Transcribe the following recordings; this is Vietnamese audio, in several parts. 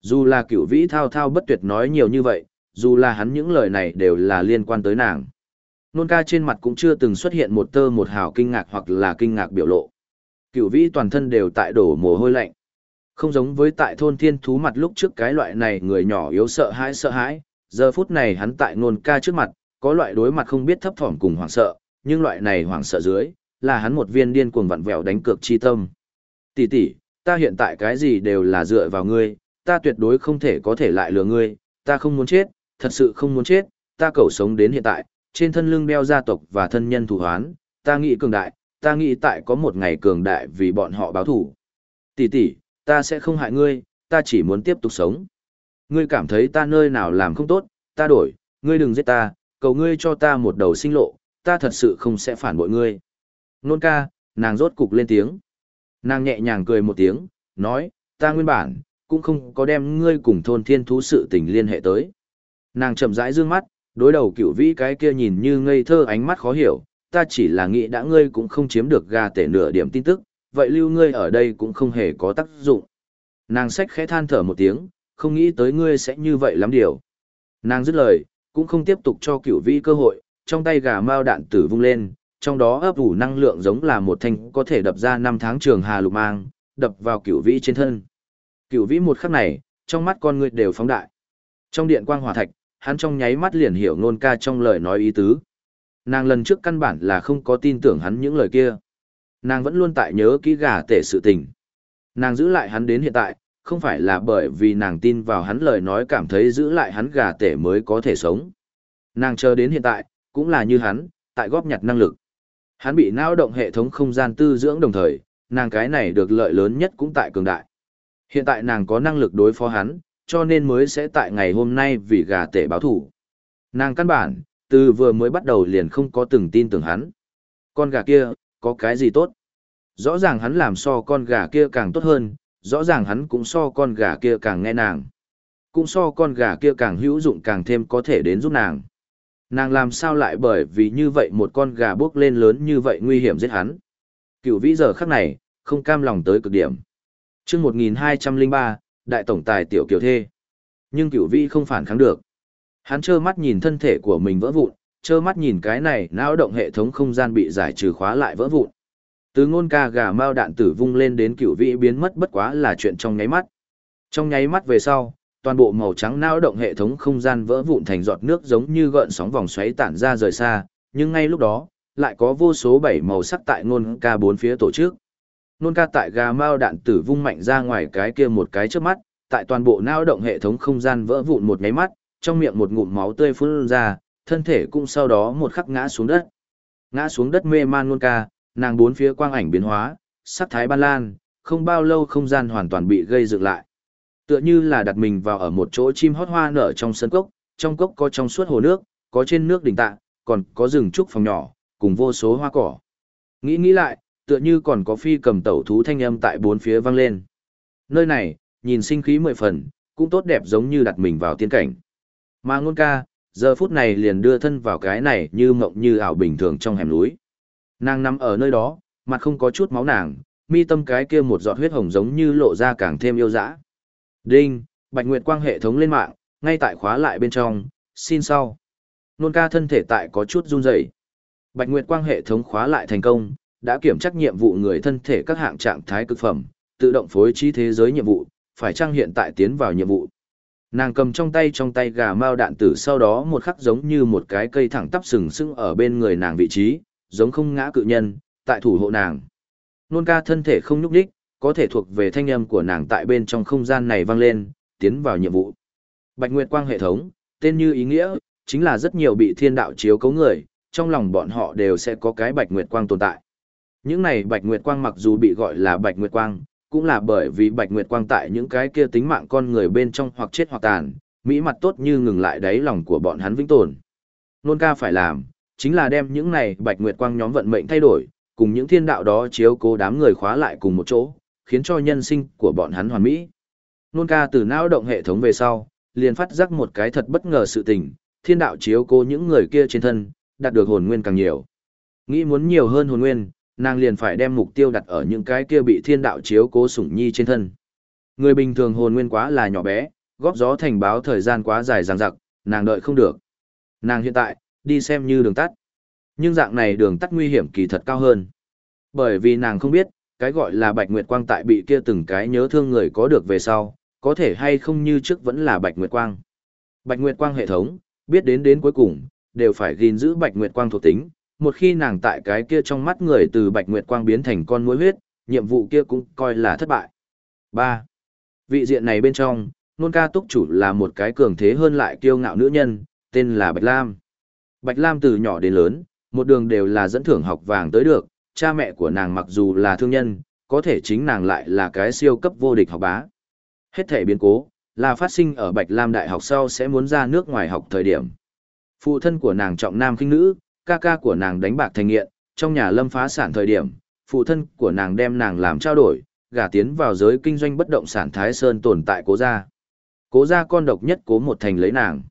Dù là cửu vĩ thao thao bất tuyệt nói nhiều như vậy, dù là hắn những lời này đều là liên quan tới nàng. Nôn ca trên mặt cũng chưa từng xuất hiện một tơ một hào kinh ngạc hoặc là kinh ngạc biểu lộ. Cửu vĩ toàn thân đều tại đổ mồ hôi lạnh. Không giống với tại thôn thiên thú mặt lúc trước cái loại này người nhỏ yếu sợ hãi sợ hãi, giờ phút này hắn tại nôn ca trước mặt, có loại đối mặt không biết thấp thỏm cùng hoảng sợ, nhưng loại này hoảng sợ dưới, là hắn một viên điên cuồng vặn vẹo đánh cược chi tâm. Tỷ tỷ, ta hiện tại cái gì đều là dựa vào ngươi, ta tuyệt đối không thể có thể lại lừa ngươi, ta không muốn chết, thật sự không muốn chết, ta cầu sống đến hiện tại, trên thân lưng đeo gia tộc và thân nhân thủ hoán, ta nghĩ cường đại, ta nghĩ tại có một ngày cường đại vì bọn họ báo thủ. Tỷ tỷ, ta sẽ không hại ngươi, ta chỉ muốn tiếp tục sống. Ngươi cảm thấy ta nơi nào làm không tốt, ta đổi, ngươi đừng giết ta, cầu ngươi cho ta một đầu sinh lộ, ta thật sự không sẽ phản bội ngươi. Nôn ca, nàng rốt cục lên tiếng. Nàng nhẹ nhàng cười một tiếng, nói, ta nguyên bản, cũng không có đem ngươi cùng thôn thiên thú sự tình liên hệ tới. Nàng chậm rãi dương mắt, đối đầu cửu vĩ cái kia nhìn như ngây thơ ánh mắt khó hiểu, ta chỉ là nghĩ đã ngươi cũng không chiếm được gà tể nửa điểm tin tức, vậy lưu ngươi ở đây cũng không hề có tác dụng. Nàng sách khẽ than thở một tiếng, không nghĩ tới ngươi sẽ như vậy lắm điều. Nàng dứt lời, cũng không tiếp tục cho cửu vĩ cơ hội, trong tay gà mao đạn tử vung lên, trong đó ấp ủ năng lượng giống là một thanh có thể đập ra năm tháng trường hà lục mang, đập vào cửu vĩ trên thân. Cửu vĩ một khắc này, trong mắt con người đều phóng đại. Trong điện quang hỏa thạch, hắn trong nháy mắt liền hiểu nôn ca trong lời nói ý tứ. Nàng lần trước căn bản là không có tin tưởng hắn những lời kia. Nàng vẫn luôn tại nhớ kỹ gà tể sự tình. Nàng giữ lại hắn đến hiện tại, không phải là bởi vì nàng tin vào hắn lời nói cảm thấy giữ lại hắn gà tể mới có thể sống. Nàng chờ đến hiện tại, cũng là như hắn, tại góp nhặt năng lực. Hắn bị nao động hệ thống không gian tư dưỡng đồng thời, nàng cái này được lợi lớn nhất cũng tại cường đại. Hiện tại nàng có năng lực đối phó hắn, cho nên mới sẽ tại ngày hôm nay vì gà tể báo thủ. Nàng căn bản, từ vừa mới bắt đầu liền không có từng tin tưởng hắn. Con gà kia, có cái gì tốt? Rõ ràng hắn làm so con gà kia càng tốt hơn, rõ ràng hắn cũng so con gà kia càng nghe nàng. Cũng so con gà kia càng hữu dụng càng thêm có thể đến giúp nàng. Nàng làm sao lại bởi vì như vậy một con gà bước lên lớn như vậy nguy hiểm giết hắn. Cựu vĩ giờ khắc này, không cam lòng tới cực điểm chương 1203, đại tổng tài tiểu kiều thê. Nhưng cửu vi không phản kháng được. Hắn trơ mắt nhìn thân thể của mình vỡ vụn, trơ mắt nhìn cái này não động hệ thống không gian bị giải trừ khóa lại vỡ vụn. Từ ngôn ca gà mao đạn tử vung lên đến cửu vị biến mất bất quá là chuyện trong nháy mắt. Trong nháy mắt về sau, toàn bộ màu trắng não động hệ thống không gian vỡ vụn thành giọt nước giống như gợn sóng vòng xoáy tản ra rời xa, nhưng ngay lúc đó, lại có vô số bảy màu sắc tại ngôn ca bốn phía tổ chức nôn ca tại gà mao đạn tử vung mạnh ra ngoài cái kia một cái trước mắt, tại toàn bộ não động hệ thống không gian vỡ vụn một nháy mắt, trong miệng một ngụm máu tươi phun ra, thân thể cũng sau đó một khắc ngã xuống đất. Ngã xuống đất mê man nôn ca, nàng bốn phía quang ảnh biến hóa, sắc thái ban lan, không bao lâu không gian hoàn toàn bị gây dựng lại. Tựa như là đặt mình vào ở một chỗ chim hót hoa nở trong sân cốc, trong cốc có trong suốt hồ nước, có trên nước đỉnh tạ, còn có rừng trúc phòng nhỏ, cùng vô số hoa cỏ. Nghĩ nghĩ lại, tựa như còn có phi cầm tẩu thú thanh âm tại bốn phía vang lên. Nơi này, nhìn sinh khí mười phần, cũng tốt đẹp giống như đặt mình vào tiên cảnh. Mà ngôn ca, giờ phút này liền đưa thân vào cái này như mộng như ảo bình thường trong hẻm núi. Nàng nằm ở nơi đó, mặt không có chút máu nàng, mi tâm cái kia một giọt huyết hồng giống như lộ ra càng thêm yêu dã. Đinh, Bạch Nguyệt Quang hệ thống lên mạng, ngay tại khóa lại bên trong, xin sau. Nôn ca thân thể tại có chút run rẩy. Bạch Nguyệt Quang hệ thống khóa lại thành công, đã kiểm tra nhiệm vụ người thân thể các hạng trạng thái cực phẩm, tự động phối trí thế giới nhiệm vụ, phải trang hiện tại tiến vào nhiệm vụ. Nàng cầm trong tay trong tay gà mao đạn tử sau đó một khắc giống như một cái cây thẳng tắp sừng sững ở bên người nàng vị trí, giống không ngã cự nhân, tại thủ hộ nàng. Nôn ca thân thể không nhúc đích, có thể thuộc về thanh âm của nàng tại bên trong không gian này vang lên, tiến vào nhiệm vụ. Bạch Nguyệt Quang hệ thống, tên như ý nghĩa, chính là rất nhiều bị thiên đạo chiếu cấu người, trong lòng bọn họ đều sẽ có cái Bạch Nguyệt Quang tồn tại. Những này Bạch Nguyệt Quang mặc dù bị gọi là Bạch Nguyệt Quang, cũng là bởi vì Bạch Nguyệt Quang tại những cái kia tính mạng con người bên trong hoặc chết hoặc tàn, mỹ mặt tốt như ngừng lại đáy lòng của bọn hắn vĩnh tồn. Nôn ca phải làm, chính là đem những này Bạch Nguyệt Quang nhóm vận mệnh thay đổi, cùng những thiên đạo đó chiếu cố đám người khóa lại cùng một chỗ, khiến cho nhân sinh của bọn hắn hoàn mỹ. Nôn ca từ não động hệ thống về sau, liền phát giác một cái thật bất ngờ sự tình, thiên đạo chiếu cố những người kia trên thân, đạt được hồn nguyên càng nhiều. Nghĩ muốn nhiều hơn hồn nguyên, nàng liền phải đem mục tiêu đặt ở những cái kia bị thiên đạo chiếu cố sủng nhi trên thân. Người bình thường hồn nguyên quá là nhỏ bé, góp gió thành báo thời gian quá dài dằng dặc, nàng đợi không được. Nàng hiện tại, đi xem như đường tắt. Nhưng dạng này đường tắt nguy hiểm kỳ thật cao hơn. Bởi vì nàng không biết, cái gọi là Bạch Nguyệt Quang tại bị kia từng cái nhớ thương người có được về sau, có thể hay không như trước vẫn là Bạch Nguyệt Quang. Bạch Nguyệt Quang hệ thống, biết đến đến cuối cùng, đều phải gìn giữ Bạch Nguyệt Quang thuộc tính, một khi nàng tại cái kia trong mắt người từ Bạch Nguyệt Quang biến thành con mối huyết, nhiệm vụ kia cũng coi là thất bại. ba Vị diện này bên trong, nôn ca túc chủ là một cái cường thế hơn lại kiêu ngạo nữ nhân, tên là Bạch Lam. Bạch Lam từ nhỏ đến lớn, một đường đều là dẫn thưởng học vàng tới được, cha mẹ của nàng mặc dù là thương nhân, có thể chính nàng lại là cái siêu cấp vô địch học bá. Hết thể biến cố, là phát sinh ở Bạch Lam Đại học sau sẽ muốn ra nước ngoài học thời điểm. Phụ thân của nàng trọng nam khinh nữ, ca ca của nàng đánh bạc thành nghiện, trong nhà lâm phá sản thời điểm, phụ thân của nàng đem nàng làm trao đổi, gả tiến vào giới kinh doanh bất động sản Thái Sơn tồn tại cố gia. Cố gia con độc nhất cố một thành lấy nàng.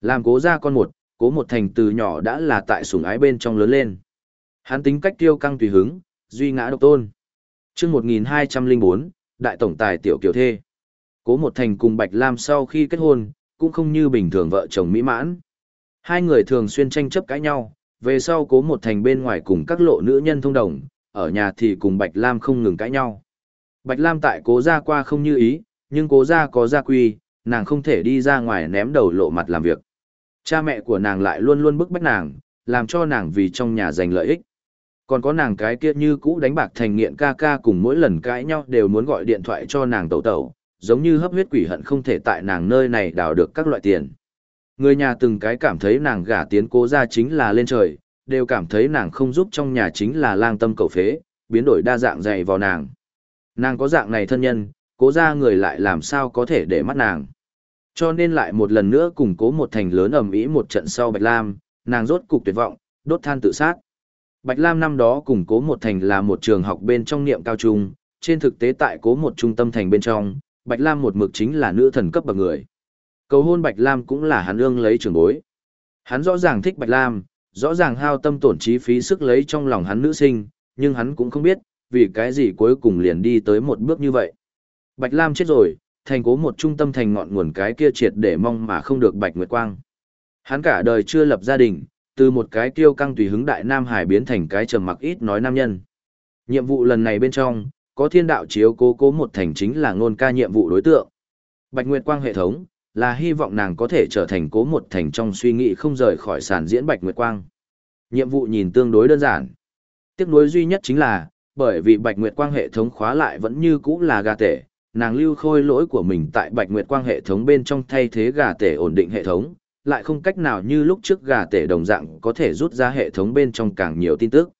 Làm cố gia con một, cố một thành từ nhỏ đã là tại sủng ái bên trong lớn lên. Hắn tính cách tiêu căng tùy hứng, duy ngã độc tôn. Trước 1204, Đại Tổng Tài Tiểu Kiều Thê. Cố một thành cùng Bạch Lam sau khi kết hôn, cũng không như bình thường vợ chồng mỹ mãn. Hai người thường xuyên tranh chấp cãi nhau, về sau cố một thành bên ngoài cùng các lộ nữ nhân thông đồng, ở nhà thì cùng Bạch Lam không ngừng cãi nhau. Bạch Lam tại cố gia qua không như ý, nhưng cố gia có gia quy, nàng không thể đi ra ngoài ném đầu lộ mặt làm việc. Cha mẹ của nàng lại luôn luôn bức bách nàng, làm cho nàng vì trong nhà giành lợi ích. Còn có nàng cái kia như cũ đánh bạc thành nghiện ca ca cùng mỗi lần cãi nhau đều muốn gọi điện thoại cho nàng tẩu tẩu, giống như hấp huyết quỷ hận không thể tại nàng nơi này đào được các loại tiền. Người nhà từng cái cảm thấy nàng gả tiến cố gia chính là lên trời, đều cảm thấy nàng không giúp trong nhà chính là lang tâm cầu phế, biến đổi đa dạng dày vào nàng. Nàng có dạng này thân nhân, cố gia người lại làm sao có thể để mắt nàng. Cho nên lại một lần nữa củng cố một thành lớn ầm ĩ một trận sau Bạch Lam, nàng rốt cục tuyệt vọng, đốt than tự sát. Bạch Lam năm đó củng cố một thành là một trường học bên trong niệm cao trung, trên thực tế tại cố một trung tâm thành bên trong, Bạch Lam một mực chính là nữ thần cấp bậc người. Cầu hôn Bạch Lam cũng là hắn ương lấy trường bối. Hắn rõ ràng thích Bạch Lam, rõ ràng hao tâm tổn trí phí sức lấy trong lòng hắn nữ sinh, nhưng hắn cũng không biết, vì cái gì cuối cùng liền đi tới một bước như vậy. Bạch Lam chết rồi, thành cố một trung tâm thành ngọn nguồn cái kia triệt để mong mà không được Bạch Nguyệt Quang. Hắn cả đời chưa lập gia đình, từ một cái kiêu căng tùy hứng đại nam hải biến thành cái trầm mặc ít nói nam nhân. Nhiệm vụ lần này bên trong, có thiên đạo chiếu cố cố một thành chính là ngôn ca nhiệm vụ đối tượng. Bạch Nguyệt Quang hệ thống, là hy vọng nàng có thể trở thành cố một thành trong suy nghĩ không rời khỏi sàn diễn Bạch Nguyệt Quang. Nhiệm vụ nhìn tương đối đơn giản. Tiếc nuối duy nhất chính là, bởi vì Bạch Nguyệt Quang hệ thống khóa lại vẫn như cũ là gà tể, nàng lưu khôi lỗi của mình tại Bạch Nguyệt Quang hệ thống bên trong thay thế gà tể ổn định hệ thống, lại không cách nào như lúc trước gà tể đồng dạng có thể rút ra hệ thống bên trong càng nhiều tin tức.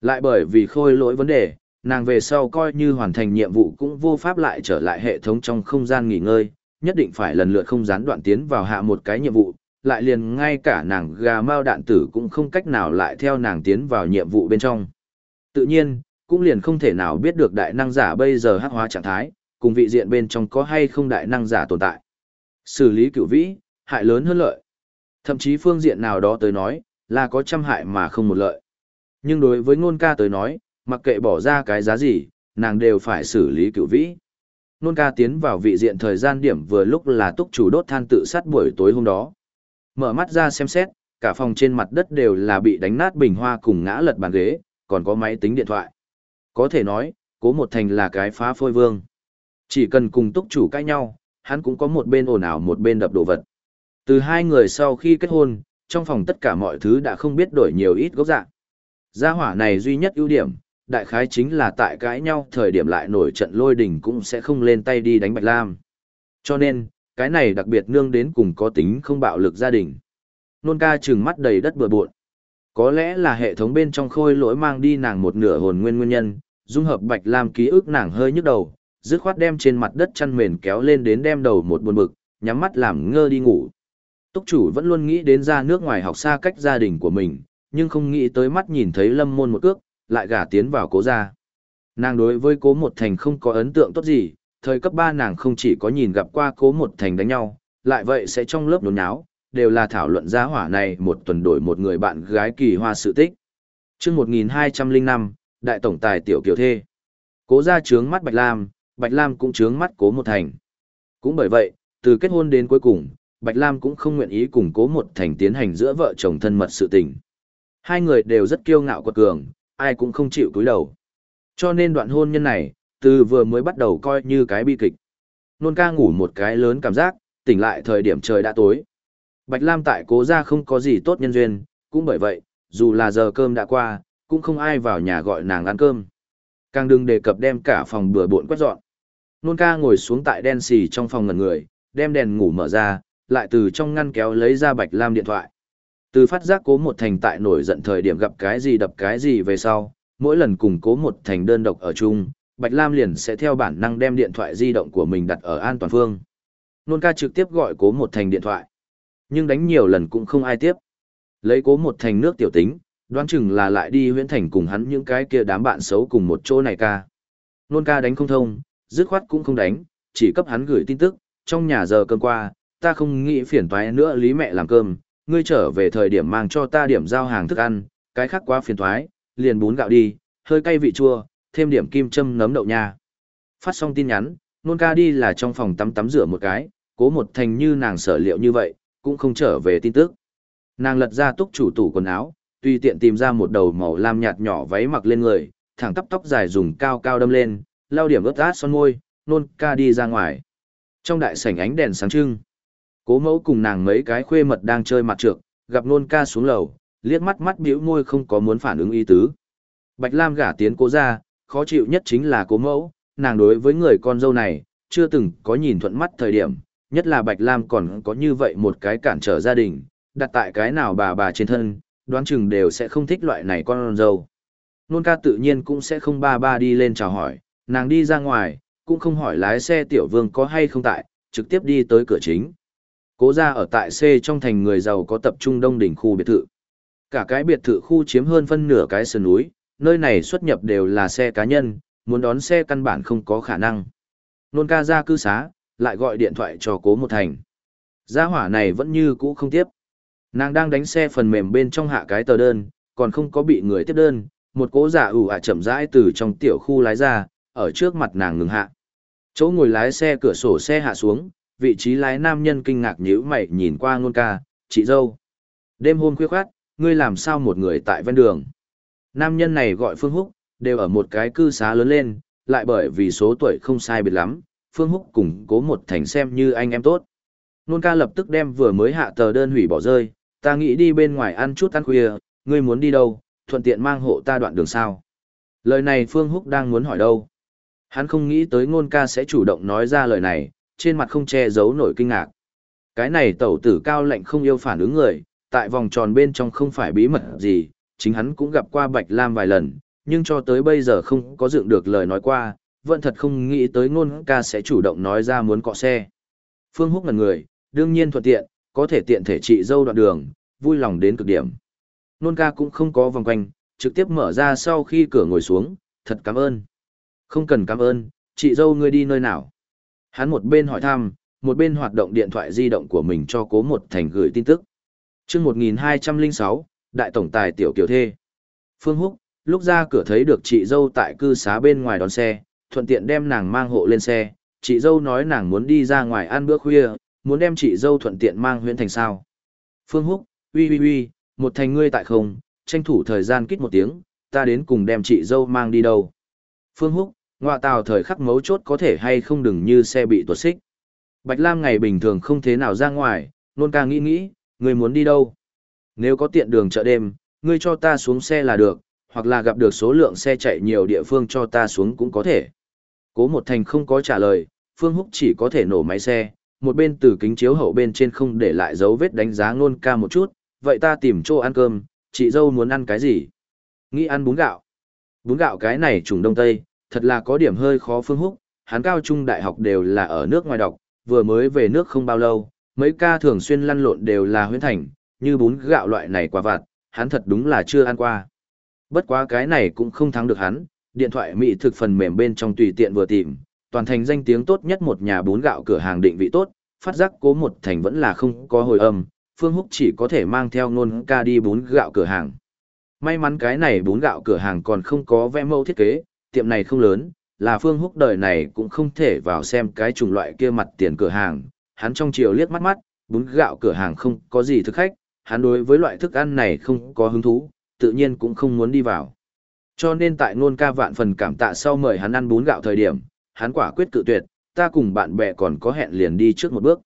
Lại bởi vì khôi lỗi vấn đề, nàng về sau coi như hoàn thành nhiệm vụ cũng vô pháp lại trở lại hệ thống trong không gian nghỉ ngơi, nhất định phải lần lượt không gián đoạn tiến vào hạ một cái nhiệm vụ, lại liền ngay cả nàng gà mao đạn tử cũng không cách nào lại theo nàng tiến vào nhiệm vụ bên trong. Tự nhiên, cũng liền không thể nào biết được đại năng giả bây giờ hắc hóa trạng thái, cùng vị diện bên trong có hay không đại năng giả tồn tại. Xử lý cửu vĩ, hại lớn hơn lợi. Thậm chí phương diện nào đó tới nói, là có trăm hại mà không một lợi. Nhưng đối với ngôn ca tới nói, mặc kệ bỏ ra cái giá gì, nàng đều phải xử lý cửu vĩ. Nôn ca tiến vào vị diện thời gian điểm vừa lúc là túc chủ đốt than tự sát buổi tối hôm đó. Mở mắt ra xem xét, cả phòng trên mặt đất đều là bị đánh nát bình hoa cùng ngã lật bàn ghế, còn có máy tính điện thoại. Có thể nói, cố một thành là cái phá phôi vương. Chỉ cần cùng túc chủ cãi nhau, hắn cũng có một bên ồn ào một bên đập đồ vật. Từ hai người sau khi kết hôn, trong phòng tất cả mọi thứ đã không biết đổi nhiều ít gốc dạng. Gia hỏa này duy nhất ưu điểm, đại khái chính là tại cãi nhau thời điểm lại nổi trận lôi đình cũng sẽ không lên tay đi đánh Bạch Lam. Cho nên, cái này đặc biệt nương đến cùng có tính không bạo lực gia đình. Nôn ca trừng mắt đầy đất bừa bộn. Có lẽ là hệ thống bên trong khôi lỗi mang đi nàng một nửa hồn nguyên nguyên nhân, dung hợp Bạch Lam ký ức nàng hơi nhức đầu, dứt khoát đem trên mặt đất chăn mền kéo lên đến đem đầu một buồn bực, nhắm mắt làm ngơ đi ngủ. Túc chủ vẫn luôn nghĩ đến ra nước ngoài học xa cách gia đình của mình, nhưng không nghĩ tới mắt nhìn thấy lâm môn một cước, lại gả tiến vào cố gia. Nàng đối với cố một thành không có ấn tượng tốt gì, thời cấp 3 nàng không chỉ có nhìn gặp qua cố một thành đánh nhau, lại vậy sẽ trong lớp nhốn nháo, đều là thảo luận giá hỏa này một tuần đổi một người bạn gái kỳ hoa sự tích. chương 1205, Đại Tổng Tài Tiểu Kiều Thê. Cố gia trướng mắt Bạch Lam, Bạch Lam cũng trướng mắt cố một thành. Cũng bởi vậy, từ kết hôn đến cuối cùng, Bạch Lam cũng không nguyện ý cùng cố một thành tiến hành giữa vợ chồng thân mật sự tình. Hai người đều rất kiêu ngạo quật cường, ai cũng không chịu cúi đầu. Cho nên đoạn hôn nhân này, từ vừa mới bắt đầu coi như cái bi kịch. Nôn ca ngủ một cái lớn cảm giác, tỉnh lại thời điểm trời đã tối. Bạch Lam tại cố ra không có gì tốt nhân duyên, cũng bởi vậy, dù là giờ cơm đã qua, cũng không ai vào nhà gọi nàng ăn cơm. Càng đừng đề cập đem cả phòng bừa bộn quét dọn. Nôn ca ngồi xuống tại đen xì trong phòng ngần người, đem đèn ngủ mở ra, lại từ trong ngăn kéo lấy ra Bạch Lam điện thoại. Từ phát giác cố một thành tại nổi giận thời điểm gặp cái gì đập cái gì về sau, mỗi lần cùng cố một thành đơn độc ở chung, Bạch Lam liền sẽ theo bản năng đem điện thoại di động của mình đặt ở an toàn phương. Nôn ca trực tiếp gọi cố một thành điện thoại. Nhưng đánh nhiều lần cũng không ai tiếp. Lấy cố một thành nước tiểu tính, đoán chừng là lại đi huyễn thành cùng hắn những cái kia đám bạn xấu cùng một chỗ này ca. Nôn ca đánh không thông, dứt khoát cũng không đánh, chỉ cấp hắn gửi tin tức, trong nhà giờ cơm qua, ta không nghĩ phiền toái nữa lý mẹ làm cơm, ngươi trở về thời điểm mang cho ta điểm giao hàng thức ăn, cái khác quá phiền thoái, liền bún gạo đi, hơi cay vị chua, thêm điểm kim châm nấm đậu nha. Phát xong tin nhắn, nôn ca đi là trong phòng tắm tắm rửa một cái, cố một thành như nàng sở liệu như vậy, cũng không trở về tin tức. Nàng lật ra túc chủ tủ quần áo, tùy tiện tìm ra một đầu màu lam nhạt nhỏ váy mặc lên người, thẳng tắp tóc dài dùng cao cao đâm lên, lau điểm ướt át son môi, nôn ca đi ra ngoài. Trong đại sảnh ánh đèn sáng trưng, cố mẫu cùng nàng mấy cái khuê mật đang chơi mặt trược, gặp nôn ca xuống lầu, liếc mắt mắt biểu môi không có muốn phản ứng ý tứ. Bạch Lam gả tiến cố ra, khó chịu nhất chính là cố mẫu, nàng đối với người con dâu này, chưa từng có nhìn thuận mắt thời điểm, nhất là Bạch Lam còn có như vậy một cái cản trở gia đình, đặt tại cái nào bà bà trên thân, đoán chừng đều sẽ không thích loại này con dâu. Nôn ca tự nhiên cũng sẽ không ba ba đi lên chào hỏi, nàng đi ra ngoài, cũng không hỏi lái xe tiểu vương có hay không tại, trực tiếp đi tới cửa chính. Cố ra ở tại C trong thành người giàu có tập trung đông đỉnh khu biệt thự. Cả cái biệt thự khu chiếm hơn phân nửa cái sườn núi, nơi này xuất nhập đều là xe cá nhân, muốn đón xe căn bản không có khả năng. Nôn ca ra cư xá, lại gọi điện thoại cho cố một thành. Gia hỏa này vẫn như cũ không tiếp. Nàng đang đánh xe phần mềm bên trong hạ cái tờ đơn, còn không có bị người tiếp đơn, một cố giả ủ ạ chậm rãi từ trong tiểu khu lái ra, ở trước mặt nàng ngừng hạ. Chỗ ngồi lái xe cửa sổ xe hạ xuống, vị trí lái nam nhân kinh ngạc nhíu mày nhìn qua ngôn ca, chị dâu. Đêm hôm khuya khoát, ngươi làm sao một người tại ven đường. Nam nhân này gọi Phương Húc, đều ở một cái cư xá lớn lên, lại bởi vì số tuổi không sai biệt lắm, Phương Húc cùng cố một thành xem như anh em tốt. Nôn ca lập tức đem vừa mới hạ tờ đơn hủy bỏ rơi, ta nghĩ đi bên ngoài ăn chút ăn khuya, ngươi muốn đi đâu, thuận tiện mang hộ ta đoạn đường sao. Lời này Phương Húc đang muốn hỏi đâu. Hắn không nghĩ tới ngôn ca sẽ chủ động nói ra lời này, trên mặt không che giấu nổi kinh ngạc. Cái này tẩu tử cao lạnh không yêu phản ứng người, tại vòng tròn bên trong không phải bí mật gì, chính hắn cũng gặp qua Bạch Lam vài lần, nhưng cho tới bây giờ không có dựng được lời nói qua, vẫn thật không nghĩ tới ngôn ca sẽ chủ động nói ra muốn cọ xe. Phương Húc ngần người, đương nhiên thuận tiện, có thể tiện thể trị dâu đoạn đường, vui lòng đến cực điểm. Nôn ca cũng không có vòng quanh, trực tiếp mở ra sau khi cửa ngồi xuống, thật cảm ơn. Không cần cảm ơn, chị dâu ngươi đi nơi nào. Hắn một bên hỏi thăm, một bên hoạt động điện thoại di động của mình cho cố một thành gửi tin tức. chương 1206, Đại Tổng Tài Tiểu Kiều Thê. Phương Húc, lúc ra cửa thấy được chị dâu tại cư xá bên ngoài đón xe, thuận tiện đem nàng mang hộ lên xe. Chị dâu nói nàng muốn đi ra ngoài ăn bữa khuya, muốn đem chị dâu thuận tiện mang huyện thành sao. Phương Húc, uy uy uy, một thành ngươi tại không, tranh thủ thời gian kích một tiếng, ta đến cùng đem chị dâu mang đi đâu. Phương Húc, ngoại tào thời khắc mấu chốt có thể hay không đừng như xe bị tuột xích. Bạch Lam ngày bình thường không thế nào ra ngoài, nôn ca nghĩ nghĩ, ngươi muốn đi đâu. Nếu có tiện đường chợ đêm, ngươi cho ta xuống xe là được, hoặc là gặp được số lượng xe chạy nhiều địa phương cho ta xuống cũng có thể. Cố một thành không có trả lời, Phương Húc chỉ có thể nổ máy xe, một bên từ kính chiếu hậu bên trên không để lại dấu vết đánh giá nôn ca một chút, vậy ta tìm chỗ ăn cơm, chị dâu muốn ăn cái gì? Nghĩ ăn bún gạo. Bún gạo cái này trùng đông tây, thật là có điểm hơi khó phương húc, hắn cao trung đại học đều là ở nước ngoài đọc, vừa mới về nước không bao lâu, mấy ca thường xuyên lăn lộn đều là huyễn thành, như bún gạo loại này quả vặt, hắn thật đúng là chưa ăn qua. Bất quá cái này cũng không thắng được hắn, điện thoại mỹ thực phần mềm bên trong tùy tiện vừa tìm, toàn thành danh tiếng tốt nhất một nhà bún gạo cửa hàng định vị tốt, phát giác cố một thành vẫn là không có hồi âm, Phương Húc chỉ có thể mang theo nôn ca đi bún gạo cửa hàng. May mắn cái này bún gạo cửa hàng còn không có vẽ mẫu thiết kế, tiệm này không lớn, là Phương Húc đời này cũng không thể vào xem cái chủng loại kia mặt tiền cửa hàng, hắn trong chiều liếc mắt mắt, bún gạo cửa hàng không có gì thực khách, hắn đối với loại thức ăn này không có hứng thú, tự nhiên cũng không muốn đi vào. Cho nên tại nôn ca vạn phần cảm tạ sau mời hắn ăn bún gạo thời điểm, hắn quả quyết cự tuyệt, ta cùng bạn bè còn có hẹn liền đi trước một bước.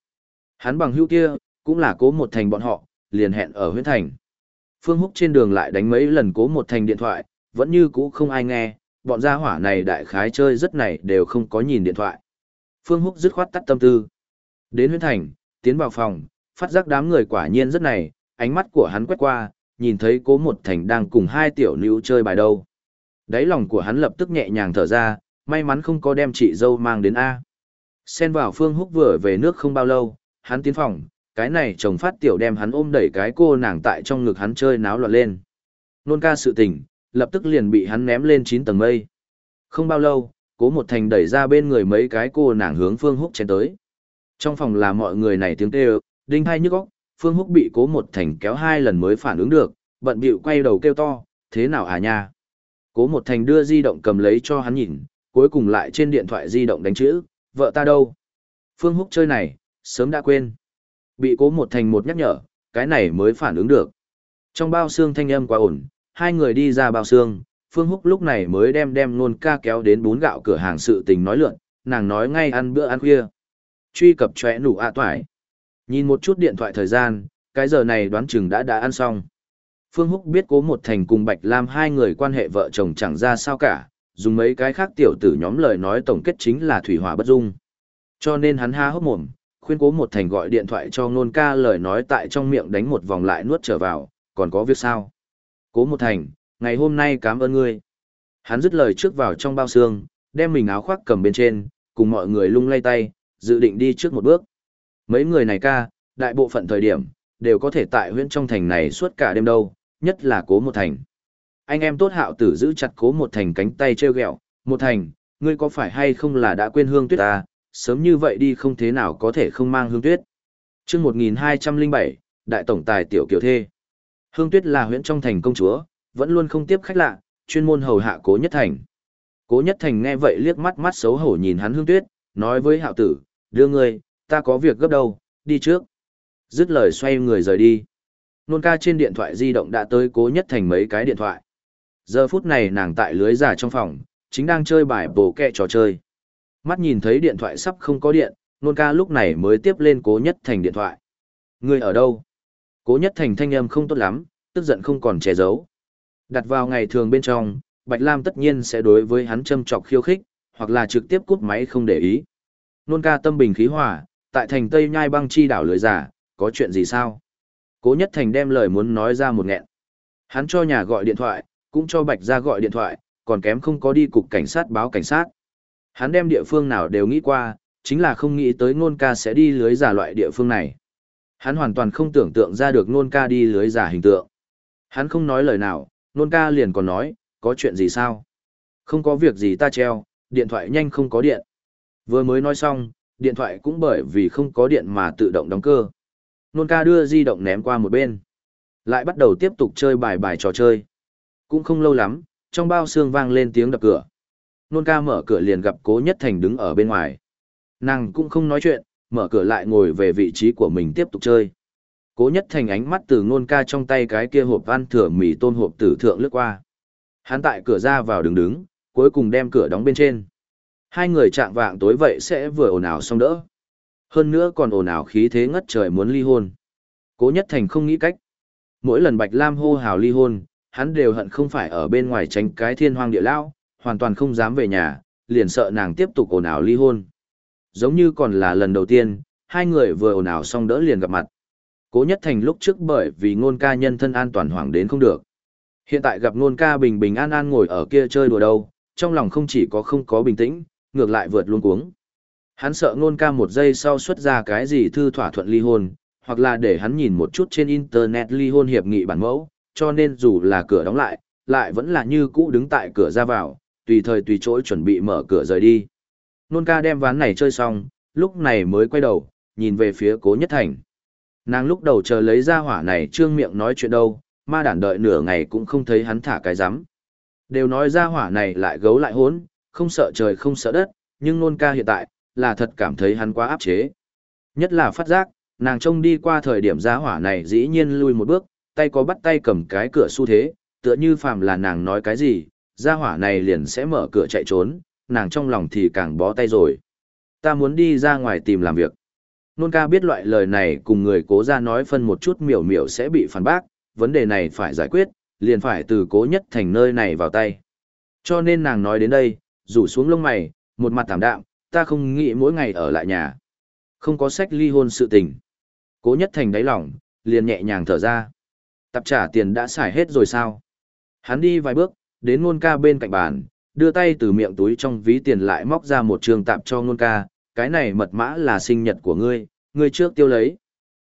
Hắn bằng hữu kia, cũng là cố một thành bọn họ, liền hẹn ở huyện thành. Phương Húc trên đường lại đánh mấy lần cố một thành điện thoại, vẫn như cũ không ai nghe, bọn gia hỏa này đại khái chơi rất này đều không có nhìn điện thoại. Phương Húc dứt khoát tắt tâm tư. Đến huyện thành, tiến vào phòng, phát giác đám người quả nhiên rất này, ánh mắt của hắn quét qua, nhìn thấy cố một thành đang cùng hai tiểu nữ chơi bài đâu. Đáy lòng của hắn lập tức nhẹ nhàng thở ra, may mắn không có đem chị dâu mang đến A. Xen vào Phương Húc vừa về nước không bao lâu, hắn tiến phòng, cái này chồng phát tiểu đem hắn ôm đẩy cái cô nàng tại trong ngực hắn chơi náo loạn lên. Nôn ca sự tình, lập tức liền bị hắn ném lên 9 tầng mây. Không bao lâu, cố một thành đẩy ra bên người mấy cái cô nàng hướng Phương Húc chen tới. Trong phòng là mọi người này tiếng kêu, đinh hai nhức óc, Phương Húc bị cố một thành kéo hai lần mới phản ứng được, bận bịu quay đầu kêu to, thế nào à nha? Cố một thành đưa di động cầm lấy cho hắn nhìn, cuối cùng lại trên điện thoại di động đánh chữ, vợ ta đâu? Phương Húc chơi này, sớm đã quên. Bị cố một thành một nhắc nhở, cái này mới phản ứng được. Trong bao xương thanh âm quá ổn, hai người đi ra bao xương, Phương Húc lúc này mới đem đem nôn ca kéo đến bún gạo cửa hàng sự tình nói lượn, nàng nói ngay ăn bữa ăn khuya. Truy cập chóe nủ ạ toại. Nhìn một chút điện thoại thời gian, cái giờ này đoán chừng đã đã ăn xong. Phương Húc biết cố một thành cùng Bạch Lam hai người quan hệ vợ chồng chẳng ra sao cả, dùng mấy cái khác tiểu tử nhóm lời nói tổng kết chính là thủy hỏa bất dung. Cho nên hắn ha hốc mồm, khuyên cố một thành gọi điện thoại cho nôn ca lời nói tại trong miệng đánh một vòng lại nuốt trở vào, còn có việc sao? Cố một thành, ngày hôm nay cảm ơn ngươi. Hắn dứt lời trước vào trong bao xương, đem mình áo khoác cầm bên trên, cùng mọi người lung lay tay, dự định đi trước một bước. Mấy người này ca, đại bộ phận thời điểm, đều có thể tại huyện trong thành này suốt cả đêm đâu, nhất là cố một thành. Anh em tốt hạo tử giữ chặt cố một thành cánh tay treo gẹo, một thành, ngươi có phải hay không là đã quên hương tuyết ta, sớm như vậy đi không thế nào có thể không mang hương tuyết. chương 1207, Đại Tổng Tài Tiểu Kiều Thê. Hương tuyết là huyện trong thành công chúa, vẫn luôn không tiếp khách lạ, chuyên môn hầu hạ cố nhất thành. Cố nhất thành nghe vậy liếc mắt mắt xấu hổ nhìn hắn hương tuyết, nói với hạo tử, đưa người, ta có việc gấp đâu, đi trước. Dứt lời xoay người rời đi. Nôn ca trên điện thoại di động đã tới cố nhất thành mấy cái điện thoại. Giờ phút này nàng tại lưới giả trong phòng, chính đang chơi bài bổ kẹ trò chơi. Mắt nhìn thấy điện thoại sắp không có điện, nôn ca lúc này mới tiếp lên cố nhất thành điện thoại. Người ở đâu? Cố nhất thành thanh âm không tốt lắm, tức giận không còn che giấu. Đặt vào ngày thường bên trong, Bạch Lam tất nhiên sẽ đối với hắn châm chọc khiêu khích, hoặc là trực tiếp cút máy không để ý. Nôn ca tâm bình khí hòa, tại thành Tây Nhai băng chi đảo lưới giả, có chuyện gì sao? Cố Nhất Thành đem lời muốn nói ra một nghẹn. Hắn cho nhà gọi điện thoại, cũng cho Bạch ra gọi điện thoại, còn kém không có đi cục cảnh sát báo cảnh sát. Hắn đem địa phương nào đều nghĩ qua, chính là không nghĩ tới ngôn ca sẽ đi lưới giả loại địa phương này. Hắn hoàn toàn không tưởng tượng ra được nôn ca đi lưới giả hình tượng. Hắn không nói lời nào, nôn ca liền còn nói, có chuyện gì sao? Không có việc gì ta treo, điện thoại nhanh không có điện. Vừa mới nói xong, điện thoại cũng bởi vì không có điện mà tự động đóng cơ. Nôn ca đưa di động ném qua một bên. Lại bắt đầu tiếp tục chơi bài bài trò chơi. Cũng không lâu lắm, trong bao xương vang lên tiếng đập cửa. Nôn ca mở cửa liền gặp cố nhất thành đứng ở bên ngoài. Nàng cũng không nói chuyện, mở cửa lại ngồi về vị trí của mình tiếp tục chơi. Cố nhất thành ánh mắt từ nôn ca trong tay cái kia hộp ăn thừa mì tôn hộp tử thượng lướt qua. Hắn tại cửa ra vào đứng đứng, cuối cùng đem cửa đóng bên trên. Hai người chạm vạng tối vậy sẽ vừa ồn ào xong đỡ. Hơn nữa còn ồn ào khí thế ngất trời muốn ly hôn. Cố Nhất Thành không nghĩ cách. Mỗi lần Bạch Lam hô hào ly hôn, hắn đều hận không phải ở bên ngoài tránh cái thiên hoang địa lao, hoàn toàn không dám về nhà, liền sợ nàng tiếp tục ồn ào ly hôn. Giống như còn là lần đầu tiên, hai người vừa ồn ào xong đỡ liền gặp mặt. Cố Nhất Thành lúc trước bởi vì ngôn ca nhân thân an toàn hoảng đến không được. Hiện tại gặp ngôn ca bình bình an an ngồi ở kia chơi đùa đâu, trong lòng không chỉ có không có bình tĩnh, ngược lại vượt luôn cuống. Hắn sợ ngôn ca một giây sau xuất ra cái gì thư thỏa thuận ly hôn, hoặc là để hắn nhìn một chút trên internet ly hôn hiệp nghị bản mẫu, cho nên dù là cửa đóng lại, lại vẫn là như cũ đứng tại cửa ra vào, tùy thời tùy chỗ chuẩn bị mở cửa rời đi. Nôn ca đem ván này chơi xong, lúc này mới quay đầu, nhìn về phía cố nhất thành. Nàng lúc đầu chờ lấy ra hỏa này trương miệng nói chuyện đâu, ma đản đợi nửa ngày cũng không thấy hắn thả cái rắm Đều nói ra hỏa này lại gấu lại hốn, không sợ trời không sợ đất, nhưng nôn ca hiện tại, là thật cảm thấy hắn quá áp chế. Nhất là phát giác, nàng trông đi qua thời điểm ra hỏa này dĩ nhiên lui một bước, tay có bắt tay cầm cái cửa xu thế, tựa như phàm là nàng nói cái gì, ra hỏa này liền sẽ mở cửa chạy trốn, nàng trong lòng thì càng bó tay rồi. Ta muốn đi ra ngoài tìm làm việc. Nôn ca biết loại lời này cùng người cố ra nói phân một chút miểu miểu sẽ bị phản bác, vấn đề này phải giải quyết, liền phải từ cố nhất thành nơi này vào tay. Cho nên nàng nói đến đây, rủ xuống lông mày, một mặt thảm đạm, ta không nghĩ mỗi ngày ở lại nhà. Không có sách ly hôn sự tình. Cố nhất thành đáy lòng, liền nhẹ nhàng thở ra. Tập trả tiền đã xài hết rồi sao? Hắn đi vài bước, đến ngôn ca bên cạnh bàn, đưa tay từ miệng túi trong ví tiền lại móc ra một trường tạp cho ngôn ca, cái này mật mã là sinh nhật của ngươi, ngươi trước tiêu lấy.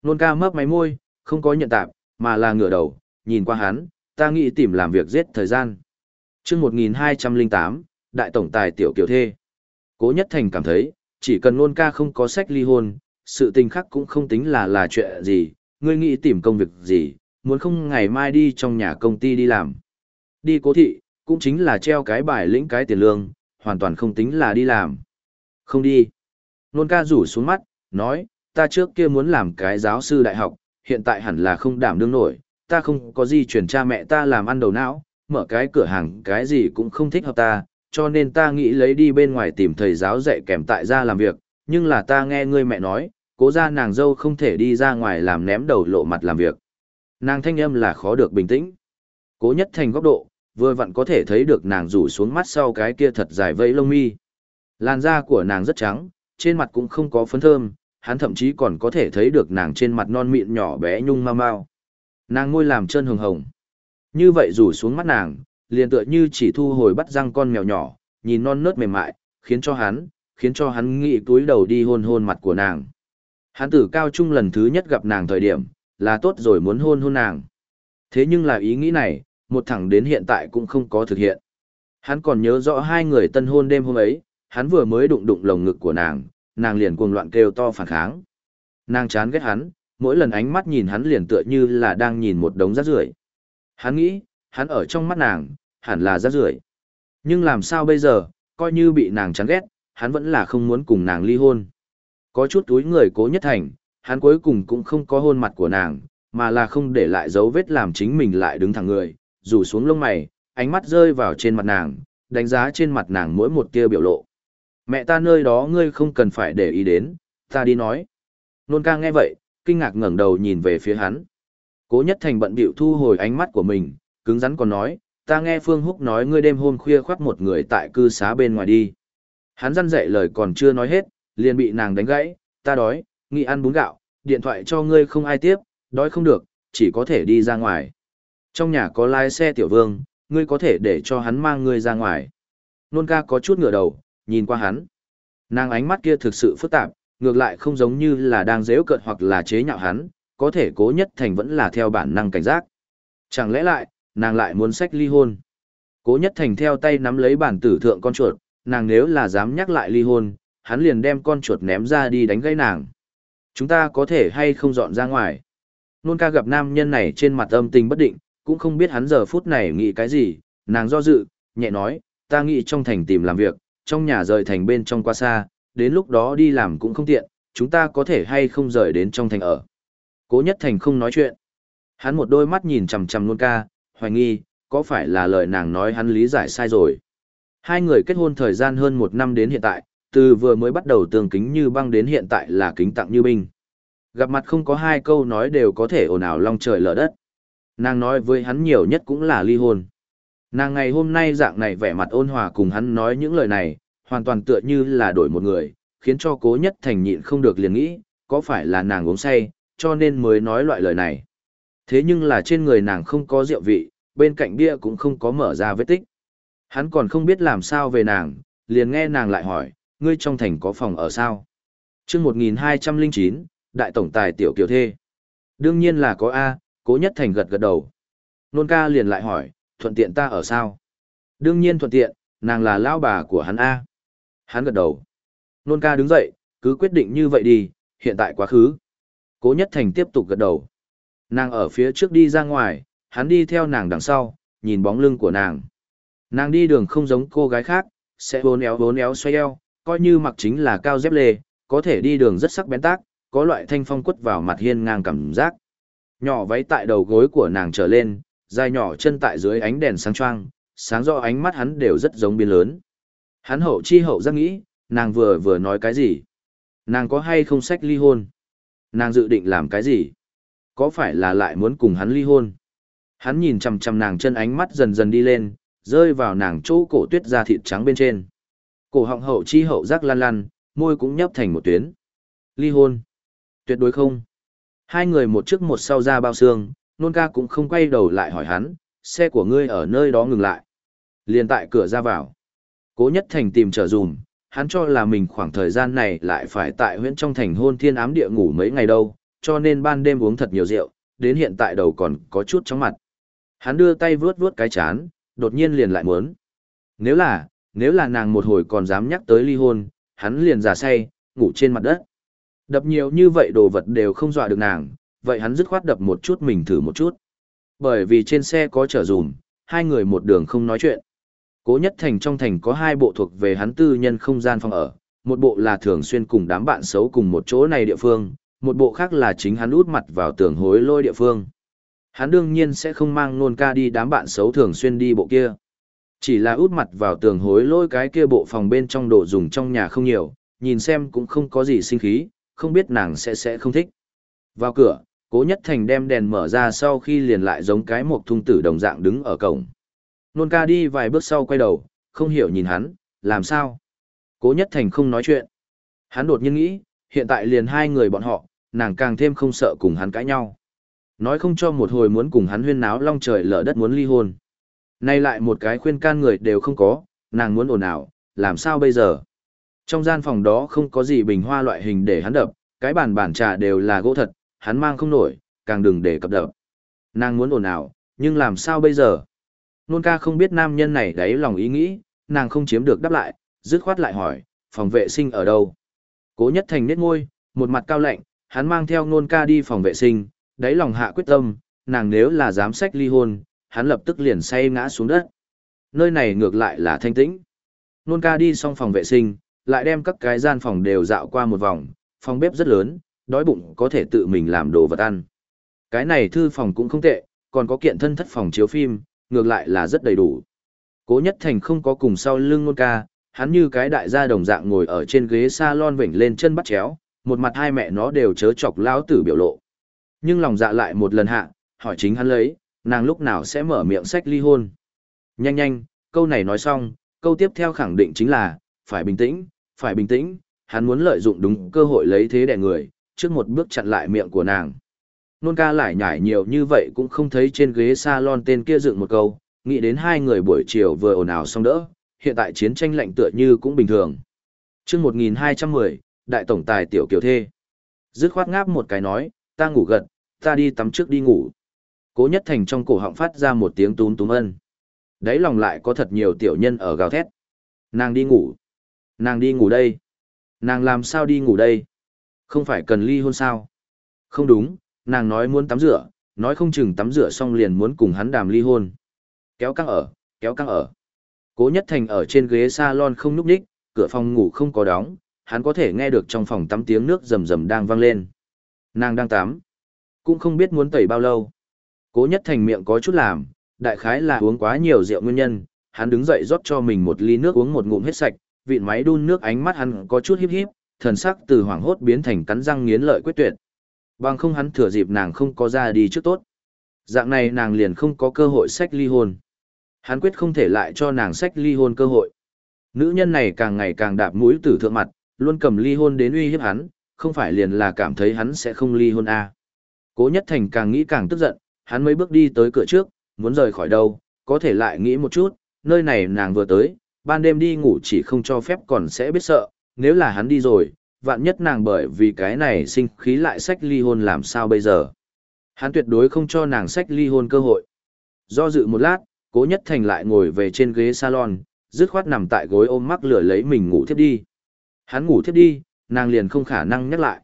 Ngôn ca mấp máy môi, không có nhận tạp, mà là ngửa đầu, nhìn qua hắn, ta nghĩ tìm làm việc giết thời gian. chương 1208, Đại Tổng Tài Tiểu Kiều Thê. Cố Nhất Thành cảm thấy, chỉ cần ngôn ca không có sách ly hôn, sự tình khác cũng không tính là là chuyện gì, ngươi nghĩ tìm công việc gì, muốn không ngày mai đi trong nhà công ty đi làm. Đi cố thị, cũng chính là treo cái bài lĩnh cái tiền lương, hoàn toàn không tính là đi làm. Không đi. Nôn ca rủ xuống mắt, nói, ta trước kia muốn làm cái giáo sư đại học, hiện tại hẳn là không đảm đương nổi, ta không có gì chuyển cha mẹ ta làm ăn đầu não, mở cái cửa hàng cái gì cũng không thích hợp ta, cho nên ta nghĩ lấy đi bên ngoài tìm thầy giáo dạy kèm tại gia làm việc, nhưng là ta nghe ngươi mẹ nói, cố ra nàng dâu không thể đi ra ngoài làm ném đầu lộ mặt làm việc. Nàng thanh âm là khó được bình tĩnh. Cố nhất thành góc độ, vừa vặn có thể thấy được nàng rủ xuống mắt sau cái kia thật dài vây lông mi. Làn da của nàng rất trắng, trên mặt cũng không có phấn thơm, hắn thậm chí còn có thể thấy được nàng trên mặt non mịn nhỏ bé nhung mau mau. Nàng ngôi làm chân hồng hồng. Như vậy rủ xuống mắt nàng, liền tựa như chỉ thu hồi bắt răng con mèo nhỏ, nhìn non nớt mềm mại, khiến cho hắn, khiến cho hắn nghĩ túi đầu đi hôn hôn mặt của nàng. Hắn tử cao trung lần thứ nhất gặp nàng thời điểm, là tốt rồi muốn hôn hôn nàng. Thế nhưng là ý nghĩ này, một thẳng đến hiện tại cũng không có thực hiện. Hắn còn nhớ rõ hai người tân hôn đêm hôm ấy, hắn vừa mới đụng đụng lồng ngực của nàng, nàng liền cuồng loạn kêu to phản kháng. Nàng chán ghét hắn, mỗi lần ánh mắt nhìn hắn liền tựa như là đang nhìn một đống rác rưởi. Hắn nghĩ, hắn ở trong mắt nàng, hẳn là rác rưởi. Nhưng làm sao bây giờ, coi như bị nàng chán ghét, hắn vẫn là không muốn cùng nàng ly hôn. Có chút túi người cố nhất thành, hắn cuối cùng cũng không có hôn mặt của nàng, mà là không để lại dấu vết làm chính mình lại đứng thẳng người, rủ xuống lông mày, ánh mắt rơi vào trên mặt nàng, đánh giá trên mặt nàng mỗi một tia biểu lộ. Mẹ ta nơi đó ngươi không cần phải để ý đến, ta đi nói. Nôn ca nghe vậy, kinh ngạc ngẩng đầu nhìn về phía hắn. Cố nhất thành bận bịu thu hồi ánh mắt của mình, cứng rắn còn nói, ta nghe Phương Húc nói ngươi đêm hôm khuya khoác một người tại cư xá bên ngoài đi. Hắn răn dạy lời còn chưa nói hết, liền bị nàng đánh gãy, ta đói, nghĩ ăn bún gạo, điện thoại cho ngươi không ai tiếp, đói không được, chỉ có thể đi ra ngoài. Trong nhà có lái xe tiểu vương, ngươi có thể để cho hắn mang ngươi ra ngoài. Nôn ca có chút ngửa đầu, nhìn qua hắn. Nàng ánh mắt kia thực sự phức tạp, ngược lại không giống như là đang dễu cợt hoặc là chế nhạo hắn, có thể cố nhất thành vẫn là theo bản năng cảnh giác. Chẳng lẽ lại, nàng lại muốn sách ly hôn. Cố nhất thành theo tay nắm lấy bản tử thượng con chuột, nàng nếu là dám nhắc lại ly hôn, hắn liền đem con chuột ném ra đi đánh gãy nàng. Chúng ta có thể hay không dọn ra ngoài. Nôn ca gặp nam nhân này trên mặt âm tình bất định, cũng không biết hắn giờ phút này nghĩ cái gì, nàng do dự, nhẹ nói, ta nghĩ trong thành tìm làm việc, trong nhà rời thành bên trong qua xa, đến lúc đó đi làm cũng không tiện, chúng ta có thể hay không rời đến trong thành ở. Cố nhất thành không nói chuyện. Hắn một đôi mắt nhìn chằm chằm luôn ca, hoài nghi, có phải là lời nàng nói hắn lý giải sai rồi. Hai người kết hôn thời gian hơn một năm đến hiện tại, từ vừa mới bắt đầu tường kính như băng đến hiện tại là kính tặng như binh. Gặp mặt không có hai câu nói đều có thể ồn ào long trời lở đất. Nàng nói với hắn nhiều nhất cũng là ly hôn. Nàng ngày hôm nay dạng này vẻ mặt ôn hòa cùng hắn nói những lời này, hoàn toàn tựa như là đổi một người, khiến cho cố nhất thành nhịn không được liền nghĩ, có phải là nàng uống say, cho nên mới nói loại lời này. Thế nhưng là trên người nàng không có rượu vị, bên cạnh bia cũng không có mở ra vết tích. Hắn còn không biết làm sao về nàng, liền nghe nàng lại hỏi, ngươi trong thành có phòng ở sao? chương 1209, Đại Tổng Tài Tiểu Kiều Thê. Đương nhiên là có A, cố nhất thành gật gật đầu. Nôn ca liền lại hỏi, thuận tiện ta ở sao? Đương nhiên thuận tiện, nàng là lao bà của hắn A. Hắn gật đầu. Nôn ca đứng dậy, cứ quyết định như vậy đi, hiện tại quá khứ. Cố nhất thành tiếp tục gật đầu. Nàng ở phía trước đi ra ngoài, hắn đi theo nàng đằng sau, nhìn bóng lưng của nàng. Nàng đi đường không giống cô gái khác, sẽ bốn éo bốn éo xoay eo, coi như mặc chính là cao dép lê, có thể đi đường rất sắc bén tác, có loại thanh phong quất vào mặt hiên ngang cảm giác. Nhỏ váy tại đầu gối của nàng trở lên, dài nhỏ chân tại dưới ánh đèn sáng choang, sáng rõ ánh mắt hắn đều rất giống biến lớn. Hắn hậu chi hậu giác nghĩ, nàng vừa vừa nói cái gì? Nàng có hay không sách ly hôn? Nàng dự định làm cái gì? Có phải là lại muốn cùng hắn ly hôn? Hắn nhìn chằm chằm nàng chân ánh mắt dần dần đi lên, rơi vào nàng chỗ cổ tuyết da thịt trắng bên trên. Cổ họng hậu chi hậu giác lan lan, môi cũng nhấp thành một tuyến. Ly hôn? Tuyệt đối không. Hai người một trước một sau ra bao xương, nôn ca cũng không quay đầu lại hỏi hắn, xe của ngươi ở nơi đó ngừng lại. Liền tại cửa ra vào. Cố nhất thành tìm trở dùm, hắn cho là mình khoảng thời gian này lại phải tại huyện trong thành hôn thiên ám địa ngủ mấy ngày đâu, cho nên ban đêm uống thật nhiều rượu, đến hiện tại đầu còn có chút chóng mặt. Hắn đưa tay vướt vướt cái chán, đột nhiên liền lại muốn. Nếu là, nếu là nàng một hồi còn dám nhắc tới ly hôn, hắn liền giả say, ngủ trên mặt đất. Đập nhiều như vậy đồ vật đều không dọa được nàng, vậy hắn dứt khoát đập một chút mình thử một chút. Bởi vì trên xe có chở dùm, hai người một đường không nói chuyện. Cố nhất thành trong thành có hai bộ thuộc về hắn tư nhân không gian phòng ở, một bộ là thường xuyên cùng đám bạn xấu cùng một chỗ này địa phương, một bộ khác là chính hắn út mặt vào tường hối lôi địa phương. Hắn đương nhiên sẽ không mang nôn ca đi đám bạn xấu thường xuyên đi bộ kia. Chỉ là út mặt vào tường hối lôi cái kia bộ phòng bên trong đồ dùng trong nhà không nhiều, nhìn xem cũng không có gì sinh khí, không biết nàng sẽ sẽ không thích. Vào cửa, cố nhất thành đem đèn mở ra sau khi liền lại giống cái một thung tử đồng dạng đứng ở cổng. Nôn ca đi vài bước sau quay đầu, không hiểu nhìn hắn, làm sao? Cố nhất thành không nói chuyện. Hắn đột nhiên nghĩ, hiện tại liền hai người bọn họ, nàng càng thêm không sợ cùng hắn cãi nhau. Nói không cho một hồi muốn cùng hắn huyên náo long trời lở đất muốn ly hôn. Nay lại một cái khuyên can người đều không có, nàng muốn ồn ào, làm sao bây giờ? Trong gian phòng đó không có gì bình hoa loại hình để hắn đập, cái bàn bàn trà đều là gỗ thật, hắn mang không nổi, càng đừng để cập đập. Nàng muốn ồn ào, nhưng làm sao bây giờ? Nôn ca không biết nam nhân này đáy lòng ý nghĩ, nàng không chiếm được đáp lại, dứt khoát lại hỏi, phòng vệ sinh ở đâu? Cố nhất thành nết ngôi, một mặt cao lạnh, hắn mang theo nôn ca đi phòng vệ sinh, đáy lòng hạ quyết tâm, nàng nếu là dám sách ly hôn, hắn lập tức liền say ngã xuống đất. Nơi này ngược lại là thanh tĩnh. Nôn ca đi xong phòng vệ sinh, lại đem các cái gian phòng đều dạo qua một vòng, phòng bếp rất lớn, đói bụng có thể tự mình làm đồ vật ăn. Cái này thư phòng cũng không tệ, còn có kiện thân thất phòng chiếu phim, ngược lại là rất đầy đủ. Cố Nhất Thành không có cùng sau lưng ngôn ca, hắn như cái đại gia đồng dạng ngồi ở trên ghế salon vểnh lên chân bắt chéo, một mặt hai mẹ nó đều chớ chọc lão tử biểu lộ. Nhưng lòng dạ lại một lần hạ, hỏi chính hắn lấy, nàng lúc nào sẽ mở miệng sách ly hôn. Nhanh nhanh, câu này nói xong, câu tiếp theo khẳng định chính là, phải bình tĩnh, phải bình tĩnh, hắn muốn lợi dụng đúng cơ hội lấy thế đè người, trước một bước chặn lại miệng của nàng. Nôn ca lại nhải nhiều như vậy cũng không thấy trên ghế salon tên kia dựng một câu, nghĩ đến hai người buổi chiều vừa ồn ào xong đỡ, hiện tại chiến tranh lạnh tựa như cũng bình thường. chương 1210, Đại Tổng Tài Tiểu Kiều Thê. Dứt khoát ngáp một cái nói, ta ngủ gật, ta đi tắm trước đi ngủ. Cố nhất thành trong cổ họng phát ra một tiếng túm túm ân. Đấy lòng lại có thật nhiều tiểu nhân ở gào thét. Nàng đi ngủ. Nàng đi ngủ đây. Nàng làm sao đi ngủ đây? Không phải cần ly hôn sao? Không đúng, nàng nói muốn tắm rửa, nói không chừng tắm rửa xong liền muốn cùng hắn đàm ly hôn. Kéo căng ở, kéo căng ở. Cố Nhất Thành ở trên ghế salon không núp đích, cửa phòng ngủ không có đóng, hắn có thể nghe được trong phòng tắm tiếng nước rầm rầm đang vang lên. Nàng đang tắm, cũng không biết muốn tẩy bao lâu. Cố Nhất Thành miệng có chút làm, đại khái là uống quá nhiều rượu nguyên nhân, hắn đứng dậy rót cho mình một ly nước uống một ngụm hết sạch, vịn máy đun nước ánh mắt hắn có chút híp híp, thần sắc từ hoảng hốt biến thành cắn răng nghiến lợi quyết tuyệt. Bằng không hắn thừa dịp nàng không có ra đi trước tốt. Dạng này nàng liền không có cơ hội sách ly hôn. Hắn quyết không thể lại cho nàng sách ly hôn cơ hội. Nữ nhân này càng ngày càng đạp mũi tử thượng mặt, luôn cầm ly hôn đến uy hiếp hắn, không phải liền là cảm thấy hắn sẽ không ly hôn à. Cố Nhất Thành càng nghĩ càng tức giận, hắn mấy bước đi tới cửa trước, muốn rời khỏi đâu, có thể lại nghĩ một chút, nơi này nàng vừa tới, ban đêm đi ngủ chỉ không cho phép còn sẽ biết sợ, nếu là hắn đi rồi, vạn nhất nàng bởi vì cái này sinh khí lại sách ly hôn làm sao bây giờ. Hắn tuyệt đối không cho nàng sách ly hôn cơ hội. Do dự một lát, cố nhất thành lại ngồi về trên ghế salon, dứt khoát nằm tại gối ôm mắc lửa lấy mình ngủ thiếp đi. Hắn ngủ thiếp đi, nàng liền không khả năng nhắc lại.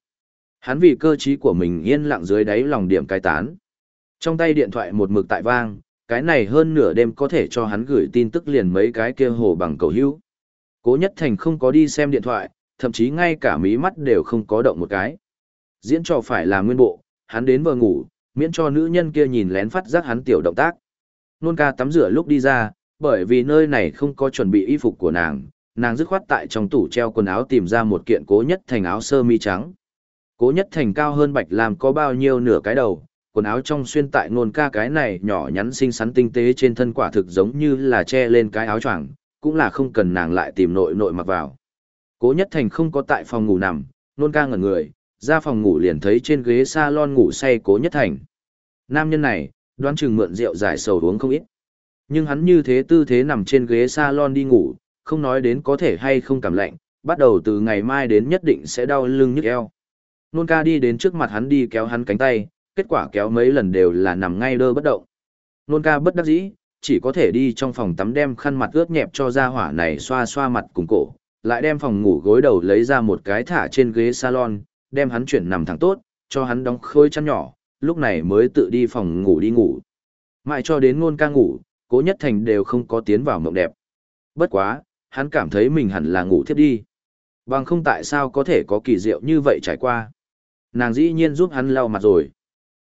Hắn vì cơ trí của mình yên lặng dưới đáy lòng điểm cai tán. Trong tay điện thoại một mực tại vang, cái này hơn nửa đêm có thể cho hắn gửi tin tức liền mấy cái kia hồ bằng cầu hữu. Cố Nhất Thành không có đi xem điện thoại, thậm chí ngay cả mí mắt đều không có động một cái. Diễn trò phải là nguyên bộ, hắn đến vừa ngủ, miễn cho nữ nhân kia nhìn lén phát giác hắn tiểu động tác. Nôn ca tắm rửa lúc đi ra, bởi vì nơi này không có chuẩn bị y phục của nàng, nàng dứt khoát tại trong tủ treo quần áo tìm ra một kiện cố nhất thành áo sơ mi trắng. Cố nhất thành cao hơn bạch làm có bao nhiêu nửa cái đầu, quần áo trong xuyên tại nôn ca cái này nhỏ nhắn xinh xắn tinh tế trên thân quả thực giống như là che lên cái áo choàng, cũng là không cần nàng lại tìm nội nội mặc vào. Cố nhất thành không có tại phòng ngủ nằm, nôn ca ngẩn người, ra phòng ngủ liền thấy trên ghế salon ngủ say cố nhất thành. Nam nhân này, đoán chừng mượn rượu giải sầu uống không ít. Nhưng hắn như thế tư thế nằm trên ghế salon đi ngủ, không nói đến có thể hay không cảm lạnh, bắt đầu từ ngày mai đến nhất định sẽ đau lưng nhức eo. Nôn ca đi đến trước mặt hắn đi kéo hắn cánh tay, kết quả kéo mấy lần đều là nằm ngay đơ bất động. Nôn ca bất đắc dĩ, chỉ có thể đi trong phòng tắm đem khăn mặt ướt nhẹp cho ra hỏa này xoa xoa mặt cùng cổ, lại đem phòng ngủ gối đầu lấy ra một cái thả trên ghế salon, đem hắn chuyển nằm thẳng tốt, cho hắn đóng khôi chăn nhỏ, lúc này mới tự đi phòng ngủ đi ngủ. Mãi cho đến ngôn ca ngủ, cố nhất thành đều không có tiến vào mộng đẹp. Bất quá, hắn cảm thấy mình hẳn là ngủ thiếp đi. Bằng không tại sao có thể có kỳ diệu như vậy trải qua. Nàng dĩ nhiên giúp hắn lau mặt rồi.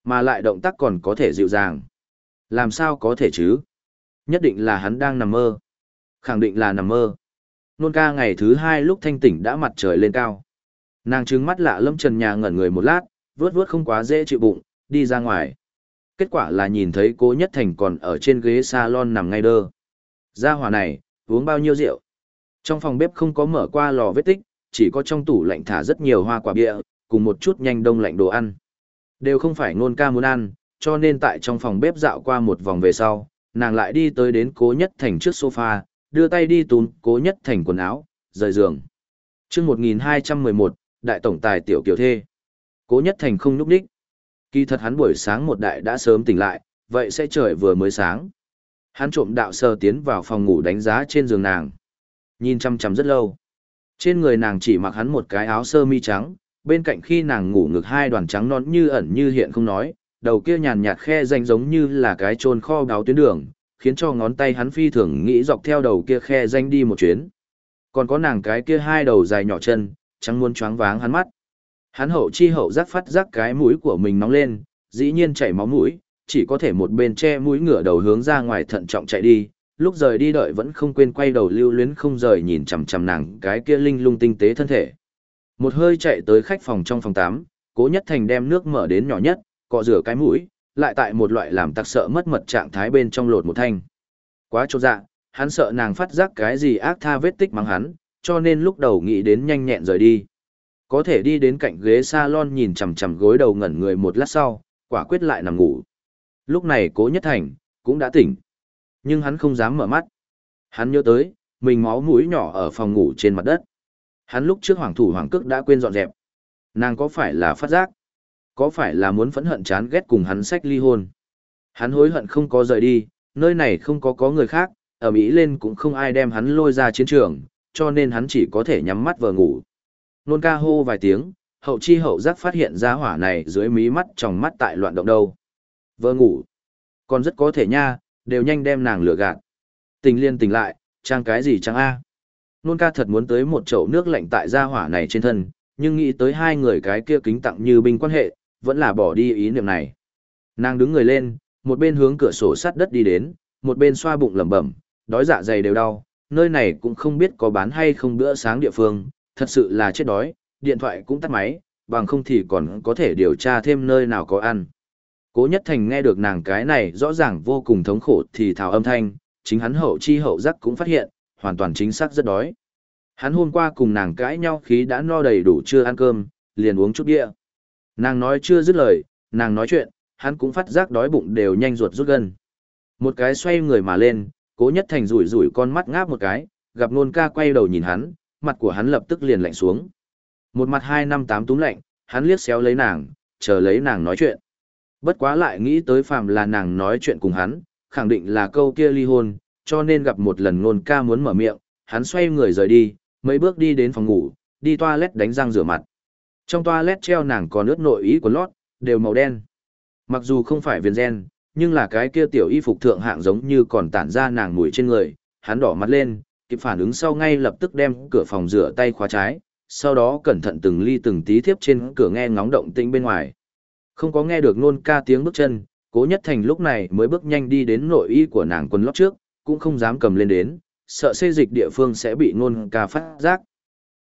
Mà lại động tác còn có thể dịu dàng. Làm sao có thể chứ? Nhất định là hắn đang nằm mơ. Khẳng định là nằm mơ. Nôn ca ngày thứ hai lúc thanh tỉnh đã mặt trời lên cao. Nàng trứng mắt lạ lâm trần nhà ngẩn người một lát, vướt vướt không quá dễ chịu bụng, đi ra ngoài. Kết quả là nhìn thấy cố nhất thành còn ở trên ghế salon nằm ngay đơ. Ra hỏa này, uống bao nhiêu rượu? Trong phòng bếp không có mở qua lò vết tích, chỉ có trong tủ lạnh thả rất nhiều hoa quả bịa cùng một chút nhanh đông lạnh đồ ăn. Đều không phải ngôn ca muốn ăn, cho nên tại trong phòng bếp dạo qua một vòng về sau, nàng lại đi tới đến cố nhất thành trước sofa, đưa tay đi tún cố nhất thành quần áo, rời giường. chương 1211, Đại Tổng Tài Tiểu Kiều Thê. Cố nhất thành không núp đích. Kỳ thật hắn buổi sáng một đại đã sớm tỉnh lại, vậy sẽ trời vừa mới sáng. Hắn trộm đạo sơ tiến vào phòng ngủ đánh giá trên giường nàng. Nhìn chăm chăm rất lâu. Trên người nàng chỉ mặc hắn một cái áo sơ mi trắng, bên cạnh khi nàng ngủ ngực hai đoàn trắng non như ẩn như hiện không nói, đầu kia nhàn nhạt khe danh giống như là cái chôn kho báo tuyến đường, khiến cho ngón tay hắn phi thường nghĩ dọc theo đầu kia khe danh đi một chuyến. Còn có nàng cái kia hai đầu dài nhỏ chân, trắng muôn choáng váng hắn mắt. Hắn hậu chi hậu giác phát giác cái mũi của mình nóng lên, dĩ nhiên chảy máu mũi, chỉ có thể một bên che mũi ngửa đầu hướng ra ngoài thận trọng chạy đi, lúc rời đi đợi vẫn không quên quay đầu lưu luyến không rời nhìn chằm chằm nàng cái kia linh lung tinh tế thân thể. Một hơi chạy tới khách phòng trong phòng 8, cố nhất thành đem nước mở đến nhỏ nhất, cọ rửa cái mũi, lại tại một loại làm tặc sợ mất mật trạng thái bên trong lột một thanh. Quá trột dạ, hắn sợ nàng phát giác cái gì ác tha vết tích mắng hắn, cho nên lúc đầu nghĩ đến nhanh nhẹn rời đi. Có thể đi đến cạnh ghế salon nhìn chằm chằm gối đầu ngẩn người một lát sau, quả quyết lại nằm ngủ. Lúc này cố nhất thành, cũng đã tỉnh. Nhưng hắn không dám mở mắt. Hắn nhớ tới, mình máu mũi nhỏ ở phòng ngủ trên mặt đất. Hắn lúc trước hoàng thủ hoàng cước đã quên dọn dẹp. Nàng có phải là phát giác? Có phải là muốn phẫn hận chán ghét cùng hắn sách ly hôn? Hắn hối hận không có rời đi, nơi này không có có người khác, ở Mỹ lên cũng không ai đem hắn lôi ra chiến trường, cho nên hắn chỉ có thể nhắm mắt vờ ngủ. Nôn ca hô vài tiếng, hậu chi hậu giác phát hiện ra hỏa này dưới mí mắt trong mắt tại loạn động đâu. Vờ ngủ. Còn rất có thể nha, đều nhanh đem nàng lừa gạt. Tình liên tỉnh lại, trang cái gì trang A. Nôn ca thật muốn tới một chậu nước lạnh tại gia hỏa này trên thân, nhưng nghĩ tới hai người cái kia kính tặng như binh quan hệ, vẫn là bỏ đi ý niệm này. Nàng đứng người lên, một bên hướng cửa sổ sắt đất đi đến, một bên xoa bụng lẩm bẩm, đói dạ dày đều đau, nơi này cũng không biết có bán hay không bữa sáng địa phương, thật sự là chết đói, điện thoại cũng tắt máy, bằng không thì còn có thể điều tra thêm nơi nào có ăn. Cố Nhất Thành nghe được nàng cái này rõ ràng vô cùng thống khổ thì thào âm thanh, chính hắn hậu chi hậu giác cũng phát hiện, hoàn toàn chính xác rất đói. Hắn hôm qua cùng nàng cãi nhau khí đã no đầy đủ chưa ăn cơm, liền uống chút bia. Nàng nói chưa dứt lời, nàng nói chuyện, hắn cũng phát giác đói bụng đều nhanh ruột rút gần. Một cái xoay người mà lên, cố nhất thành rủi rủi con mắt ngáp một cái, gặp nôn ca quay đầu nhìn hắn, mặt của hắn lập tức liền lạnh xuống. Một mặt hai năm tám túm lạnh, hắn liếc xéo lấy nàng, chờ lấy nàng nói chuyện. Bất quá lại nghĩ tới phàm là nàng nói chuyện cùng hắn, khẳng định là câu kia ly hôn, cho nên gặp một lần nôn ca muốn mở miệng, hắn xoay người rời đi, mấy bước đi đến phòng ngủ, đi toilet đánh răng rửa mặt. Trong toilet treo nàng còn ướt nội ý của lót, đều màu đen. Mặc dù không phải viền gen, nhưng là cái kia tiểu y phục thượng hạng giống như còn tản ra nàng mùi trên người, hắn đỏ mặt lên, kịp phản ứng sau ngay lập tức đem cửa phòng rửa tay khóa trái, sau đó cẩn thận từng ly từng tí tiếp trên cửa nghe ngóng động tĩnh bên ngoài. Không có nghe được nôn ca tiếng bước chân, cố nhất thành lúc này mới bước nhanh đi đến nội y của nàng quần lót trước, cũng không dám cầm lên đến, sợ xê dịch địa phương sẽ bị nôn ca phát giác.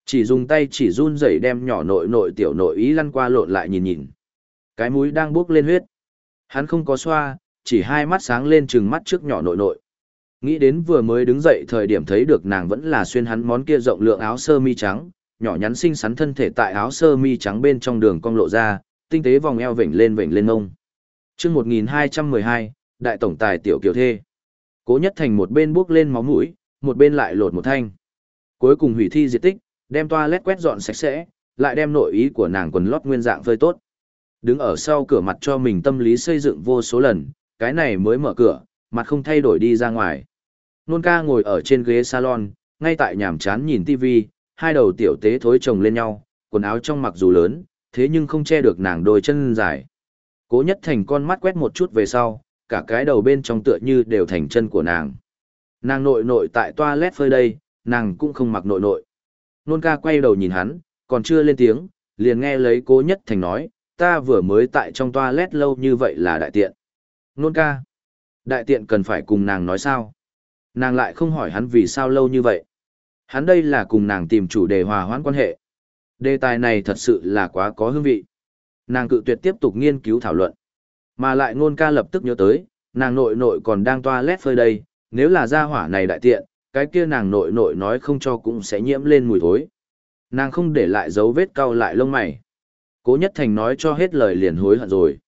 Chỉ dùng tay chỉ run rẩy đem nhỏ nội nội tiểu nội ý lăn qua lộn lại nhìn nhìn. Cái mũi đang bước lên huyết. Hắn không có xoa, chỉ hai mắt sáng lên trừng mắt trước nhỏ nội nội. Nghĩ đến vừa mới đứng dậy thời điểm thấy được nàng vẫn là xuyên hắn món kia rộng lượng áo sơ mi trắng, nhỏ nhắn xinh xắn thân thể tại áo sơ mi trắng bên trong đường cong lộ ra, tinh tế vòng eo vểnh lên vểnh lên ngông. Chương 1212, đại tổng tài tiểu kiều thê. Cố Nhất Thành một bên bước lên máu mũi, một bên lại lột một thanh. Cuối cùng hủy thi diệt tích, đem toilet quét dọn sạch sẽ, lại đem nội ý của nàng quần lót nguyên dạng phơi tốt. Đứng ở sau cửa mặt cho mình tâm lý xây dựng vô số lần, cái này mới mở cửa, mặt không thay đổi đi ra ngoài. Nôn ca ngồi ở trên ghế salon, ngay tại nhàm chán nhìn tivi, hai đầu tiểu tế thối chồng lên nhau, quần áo trong mặc dù lớn, thế nhưng không che được nàng đôi chân dài. Cố nhất thành con mắt quét một chút về sau, cả cái đầu bên trong tựa như đều thành chân của nàng. Nàng nội nội tại toilet phơi đây, nàng cũng không mặc nội nội. Nôn ca quay đầu nhìn hắn, còn chưa lên tiếng, liền nghe lấy cố nhất thành nói, ta vừa mới tại trong toilet lâu như vậy là đại tiện. Nôn ca, đại tiện cần phải cùng nàng nói sao? Nàng lại không hỏi hắn vì sao lâu như vậy. Hắn đây là cùng nàng tìm chủ đề hòa hoãn quan hệ. Đề tài này thật sự là quá có hương vị. Nàng cự tuyệt tiếp tục nghiên cứu thảo luận. Mà lại ngôn ca lập tức nhớ tới, nàng nội nội còn đang toa lét phơi đây, nếu là gia hỏa này đại tiện, cái kia nàng nội nội nói không cho cũng sẽ nhiễm lên mùi thối. Nàng không để lại dấu vết cau lại lông mày. Cố nhất thành nói cho hết lời liền hối hận rồi.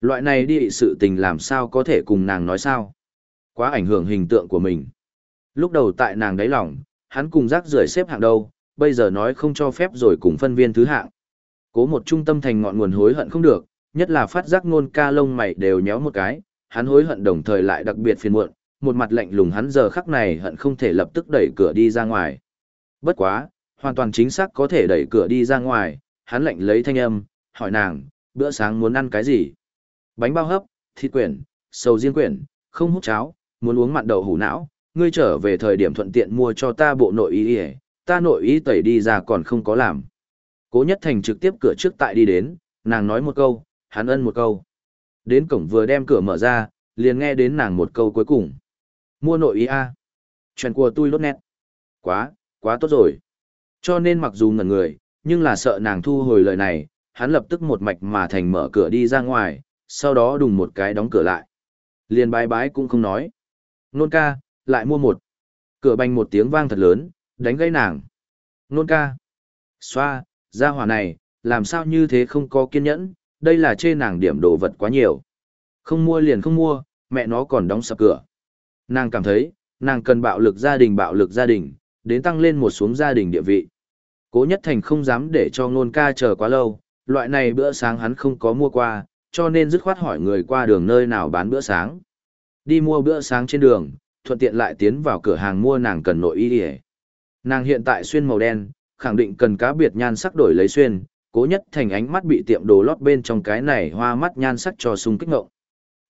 Loại này đi sự tình làm sao có thể cùng nàng nói sao. Quá ảnh hưởng hình tượng của mình. Lúc đầu tại nàng đáy lòng, hắn cùng rác rưởi xếp hạng đâu, bây giờ nói không cho phép rồi cùng phân viên thứ hạng. Cố một trung tâm thành ngọn nguồn hối hận không được, nhất là phát giác ngôn ca lông mày đều nhéo một cái, hắn hối hận đồng thời lại đặc biệt phiền muộn, một mặt lạnh lùng hắn giờ khắc này hận không thể lập tức đẩy cửa đi ra ngoài. Bất quá, hoàn toàn chính xác có thể đẩy cửa đi ra ngoài, hắn lạnh lấy thanh âm, hỏi nàng, bữa sáng muốn ăn cái gì? Bánh bao hấp, thịt quyển, sầu riêng quyển, không hút cháo, muốn uống mặn đậu hủ não, ngươi trở về thời điểm thuận tiện mua cho ta bộ nội y ta nội y tẩy đi ra còn không có làm. Cố Nhất Thành trực tiếp cửa trước tại đi đến, nàng nói một câu, hắn ân một câu. Đến cổng vừa đem cửa mở ra, liền nghe đến nàng một câu cuối cùng. Mua nội ý a. Chuyện của tôi lốt nét. Quá, quá tốt rồi. Cho nên mặc dù ngẩn người, nhưng là sợ nàng thu hồi lời này, hắn lập tức một mạch mà thành mở cửa đi ra ngoài, sau đó đùng một cái đóng cửa lại. Liền bái bái cũng không nói. Nôn ca, lại mua một. Cửa bành một tiếng vang thật lớn, đánh gây nàng. Nôn ca. Xoa, ra hỏa này, làm sao như thế không có kiên nhẫn, đây là chê nàng điểm đồ vật quá nhiều. Không mua liền không mua, mẹ nó còn đóng sập cửa. Nàng cảm thấy, nàng cần bạo lực gia đình bạo lực gia đình, đến tăng lên một xuống gia đình địa vị. Cố Nhất Thành không dám để cho ngôn ca chờ quá lâu, loại này bữa sáng hắn không có mua qua, cho nên dứt khoát hỏi người qua đường nơi nào bán bữa sáng. Đi mua bữa sáng trên đường, thuận tiện lại tiến vào cửa hàng mua nàng cần nội y ỉa nàng hiện tại xuyên màu đen khẳng định cần cá biệt nhan sắc đổi lấy xuyên cố nhất thành ánh mắt bị tiệm đồ lót bên trong cái này hoa mắt nhan sắc cho sung kích ngộng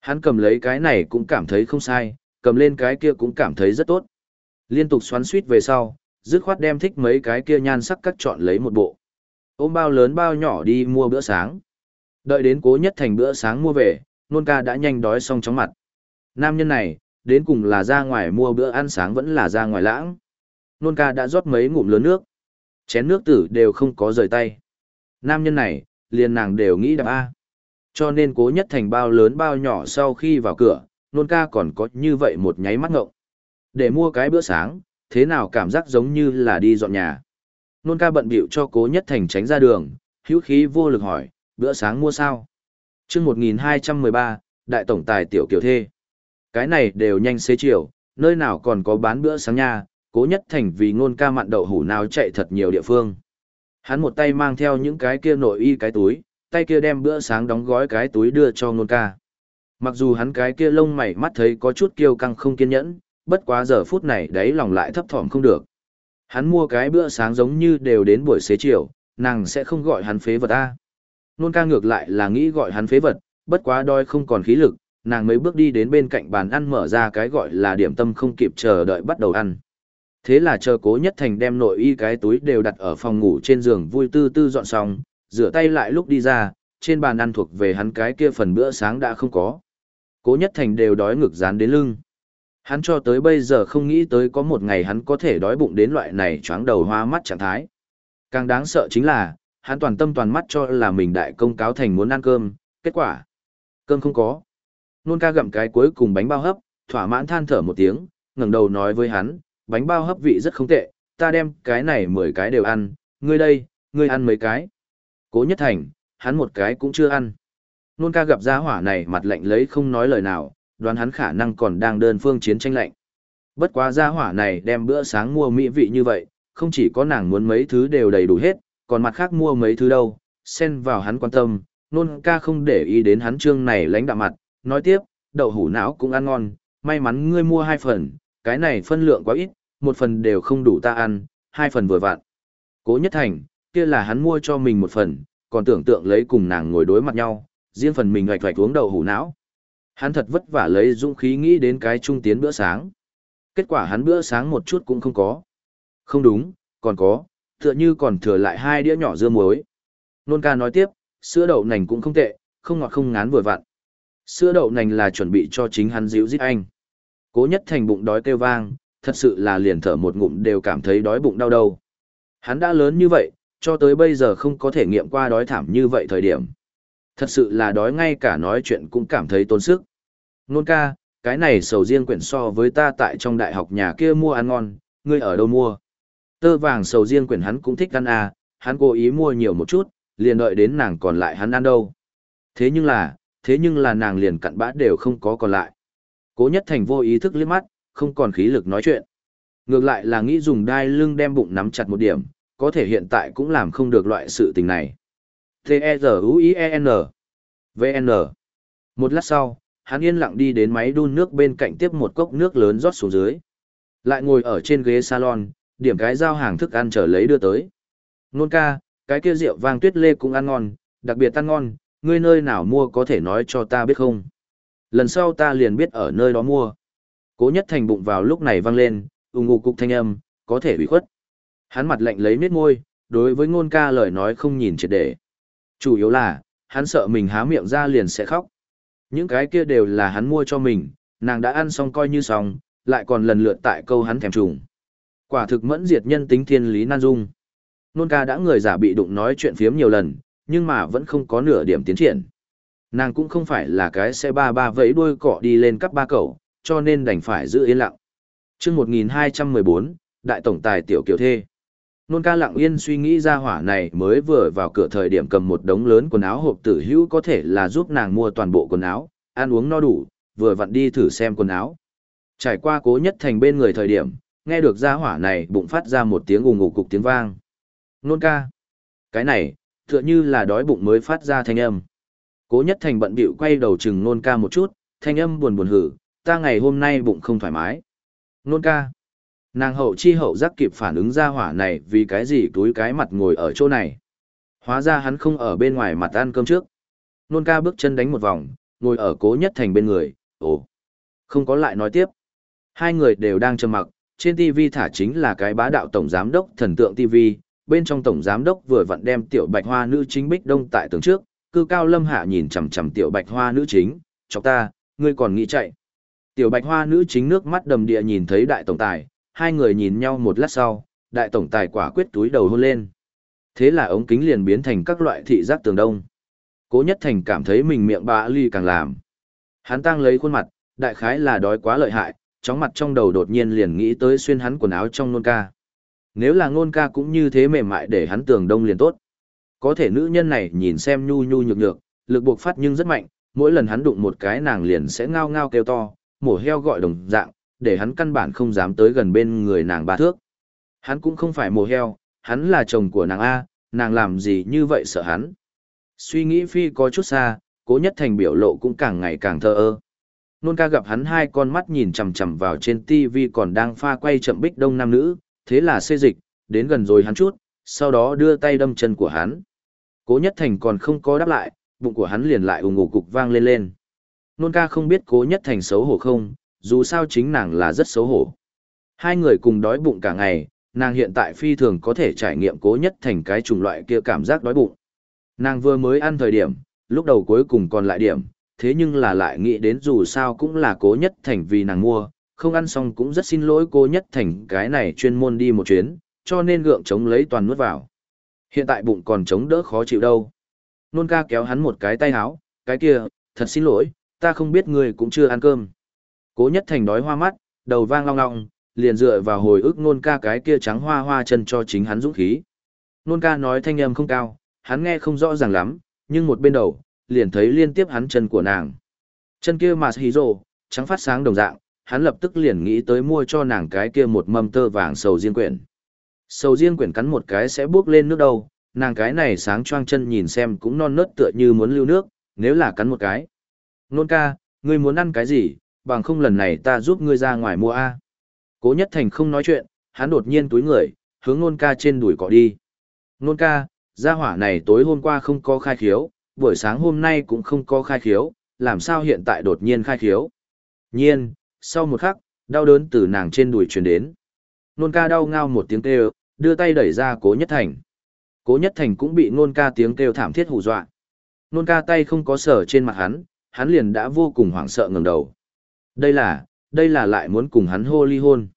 hắn cầm lấy cái này cũng cảm thấy không sai, cầm lên cái kia cũng cảm thấy rất tốt liên tục xoắn suýt về sau, dứt khoát đem thích mấy cái kia nhan sắc cắt chọn lấy một bộ ôm bao lớn bao nhỏ đi mua bữa sáng đợi đến cố nhất thành bữa sáng mua về, nôn ca đã nhanh đói xong chóng mặt nam nhân này, đến cùng là ra ngoài mua bữa ăn sáng vẫn là ra ngoài lãng. Nôn ca đã rót mấy ngụm lớn nước. Chén nước tử đều không có rời tay. Nam nhân này, liền nàng đều nghĩ đạp A. Cho nên cố nhất thành bao lớn bao nhỏ sau khi vào cửa, nôn ca còn có như vậy một nháy mắt ngộng. Để mua cái bữa sáng, thế nào cảm giác giống như là đi dọn nhà. Nôn ca bận bịu cho cố nhất thành tránh ra đường, hữu khí vô lực hỏi, bữa sáng mua sao? chương 1213, Đại Tổng Tài Tiểu Kiều Thê cái này đều nhanh xế chiều, nơi nào còn có bán bữa sáng nha, cố nhất thành vì ngôn ca mặn đậu hủ nào chạy thật nhiều địa phương. Hắn một tay mang theo những cái kia nội y cái túi, tay kia đem bữa sáng đóng gói cái túi đưa cho ngôn ca. Mặc dù hắn cái kia lông mày mắt thấy có chút kiêu căng không kiên nhẫn, bất quá giờ phút này đấy lòng lại thấp thỏm không được. Hắn mua cái bữa sáng giống như đều đến buổi xế chiều, nàng sẽ không gọi hắn phế vật a. Nôn ca ngược lại là nghĩ gọi hắn phế vật, bất quá đôi không còn khí lực, nàng mấy bước đi đến bên cạnh bàn ăn mở ra cái gọi là điểm tâm không kịp chờ đợi bắt đầu ăn. Thế là chờ cố nhất thành đem nội y cái túi đều đặt ở phòng ngủ trên giường vui tư tư dọn xong, rửa tay lại lúc đi ra, trên bàn ăn thuộc về hắn cái kia phần bữa sáng đã không có. Cố nhất thành đều đói ngực dán đến lưng. Hắn cho tới bây giờ không nghĩ tới có một ngày hắn có thể đói bụng đến loại này choáng đầu hoa mắt trạng thái. Càng đáng sợ chính là, hắn toàn tâm toàn mắt cho là mình đại công cáo thành muốn ăn cơm, kết quả. Cơm không có. Nôn ca gặm cái cuối cùng bánh bao hấp, thỏa mãn than thở một tiếng, ngẩng đầu nói với hắn, bánh bao hấp vị rất không tệ, ta đem cái này 10 cái đều ăn, ngươi đây, ngươi ăn mấy cái. Cố nhất thành, hắn một cái cũng chưa ăn. Nôn ca gặp gia hỏa này mặt lạnh lấy không nói lời nào, đoán hắn khả năng còn đang đơn phương chiến tranh lạnh. Bất quá gia hỏa này đem bữa sáng mua mỹ vị như vậy, không chỉ có nàng muốn mấy thứ đều đầy đủ hết, còn mặt khác mua mấy thứ đâu, xen vào hắn quan tâm, nôn ca không để ý đến hắn trương này lãnh đạm mặt, nói tiếp, đậu hủ não cũng ăn ngon, may mắn ngươi mua hai phần, cái này phân lượng quá ít, một phần đều không đủ ta ăn, hai phần vừa vặn. Cố nhất thành, kia là hắn mua cho mình một phần, còn tưởng tượng lấy cùng nàng ngồi đối mặt nhau, riêng phần mình hoạch hoạch uống đầu hủ não. Hắn thật vất vả lấy dũng khí nghĩ đến cái trung tiến bữa sáng. Kết quả hắn bữa sáng một chút cũng không có. Không đúng, còn có, tựa như còn thừa lại hai đĩa nhỏ dưa muối. Nôn ca nói tiếp, sữa đậu nành cũng không tệ, không ngọt không ngán vừa vặn. Sữa đậu nành là chuẩn bị cho chính hắn dịu dít anh. Cố nhất thành bụng đói kêu vang, thật sự là liền thở một ngụm đều cảm thấy đói bụng đau đầu. Hắn đã lớn như vậy, cho tới bây giờ không có thể nghiệm qua đói thảm như vậy thời điểm. Thật sự là đói ngay cả nói chuyện cũng cảm thấy tốn sức. Nôn ca, cái này sầu riêng quyển so với ta tại trong đại học nhà kia mua ăn ngon, ngươi ở đâu mua? Tơ vàng sầu riêng quyển hắn cũng thích ăn à, hắn cố ý mua nhiều một chút, liền đợi đến nàng còn lại hắn ăn đâu. Thế nhưng là, thế nhưng là nàng liền cặn bã đều không có còn lại. Cố nhất thành vô ý thức liếc mắt, không còn khí lực nói chuyện. Ngược lại là nghĩ dùng đai lưng đem bụng nắm chặt một điểm, có thể hiện tại cũng làm không được loại sự tình này. T-E-Z-U-I-E-N V-N Một lát sau, hắn yên lặng đi đến máy đun nước bên cạnh tiếp một cốc nước lớn rót xuống dưới. Lại ngồi ở trên ghế salon, điểm cái giao hàng thức ăn trở lấy đưa tới. Nôn ca, cái kia rượu vang tuyết lê cũng ăn ngon, đặc biệt ăn ngon, ngươi nơi nào mua có thể nói cho ta biết không? Lần sau ta liền biết ở nơi đó mua. Cố nhất thành bụng vào lúc này vang lên, ung ngụ cục thanh âm, có thể bị khuất. Hắn mặt lạnh lấy miết môi, đối với ngôn ca lời nói không nhìn triệt để. Chủ yếu là, hắn sợ mình há miệng ra liền sẽ khóc. Những cái kia đều là hắn mua cho mình, nàng đã ăn xong coi như xong, lại còn lần lượt tại câu hắn thèm trùng. Quả thực mẫn diệt nhân tính thiên lý nan dung. Nôn ca đã người giả bị đụng nói chuyện phiếm nhiều lần, nhưng mà vẫn không có nửa điểm tiến triển. Nàng cũng không phải là cái xe ba ba vẫy đuôi cọ đi lên cấp ba cậu, cho nên đành phải giữ yên lặng. chương 1214, Đại Tổng Tài Tiểu Kiều Thê. Nôn ca lặng yên suy nghĩ ra hỏa này mới vừa vào cửa thời điểm cầm một đống lớn quần áo hộp tử hữu có thể là giúp nàng mua toàn bộ quần áo, ăn uống no đủ, vừa vặn đi thử xem quần áo. Trải qua cố nhất thành bên người thời điểm, nghe được ra hỏa này bụng phát ra một tiếng ùng ục cục tiếng vang. Nôn ca. Cái này, tựa như là đói bụng mới phát ra thanh âm. Cố nhất thành bận bịu quay đầu chừng nôn ca một chút, thanh âm buồn buồn hử, ta ngày hôm nay bụng không thoải mái. Nôn ca. Nàng hậu chi hậu giác kịp phản ứng ra hỏa này vì cái gì túi cái mặt ngồi ở chỗ này. Hóa ra hắn không ở bên ngoài mặt ăn cơm trước. Nôn ca bước chân đánh một vòng, ngồi ở cố nhất thành bên người, ồ. Không có lại nói tiếp. Hai người đều đang trầm mặc, trên TV thả chính là cái bá đạo tổng giám đốc thần tượng TV, bên trong tổng giám đốc vừa vặn đem tiểu bạch hoa nữ chính bích đông tại tường trước, cư cao lâm hạ nhìn chằm chằm tiểu bạch hoa nữ chính, chọc ta, ngươi còn nghĩ chạy. Tiểu bạch hoa nữ chính nước mắt đầm địa nhìn thấy đại tổng tài, hai người nhìn nhau một lát sau, đại tổng tài quả quyết túi đầu hôn lên. Thế là ống kính liền biến thành các loại thị giác tường đông. Cố nhất thành cảm thấy mình miệng bạ ly càng làm. Hắn tang lấy khuôn mặt, đại khái là đói quá lợi hại, chóng mặt trong đầu đột nhiên liền nghĩ tới xuyên hắn quần áo trong nôn ca. Nếu là nôn ca cũng như thế mềm mại để hắn tường đông liền tốt. Có thể nữ nhân này nhìn xem nhu nhu nhược nhược, lực buộc phát nhưng rất mạnh, mỗi lần hắn đụng một cái nàng liền sẽ ngao ngao kêu to, mổ heo gọi đồng dạng, để hắn căn bản không dám tới gần bên người nàng ba thước. Hắn cũng không phải mổ heo, hắn là chồng của nàng A, nàng làm gì như vậy sợ hắn. Suy nghĩ phi có chút xa, cố nhất thành biểu lộ cũng càng ngày càng thơ ơ. Nôn ca gặp hắn hai con mắt nhìn chằm chằm vào trên TV còn đang pha quay chậm bích đông nam nữ, thế là xê dịch, đến gần rồi hắn chút, sau đó đưa tay đâm chân của hắn. Cố nhất thành còn không có đáp lại, bụng của hắn liền lại ù ngủ cục vang lên lên. Nôn ca không biết cố nhất thành xấu hổ không, dù sao chính nàng là rất xấu hổ. Hai người cùng đói bụng cả ngày, nàng hiện tại phi thường có thể trải nghiệm cố nhất thành cái chủng loại kia cảm giác đói bụng. Nàng vừa mới ăn thời điểm, lúc đầu cuối cùng còn lại điểm, thế nhưng là lại nghĩ đến dù sao cũng là cố nhất thành vì nàng mua, không ăn xong cũng rất xin lỗi cố nhất thành cái này chuyên môn đi một chuyến, cho nên gượng chống lấy toàn nuốt vào. Hiện tại bụng còn chống đỡ khó chịu đâu. Nôn ca kéo hắn một cái tay háo, cái kia, thật xin lỗi, ta không biết ngươi cũng chưa ăn cơm. Cố nhất thành đói hoa mắt, đầu vang long long, liền dựa vào hồi ức nôn ca cái kia trắng hoa hoa chân cho chính hắn dũng khí. Nôn ca nói thanh âm không cao, hắn nghe không rõ ràng lắm, nhưng một bên đầu, liền thấy liên tiếp hắn chân của nàng. Chân kia mà hí rồ, trắng phát sáng đồng dạng, hắn lập tức liền nghĩ tới mua cho nàng cái kia một mâm tơ vàng sầu riêng quyển. Sầu riêng quyển cắn một cái sẽ bước lên nước đâu, nàng cái này sáng choang chân nhìn xem cũng non nớt tựa như muốn lưu nước, nếu là cắn một cái. Nôn ca, ngươi muốn ăn cái gì, bằng không lần này ta giúp ngươi ra ngoài mua A. Cố nhất thành không nói chuyện, hắn đột nhiên túi người, hướng nôn ca trên đùi cọ đi. Nôn ca, gia hỏa này tối hôm qua không có khai khiếu, buổi sáng hôm nay cũng không có khai khiếu, làm sao hiện tại đột nhiên khai khiếu. Nhiên, sau một khắc, đau đớn từ nàng trên đùi truyền đến. Nôn ca đau ngao một tiếng kêu, đưa tay đẩy ra cố nhất thành. Cố nhất thành cũng bị nôn ca tiếng kêu thảm thiết hù dọa. Nôn ca tay không có sở trên mặt hắn, hắn liền đã vô cùng hoảng sợ ngẩng đầu. Đây là, đây là lại muốn cùng hắn hô ly hôn.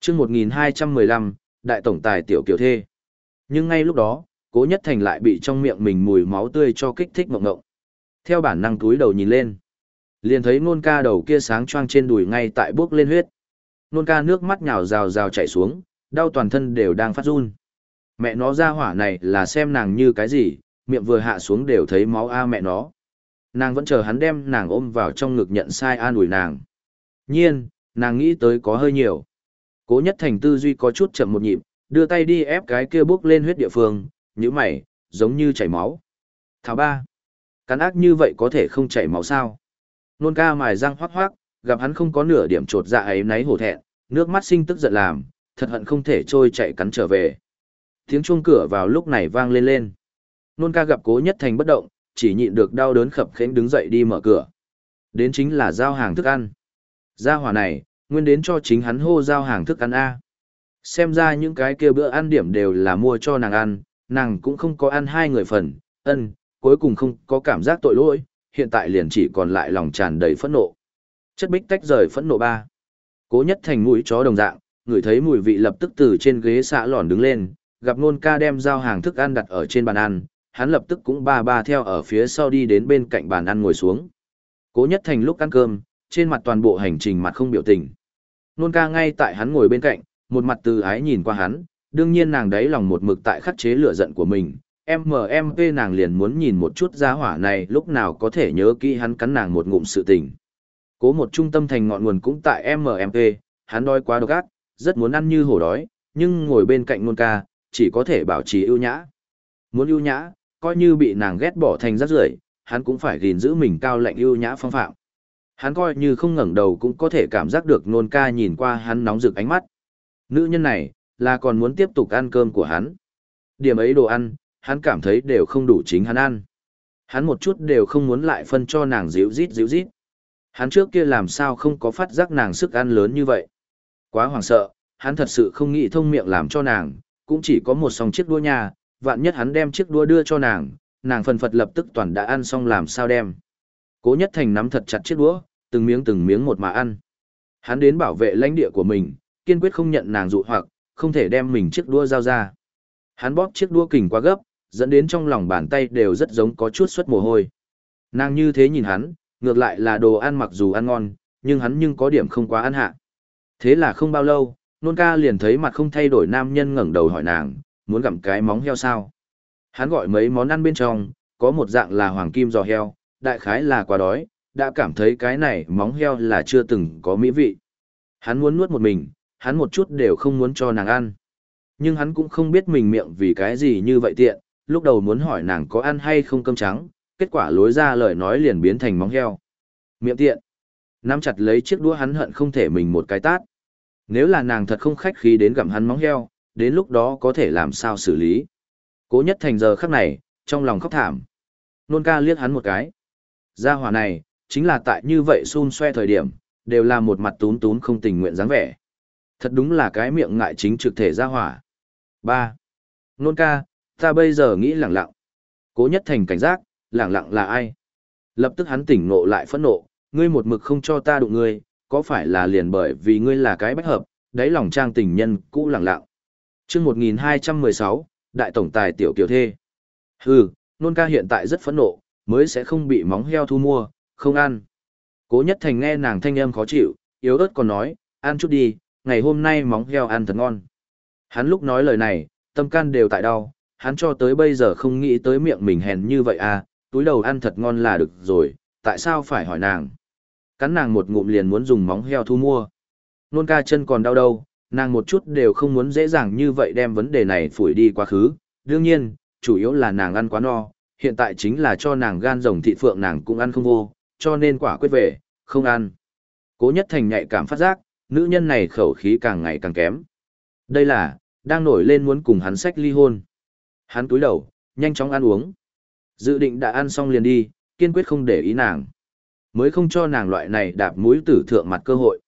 chương 1215, đại tổng tài tiểu kiều thê. Nhưng ngay lúc đó, cố nhất thành lại bị trong miệng mình mùi máu tươi cho kích thích mộng ngộng. Theo bản năng túi đầu nhìn lên. Liền thấy nôn ca đầu kia sáng choang trên đùi ngay tại bước lên huyết. Nôn ca nước mắt nhào rào rào chảy xuống, đau toàn thân đều đang phát run. Mẹ nó ra hỏa này là xem nàng như cái gì, miệng vừa hạ xuống đều thấy máu a mẹ nó. Nàng vẫn chờ hắn đem nàng ôm vào trong ngực nhận sai an ủi nàng. Nhiên, nàng nghĩ tới có hơi nhiều. Cố nhất thành tư duy có chút chậm một nhịp, đưa tay đi ép cái kia bước lên huyết địa phương, như mày, giống như chảy máu. Thảo ba, cắn ác như vậy có thể không chảy máu sao? Nôn ca mài răng hoác hoác, gặp hắn không có nửa điểm trột dạ ấy náy hổ thẹn, nước mắt sinh tức giận làm, thật hận không thể trôi chạy cắn trở về. Tiếng chuông cửa vào lúc này vang lên lên. Nôn ca gặp cố nhất thành bất động, chỉ nhịn được đau đớn khập khẽnh đứng dậy đi mở cửa. Đến chính là giao hàng thức ăn. Gia hỏa này, nguyên đến cho chính hắn hô giao hàng thức ăn A. Xem ra những cái kia bữa ăn điểm đều là mua cho nàng ăn, nàng cũng không có ăn hai người phần, ân, cuối cùng không có cảm giác tội lỗi, hiện tại liền chỉ còn lại lòng tràn đầy phẫn nộ. Chất bích tách rời phẫn nộ ba. Cố nhất thành mũi chó đồng dạng, người thấy mùi vị lập tức từ trên ghế xạ lòn đứng lên, gặp nôn ca đem giao hàng thức ăn đặt ở trên bàn ăn, hắn lập tức cũng ba ba theo ở phía sau đi đến bên cạnh bàn ăn ngồi xuống. Cố nhất thành lúc ăn cơm, trên mặt toàn bộ hành trình mặt không biểu tình. Nôn ca ngay tại hắn ngồi bên cạnh, một mặt từ ái nhìn qua hắn, đương nhiên nàng đấy lòng một mực tại khắc chế lửa giận của mình. MMP nàng liền muốn nhìn một chút giá hỏa này lúc nào có thể nhớ kỹ hắn cắn nàng một ngụm sự tình. Cố một trung tâm thành ngọn nguồn cũng tại MMP, hắn đói quá độc ác, rất muốn ăn như hổ đói, nhưng ngồi bên cạnh nôn ca, chỉ có thể bảo trì ưu nhã. Muốn ưu nhã, coi như bị nàng ghét bỏ thành rác rưởi, hắn cũng phải gìn giữ mình cao lạnh ưu nhã phong phạm. Hắn coi như không ngẩng đầu cũng có thể cảm giác được nôn ca nhìn qua hắn nóng rực ánh mắt. Nữ nhân này, là còn muốn tiếp tục ăn cơm của hắn. Điểm ấy đồ ăn, hắn cảm thấy đều không đủ chính hắn ăn. Hắn một chút đều không muốn lại phân cho nàng díu rít díu rít. Hắn trước kia làm sao không có phát giác nàng sức ăn lớn như vậy. Quá hoảng sợ, hắn thật sự không nghĩ thông miệng làm cho nàng, cũng chỉ có một song chiếc đũa nhà, vạn nhất hắn đem chiếc đũa đưa cho nàng, nàng phần phật lập tức toàn đã ăn xong làm sao đem. Cố nhất thành nắm thật chặt chiếc đũa, từng miếng từng miếng một mà ăn. Hắn đến bảo vệ lãnh địa của mình, kiên quyết không nhận nàng dụ hoặc, không thể đem mình chiếc đũa giao ra. Hắn bóp chiếc đũa kình quá gấp, dẫn đến trong lòng bàn tay đều rất giống có chút xuất mồ hôi. Nàng như thế nhìn hắn, ngược lại là đồ ăn mặc dù ăn ngon, nhưng hắn nhưng có điểm không quá ăn hạ. Thế là không bao lâu, nôn ca liền thấy mặt không thay đổi nam nhân ngẩng đầu hỏi nàng, muốn gặm cái móng heo sao. Hắn gọi mấy món ăn bên trong, có một dạng là hoàng kim giò heo, đại khái là quá đói, đã cảm thấy cái này móng heo là chưa từng có mỹ vị. Hắn muốn nuốt một mình, hắn một chút đều không muốn cho nàng ăn. Nhưng hắn cũng không biết mình miệng vì cái gì như vậy tiện, lúc đầu muốn hỏi nàng có ăn hay không cơm trắng, kết quả lối ra lời nói liền biến thành móng heo. Miệng tiện. Nắm chặt lấy chiếc đũa hắn hận không thể mình một cái tát. Nếu là nàng thật không khách khí đến gặm hắn móng heo, đến lúc đó có thể làm sao xử lý. Cố nhất thành giờ khắc này, trong lòng khóc thảm. Nôn ca liếc hắn một cái. Gia hỏa này, chính là tại như vậy xun xoe thời điểm, đều là một mặt tún tún không tình nguyện dáng vẻ. Thật đúng là cái miệng ngại chính trực thể gia hỏa. ba Nôn ca, ta bây giờ nghĩ lẳng lặng. Cố nhất thành cảnh giác, lẳng lặng là ai? Lập tức hắn tỉnh ngộ lại phẫn nộ, ngươi một mực không cho ta đụng ngươi, có phải là liền bởi vì ngươi là cái bách hợp, đáy lòng trang tình nhân cũ lẳng lặng. chương 1216, Đại Tổng Tài Tiểu Kiều Thê. Hừ, nôn ca hiện tại rất phẫn nộ, mới sẽ không bị móng heo thu mua, không ăn. Cố nhất thành nghe nàng thanh âm khó chịu, yếu ớt còn nói, ăn chút đi, ngày hôm nay móng heo ăn thật ngon. Hắn lúc nói lời này, tâm can đều tại đau, hắn cho tới bây giờ không nghĩ tới miệng mình hèn như vậy à, túi đầu ăn thật ngon là được rồi, tại sao phải hỏi nàng. Cắn nàng một ngụm liền muốn dùng móng heo thu mua. Nôn ca chân còn đau đâu, nàng một chút đều không muốn dễ dàng như vậy đem vấn đề này phủi đi quá khứ. Đương nhiên, chủ yếu là nàng ăn quá no, hiện tại chính là cho nàng gan rồng thị phượng nàng cũng ăn không vô, cho nên quả quyết về, không ăn. Cố nhất thành nhạy cảm phát giác, nữ nhân này khẩu khí càng ngày càng kém. Đây là, đang nổi lên muốn cùng hắn sách ly hôn. Hắn túi đầu, nhanh chóng ăn uống. Dự định đã ăn xong liền đi, kiên quyết không để ý nàng. Mới không cho nàng loại này đạp mũi tử thượng mặt cơ hội.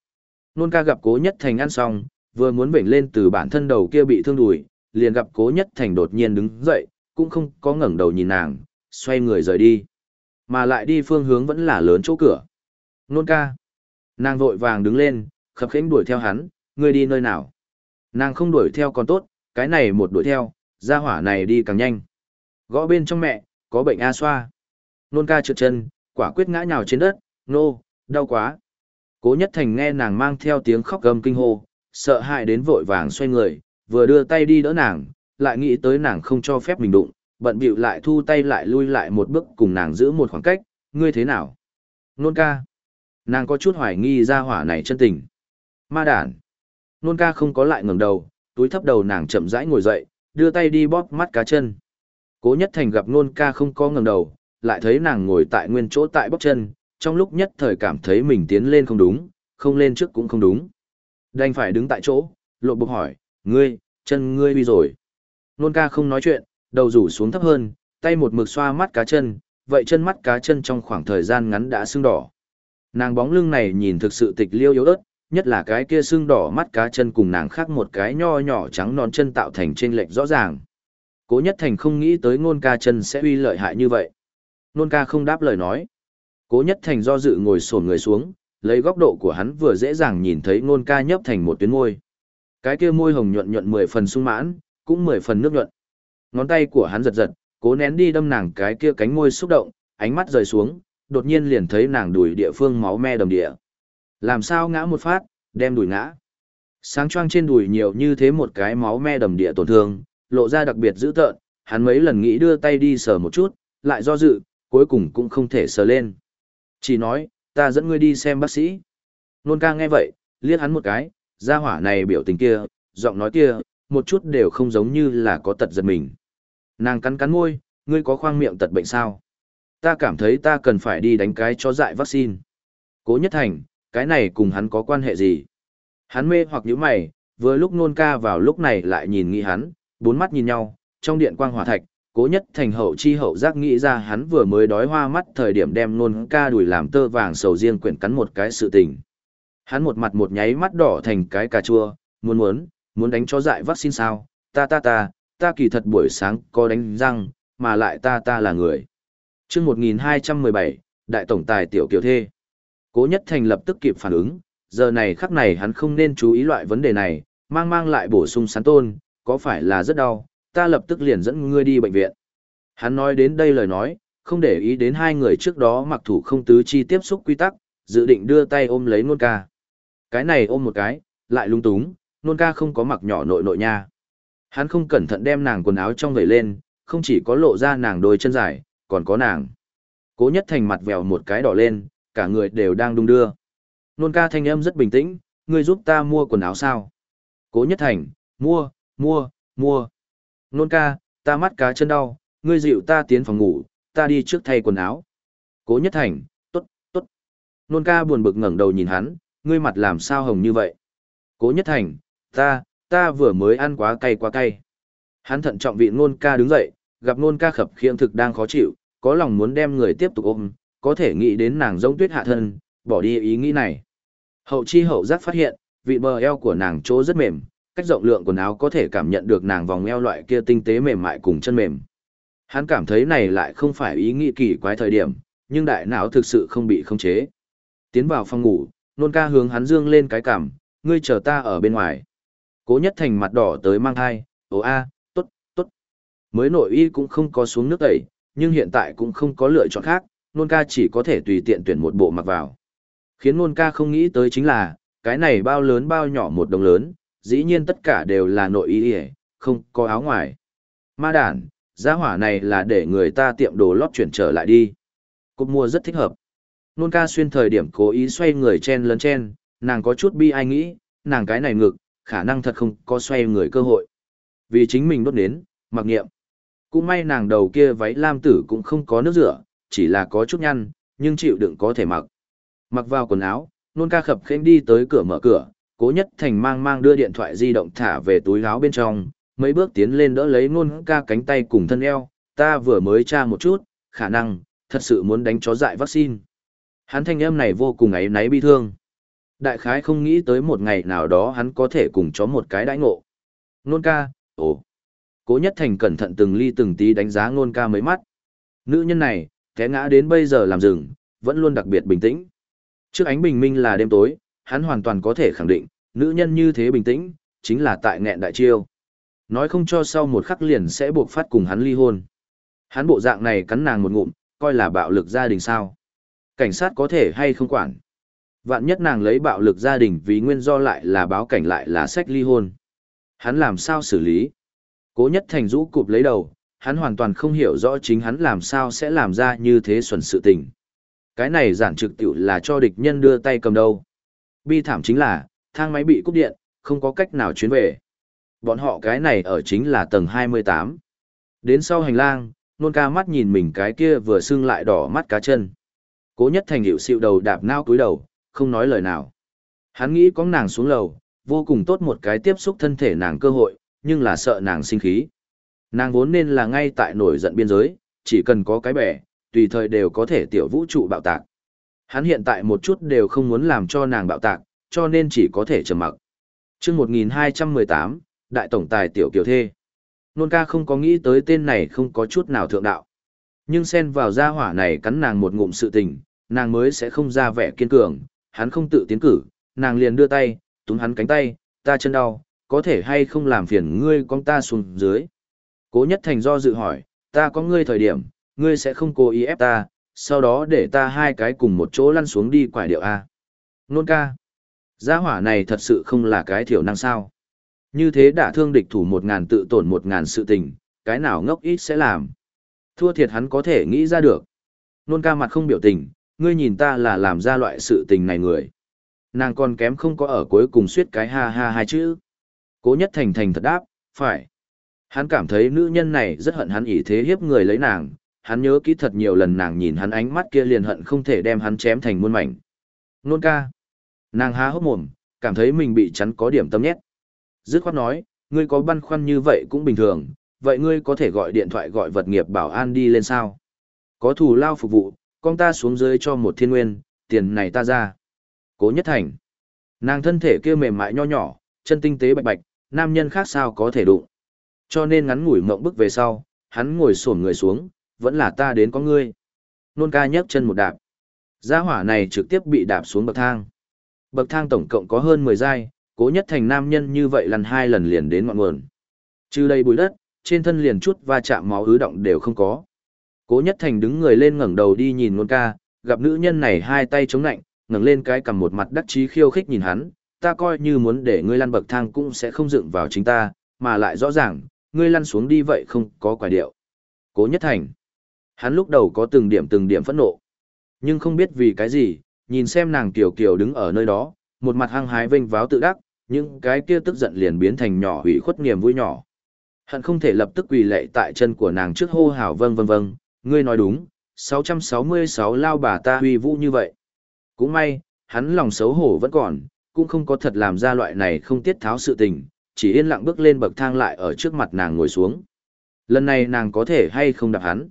Nôn ca gặp cố nhất thành ăn xong, vừa muốn vểnh lên từ bản thân đầu kia bị thương đùi, liền gặp cố nhất thành đột nhiên đứng dậy, cũng không có ngẩng đầu nhìn nàng, xoay người rời đi. Mà lại đi phương hướng vẫn là lớn chỗ cửa. Nôn ca. Nàng vội vàng đứng lên, khập khiễng đuổi theo hắn, ngươi đi nơi nào. Nàng không đuổi theo còn tốt, cái này một đuổi theo, ra hỏa này đi càng nhanh. Gõ bên trong mẹ, có bệnh A xoa. Nôn ca trượt chân, quả quyết ngã nhào trên đất, nô, đau quá. Cố nhất thành nghe nàng mang theo tiếng khóc gầm kinh hô, sợ hãi đến vội vàng xoay người, vừa đưa tay đi đỡ nàng, lại nghĩ tới nàng không cho phép mình đụng, bận bịu lại thu tay lại lui lại một bước cùng nàng giữ một khoảng cách, ngươi thế nào? Nôn ca. Nàng có chút hoài nghi ra hỏa này chân tình. Ma đản. Nôn ca không có lại ngẩng đầu, túi thấp đầu nàng chậm rãi ngồi dậy, đưa tay đi bóp mắt cá chân. Cố nhất thành gặp nôn ca không có ngẩng đầu, lại thấy nàng ngồi tại nguyên chỗ tại bóc chân, trong lúc nhất thời cảm thấy mình tiến lên không đúng, không lên trước cũng không đúng. Đành phải đứng tại chỗ, lộ bục hỏi, ngươi, chân ngươi đi rồi. Nôn ca không nói chuyện, đầu rủ xuống thấp hơn, tay một mực xoa mắt cá chân, vậy chân mắt cá chân trong khoảng thời gian ngắn đã sưng đỏ. Nàng bóng lưng này nhìn thực sự tịch liêu yếu ớt, nhất là cái kia sưng đỏ mắt cá chân cùng nàng khác một cái nho nhỏ trắng non chân tạo thành trên lệch rõ ràng. Cố nhất thành không nghĩ tới ngôn ca chân sẽ uy lợi hại như vậy. Nôn ca không đáp lời nói. Cố nhất thành do dự ngồi sổn người xuống, lấy góc độ của hắn vừa dễ dàng nhìn thấy nôn ca nhấp thành một tuyến môi. Cái kia môi hồng nhuận nhuận mười phần sung mãn, cũng mười phần nước nhuận. Ngón tay của hắn giật giật, cố nén đi đâm nàng cái kia cánh môi xúc động, ánh mắt rời xuống, đột nhiên liền thấy nàng đùi địa phương máu me đầm địa. Làm sao ngã một phát, đem đùi ngã. Sáng choang trên đùi nhiều như thế một cái máu me đầm địa tổn thương, lộ ra đặc biệt dữ tợn, hắn mấy lần nghĩ đưa tay đi sờ một chút, lại do dự, cuối cùng cũng không thể sờ lên. Chỉ nói, ta dẫn ngươi đi xem bác sĩ. Nôn ca nghe vậy, liếc hắn một cái, ra hỏa này biểu tình kia, giọng nói kia, một chút đều không giống như là có tật giật mình. Nàng cắn cắn môi, ngươi có khoang miệng tật bệnh sao? Ta cảm thấy ta cần phải đi đánh cái cho dại vaccine. Cố nhất thành, cái này cùng hắn có quan hệ gì? Hắn mê hoặc những mày, vừa lúc nôn ca vào lúc này lại nhìn nghĩ hắn, bốn mắt nhìn nhau, trong điện quang hỏa thạch, cố nhất thành hậu chi hậu giác nghĩ ra hắn vừa mới đói hoa mắt thời điểm đem nôn ca đùi làm tơ vàng sầu riêng quyển cắn một cái sự tình. Hắn một mặt một nháy mắt đỏ thành cái cà chua, muốn muốn, muốn đánh cho dại vaccine sao, ta ta ta, ta kỳ thật buổi sáng có đánh răng, mà lại ta ta là người. chương 1217, Đại Tổng Tài Tiểu Kiều Thê. Cố Nhất Thành lập tức kịp phản ứng, giờ này khắc này hắn không nên chú ý loại vấn đề này, mang mang lại bổ sung sán tôn, có phải là rất đau, ta lập tức liền dẫn ngươi đi bệnh viện. Hắn nói đến đây lời nói, không để ý đến hai người trước đó mặc thủ không tứ chi tiếp xúc quy tắc, dự định đưa tay ôm lấy nôn ca. Cái này ôm một cái, lại lung túng, nôn ca không có mặc nhỏ nội nội nha. Hắn không cẩn thận đem nàng quần áo trong vẩy lên, không chỉ có lộ ra nàng đôi chân dài, còn có nàng. Cố nhất thành mặt vèo một cái đỏ lên, cả người đều đang đung đưa. Nôn ca thanh âm rất bình tĩnh, ngươi giúp ta mua quần áo sao? Cố nhất thành, mua, mua, mua. Nôn ca, ta mắt cá chân đau, ngươi dịu ta tiến phòng ngủ, ta đi trước thay quần áo. Cố nhất thành, tốt, tốt. Nôn ca buồn bực ngẩng đầu nhìn hắn, ngươi mặt làm sao hồng như vậy? Cố nhất thành, ta, ta vừa mới ăn quá cay quá cay. Hắn thận trọng vị nôn ca đứng dậy, gặp nôn ca khập khiễng thực đang khó chịu, có lòng muốn đem người tiếp tục ôm, có thể nghĩ đến nàng giống tuyết hạ thân, bỏ đi ý nghĩ này. Hậu chi hậu giác phát hiện, vị bờ eo của nàng chỗ rất mềm, cách rộng lượng quần áo có thể cảm nhận được nàng vòng eo loại kia tinh tế mềm mại cùng chân mềm. Hắn cảm thấy này lại không phải ý nghĩ kỳ quái thời điểm, nhưng đại não thực sự không bị khống chế. Tiến vào phòng ngủ, nôn ca hướng hắn dương lên cái cằm, ngươi chờ ta ở bên ngoài. Cố nhất thành mặt đỏ tới mang thai, ồ a, tốt, tốt. Mới nội y cũng không có xuống nước tẩy, nhưng hiện tại cũng không có lựa chọn khác, nôn ca chỉ có thể tùy tiện tuyển một bộ mặc vào. Khiến nôn ca không nghĩ tới chính là, cái này bao lớn bao nhỏ một đồng lớn, dĩ nhiên tất cả đều là nội y không có áo ngoài. Ma đản, giá hỏa này là để người ta tiệm đồ lót chuyển trở lại đi. Cục mua rất thích hợp. Nôn ca xuyên thời điểm cố ý xoay người chen lấn chen, nàng có chút bi ai nghĩ, nàng cái này ngực, khả năng thật không có xoay người cơ hội. Vì chính mình đốt đến, mặc nghiệm. Cũng may nàng đầu kia váy lam tử cũng không có nước rửa, chỉ là có chút nhăn, nhưng chịu đựng có thể mặc. Mặc vào quần áo, nôn ca khập khênh đi tới cửa mở cửa, cố nhất thành mang mang đưa điện thoại di động thả về túi áo bên trong, mấy bước tiến lên đỡ lấy nôn ca cánh tay cùng thân eo, ta vừa mới tra một chút, khả năng, thật sự muốn đánh chó dại vaccine. Hắn thanh âm này vô cùng ấy náy bi thương. Đại khái không nghĩ tới một ngày nào đó hắn có thể cùng chó một cái đãi ngộ. Nôn ca, ồ. Cố nhất thành cẩn thận từng ly từng tí đánh giá nôn ca mấy mắt. Nữ nhân này, té ngã đến bây giờ làm rừng, vẫn luôn đặc biệt bình tĩnh. Trước ánh bình minh là đêm tối, hắn hoàn toàn có thể khẳng định, nữ nhân như thế bình tĩnh, chính là tại nghẹn đại chiêu. Nói không cho sau một khắc liền sẽ buộc phát cùng hắn ly hôn. Hắn bộ dạng này cắn nàng một ngụm, coi là bạo lực gia đình sao. Cảnh sát có thể hay không quản. Vạn nhất nàng lấy bạo lực gia đình vì nguyên do lại là báo cảnh lại là sách ly hôn. Hắn làm sao xử lý? Cố nhất thành rũ cụp lấy đầu, hắn hoàn toàn không hiểu rõ chính hắn làm sao sẽ làm ra như thế xuẩn sự tình. Cái này giản trực tiểu là cho địch nhân đưa tay cầm đầu. Bi thảm chính là, thang máy bị cúp điện, không có cách nào chuyến về. Bọn họ cái này ở chính là tầng 28. Đến sau hành lang, nôn ca mắt nhìn mình cái kia vừa sưng lại đỏ mắt cá chân. Cố nhất thành hiệu xịu đầu đạp nao cúi đầu, không nói lời nào. Hắn nghĩ có nàng xuống lầu, vô cùng tốt một cái tiếp xúc thân thể nàng cơ hội, nhưng là sợ nàng sinh khí. Nàng vốn nên là ngay tại nổi giận biên giới, chỉ cần có cái bẻ, tùy thời đều có thể tiểu vũ trụ bạo tạc. Hắn hiện tại một chút đều không muốn làm cho nàng bạo tạc, cho nên chỉ có thể trầm mặc. Chương 1218, Đại Tổng Tài Tiểu Kiều Thê. Nôn ca không có nghĩ tới tên này không có chút nào thượng đạo. Nhưng xen vào gia hỏa này cắn nàng một ngụm sự tình, nàng mới sẽ không ra vẻ kiên cường, hắn không tự tiến cử, nàng liền đưa tay, túm hắn cánh tay, ta chân đau, có thể hay không làm phiền ngươi con ta xuống dưới. Cố nhất thành do dự hỏi, ta có ngươi thời điểm, ngươi sẽ không cố ý ép ta, sau đó để ta hai cái cùng một chỗ lăn xuống đi quải điệu A. Nôn ca. Gia hỏa này thật sự không là cái thiểu năng sao. Như thế đã thương địch thủ một ngàn tự tổn một ngàn sự tình, cái nào ngốc ít sẽ làm. Thua thiệt hắn có thể nghĩ ra được. Nôn ca mặt không biểu tình, ngươi nhìn ta là làm ra loại sự tình này người. Nàng còn kém không có ở cuối cùng suýt cái ha ha hai chữ. Cố nhất thành thành thật đáp, phải. Hắn cảm thấy nữ nhân này rất hận hắn ỷ thế hiếp người lấy nàng, hắn nhớ kỹ thật nhiều lần nàng nhìn hắn ánh mắt kia liền hận không thể đem hắn chém thành muôn mảnh. Nôn ca. Nàng há hốc mồm, cảm thấy mình bị chắn có điểm tâm nhét. Dứt khoát nói, ngươi có băn khoăn như vậy cũng bình thường, vậy ngươi có thể gọi điện thoại gọi vật nghiệp bảo an đi lên sao? Có thù lao phục vụ, con ta xuống dưới cho một thiên nguyên, tiền này ta ra. Cố nhất thành. Nàng thân thể kia mềm mại nho nhỏ, chân tinh tế bạch bạch, nam nhân khác sao có thể đụng. Cho nên ngắn ngủi mộng bức về sau, hắn ngồi xổm người xuống, vẫn là ta đến có ngươi. Nôn ca nhấc chân một đạp. Gia hỏa này trực tiếp bị đạp xuống bậc thang. Bậc thang tổng cộng có hơn 10 giai, cố nhất thành nam nhân như vậy lần hai lần liền đến ngọn nguồn. Trừ đây bụi đất, trên thân liền chút va chạm máu ứ động đều không có. Cố nhất thành đứng người lên ngẩng đầu đi nhìn nôn ca, gặp nữ nhân này hai tay chống nạnh, ngẩng lên cái cầm một mặt đắc chí khiêu khích nhìn hắn, ta coi như muốn để ngươi lăn bậc thang cũng sẽ không dựng vào chính ta, mà lại rõ ràng, ngươi lăn xuống đi vậy không có quả điệu. Cố nhất thành. Hắn lúc đầu có từng điểm từng điểm phẫn nộ. Nhưng không biết vì cái gì, nhìn xem nàng tiểu kiều đứng ở nơi đó, một mặt hăng hái vênh váo tự đắc, những cái kia tức giận liền biến thành nhỏ hủy khuất niềm vui nhỏ. Hắn không thể lập tức quỳ lệ tại chân của nàng trước hô hào vâng vâng vâng, ngươi nói đúng, 666 lao bà ta huy vũ như vậy. Cũng may, hắn lòng xấu hổ vẫn còn, cũng không có thật làm ra loại này không tiết tháo sự tình, chỉ yên lặng bước lên bậc thang lại ở trước mặt nàng ngồi xuống. Lần này nàng có thể hay không đạp hắn.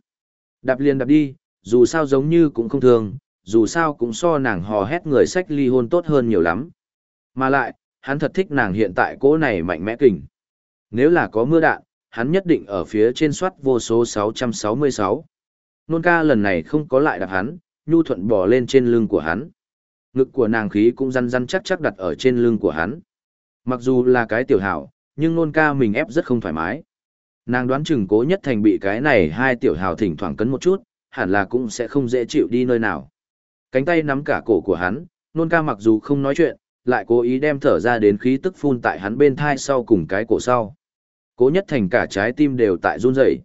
Đạp liền đạp đi, dù sao giống như cũng không thường, dù sao cũng so nàng hò hét người sách ly hôn tốt hơn nhiều lắm. Mà lại, hắn thật thích nàng hiện tại cỗ này mạnh mẽ kình. Nếu là có mưa đạn, hắn nhất định ở phía trên soát vô số 666. Nôn ca lần này không có lại đạp hắn, nhu thuận bỏ lên trên lưng của hắn. Ngực của nàng khí cũng răn răn chắc chắc đặt ở trên lưng của hắn. Mặc dù là cái tiểu hảo, nhưng nôn ca mình ép rất không thoải mái. Nàng đoán chừng cố nhất thành bị cái này hai tiểu hào thỉnh thoảng cấn một chút, hẳn là cũng sẽ không dễ chịu đi nơi nào. Cánh tay nắm cả cổ của hắn, nôn ca mặc dù không nói chuyện, lại cố ý đem thở ra đến khí tức phun tại hắn bên thai sau cùng cái cổ sau. Cố nhất thành cả trái tim đều tại run rẩy.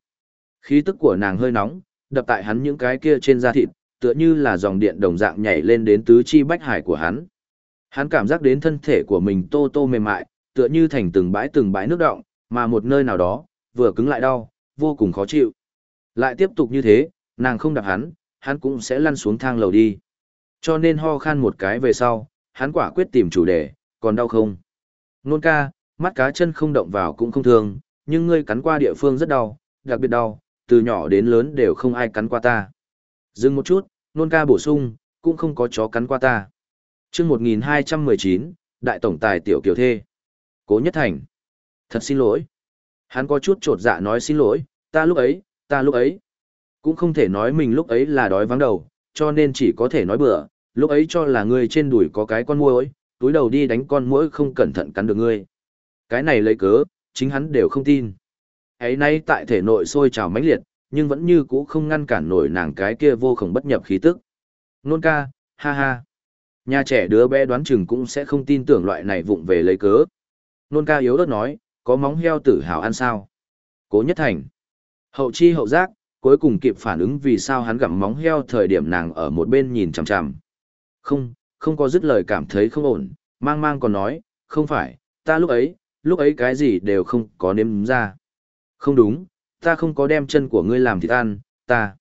Khí tức của nàng hơi nóng, đập tại hắn những cái kia trên da thịt, tựa như là dòng điện đồng dạng nhảy lên đến tứ chi bách hải của hắn. Hắn cảm giác đến thân thể của mình tô tô mềm mại, tựa như thành từng bãi từng bãi nước động, mà một nơi nào đó, vừa cứng lại đau, vô cùng khó chịu. Lại tiếp tục như thế, nàng không đạp hắn, hắn cũng sẽ lăn xuống thang lầu đi. Cho nên ho khan một cái về sau, hắn quả quyết tìm chủ đề, còn đau không? Nôn ca, mắt cá chân không động vào cũng không thương, nhưng ngươi cắn qua địa phương rất đau, đặc biệt đau, từ nhỏ đến lớn đều không ai cắn qua ta. Dừng một chút, nôn ca bổ sung, cũng không có chó cắn qua ta. chương 1219, Đại Tổng Tài Tiểu Kiều Thê. Cố Nhất Thành. Thật xin lỗi. Hắn có chút trột dạ nói xin lỗi, ta lúc ấy, ta lúc ấy. Cũng không thể nói mình lúc ấy là đói vắng đầu, cho nên chỉ có thể nói bừa, lúc ấy cho là ngươi trên đùi có cái con muỗi, túi đầu đi đánh con muỗi không cẩn thận cắn được ngươi. Cái này lấy cớ, chính hắn đều không tin. Ấy nay tại thể nội sôi trào mãnh liệt, nhưng vẫn như cũ không ngăn cản nổi nàng cái kia vô khổng bất nhập khí tức. Nôn ca, ha ha. Nhà trẻ đứa bé đoán chừng cũng sẽ không tin tưởng loại này vụng về lấy cớ. Nôn ca yếu ớt nói, có móng heo tử hào ăn sao? Cố nhất thành. Hậu chi hậu giác, cuối cùng kịp phản ứng vì sao hắn gặm móng heo thời điểm nàng ở một bên nhìn chằm chằm. Không, không có dứt lời cảm thấy không ổn, mang mang còn nói, không phải, ta lúc ấy, lúc ấy cái gì đều không có nếm ra. Không đúng, ta không có đem chân của ngươi làm thịt ăn, ta.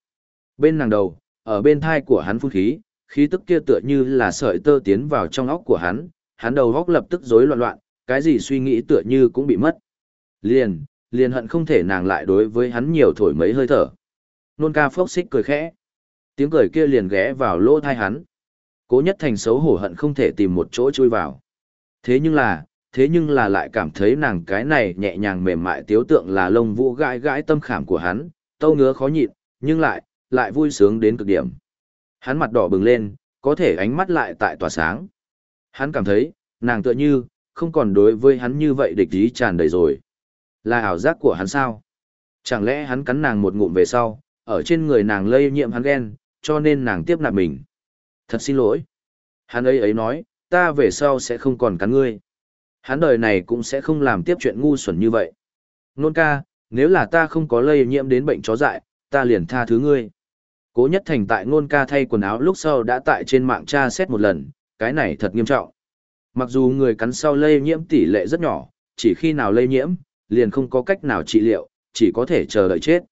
Bên nàng đầu, ở bên thai của hắn phun khí, khí tức kia tựa như là sợi tơ tiến vào trong óc của hắn, hắn đầu óc lập tức rối loạn loạn, cái gì suy nghĩ tựa như cũng bị mất. Liền, liền hận không thể nàng lại đối với hắn nhiều thổi mấy hơi thở. Nôn ca phốc xích cười khẽ. Tiếng cười kia liền ghé vào lỗ thai hắn. Cố nhất thành xấu hổ hận không thể tìm một chỗ chui vào. Thế nhưng là, thế nhưng là lại cảm thấy nàng cái này nhẹ nhàng mềm mại tiếu tượng là lông vũ gãi gãi tâm khảm của hắn, tâu ngứa khó nhịn, nhưng lại, lại vui sướng đến cực điểm. Hắn mặt đỏ bừng lên, có thể ánh mắt lại tại tỏa sáng. Hắn cảm thấy, nàng tựa như, không còn đối với hắn như vậy địch ý tràn đầy rồi. Là ảo giác của hắn sao? Chẳng lẽ hắn cắn nàng một ngụm về sau, ở trên người nàng lây nhiễm hắn ghen, cho nên nàng tiếp nạp mình. Thật xin lỗi. Hắn ấy ấy nói, ta về sau sẽ không còn cắn ngươi. Hắn đời này cũng sẽ không làm tiếp chuyện ngu xuẩn như vậy. Nôn ca, nếu là ta không có lây nhiễm đến bệnh chó dại, ta liền tha thứ ngươi. Cố nhất thành tại nôn ca thay quần áo lúc sau đã tại trên mạng tra xét một lần, cái này thật nghiêm trọng. Mặc dù người cắn sau lây nhiễm tỷ lệ rất nhỏ, chỉ khi nào lây nhiễm, liền không có cách nào trị liệu, chỉ có thể chờ đợi chết.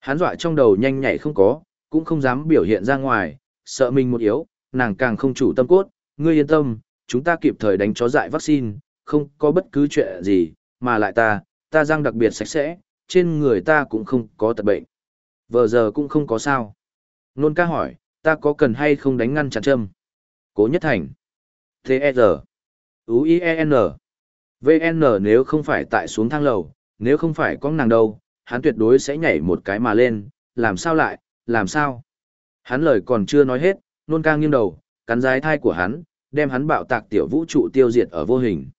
Hắn dọa trong đầu nhanh nhảy không có, cũng không dám biểu hiện ra ngoài, sợ mình một yếu, nàng càng không chủ tâm cốt, ngươi yên tâm, chúng ta kịp thời đánh chó dại vaccine, không có bất cứ chuyện gì, mà lại ta, ta răng đặc biệt sạch sẽ, trên người ta cũng không có tật bệnh. Vợ giờ cũng không có sao. Nôn ca hỏi, ta có cần hay không đánh ngăn chặn châm? Cố nhất thành. T.E.R. U E N VN nếu không phải tại xuống thang lầu, nếu không phải có nàng đâu, hắn tuyệt đối sẽ nhảy một cái mà lên, làm sao lại, làm sao? Hắn lời còn chưa nói hết, nôn ca nghiêng đầu, cắn rái thai của hắn, đem hắn bạo tạc tiểu vũ trụ tiêu diệt ở vô hình.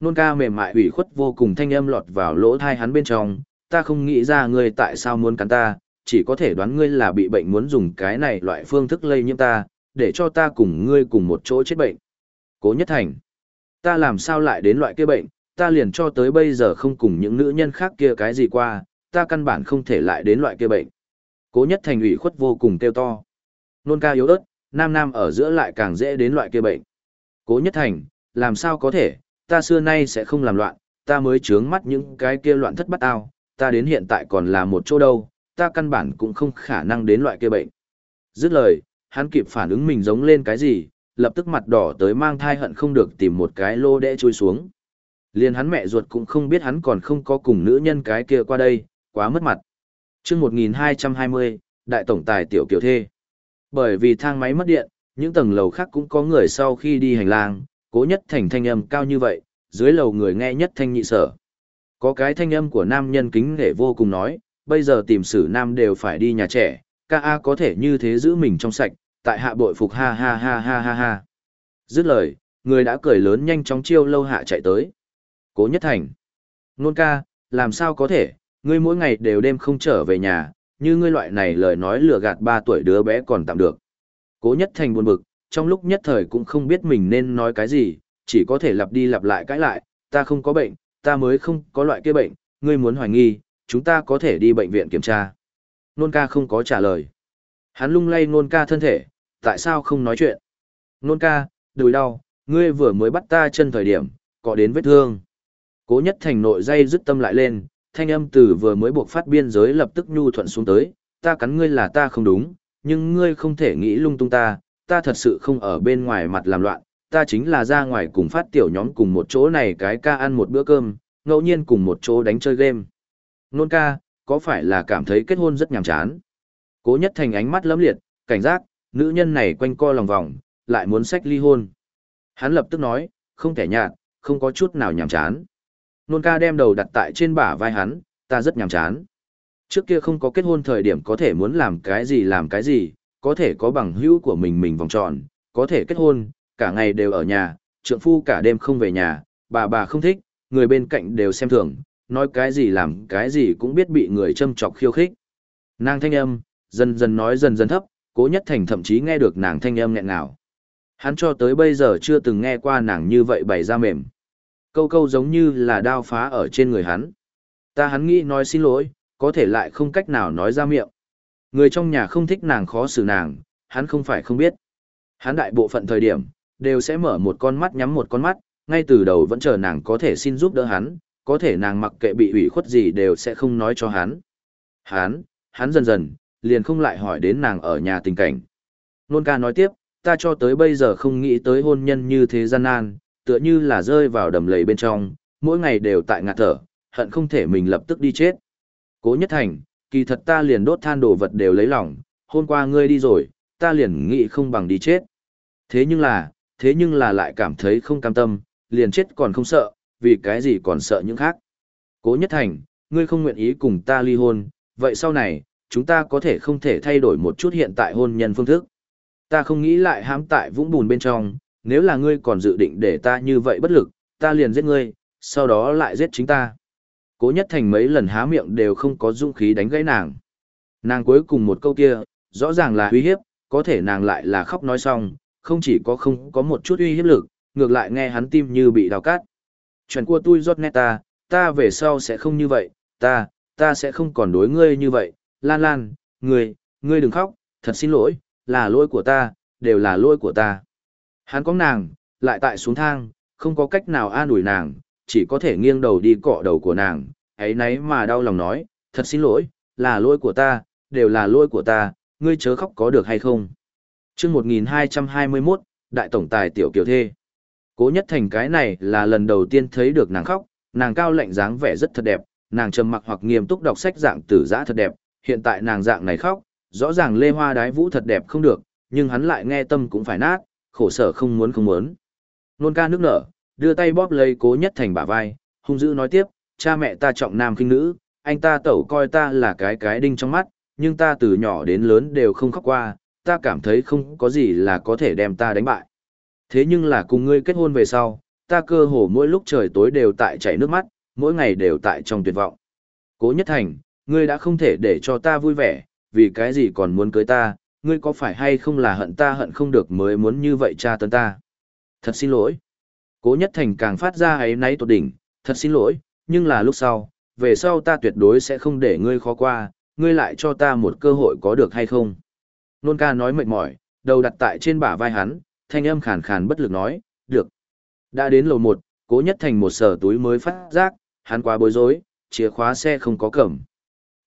Nôn ca mềm mại ủy khuất vô cùng thanh âm lọt vào lỗ thai hắn bên trong, ta không nghĩ ra ngươi tại sao muốn cắn ta, chỉ có thể đoán ngươi là bị bệnh muốn dùng cái này loại phương thức lây nhiễm ta, để cho ta cùng ngươi cùng một chỗ chết bệnh. Cố nhất thành ta làm sao lại đến loại kia bệnh, ta liền cho tới bây giờ không cùng những nữ nhân khác kia cái gì qua, ta căn bản không thể lại đến loại kia bệnh. Cố nhất thành ủy khuất vô cùng kêu to. Nôn ca yếu ớt, nam nam ở giữa lại càng dễ đến loại kia bệnh. Cố nhất thành, làm sao có thể, ta xưa nay sẽ không làm loạn, ta mới trướng mắt những cái kia loạn thất bắt ao, ta đến hiện tại còn là một chỗ đâu, ta căn bản cũng không khả năng đến loại kia bệnh. Dứt lời, hắn kịp phản ứng mình giống lên cái gì, lập tức mặt đỏ tới mang thai hận không được tìm một cái lô đẽ chui xuống. Liền hắn mẹ ruột cũng không biết hắn còn không có cùng nữ nhân cái kia qua đây, quá mất mặt. chương 1220, Đại Tổng Tài Tiểu Kiều Thê. Bởi vì thang máy mất điện, những tầng lầu khác cũng có người sau khi đi hành lang, Cố nhất thành thanh âm cao như vậy, dưới lầu người nghe nhất thanh nhị sở. Có cái thanh âm của nam nhân kính nghệ vô cùng nói, bây giờ tìm sử nam đều phải đi nhà trẻ, ca A có thể như thế giữ mình trong sạch, tại hạ bội phục ha ha ha ha ha ha. Dứt lời, người đã cười lớn nhanh chóng chiêu lâu hạ chạy tới. Cố nhất thành. Nôn ca, làm sao có thể, ngươi mỗi ngày đều đêm không trở về nhà, như ngươi loại này lời nói lừa gạt ba tuổi đứa bé còn tạm được. Cố nhất thành buồn bực, trong lúc nhất thời cũng không biết mình nên nói cái gì, chỉ có thể lặp đi lặp lại cãi lại, ta không có bệnh, ta mới không có loại kia bệnh, ngươi muốn hoài nghi, chúng ta có thể đi bệnh viện kiểm tra. Nôn ca không có trả lời. Hắn lung lay nôn ca thân thể, tại sao không nói chuyện? Nôn ca, đùi đau, ngươi vừa mới bắt ta chân thời điểm, có đến vết thương. Cố nhất thành nội dây dứt tâm lại lên, thanh âm từ vừa mới buộc phát biên giới lập tức nhu thuận xuống tới, ta cắn ngươi là ta không đúng, nhưng ngươi không thể nghĩ lung tung ta, ta thật sự không ở bên ngoài mặt làm loạn, ta chính là ra ngoài cùng phát tiểu nhóm cùng một chỗ này cái ca ăn một bữa cơm, ngẫu nhiên cùng một chỗ đánh chơi game. Nôn ca, có phải là cảm thấy kết hôn rất nhàm chán? Cố nhất thành ánh mắt lấm liệt, cảnh giác, nữ nhân này quanh co lòng vòng, lại muốn sách ly hôn. Hắn lập tức nói, không thể nhạt, không có chút nào nhàm chán. Nôn ca đem đầu đặt tại trên bả vai hắn, ta rất nhàm chán. Trước kia không có kết hôn thời điểm có thể muốn làm cái gì làm cái gì, có thể có bằng hữu của mình mình vòng tròn, có thể kết hôn, cả ngày đều ở nhà, trượng phu cả đêm không về nhà, bà bà không thích, người bên cạnh đều xem thường, nói cái gì làm cái gì cũng biết bị người châm chọc khiêu khích. Nàng thanh âm, dần dần nói dần dần thấp, cố nhất thành thậm chí nghe được nàng thanh âm nghẹn ngào. Hắn cho tới bây giờ chưa từng nghe qua nàng như vậy bày ra mềm. Câu câu giống như là đao phá ở trên người hắn. Ta hắn nghĩ nói xin lỗi, có thể lại không cách nào nói ra miệng. Người trong nhà không thích nàng khó xử nàng, hắn không phải không biết. Hắn đại bộ phận thời điểm, đều sẽ mở một con mắt nhắm một con mắt, ngay từ đầu vẫn chờ nàng có thể xin giúp đỡ hắn, có thể nàng mặc kệ bị ủy khuất gì đều sẽ không nói cho hắn. Hắn, hắn dần dần, liền không lại hỏi đến nàng ở nhà tình cảnh. Nôn ca nói tiếp, ta cho tới bây giờ không nghĩ tới hôn nhân như thế gian nan, tựa như là rơi vào đầm lầy bên trong, mỗi ngày đều tại ngạt thở, hận không thể mình lập tức đi chết. Cố nhất thành, kỳ thật ta liền đốt than đồ vật đều lấy lòng, hôm qua ngươi đi rồi, ta liền nghĩ không bằng đi chết. Thế nhưng là, thế nhưng là lại cảm thấy không cam tâm, liền chết còn không sợ, vì cái gì còn sợ những khác. Cố nhất thành, ngươi không nguyện ý cùng ta ly hôn, vậy sau này, chúng ta có thể không thể thay đổi một chút hiện tại hôn nhân phương thức. Ta không nghĩ lại hãm tại vũng bùn bên trong, nếu là ngươi còn dự định để ta như vậy bất lực, ta liền giết ngươi, sau đó lại giết chính ta. Cố nhất thành mấy lần há miệng đều không có dũng khí đánh gãy nàng. Nàng cuối cùng một câu kia, rõ ràng là uy hiếp, có thể nàng lại là khóc nói xong, không chỉ có không có một chút uy hiếp lực, ngược lại nghe hắn tim như bị đào cát. Chuyện của tôi rót nét ta, ta về sau sẽ không như vậy, ta, ta sẽ không còn đối ngươi như vậy, lan lan, ngươi, ngươi đừng khóc, thật xin lỗi, là lỗi của ta, đều là lỗi của ta. Hắn có nàng, lại tại xuống thang, không có cách nào an ủi nàng, chỉ có thể nghiêng đầu đi cọ đầu của nàng, ấy nấy mà đau lòng nói, thật xin lỗi, là lỗi của ta, đều là lỗi của ta, ngươi chớ khóc có được hay không. chương 1221, Đại Tổng Tài Tiểu Kiều Thê. Cố nhất thành cái này là lần đầu tiên thấy được nàng khóc, nàng cao lạnh dáng vẻ rất thật đẹp, nàng trầm mặc hoặc nghiêm túc đọc sách dạng tử giã thật đẹp, hiện tại nàng dạng này khóc, rõ ràng lê hoa đái vũ thật đẹp không được, nhưng hắn lại nghe tâm cũng phải nát, khổ sở không muốn không muốn. Nôn ca nước nở, đưa tay bóp lấy cố nhất thành bả vai, hung dữ nói tiếp, cha mẹ ta trọng nam khinh nữ, anh ta tẩu coi ta là cái cái đinh trong mắt, nhưng ta từ nhỏ đến lớn đều không khóc qua, ta cảm thấy không có gì là có thể đem ta đánh bại. Thế nhưng là cùng ngươi kết hôn về sau, ta cơ hồ mỗi lúc trời tối đều tại chảy nước mắt, mỗi ngày đều tại trong tuyệt vọng. Cố nhất thành, ngươi đã không thể để cho ta vui vẻ, vì cái gì còn muốn cưới ta, ngươi có phải hay không là hận ta hận không được mới muốn như vậy cha tấn ta. Thật xin lỗi. Cố nhất thành càng phát ra ấy náy tột đỉnh, thật xin lỗi, nhưng là lúc sau, về sau ta tuyệt đối sẽ không để ngươi khó qua, ngươi lại cho ta một cơ hội có được hay không. Nôn ca nói mệt mỏi, đầu đặt tại trên bả vai hắn, thanh âm khàn khàn bất lực nói, được. Đã đến lầu một, cố nhất thành một sở túi mới phát giác, hắn quá bối rối, chìa khóa xe không có cẩm.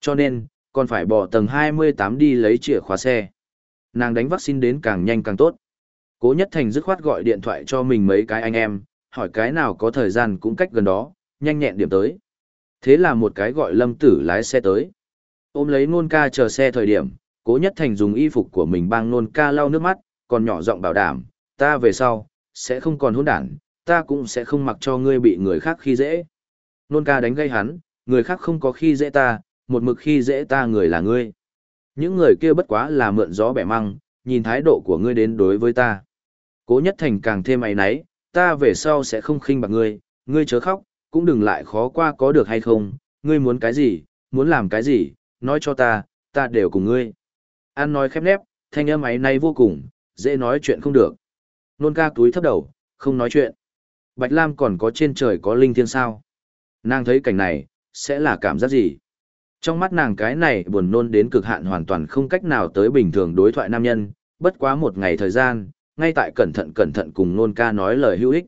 Cho nên, còn phải bỏ tầng 28 đi lấy chìa khóa xe. Nàng đánh vaccine đến càng nhanh càng tốt. Cố nhất thành dứt khoát gọi điện thoại cho mình mấy cái anh em, hỏi cái nào có thời gian cũng cách gần đó, nhanh nhẹn điểm tới. Thế là một cái gọi lâm tử lái xe tới. Ôm lấy nôn ca chờ xe thời điểm, cố nhất thành dùng y phục của mình bang nôn ca lau nước mắt, còn nhỏ giọng bảo đảm, ta về sau, sẽ không còn hỗn đản, ta cũng sẽ không mặc cho ngươi bị người khác khi dễ. Nôn ca đánh gây hắn, người khác không có khi dễ ta, một mực khi dễ ta người là ngươi. Những người kia bất quá là mượn gió bẻ măng, nhìn thái độ của ngươi đến đối với ta. Cố nhất thành càng thêm ấy nấy, ta về sau sẽ không khinh bạc ngươi, ngươi chớ khóc, cũng đừng lại khó qua có được hay không, ngươi muốn cái gì, muốn làm cái gì, nói cho ta, ta đều cùng ngươi. An nói khép nép, thanh âm ấy nay vô cùng, dễ nói chuyện không được. Nôn ca túi thấp đầu, không nói chuyện. Bạch Lam còn có trên trời có linh thiên sao. Nàng thấy cảnh này, sẽ là cảm giác gì? Trong mắt nàng cái này buồn nôn đến cực hạn hoàn toàn không cách nào tới bình thường đối thoại nam nhân, bất quá một ngày thời gian, ngay tại cẩn thận cẩn thận cùng nôn ca nói lời hữu ích.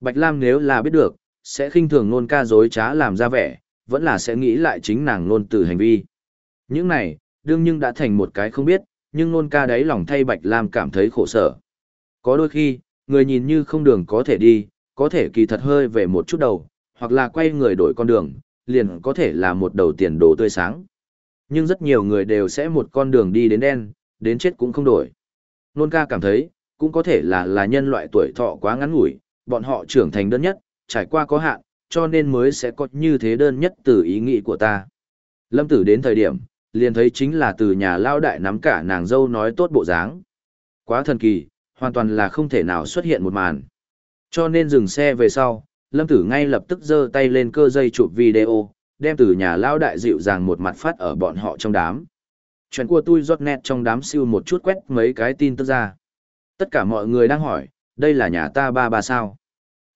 Bạch Lam nếu là biết được, sẽ khinh thường nôn ca dối trá làm ra vẻ, vẫn là sẽ nghĩ lại chính nàng nôn từ hành vi. Những này, đương nhưng đã thành một cái không biết, nhưng nôn ca đấy lòng thay Bạch Lam cảm thấy khổ sở. Có đôi khi, người nhìn như không đường có thể đi, có thể kỳ thật hơi về một chút đầu, hoặc là quay người đổi con đường, liền có thể là một đầu tiền đồ tươi sáng. Nhưng rất nhiều người đều sẽ một con đường đi đến đen, đến chết cũng không đổi. Nôn ca cảm thấy, cũng có thể là là nhân loại tuổi thọ quá ngắn ngủi, bọn họ trưởng thành đơn nhất, trải qua có hạn, cho nên mới sẽ có như thế đơn nhất từ ý nghĩ của ta. Lâm tử đến thời điểm, liền thấy chính là từ nhà lao đại nắm cả nàng dâu nói tốt bộ dáng. Quá thần kỳ, hoàn toàn là không thể nào xuất hiện một màn. Cho nên dừng xe về sau, Lâm Tử ngay lập tức giơ tay lên cơ dây chụp video, đem từ nhà lao đại dịu dàng một mặt phát ở bọn họ trong đám. Chuyện của tôi rót nét trong đám siêu một chút quét mấy cái tin tức ra. Tất cả mọi người đang hỏi, đây là nhà ta ba ba sao?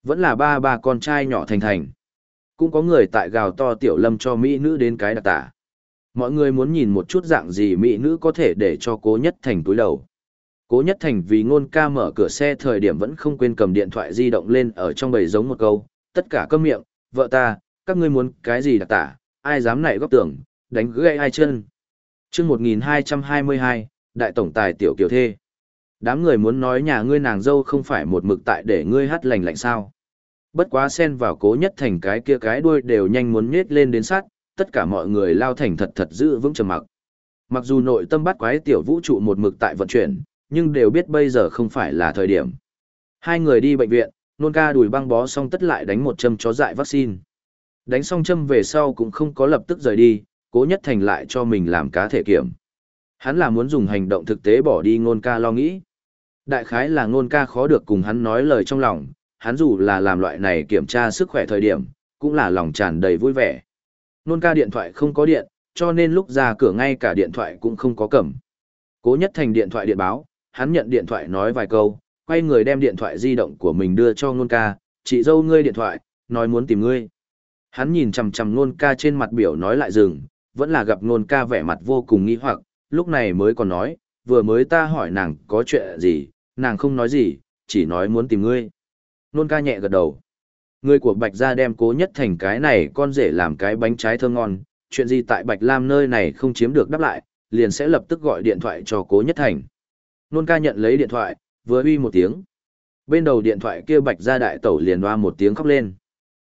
Vẫn là ba ba con trai nhỏ thành thành. Cũng có người tại gào to tiểu lâm cho mỹ nữ đến cái đặc tả. Mọi người muốn nhìn một chút dạng gì mỹ nữ có thể để cho cố nhất thành túi đầu. Cố nhất thành vì ngôn ca mở cửa xe thời điểm vẫn không quên cầm điện thoại di động lên ở trong bầy giống một câu, tất cả câm miệng, vợ ta, các ngươi muốn cái gì đặc tả, ai dám nảy góc tưởng, đánh gãy ai chân. chương 1222, Đại Tổng Tài Tiểu Kiều Thê. Đám người muốn nói nhà ngươi nàng dâu không phải một mực tại để ngươi hát lành lạnh sao. Bất quá xen vào cố nhất thành cái kia cái đuôi đều nhanh muốn nhét lên đến sát, tất cả mọi người lao thành thật thật giữ vững trầm mặc. Mặc dù nội tâm bắt quái tiểu vũ trụ một mực tại vận chuyển, nhưng đều biết bây giờ không phải là thời điểm. Hai người đi bệnh viện, nôn ca đùi băng bó xong tất lại đánh một châm chó dại vaccine. Đánh xong châm về sau cũng không có lập tức rời đi, cố nhất thành lại cho mình làm cá thể kiểm. Hắn là muốn dùng hành động thực tế bỏ đi Nôn ca lo nghĩ. Đại khái là Nôn ca khó được cùng hắn nói lời trong lòng, hắn dù là làm loại này kiểm tra sức khỏe thời điểm, cũng là lòng tràn đầy vui vẻ. Nôn ca điện thoại không có điện, cho nên lúc ra cửa ngay cả điện thoại cũng không có cầm. Cố nhất thành điện thoại điện báo, hắn nhận điện thoại nói vài câu, quay người đem điện thoại di động của mình đưa cho Nôn ca, chị dâu ngươi điện thoại, nói muốn tìm ngươi. Hắn nhìn chằm chằm Nôn ca trên mặt biểu nói lại dừng, vẫn là gặp Nôn ca vẻ mặt vô cùng nghi hoặc, lúc này mới còn nói, vừa mới ta hỏi nàng có chuyện gì, nàng không nói gì, chỉ nói muốn tìm ngươi. Nôn ca nhẹ gật đầu. Người của Bạch Gia đem cố nhất thành cái này con rể làm cái bánh trái thơm ngon, chuyện gì tại Bạch Lam nơi này không chiếm được đáp lại, liền sẽ lập tức gọi điện thoại cho cố nhất thành. Nôn ca nhận lấy điện thoại, vừa uy một tiếng. Bên đầu điện thoại kia bạch ra đại tẩu liền hoa một tiếng khóc lên.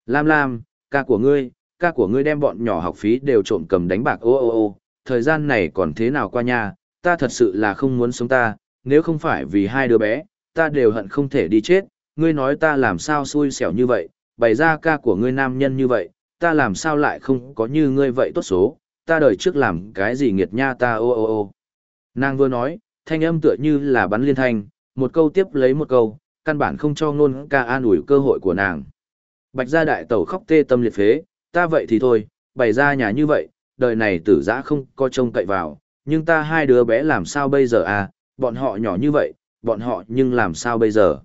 Lam Lam, ca của ngươi, ca của ngươi đem bọn nhỏ học phí đều trộm cầm đánh bạc ô ô ô, thời gian này còn thế nào qua nha, ta thật sự là không muốn sống ta, nếu không phải vì hai đứa bé, ta đều hận không thể đi chết, ngươi nói ta làm sao xui xẻo như vậy, bày ra ca của ngươi nam nhân như vậy, ta làm sao lại không có như ngươi vậy tốt số, ta đời trước làm cái gì nghiệt nha ta ô ô ô. Nàng vừa nói, thanh âm tựa như là bắn liên thanh, một câu tiếp lấy một câu, căn bản không cho ngôn ca an ủi cơ hội của nàng. Bạch gia đại tẩu khóc tê tâm liệt phế, ta vậy thì thôi, bày ra nhà như vậy, đời này tử giã không có trông cậy vào, nhưng ta hai đứa bé làm sao bây giờ à, bọn họ nhỏ như vậy, bọn họ nhưng làm sao bây giờ.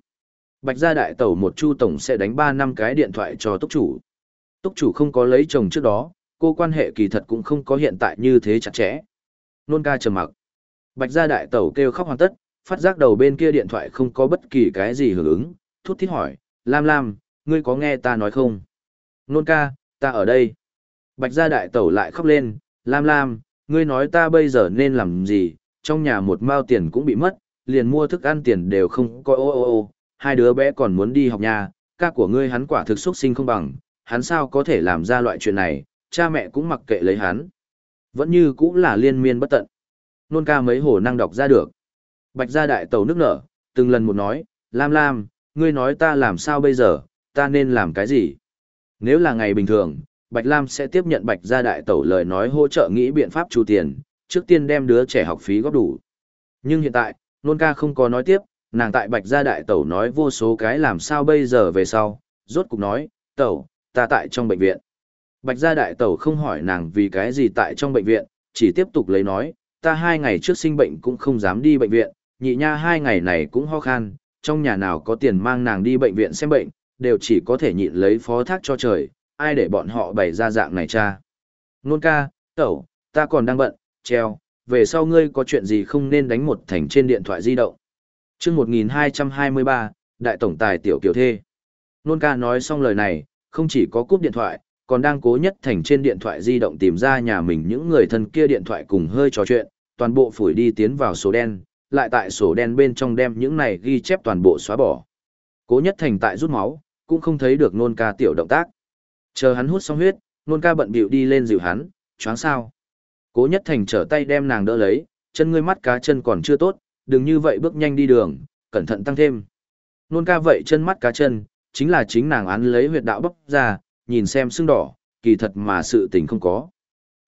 Bạch gia đại tẩu một chu tổng sẽ đánh 3 năm cái điện thoại cho túc chủ. Túc chủ không có lấy chồng trước đó, cô quan hệ kỳ thật cũng không có hiện tại như thế chặt chẽ. Nôn ca trầm mặc. Bạch gia đại tẩu kêu khóc hoàn tất, phát giác đầu bên kia điện thoại không có bất kỳ cái gì hưởng ứng, thút thít hỏi, Lam Lam, ngươi có nghe ta nói không? Nôn ca, ta ở đây. Bạch gia đại tẩu lại khóc lên, Lam Lam, ngươi nói ta bây giờ nên làm gì, trong nhà một mao tiền cũng bị mất, liền mua thức ăn tiền đều không có ô ô ô, hai đứa bé còn muốn đi học nhà, ca của ngươi hắn quả thực xuất sinh không bằng, hắn sao có thể làm ra loại chuyện này, cha mẹ cũng mặc kệ lấy hắn. Vẫn như cũng là liên miên bất tận nôn ca mấy hồ năng đọc ra được. Bạch gia đại tàu nước nở, từng lần một nói, Lam Lam, ngươi nói ta làm sao bây giờ, ta nên làm cái gì? Nếu là ngày bình thường, Bạch Lam sẽ tiếp nhận Bạch gia đại tẩu lời nói hỗ trợ nghĩ biện pháp chu tiền, trước tiên đem đứa trẻ học phí góp đủ. Nhưng hiện tại, nôn ca không có nói tiếp, nàng tại Bạch gia đại tẩu nói vô số cái làm sao bây giờ về sau, rốt cục nói, tẩu, ta tại trong bệnh viện. Bạch gia đại tẩu không hỏi nàng vì cái gì tại trong bệnh viện, chỉ tiếp tục lấy nói, ta hai ngày trước sinh bệnh cũng không dám đi bệnh viện, nhị nha hai ngày này cũng ho khan, trong nhà nào có tiền mang nàng đi bệnh viện xem bệnh, đều chỉ có thể nhịn lấy phó thác cho trời, ai để bọn họ bày ra dạng này cha. Nôn ca, tẩu, ta còn đang bận, treo, về sau ngươi có chuyện gì không nên đánh một thành trên điện thoại di động. chương 1223, Đại Tổng Tài Tiểu Kiều Thê. Nôn ca nói xong lời này, không chỉ có cúp điện thoại, còn đang cố nhất thành trên điện thoại di động tìm ra nhà mình những người thân kia điện thoại cùng hơi trò chuyện, toàn bộ phủi đi tiến vào sổ đen, lại tại sổ đen bên trong đem những này ghi chép toàn bộ xóa bỏ. Cố nhất thành tại rút máu, cũng không thấy được nôn ca tiểu động tác. Chờ hắn hút xong huyết, nôn ca bận bịu đi lên dịu hắn, choáng sao. Cố nhất thành trở tay đem nàng đỡ lấy, chân ngươi mắt cá chân còn chưa tốt, đừng như vậy bước nhanh đi đường, cẩn thận tăng thêm. Nôn ca vậy chân mắt cá chân, chính là chính nàng án lấy huyệt đạo bốc ra, nhìn xem sưng đỏ, kỳ thật mà sự tình không có.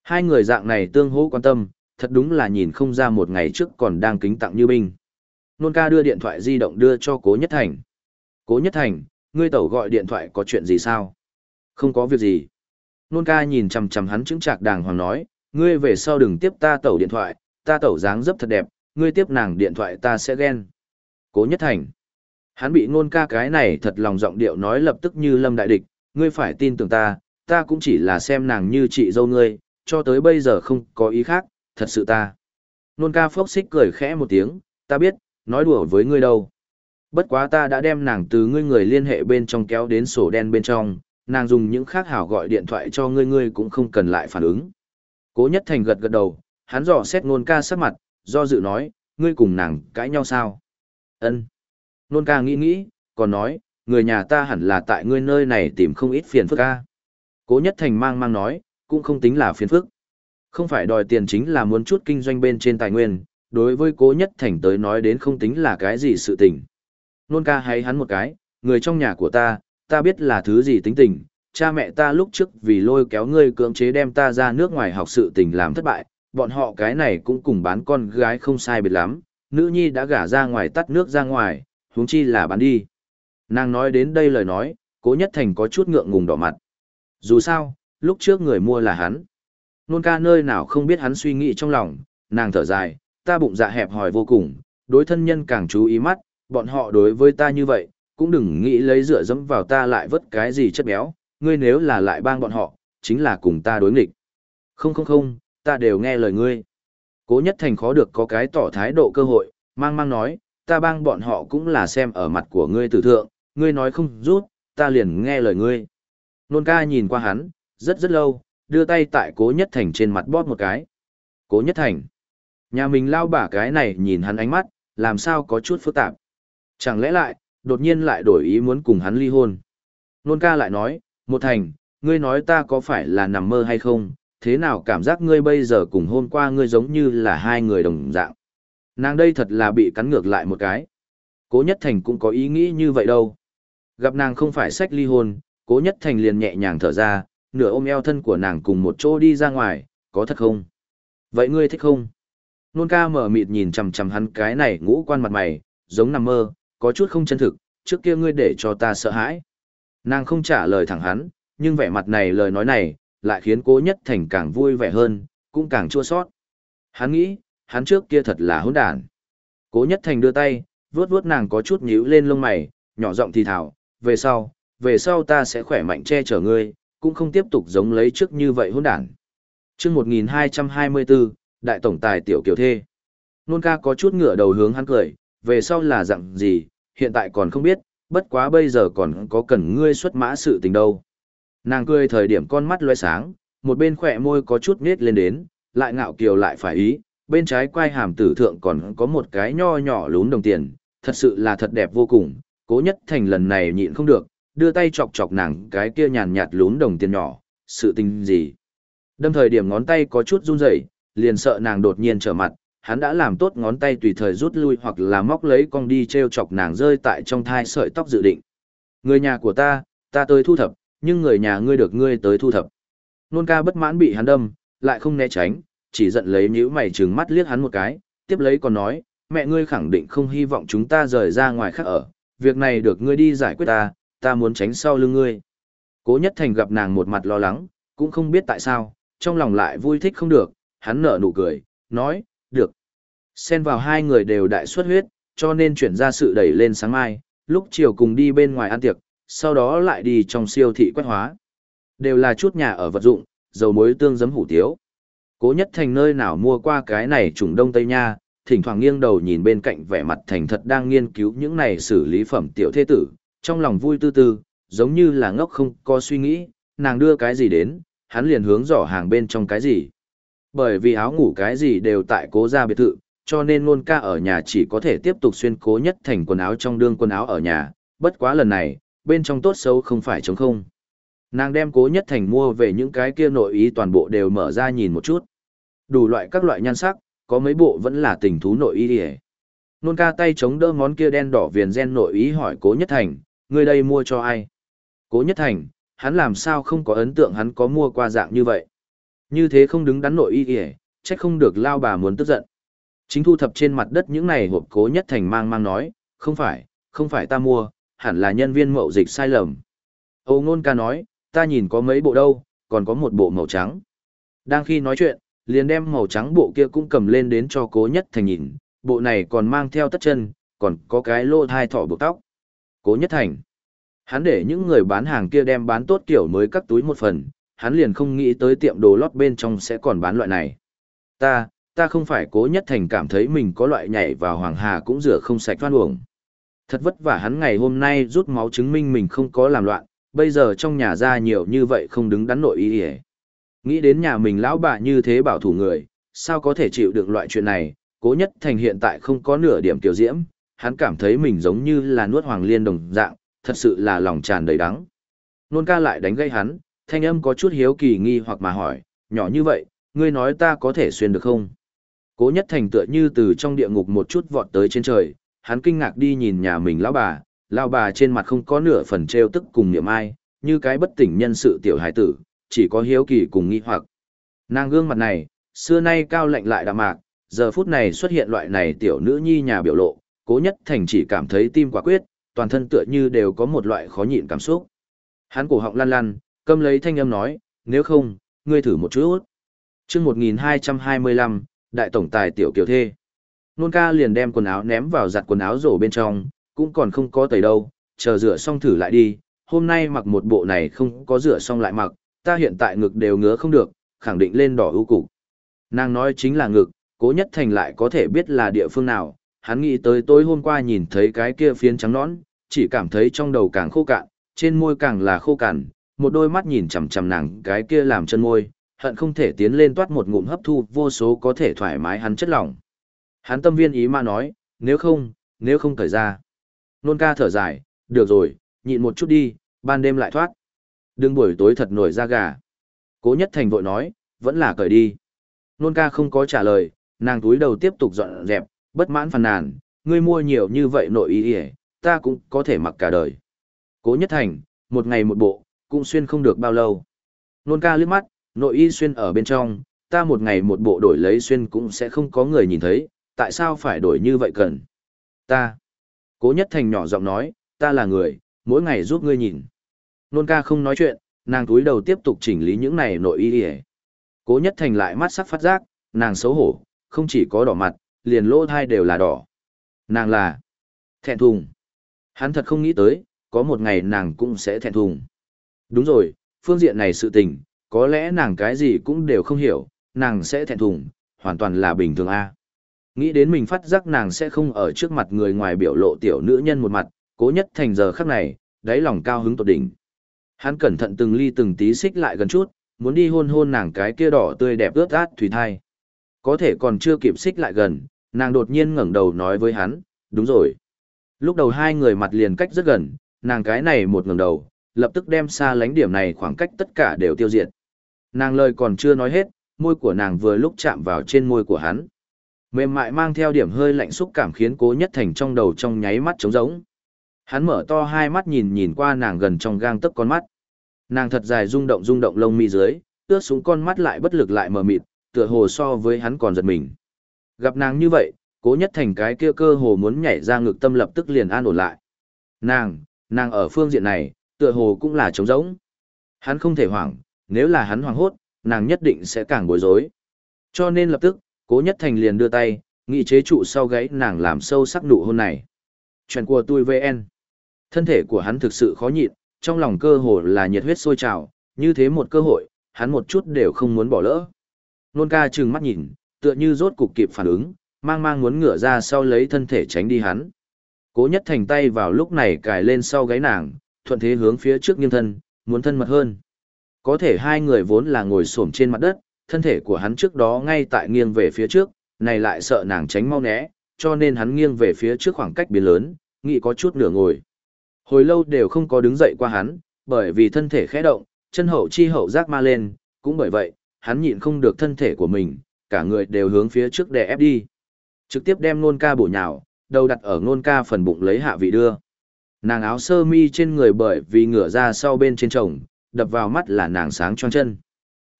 Hai người dạng này tương hỗ quan tâm, thật đúng là nhìn không ra một ngày trước còn đang kính tặng như binh. Nôn ca đưa điện thoại di động đưa cho Cố Nhất Thành. Cố Nhất Thành, ngươi tẩu gọi điện thoại có chuyện gì sao? Không có việc gì. Nôn ca nhìn chằm chằm hắn chứng trạc đàng hoàng nói, ngươi về sau đừng tiếp ta tẩu điện thoại, ta tẩu dáng dấp thật đẹp, ngươi tiếp nàng điện thoại ta sẽ ghen. Cố Nhất Thành. Hắn bị nôn ca cái này thật lòng giọng điệu nói lập tức như lâm đại địch, ngươi phải tin tưởng ta, ta cũng chỉ là xem nàng như chị dâu ngươi, cho tới bây giờ không có ý khác, thật sự ta. Nôn ca phốc xích cười khẽ một tiếng, ta biết, nói đùa với ngươi đâu. Bất quá ta đã đem nàng từ ngươi người liên hệ bên trong kéo đến sổ đen bên trong, nàng dùng những khác hảo gọi điện thoại cho ngươi ngươi cũng không cần lại phản ứng. Cố nhất thành gật gật đầu, hắn dò xét nôn ca sắc mặt, do dự nói, ngươi cùng nàng cãi nhau sao? ân Nôn ca nghĩ nghĩ, còn nói, người nhà ta hẳn là tại ngươi nơi này tìm không ít phiền phức ca. Cố nhất thành mang mang nói, cũng không tính là phiền phức. Không phải đòi tiền chính là muốn chút kinh doanh bên trên tài nguyên, đối với cố nhất thành tới nói đến không tính là cái gì sự tình. Nôn ca hay hắn một cái, người trong nhà của ta, ta biết là thứ gì tính tình, cha mẹ ta lúc trước vì lôi kéo ngươi cưỡng chế đem ta ra nước ngoài học sự tình làm thất bại, bọn họ cái này cũng cùng bán con gái không sai biệt lắm, nữ nhi đã gả ra ngoài tắt nước ra ngoài, huống chi là bán đi. Nàng nói đến đây lời nói, cố nhất thành có chút ngượng ngùng đỏ mặt. Dù sao, lúc trước người mua là hắn. Nôn ca nơi nào không biết hắn suy nghĩ trong lòng, nàng thở dài, ta bụng dạ hẹp hòi vô cùng, đối thân nhân càng chú ý mắt, bọn họ đối với ta như vậy, cũng đừng nghĩ lấy dựa dẫm vào ta lại vất cái gì chất béo, ngươi nếu là lại bang bọn họ, chính là cùng ta đối nghịch. Không không không, ta đều nghe lời ngươi. Cố nhất thành khó được có cái tỏ thái độ cơ hội, mang mang nói, ta bang bọn họ cũng là xem ở mặt của ngươi tử thượng, ngươi nói không rút, ta liền nghe lời ngươi. Nôn ca nhìn qua hắn, rất rất lâu, đưa tay tại cố nhất thành trên mặt bóp một cái. Cố nhất thành. Nhà mình lao bả cái này nhìn hắn ánh mắt, làm sao có chút phức tạp. Chẳng lẽ lại, đột nhiên lại đổi ý muốn cùng hắn ly hôn. Nôn ca lại nói, một thành, ngươi nói ta có phải là nằm mơ hay không, thế nào cảm giác ngươi bây giờ cùng hôm qua ngươi giống như là hai người đồng dạng. Nàng đây thật là bị cắn ngược lại một cái. Cố Nhất Thành cũng có ý nghĩ như vậy đâu. Gặp nàng không phải sách ly hôn, Cố Nhất Thành liền nhẹ nhàng thở ra, nửa ôm eo thân của nàng cùng một chỗ đi ra ngoài, có thật không? Vậy ngươi thích không? Nôn ca mở mịt nhìn chằm chằm hắn cái này ngũ quan mặt mày, giống nằm mơ, có chút không chân thực, trước kia ngươi để cho ta sợ hãi. Nàng không trả lời thẳng hắn, nhưng vẻ mặt này lời nói này, lại khiến cố nhất thành càng vui vẻ hơn, cũng càng chua sót. Hắn nghĩ, hắn trước kia thật là hỗn đản. Cố nhất thành đưa tay, vuốt vuốt nàng có chút nhíu lên lông mày, nhỏ giọng thì thào, về sau, về sau ta sẽ khỏe mạnh che chở ngươi, cũng không tiếp tục giống lấy trước như vậy hỗn đản. Chương 1224, Đại tổng tài tiểu kiều thê. Nôn ca có chút ngửa đầu hướng hắn cười, về sau là dạng gì, hiện tại còn không biết, bất quá bây giờ còn có cần ngươi xuất mã sự tình đâu. Nàng cười thời điểm con mắt loe sáng, một bên khỏe môi có chút nết lên đến, lại ngạo kiều lại phải ý, bên trái quai hàm tử thượng còn có một cái nho nhỏ lún đồng tiền, thật sự là thật đẹp vô cùng, cố nhất thành lần này nhịn không được, đưa tay chọc chọc nàng cái kia nhàn nhạt lún đồng tiền nhỏ, sự tình gì. Đâm thời điểm ngón tay có chút run rẩy, liền sợ nàng đột nhiên trở mặt, hắn đã làm tốt ngón tay tùy thời rút lui hoặc là móc lấy con đi treo chọc nàng rơi tại trong thai sợi tóc dự định. Người nhà của ta, ta tới thu thập, nhưng người nhà ngươi được ngươi tới thu thập. Nôn ca bất mãn bị hắn đâm, lại không né tránh, chỉ giận lấy nhíu mày trừng mắt liếc hắn một cái, tiếp lấy còn nói, mẹ ngươi khẳng định không hy vọng chúng ta rời ra ngoài khác ở, việc này được ngươi đi giải quyết ta, ta muốn tránh sau lưng ngươi. Cố Nhất Thành gặp nàng một mặt lo lắng, cũng không biết tại sao, trong lòng lại vui thích không được, hắn nở nụ cười, nói, được. Xen vào hai người đều đại xuất huyết, cho nên chuyển ra sự đẩy lên sáng mai, lúc chiều cùng đi bên ngoài ăn tiệc, sau đó lại đi trong siêu thị quét hóa. Đều là chút nhà ở vật dụng, dầu muối tương giấm hủ tiếu. Cố nhất thành nơi nào mua qua cái này trùng đông tây nha, thỉnh thoảng nghiêng đầu nhìn bên cạnh vẻ mặt thành thật đang nghiên cứu những này xử lý phẩm tiểu thế tử, trong lòng vui tư tư, giống như là ngốc không có suy nghĩ, nàng đưa cái gì đến, hắn liền hướng dò hàng bên trong cái gì. Bởi vì áo ngủ cái gì đều tại cố gia biệt thự, cho nên luôn ca ở nhà chỉ có thể tiếp tục xuyên cố nhất thành quần áo trong đương quần áo ở nhà, bất quá lần này, bên trong tốt xấu không phải trống không. Nàng đem cố nhất thành mua về những cái kia nội ý toàn bộ đều mở ra nhìn một chút. Đủ loại các loại nhan sắc, có mấy bộ vẫn là tình thú nội y ỉa Nôn ca tay chống đỡ món kia đen đỏ viền gen nội ý hỏi cố nhất thành, người đây mua cho ai? Cố nhất thành, hắn làm sao không có ấn tượng hắn có mua qua dạng như vậy? Như thế không đứng đắn nội ý kìa, trách không được lao bà muốn tức giận. Chính thu thập trên mặt đất những này hộp cố nhất thành mang mang nói, không phải, không phải ta mua, hẳn là nhân viên mậu dịch sai lầm. Âu Nôn ca nói, ta nhìn có mấy bộ đâu, còn có một bộ màu trắng. Đang khi nói chuyện, liền đem màu trắng bộ kia cũng cầm lên đến cho cố nhất thành nhìn, bộ này còn mang theo tất chân, còn có cái lô thai thỏ buộc tóc. Cố nhất thành. Hắn để những người bán hàng kia đem bán tốt kiểu mới cắt túi một phần, hắn liền không nghĩ tới tiệm đồ lót bên trong sẽ còn bán loại này. Ta, ta không phải cố nhất thành cảm thấy mình có loại nhảy vào hoàng hà cũng rửa không sạch toan uổng. Thật vất vả hắn ngày hôm nay rút máu chứng minh mình không có làm loạn, bây giờ trong nhà ra nhiều như vậy không đứng đắn nội ý hề. Nghĩ đến nhà mình lão bà như thế bảo thủ người, sao có thể chịu được loại chuyện này, cố nhất thành hiện tại không có nửa điểm tiểu diễm, hắn cảm thấy mình giống như là nuốt hoàng liên đồng dạng, thật sự là lòng tràn đầy đắng. Nôn ca lại đánh gây hắn, thanh âm có chút hiếu kỳ nghi hoặc mà hỏi, nhỏ như vậy, ngươi nói ta có thể xuyên được không? Cố nhất thành tựa như từ trong địa ngục một chút vọt tới trên trời, hắn kinh ngạc đi nhìn nhà mình lão bà, lão bà trên mặt không có nửa phần trêu tức cùng niệm ai, như cái bất tỉnh nhân sự tiểu hải tử, chỉ có hiếu kỳ cùng nghi hoặc. Nàng gương mặt này, xưa nay cao lạnh lại đạm mạc, giờ phút này xuất hiện loại này tiểu nữ nhi nhà biểu lộ, cố nhất thành chỉ cảm thấy tim quả quyết, toàn thân tựa như đều có một loại khó nhịn cảm xúc. Hắn cổ họng lăn lăn, câm lấy thanh âm nói, nếu không, ngươi thử một chút. chương 1225, Đại Tổng Tài Tiểu Kiều Thê. Nôn ca liền đem quần áo ném vào giặt quần áo rổ bên trong, cũng còn không có tẩy đâu, chờ rửa xong thử lại đi, hôm nay mặc một bộ này không có rửa xong lại mặc, ta hiện tại ngực đều ngứa không được, khẳng định lên đỏ ưu cục. Nàng nói chính là ngực, cố nhất thành lại có thể biết là địa phương nào, hắn nghĩ tới tối hôm qua nhìn thấy cái kia phiến trắng nõn, chỉ cảm thấy trong đầu càng khô cạn, trên môi càng là khô cằn, một đôi mắt nhìn chằm chằm nàng cái kia làm chân môi, hận không thể tiến lên toát một ngụm hấp thu vô số có thể thoải mái hắn chất lỏng. Hắn tâm viên ý mà nói, nếu không, nếu không thời ra. Nôn ca thở dài, được rồi, nhịn một chút đi, ban đêm lại thoát. Đừng buổi tối thật nổi da gà. Cố nhất thành vội nói, vẫn là cởi đi. Nôn ca không có trả lời, nàng túi đầu tiếp tục dọn dẹp, bất mãn phàn nàn, ngươi mua nhiều như vậy nội ý ỉa ta cũng có thể mặc cả đời. Cố nhất thành một ngày một bộ cũng xuyên không được bao lâu. Nôn ca liếc mắt nội y xuyên ở bên trong ta một ngày một bộ đổi lấy xuyên cũng sẽ không có người nhìn thấy tại sao phải đổi như vậy cần? Ta. Cố nhất thành nhỏ giọng nói ta là người mỗi ngày giúp ngươi nhìn nôn ca không nói chuyện nàng túi đầu tiếp tục chỉnh lý những này nội y ỉa cố nhất thành lại mắt sắc phát giác nàng xấu hổ không chỉ có đỏ mặt liền lỗ thai đều là đỏ nàng là thẹn thùng Hắn thật không nghĩ tới, có một ngày nàng cũng sẽ thẹn thùng. Đúng rồi, phương diện này sự tình, có lẽ nàng cái gì cũng đều không hiểu, nàng sẽ thẹn thùng, hoàn toàn là bình thường a. Nghĩ đến mình phát giác nàng sẽ không ở trước mặt người ngoài biểu lộ tiểu nữ nhân một mặt, cố nhất thành giờ khắc này, đáy lòng cao hứng tột đỉnh. Hắn cẩn thận từng ly từng tí xích lại gần chút, muốn đi hôn hôn nàng cái kia đỏ tươi đẹp ướt át thủy thai. Có thể còn chưa kịp xích lại gần, nàng đột nhiên ngẩng đầu nói với hắn, đúng rồi. Lúc đầu hai người mặt liền cách rất gần, nàng cái này một ngẩng đầu, lập tức đem xa lánh điểm này khoảng cách tất cả đều tiêu diệt. Nàng lời còn chưa nói hết, môi của nàng vừa lúc chạm vào trên môi của hắn. Mềm mại mang theo điểm hơi lạnh xúc cảm khiến cố nhất thành trong đầu trong nháy mắt trống rỗng. Hắn mở to hai mắt nhìn nhìn qua nàng gần trong gang tấc con mắt. Nàng thật dài rung động rung động lông mi dưới, ướt xuống con mắt lại bất lực lại mờ mịt, tựa hồ so với hắn còn giật mình. Gặp nàng như vậy, cố nhất thành cái kia cơ hồ muốn nhảy ra ngực tâm lập tức liền an ổn lại. Nàng, nàng ở phương diện này, tựa hồ cũng là trống rỗng. Hắn không thể hoảng, nếu là hắn hoảng hốt, nàng nhất định sẽ càng bối rối. Cho nên lập tức, cố nhất thành liền đưa tay, nghị chế trụ sau gáy nàng làm sâu sắc nụ hôn này. Chuyện của tôi VN. Thân thể của hắn thực sự khó nhịn, trong lòng cơ hồ là nhiệt huyết sôi trào, như thế một cơ hội, hắn một chút đều không muốn bỏ lỡ. Nôn ca trừng mắt nhìn, tựa như rốt cục kịp phản ứng, mang mang muốn ngửa ra sau lấy thân thể tránh đi hắn. Cố nhất thành tay vào lúc này cài lên sau gáy nàng, thuận thế hướng phía trước nghiêng thân, muốn thân mật hơn. Có thể hai người vốn là ngồi xổm trên mặt đất, thân thể của hắn trước đó ngay tại nghiêng về phía trước, này lại sợ nàng tránh mau né, cho nên hắn nghiêng về phía trước khoảng cách biến lớn, nghĩ có chút nửa ngồi. Hồi lâu đều không có đứng dậy qua hắn, bởi vì thân thể khẽ động, chân hậu chi hậu giác ma lên, cũng bởi vậy, hắn nhịn không được thân thể của mình, cả người đều hướng phía trước đè ép đi. Trực tiếp đem nôn ca bổ nhào, đầu đặt ở nôn ca phần bụng lấy hạ vị đưa. Nàng áo sơ mi trên người bởi vì ngửa ra sau bên trên chồng, đập vào mắt là nàng sáng choang chân.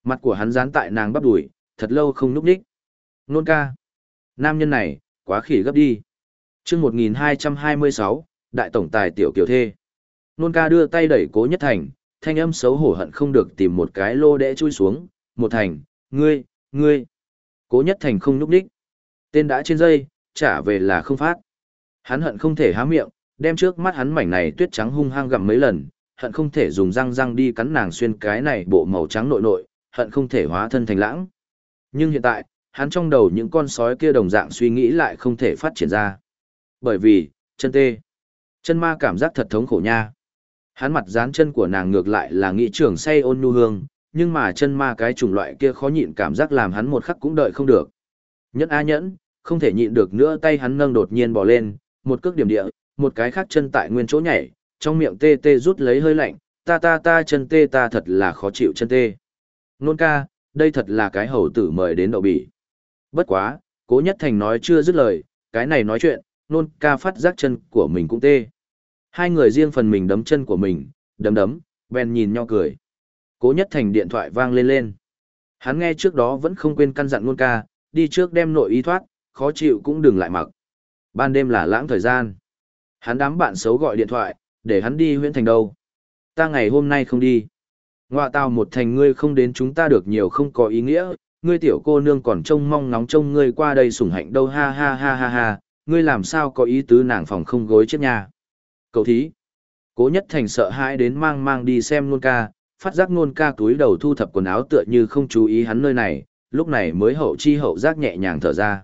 Mặt của hắn dán tại nàng bắp đùi, thật lâu không núp đích. Nôn ca. Nam nhân này, quá khỉ gấp đi. chương 1226, Đại Tổng Tài Tiểu Kiều Thê. Nôn ca đưa tay đẩy cố nhất thành, thanh âm xấu hổ hận không được tìm một cái lô đẽ chui xuống. Một thành, ngươi, ngươi. Cố nhất thành không núp đích. Tên đã trên dây, trả về là không phát. Hắn hận không thể há miệng, đem trước mắt hắn mảnh này tuyết trắng hung hăng gặm mấy lần, hận không thể dùng răng răng đi cắn nàng xuyên cái này bộ màu trắng nội nội, hận không thể hóa thân thành lãng. Nhưng hiện tại, hắn trong đầu những con sói kia đồng dạng suy nghĩ lại không thể phát triển ra. Bởi vì, chân tê. Chân ma cảm giác thật thống khổ nha. Hắn mặt dán chân của nàng ngược lại là nghĩ trưởng say ôn nhu hương, nhưng mà chân ma cái chủng loại kia khó nhịn cảm giác làm hắn một khắc cũng đợi không được. Nhẫn a nhẫn, không thể nhịn được nữa tay hắn nâng đột nhiên bò lên, một cước điểm địa, một cái khác chân tại nguyên chỗ nhảy, trong miệng tê tê rút lấy hơi lạnh, ta ta ta chân tê ta thật là khó chịu chân tê. Nôn ca, đây thật là cái hầu tử mời đến đậu bỉ. Bất quá, cố nhất thành nói chưa dứt lời, cái này nói chuyện, nôn ca phát giác chân của mình cũng tê. Hai người riêng phần mình đấm chân của mình, đấm đấm, bèn nhìn nhau cười. Cố nhất thành điện thoại vang lên lên. Hắn nghe trước đó vẫn không quên căn dặn ngôn ca, đi trước đem nội y thoát, khó chịu cũng đừng lại mặc. Ban đêm là lãng thời gian. Hắn đám bạn xấu gọi điện thoại, để hắn đi huyện thành đâu. Ta ngày hôm nay không đi. Ngoạ tao một thành ngươi không đến chúng ta được nhiều không có ý nghĩa, ngươi tiểu cô nương còn trông mong nóng trông ngươi qua đây sủng hạnh đâu ha ha ha ha ha, ngươi làm sao có ý tứ nàng phòng không gối chết nhà. Cậu thí. Cố nhất thành sợ hãi đến mang mang đi xem nôn ca, phát giác nôn ca túi đầu thu thập quần áo tựa như không chú ý hắn nơi này, lúc này mới hậu chi hậu giác nhẹ nhàng thở ra.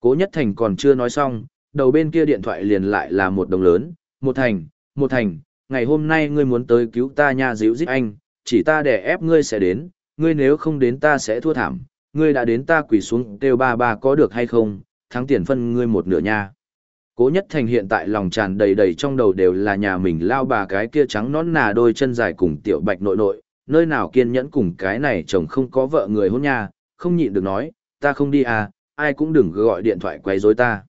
Cố nhất thành còn chưa nói xong, đầu bên kia điện thoại liền lại là một đồng lớn, một thành, một thành, ngày hôm nay ngươi muốn tới cứu ta nha dịu giết anh, chỉ ta để ép ngươi sẽ đến, ngươi nếu không đến ta sẽ thua thảm, ngươi đã đến ta quỳ xuống kêu ba ba có được hay không, thắng tiền phân ngươi một nửa nha. Cố nhất thành hiện tại lòng tràn đầy đầy trong đầu đều là nhà mình lao bà cái kia trắng nón nà đôi chân dài cùng tiểu bạch nội nội, nơi nào kiên nhẫn cùng cái này chồng không có vợ người hôn nha, không nhịn được nói, ta không đi à, ai cũng đừng gọi điện thoại quấy rối ta.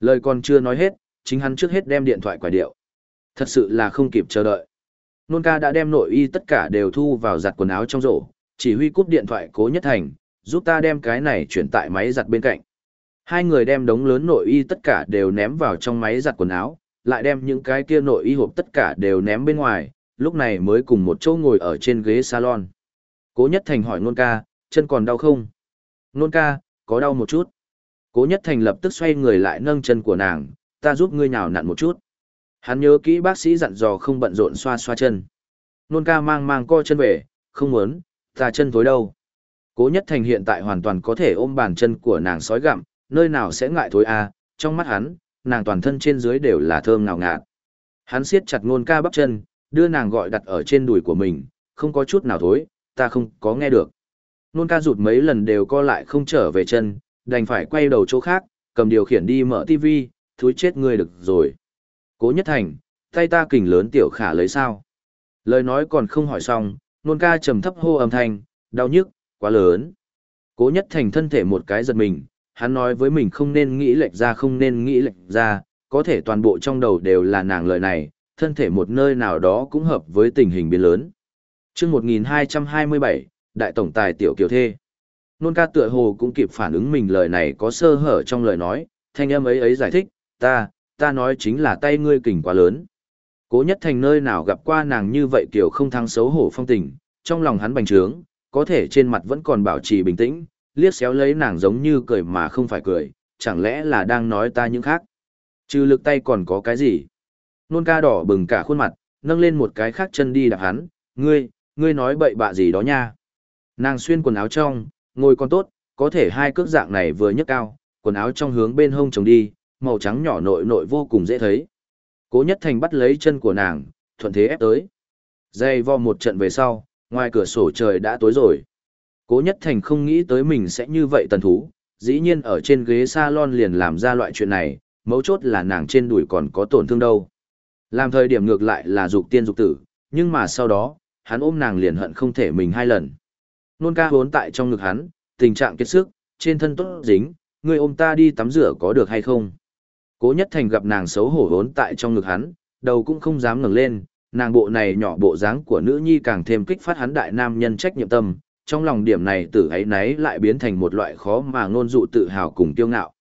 Lời còn chưa nói hết, chính hắn trước hết đem điện thoại quải điệu. Thật sự là không kịp chờ đợi. Nôn ca đã đem nội y tất cả đều thu vào giặt quần áo trong rổ, chỉ huy cúp điện thoại cố nhất thành, giúp ta đem cái này chuyển tại máy giặt bên cạnh. Hai người đem đống lớn nội y tất cả đều ném vào trong máy giặt quần áo, lại đem những cái kia nội y hộp tất cả đều ném bên ngoài, lúc này mới cùng một chỗ ngồi ở trên ghế salon. Cố nhất thành hỏi nôn ca, chân còn đau không? Nôn ca, có đau một chút. Cố nhất thành lập tức xoay người lại nâng chân của nàng, ta giúp ngươi nhào nặn một chút. Hắn nhớ kỹ bác sĩ dặn dò không bận rộn xoa xoa chân. Nôn ca mang mang co chân về, không muốn, ta chân tối đâu. Cố nhất thành hiện tại hoàn toàn có thể ôm bàn chân của nàng sói gặm, nơi nào sẽ ngại thối à, trong mắt hắn, nàng toàn thân trên dưới đều là thơm ngào ngạt. Hắn siết chặt nôn ca bắp chân, đưa nàng gọi đặt ở trên đùi của mình, không có chút nào thối, ta không có nghe được. Nôn ca rụt mấy lần đều co lại không trở về chân, đành phải quay đầu chỗ khác, cầm điều khiển đi mở tivi, thúi chết ngươi được rồi. Cố nhất thành, tay ta kình lớn tiểu khả lấy sao. Lời nói còn không hỏi xong, nôn ca trầm thấp hô âm thanh, đau nhức, quá lớn. Cố nhất thành thân thể một cái giật mình, hắn nói với mình không nên nghĩ lệch ra không nên nghĩ lệch ra, có thể toàn bộ trong đầu đều là nàng lời này, thân thể một nơi nào đó cũng hợp với tình hình biến lớn. chương 1227, Đại Tổng Tài Tiểu Kiều Thê. Nôn ca tựa hồ cũng kịp phản ứng mình lời này có sơ hở trong lời nói, thanh âm ấy ấy giải thích, ta, ta nói chính là tay ngươi kình quá lớn. Cố nhất thành nơi nào gặp qua nàng như vậy kiểu không thăng xấu hổ phong tình, trong lòng hắn bành trướng, có thể trên mặt vẫn còn bảo trì bình tĩnh, liếc xéo lấy nàng giống như cười mà không phải cười, chẳng lẽ là đang nói ta những khác. Trừ lực tay còn có cái gì? Nôn ca đỏ bừng cả khuôn mặt, nâng lên một cái khác chân đi đạp hắn, ngươi, ngươi nói bậy bạ gì đó nha. Nàng xuyên quần áo trong, ngồi còn tốt, có thể hai cước dạng này vừa nhấc cao, quần áo trong hướng bên hông trồng đi, màu trắng nhỏ nội nội vô cùng dễ thấy. Cố Nhất Thành bắt lấy chân của nàng, thuận thế ép tới. Dây vo một trận về sau, ngoài cửa sổ trời đã tối rồi. Cố Nhất Thành không nghĩ tới mình sẽ như vậy tần thú, dĩ nhiên ở trên ghế salon liền làm ra loại chuyện này, mấu chốt là nàng trên đùi còn có tổn thương đâu. Làm thời điểm ngược lại là dục tiên dục tử, nhưng mà sau đó, hắn ôm nàng liền hận không thể mình hai lần. Nôn ca hốn tại trong ngực hắn, tình trạng kiệt sức, trên thân tốt dính, người ôm ta đi tắm rửa có được hay không? Cố nhất thành gặp nàng xấu hổ hốn tại trong ngực hắn, đầu cũng không dám ngẩng lên, nàng bộ này nhỏ bộ dáng của nữ nhi càng thêm kích phát hắn đại nam nhân trách nhiệm tâm, trong lòng điểm này tử ấy nấy lại biến thành một loại khó mà ngôn dụ tự hào cùng kiêu ngạo.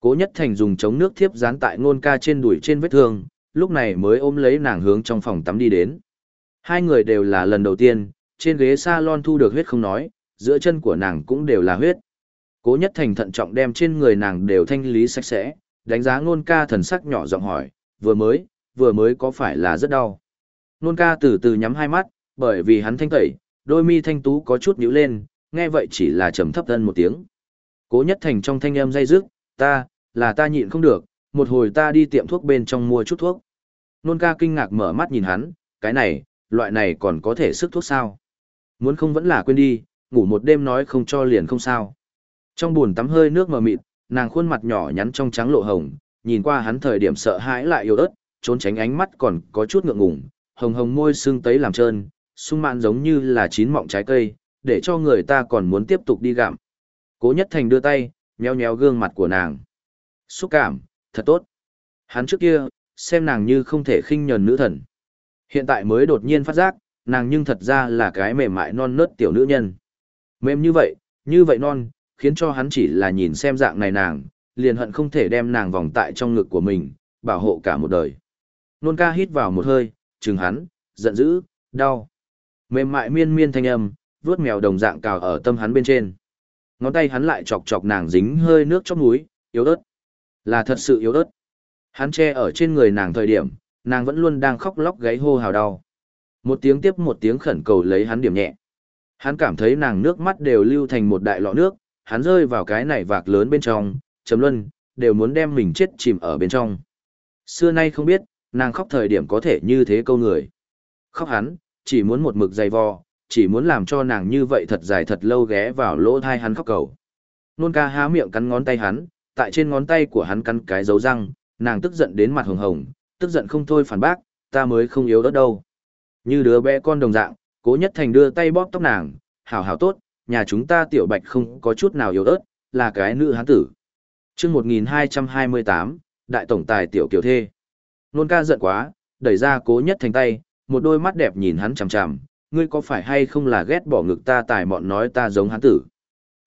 Cố nhất thành dùng chống nước thiếp dán tại ngôn ca trên đùi trên vết thương, lúc này mới ôm lấy nàng hướng trong phòng tắm đi đến. Hai người đều là lần đầu tiên, trên ghế salon thu được huyết không nói, giữa chân của nàng cũng đều là huyết. Cố nhất thành thận trọng đem trên người nàng đều thanh lý sạch sẽ, đánh giá ngôn ca thần sắc nhỏ giọng hỏi, vừa mới, vừa mới có phải là rất đau. Ngôn ca từ từ nhắm hai mắt, bởi vì hắn thanh tẩy, đôi mi thanh tú có chút nhíu lên, nghe vậy chỉ là trầm thấp thân một tiếng. Cố nhất thành trong thanh âm dây dứt, ta, là ta nhịn không được, một hồi ta đi tiệm thuốc bên trong mua chút thuốc. Nôn ca kinh ngạc mở mắt nhìn hắn, cái này, loại này còn có thể sức thuốc sao? Muốn không vẫn là quên đi, ngủ một đêm nói không cho liền không sao. Trong buồn tắm hơi nước mờ mịt, nàng khuôn mặt nhỏ nhắn trong trắng lộ hồng, nhìn qua hắn thời điểm sợ hãi lại yếu ớt, trốn tránh ánh mắt còn có chút ngượng ngùng, hồng hồng môi sưng tấy làm trơn, sung mãn giống như là chín mọng trái cây, để cho người ta còn muốn tiếp tục đi gặm. Cố Nhất Thành đưa tay, nhéo nhéo gương mặt của nàng. Xúc cảm, thật tốt. Hắn trước kia, xem nàng như không thể khinh nhờn nữ thần. Hiện tại mới đột nhiên phát giác, nàng nhưng thật ra là cái mềm mại non nớt tiểu nữ nhân. Mềm như vậy, như vậy non, khiến cho hắn chỉ là nhìn xem dạng này nàng, liền hận không thể đem nàng vòng tại trong ngực của mình, bảo hộ cả một đời. Nôn ca hít vào một hơi, chừng hắn, giận dữ, đau. Mềm mại miên miên thanh âm, vuốt mèo đồng dạng cào ở tâm hắn bên trên. Ngón tay hắn lại chọc chọc nàng dính hơi nước trong núi, yếu ớt. Là thật sự yếu ớt. Hắn che ở trên người nàng thời điểm, nàng vẫn luôn đang khóc lóc gáy hô hào đau. Một tiếng tiếp một tiếng khẩn cầu lấy hắn điểm nhẹ. Hắn cảm thấy nàng nước mắt đều lưu thành một đại lọ nước, hắn rơi vào cái này vạc lớn bên trong, chấm luân, đều muốn đem mình chết chìm ở bên trong. Xưa nay không biết, nàng khóc thời điểm có thể như thế câu người. Khóc hắn, chỉ muốn một mực dày vò, chỉ muốn làm cho nàng như vậy thật dài thật lâu ghé vào lỗ thai hắn khóc cầu. Nôn ca há miệng cắn ngón tay hắn, tại trên ngón tay của hắn cắn cái dấu răng, nàng tức giận đến mặt hồng hồng, tức giận không thôi phản bác, ta mới không yếu đất đâu. Như đứa bé con đồng dạng, cố nhất thành đưa tay bóp tóc nàng, hảo hảo tốt, nhà chúng ta tiểu bạch không có chút nào yếu ớt, là cái nữ hán tử. chương 1228, đại tổng tài tiểu kiều thê. Nôn ca giận quá, đẩy ra cố nhất thành tay, một đôi mắt đẹp nhìn hắn chằm chằm, ngươi có phải hay không là ghét bỏ ngực ta tài mọn nói ta giống hắn tử.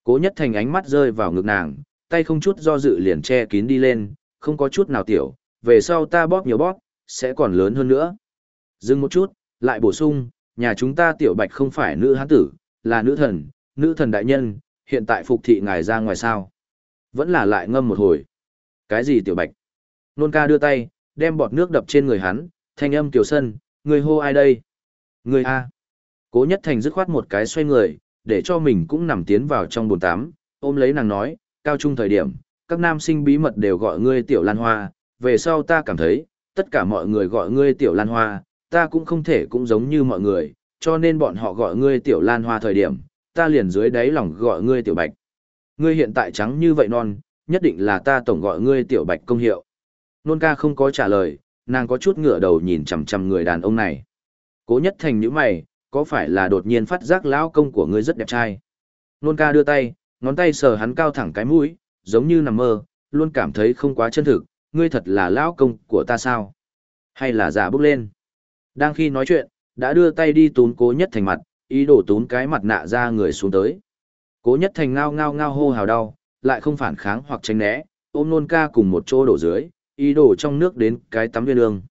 Cố nhất thành ánh mắt rơi vào ngực nàng, tay không chút do dự liền che kín đi lên, không có chút nào tiểu, về sau ta bóp nhiều bóp, sẽ còn lớn hơn nữa. Dừng một chút, lại bổ sung, nhà chúng ta tiểu bạch không phải nữ hán tử, là nữ thần, nữ thần đại nhân, hiện tại phục thị ngài ra ngoài sao. Vẫn là lại ngâm một hồi. Cái gì tiểu bạch? Nôn ca đưa tay, đem bọt nước đập trên người hắn, thanh âm tiểu sân, người hô ai đây? Người A. Cố nhất thành dứt khoát một cái xoay người, để cho mình cũng nằm tiến vào trong bồn tắm, ôm lấy nàng nói, cao trung thời điểm, các nam sinh bí mật đều gọi ngươi tiểu lan hoa, về sau ta cảm thấy, tất cả mọi người gọi ngươi tiểu lan hoa, ta cũng không thể cũng giống như mọi người, cho nên bọn họ gọi ngươi tiểu lan hoa thời điểm, ta liền dưới đáy lòng gọi ngươi tiểu bạch. Ngươi hiện tại trắng như vậy non, nhất định là ta tổng gọi ngươi tiểu bạch công hiệu. Nôn ca không có trả lời, nàng có chút ngửa đầu nhìn chằm chằm người đàn ông này. Cố nhất thành những mày, có phải là đột nhiên phát giác lão công của ngươi rất đẹp trai? Nôn ca đưa tay, ngón tay sờ hắn cao thẳng cái mũi, giống như nằm mơ, luôn cảm thấy không quá chân thực, ngươi thật là lão công của ta sao? Hay là giả bước lên? Đang khi nói chuyện, đã đưa tay đi túm cố nhất thành mặt, ý đồ túm cái mặt nạ ra người xuống tới. Cố nhất thành ngao ngao ngao hô hào đau, lại không phản kháng hoặc tránh né, ôm nôn ca cùng một chỗ đổ dưới, ý đồ trong nước đến cái tắm viên ương.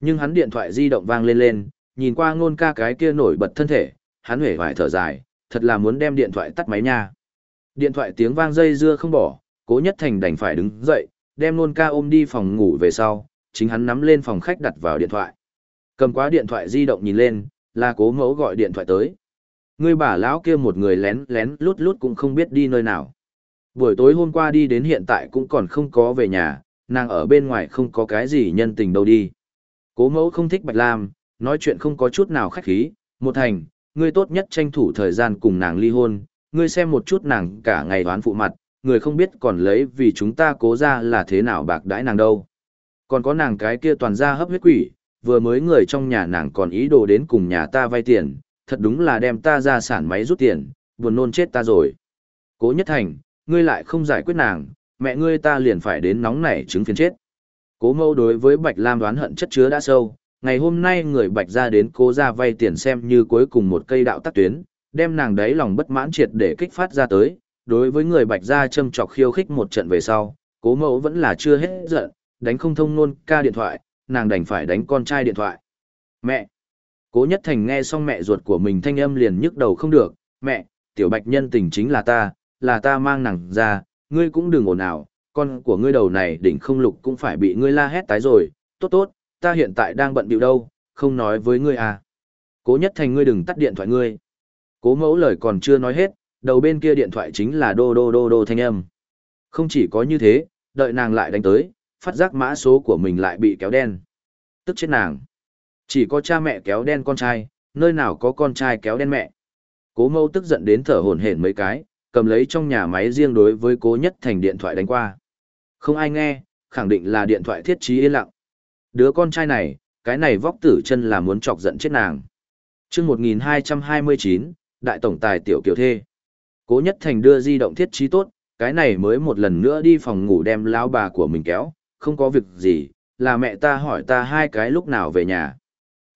Nhưng hắn điện thoại di động vang lên lên, nhìn qua ngôn ca cái kia nổi bật thân thể, hắn hể vải thở dài, thật là muốn đem điện thoại tắt máy nha. Điện thoại tiếng vang dây dưa không bỏ, cố nhất thành đành phải đứng dậy, đem ngôn ca ôm đi phòng ngủ về sau, chính hắn nắm lên phòng khách đặt vào điện thoại. Cầm quá điện thoại di động nhìn lên, là cố mẫu gọi điện thoại tới. Người bà lão kia một người lén lén lút lút cũng không biết đi nơi nào. Buổi tối hôm qua đi đến hiện tại cũng còn không có về nhà, nàng ở bên ngoài không có cái gì nhân tình đâu đi. Cố mẫu không thích Bạch Lam, nói chuyện không có chút nào khách khí, một thành, ngươi tốt nhất tranh thủ thời gian cùng nàng ly hôn, ngươi xem một chút nàng cả ngày đoán phụ mặt, người không biết còn lấy vì chúng ta cố ra là thế nào bạc đãi nàng đâu. Còn có nàng cái kia toàn ra hấp huyết quỷ, vừa mới người trong nhà nàng còn ý đồ đến cùng nhà ta vay tiền, thật đúng là đem ta ra sản máy rút tiền, buồn nôn chết ta rồi. Cố nhất thành, ngươi lại không giải quyết nàng, mẹ ngươi ta liền phải đến nóng nảy chứng phiền chết. Cố mâu đối với Bạch Lam đoán hận chất chứa đã sâu, ngày hôm nay người Bạch ra đến cố ra vay tiền xem như cuối cùng một cây đạo tắc tuyến, đem nàng đấy lòng bất mãn triệt để kích phát ra tới, đối với người Bạch ra châm chọc khiêu khích một trận về sau, cố mẫu vẫn là chưa hết giận, đánh không thông nôn ca điện thoại, nàng đành phải đánh con trai điện thoại. Mẹ! Cố nhất thành nghe xong mẹ ruột của mình thanh âm liền nhức đầu không được, mẹ, tiểu bạch nhân tình chính là ta, là ta mang nàng ra, ngươi cũng đừng ồn ào, con của ngươi đầu này đỉnh không lục cũng phải bị ngươi la hét tái rồi, tốt tốt, ta hiện tại đang bận bịu đâu, không nói với ngươi à. Cố nhất thành ngươi đừng tắt điện thoại ngươi. Cố mẫu lời còn chưa nói hết, đầu bên kia điện thoại chính là đô đô đô đô thanh âm. Không chỉ có như thế, đợi nàng lại đánh tới, phát giác mã số của mình lại bị kéo đen. Tức chết nàng. Chỉ có cha mẹ kéo đen con trai, nơi nào có con trai kéo đen mẹ. Cố mẫu tức giận đến thở hổn hển mấy cái, cầm lấy trong nhà máy riêng đối với cố nhất thành điện thoại đánh qua. Không ai nghe, khẳng định là điện thoại thiết trí yên lặng. Đứa con trai này, cái này vóc tử chân là muốn chọc giận chết nàng. chương 1229, Đại Tổng Tài Tiểu Kiều Thê. Cố Nhất Thành đưa di động thiết trí tốt, cái này mới một lần nữa đi phòng ngủ đem lão bà của mình kéo, không có việc gì, là mẹ ta hỏi ta hai cái lúc nào về nhà.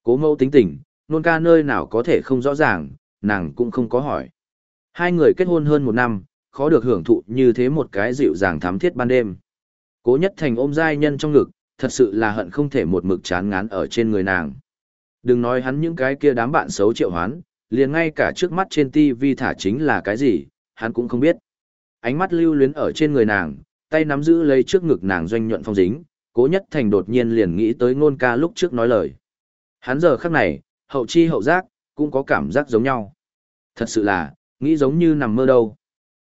Cố mẫu tính tình, nôn ca nơi nào có thể không rõ ràng, nàng cũng không có hỏi. Hai người kết hôn hơn một năm, khó được hưởng thụ như thế một cái dịu dàng thám thiết ban đêm. Cố nhất thành ôm giai nhân trong ngực, thật sự là hận không thể một mực chán ngán ở trên người nàng. Đừng nói hắn những cái kia đám bạn xấu triệu hoán, liền ngay cả trước mắt trên TV thả chính là cái gì, hắn cũng không biết. Ánh mắt lưu luyến ở trên người nàng, tay nắm giữ lấy trước ngực nàng doanh nhuận phong dính, cố nhất thành đột nhiên liền nghĩ tới ngôn ca lúc trước nói lời. Hắn giờ khắc này, hậu chi hậu giác, cũng có cảm giác giống nhau. Thật sự là, nghĩ giống như nằm mơ đâu.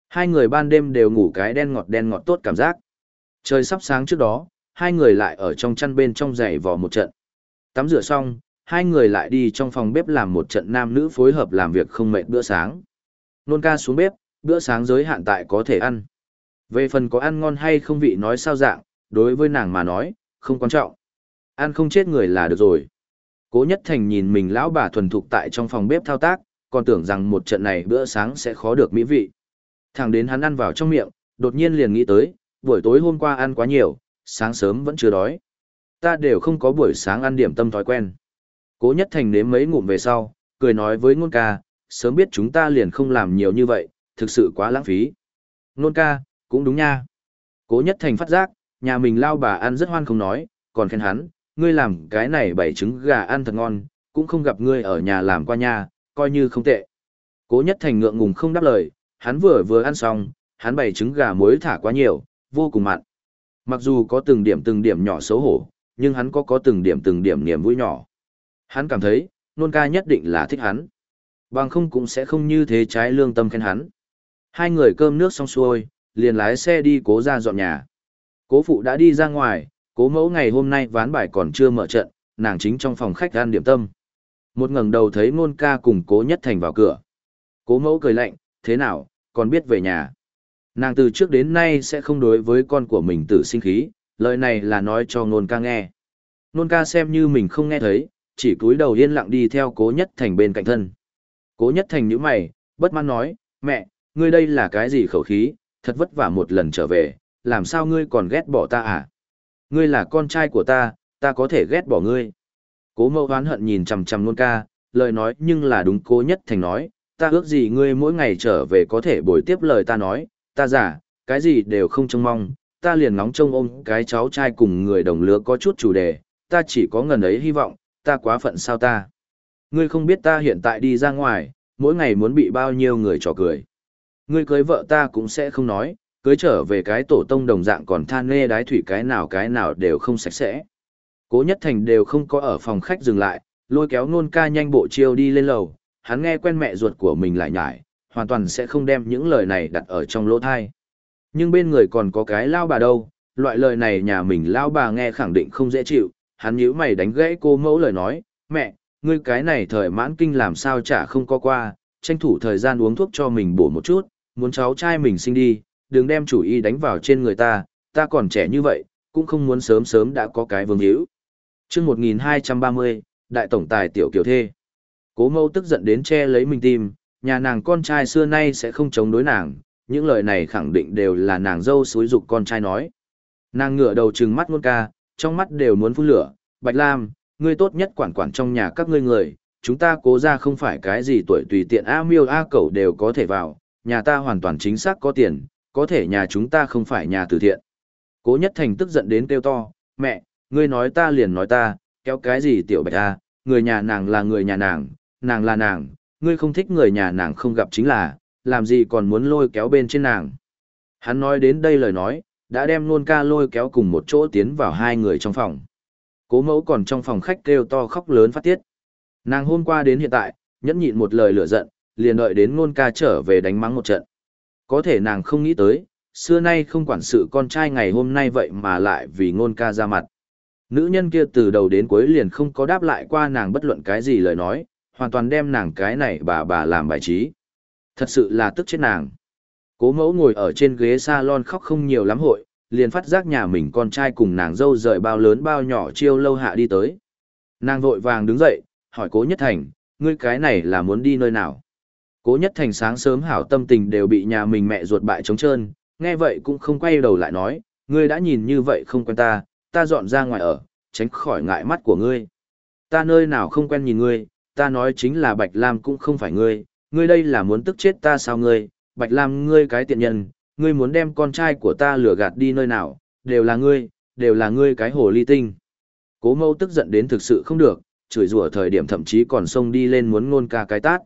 Hai người ban đêm đều ngủ cái đen ngọt đen ngọt tốt cảm giác. Trời sắp sáng trước đó, hai người lại ở trong chăn bên trong giày vò một trận. Tắm rửa xong, hai người lại đi trong phòng bếp làm một trận nam nữ phối hợp làm việc không mệt bữa sáng. Nôn ca xuống bếp, bữa sáng giới hạn tại có thể ăn. Về phần có ăn ngon hay không vị nói sao dạng, đối với nàng mà nói, không quan trọng. Ăn không chết người là được rồi. Cố Nhất Thành nhìn mình lão bà thuần thục tại trong phòng bếp thao tác, còn tưởng rằng một trận này bữa sáng sẽ khó được mỹ vị. Thẳng đến hắn ăn vào trong miệng, đột nhiên liền nghĩ tới, buổi tối hôm qua ăn quá nhiều, sáng sớm vẫn chưa đói. Ta đều không có buổi sáng ăn điểm tâm thói quen. Cố Nhất Thành nếm mấy ngụm về sau, cười nói với Nôn ca, sớm biết chúng ta liền không làm nhiều như vậy, thực sự quá lãng phí. Nôn ca, cũng đúng nha. Cố Nhất Thành phát giác, nhà mình lao bà ăn rất hoan không nói, còn khen hắn, ngươi làm cái này bảy trứng gà ăn thật ngon, cũng không gặp ngươi ở nhà làm qua nha, coi như không tệ. Cố nhất thành ngượng ngùng không đáp lời, hắn vừa vừa ăn xong, hắn bày trứng gà muối thả quá nhiều, vô cùng mặn. Mặc dù có từng điểm từng điểm nhỏ xấu hổ, nhưng hắn có có từng điểm từng điểm niềm vui nhỏ. Hắn cảm thấy, nôn ca nhất định là thích hắn. Bằng không cũng sẽ không như thế trái lương tâm khen hắn. Hai người cơm nước xong xuôi, liền lái xe đi cố ra dọn nhà. Cố phụ đã đi ra ngoài, cố mẫu ngày hôm nay ván bài còn chưa mở trận, nàng chính trong phòng khách ăn điểm tâm. Một ngẩng đầu thấy ngôn ca cùng cố nhất thành vào cửa. Cố mẫu cười lạnh, thế nào, còn biết về nhà. Nàng từ trước đến nay sẽ không đối với con của mình tự sinh khí, lời này là nói cho ngôn ca nghe. Ngôn ca xem như mình không nghe thấy, chỉ cúi đầu yên lặng đi theo cố nhất thành bên cạnh thân. Cố nhất thành nhíu mày, bất mãn nói, mẹ, ngươi đây là cái gì khẩu khí, thật vất vả một lần trở về, làm sao ngươi còn ghét bỏ ta à? Ngươi là con trai của ta, ta có thể ghét bỏ ngươi. Cố mẫu oán hận nhìn chằm chằm nôn ca, lời nói nhưng là đúng cố nhất thành nói, ta ước gì ngươi mỗi ngày trở về có thể bồi tiếp lời ta nói, ta giả, cái gì đều không trông mong, ta liền ngóng trông ôm cái cháu trai cùng người đồng lứa có chút chủ đề, ta chỉ có ngần ấy hy vọng, ta quá phận sao ta. Ngươi không biết ta hiện tại đi ra ngoài, mỗi ngày muốn bị bao nhiêu người trò cười. Ngươi cưới vợ ta cũng sẽ không nói, cưới trở về cái tổ tông đồng dạng còn than nê đái thủy cái nào cái nào đều không sạch sẽ. Cố nhất thành đều không có ở phòng khách dừng lại, lôi kéo nôn ca nhanh bộ chiêu đi lên lầu, hắn nghe quen mẹ ruột của mình lại nhải, hoàn toàn sẽ không đem những lời này đặt ở trong lỗ thai. Nhưng bên người còn có cái lao bà đâu, loại lời này nhà mình lao bà nghe khẳng định không dễ chịu, hắn nhíu mày đánh gãy cô mẫu lời nói, mẹ, ngươi cái này thời mãn kinh làm sao chả không có qua, tranh thủ thời gian uống thuốc cho mình bổ một chút, muốn cháu trai mình sinh đi, đừng đem chủ ý đánh vào trên người ta, ta còn trẻ như vậy, cũng không muốn sớm sớm đã có cái vương hữu chương 1230, Đại Tổng Tài Tiểu Kiều Thê. Cố mâu tức giận đến che lấy mình tim, nhà nàng con trai xưa nay sẽ không chống đối nàng, những lời này khẳng định đều là nàng dâu xúi dục con trai nói. Nàng ngửa đầu trừng mắt ngôn ca, trong mắt đều muốn phun lửa, Bạch Lam, ngươi tốt nhất quản quản trong nhà các ngươi người, chúng ta cố ra không phải cái gì tuổi tùy tiện A miêu A cẩu đều có thể vào, nhà ta hoàn toàn chính xác có tiền, có thể nhà chúng ta không phải nhà từ thiện. Cố nhất thành tức giận đến kêu to, mẹ, ngươi nói ta liền nói ta, kéo cái gì tiểu bạch A, người nhà nàng là người nhà nàng, nàng là nàng, ngươi không thích người nhà nàng không gặp chính là, làm gì còn muốn lôi kéo bên trên nàng. Hắn nói đến đây lời nói, đã đem luôn ca lôi kéo cùng một chỗ tiến vào hai người trong phòng. Cố mẫu còn trong phòng khách kêu to khóc lớn phát tiết. Nàng hôm qua đến hiện tại, nhẫn nhịn một lời lửa giận, liền đợi đến Nôn ca trở về đánh mắng một trận. Có thể nàng không nghĩ tới, xưa nay không quản sự con trai ngày hôm nay vậy mà lại vì ngôn ca ra mặt. Nữ nhân kia từ đầu đến cuối liền không có đáp lại qua nàng bất luận cái gì lời nói, hoàn toàn đem nàng cái này bà bà làm bài trí. Thật sự là tức chết nàng. Cố mẫu ngồi ở trên ghế salon khóc không nhiều lắm hội, liền phát giác nhà mình con trai cùng nàng dâu rời bao lớn bao nhỏ chiêu lâu hạ đi tới. Nàng vội vàng đứng dậy, hỏi cố nhất thành, ngươi cái này là muốn đi nơi nào? Cố nhất thành sáng sớm hảo tâm tình đều bị nhà mình mẹ ruột bại trống trơn, nghe vậy cũng không quay đầu lại nói, ngươi đã nhìn như vậy không quen ta, ta dọn ra ngoài ở, tránh khỏi ngại mắt của ngươi. Ta nơi nào không quen nhìn ngươi, ta nói chính là Bạch Lam cũng không phải ngươi, ngươi đây là muốn tức chết ta sao ngươi, Bạch Lam ngươi cái tiện nhân, ngươi muốn đem con trai của ta lừa gạt đi nơi nào, đều là ngươi, đều là ngươi cái hồ ly tinh. Cố mâu tức giận đến thực sự không được, chửi rủa thời điểm thậm chí còn xông đi lên muốn nôn ca cái tát.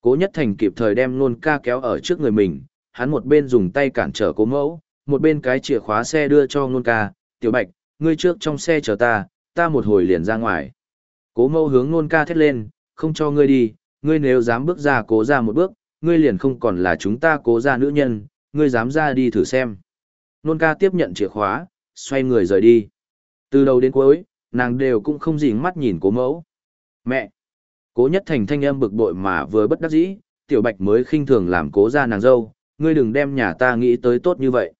Cố nhất thành kịp thời đem nôn ca kéo ở trước người mình, hắn một bên dùng tay cản trở cố mẫu, một bên cái chìa khóa xe đưa cho nôn ca, tiểu bạch, ngươi trước trong xe chờ ta, ta một hồi liền ra ngoài. Cố mẫu hướng nôn ca thét lên, không cho ngươi đi, ngươi nếu dám bước ra cố ra một bước, ngươi liền không còn là chúng ta cố ra nữ nhân, ngươi dám ra đi thử xem. Nôn ca tiếp nhận chìa khóa, xoay người rời đi. Từ đầu đến cuối, nàng đều cũng không dình mắt nhìn cố mẫu. Mẹ! Cố nhất thành thanh âm bực bội mà vừa bất đắc dĩ, tiểu bạch mới khinh thường làm cố ra nàng dâu, ngươi đừng đem nhà ta nghĩ tới tốt như vậy.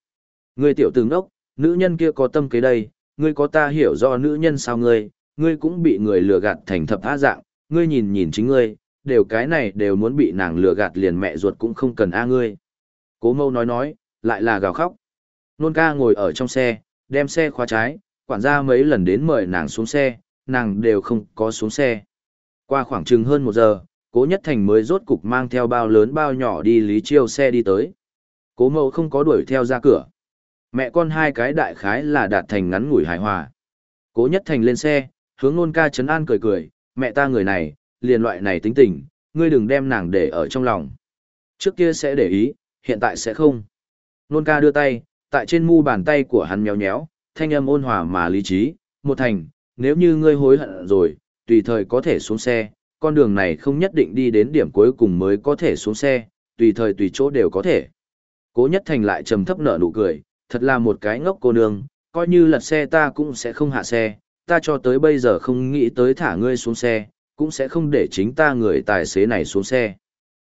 Ngươi tiểu tướng ốc, nữ nhân kia có tâm kế đây, ngươi có ta hiểu do nữ nhân sao ngươi, ngươi cũng bị người lừa gạt thành thập á dạng, ngươi nhìn nhìn chính ngươi, đều cái này đều muốn bị nàng lừa gạt liền mẹ ruột cũng không cần a ngươi. Cố mâu nói nói, lại là gào khóc. Nôn ca ngồi ở trong xe, đem xe khóa trái, quản gia mấy lần đến mời nàng xuống xe, nàng đều không có xuống xe. Qua khoảng chừng hơn một giờ, cố nhất thành mới rốt cục mang theo bao lớn bao nhỏ đi lý chiêu xe đi tới. Cố mâu không có đuổi theo ra cửa. Mẹ con hai cái đại khái là đạt thành ngắn ngủi hài hòa. Cố nhất thành lên xe, hướng nôn ca chấn an cười cười, mẹ ta người này, liền loại này tính tình, ngươi đừng đem nàng để ở trong lòng. Trước kia sẽ để ý, hiện tại sẽ không. Nôn ca đưa tay, tại trên mu bàn tay của hắn nhéo nhéo, thanh âm ôn hòa mà lý trí, một thành, nếu như ngươi hối hận rồi, tùy thời có thể xuống xe, con đường này không nhất định đi đến điểm cuối cùng mới có thể xuống xe, tùy thời tùy chỗ đều có thể. Cố nhất thành lại trầm thấp nở nụ cười, thật là một cái ngốc cô nương, coi như lật xe ta cũng sẽ không hạ xe, ta cho tới bây giờ không nghĩ tới thả ngươi xuống xe, cũng sẽ không để chính ta người tài xế này xuống xe.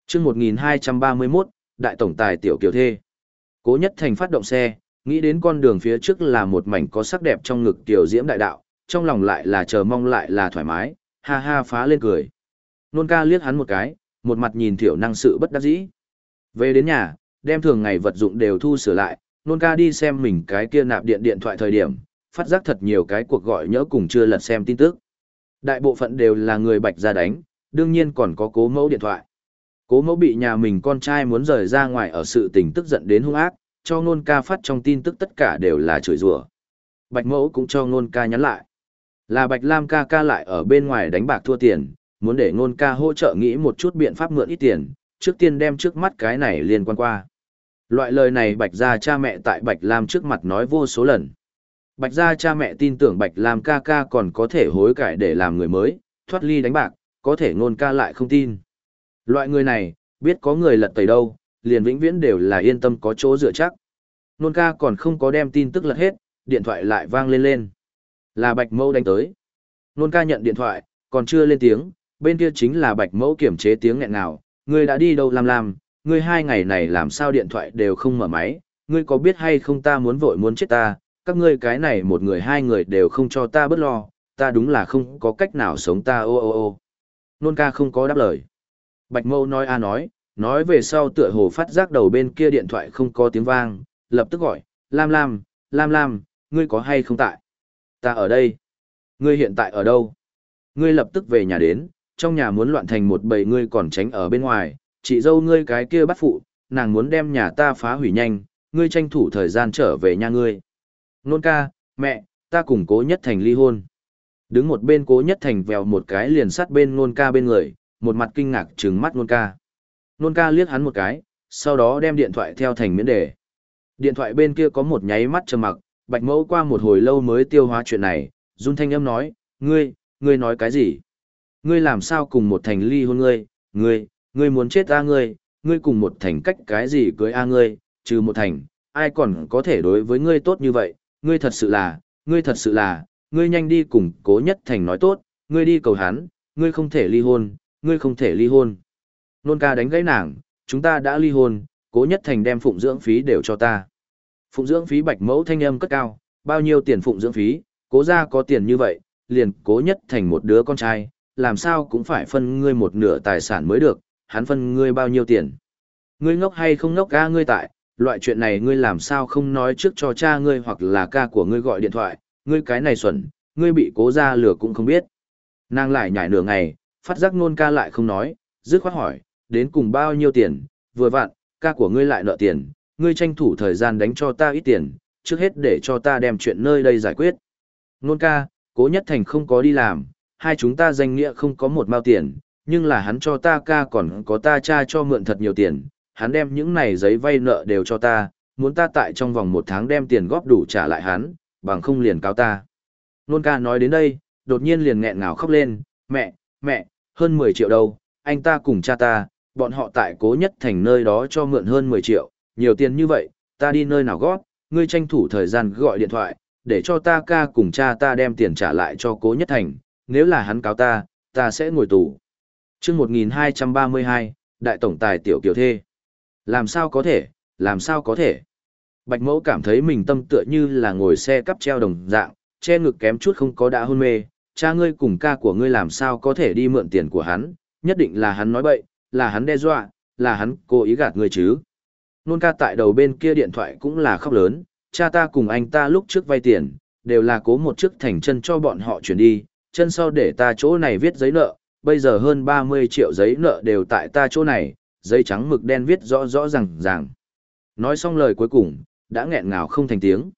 chương 1231, Đại Tổng Tài Tiểu Kiều Thê. Cố nhất thành phát động xe, nghĩ đến con đường phía trước là một mảnh có sắc đẹp trong ngực tiểu diễm đại đạo, trong lòng lại là chờ mong lại là thoải mái, ha ha phá lên cười. Nôn ca liếc hắn một cái, một mặt nhìn thiểu năng sự bất đắc dĩ. Về đến nhà, đem thường ngày vật dụng đều thu sửa lại, nôn ca đi xem mình cái kia nạp điện điện thoại thời điểm, phát giác thật nhiều cái cuộc gọi nhớ cùng chưa lật xem tin tức. Đại bộ phận đều là người bạch ra đánh, đương nhiên còn có cố mẫu điện thoại. Cố mẫu bị nhà mình con trai muốn rời ra ngoài ở sự tình tức giận đến hung ác, cho nôn ca phát trong tin tức tất cả đều là chửi rủa. Bạch mẫu cũng cho nôn ca nhắn lại. Là Bạch Lam ca ca lại ở bên ngoài đánh bạc thua tiền, muốn để nôn ca hỗ trợ nghĩ một chút biện pháp mượn ít tiền, trước tiên đem trước mắt cái này liên quan qua. Loại lời này Bạch gia cha mẹ tại Bạch Lam trước mặt nói vô số lần. Bạch gia cha mẹ tin tưởng Bạch Lam ca ca còn có thể hối cải để làm người mới, thoát ly đánh bạc, có thể nôn ca lại không tin. Loại người này, biết có người lật tẩy đâu, liền vĩnh viễn đều là yên tâm có chỗ dựa chắc. Nôn ca còn không có đem tin tức lật hết, điện thoại lại vang lên lên. Là Bạch Mẫu đánh tới. Nôn ca nhận điện thoại, còn chưa lên tiếng, bên kia chính là Bạch Mẫu kiểm chế tiếng nghẹn nào, người đã đi đâu làm làm, ngươi hai ngày này làm sao điện thoại đều không mở máy, ngươi có biết hay không ta muốn vội muốn chết ta, các ngươi cái này một người hai người đều không cho ta bớt lo, ta đúng là không có cách nào sống ta ô ô ô. Nôn ca không có đáp lời. Bạch Mâu nói a nói, nói về sau tựa hồ phát giác đầu bên kia điện thoại không có tiếng vang, lập tức gọi, Lam Lam, Lam Lam, ngươi có hay không tại? Ta ở đây. Ngươi hiện tại ở đâu? Ngươi lập tức về nhà đến, trong nhà muốn loạn thành một bầy ngươi còn tránh ở bên ngoài, chị dâu ngươi cái kia bắt phụ, nàng muốn đem nhà ta phá hủy nhanh, ngươi tranh thủ thời gian trở về nhà ngươi. Nôn ca, mẹ, ta cùng cố nhất thành ly hôn. Đứng một bên cố nhất thành vèo một cái liền sát bên nôn ca bên người, một mặt kinh ngạc trừng mắt nôn ca. Nôn ca liếc hắn một cái, sau đó đem điện thoại theo thành miễn đề. Điện thoại bên kia có một nháy mắt trầm mặc, bạch mẫu qua một hồi lâu mới tiêu hóa chuyện này, run thanh âm nói, ngươi, ngươi nói cái gì? Ngươi làm sao cùng một thành ly hôn ngươi, ngươi, ngươi muốn chết a ngươi, ngươi cùng một thành cách cái gì cưới a ngươi, trừ một thành, ai còn có thể đối với ngươi tốt như vậy, ngươi thật sự là, ngươi thật sự là, ngươi nhanh đi cùng cố nhất thành nói tốt, ngươi đi cầu hắn, ngươi không thể ly hôn, ngươi không thể ly hôn. Nôn ca đánh gãy nàng, chúng ta đã ly hôn, cố nhất thành đem phụng dưỡng phí đều cho ta. Phụng dưỡng phí bạch mẫu thanh âm cất cao, bao nhiêu tiền phụng dưỡng phí, cố ra có tiền như vậy, liền cố nhất thành một đứa con trai, làm sao cũng phải phân ngươi một nửa tài sản mới được, hắn phân ngươi bao nhiêu tiền. Ngươi ngốc hay không ngốc ca ngươi tại, loại chuyện này ngươi làm sao không nói trước cho cha ngươi hoặc là ca của ngươi gọi điện thoại, ngươi cái này xuẩn, ngươi bị cố ra lừa cũng không biết. Nàng lại nhảy nửa ngày, phát giác nôn ca lại không nói, dứt khoát hỏi, đến cùng bao nhiêu tiền, vừa vặn, ca của ngươi lại nợ tiền, ngươi tranh thủ thời gian đánh cho ta ít tiền, trước hết để cho ta đem chuyện nơi đây giải quyết. Nôn ca, cố nhất thành không có đi làm, hai chúng ta danh nghĩa không có một mao tiền, nhưng là hắn cho ta ca còn có ta cha cho mượn thật nhiều tiền, hắn đem những này giấy vay nợ đều cho ta, muốn ta tại trong vòng một tháng đem tiền góp đủ trả lại hắn, bằng không liền cáo ta. Nôn ca nói đến đây, đột nhiên liền nghẹn ngào khóc lên, mẹ, mẹ, hơn 10 triệu đâu, anh ta cùng cha ta, bọn họ tại cố nhất thành nơi đó cho mượn hơn 10 triệu, nhiều tiền như vậy, ta đi nơi nào góp, ngươi tranh thủ thời gian gọi điện thoại, để cho ta ca cùng cha ta đem tiền trả lại cho cố nhất thành, nếu là hắn cáo ta, ta sẽ ngồi tù chương 1232, Đại Tổng Tài Tiểu Kiều Thê. Làm sao có thể, làm sao có thể. Bạch mẫu cảm thấy mình tâm tựa như là ngồi xe cắp treo đồng dạng, che ngực kém chút không có đã hôn mê, cha ngươi cùng ca của ngươi làm sao có thể đi mượn tiền của hắn, nhất định là hắn nói bậy, là hắn đe dọa, là hắn cố ý gạt ngươi chứ. Nôn ca tại đầu bên kia điện thoại cũng là khóc lớn, cha ta cùng anh ta lúc trước vay tiền, đều là cố một chiếc thành chân cho bọn họ chuyển đi, chân sau để ta chỗ này viết giấy nợ, bây giờ hơn 30 triệu giấy nợ đều tại ta chỗ này, giấy trắng mực đen viết rõ rõ ràng ràng. Nói xong lời cuối cùng, đã nghẹn ngào không thành tiếng.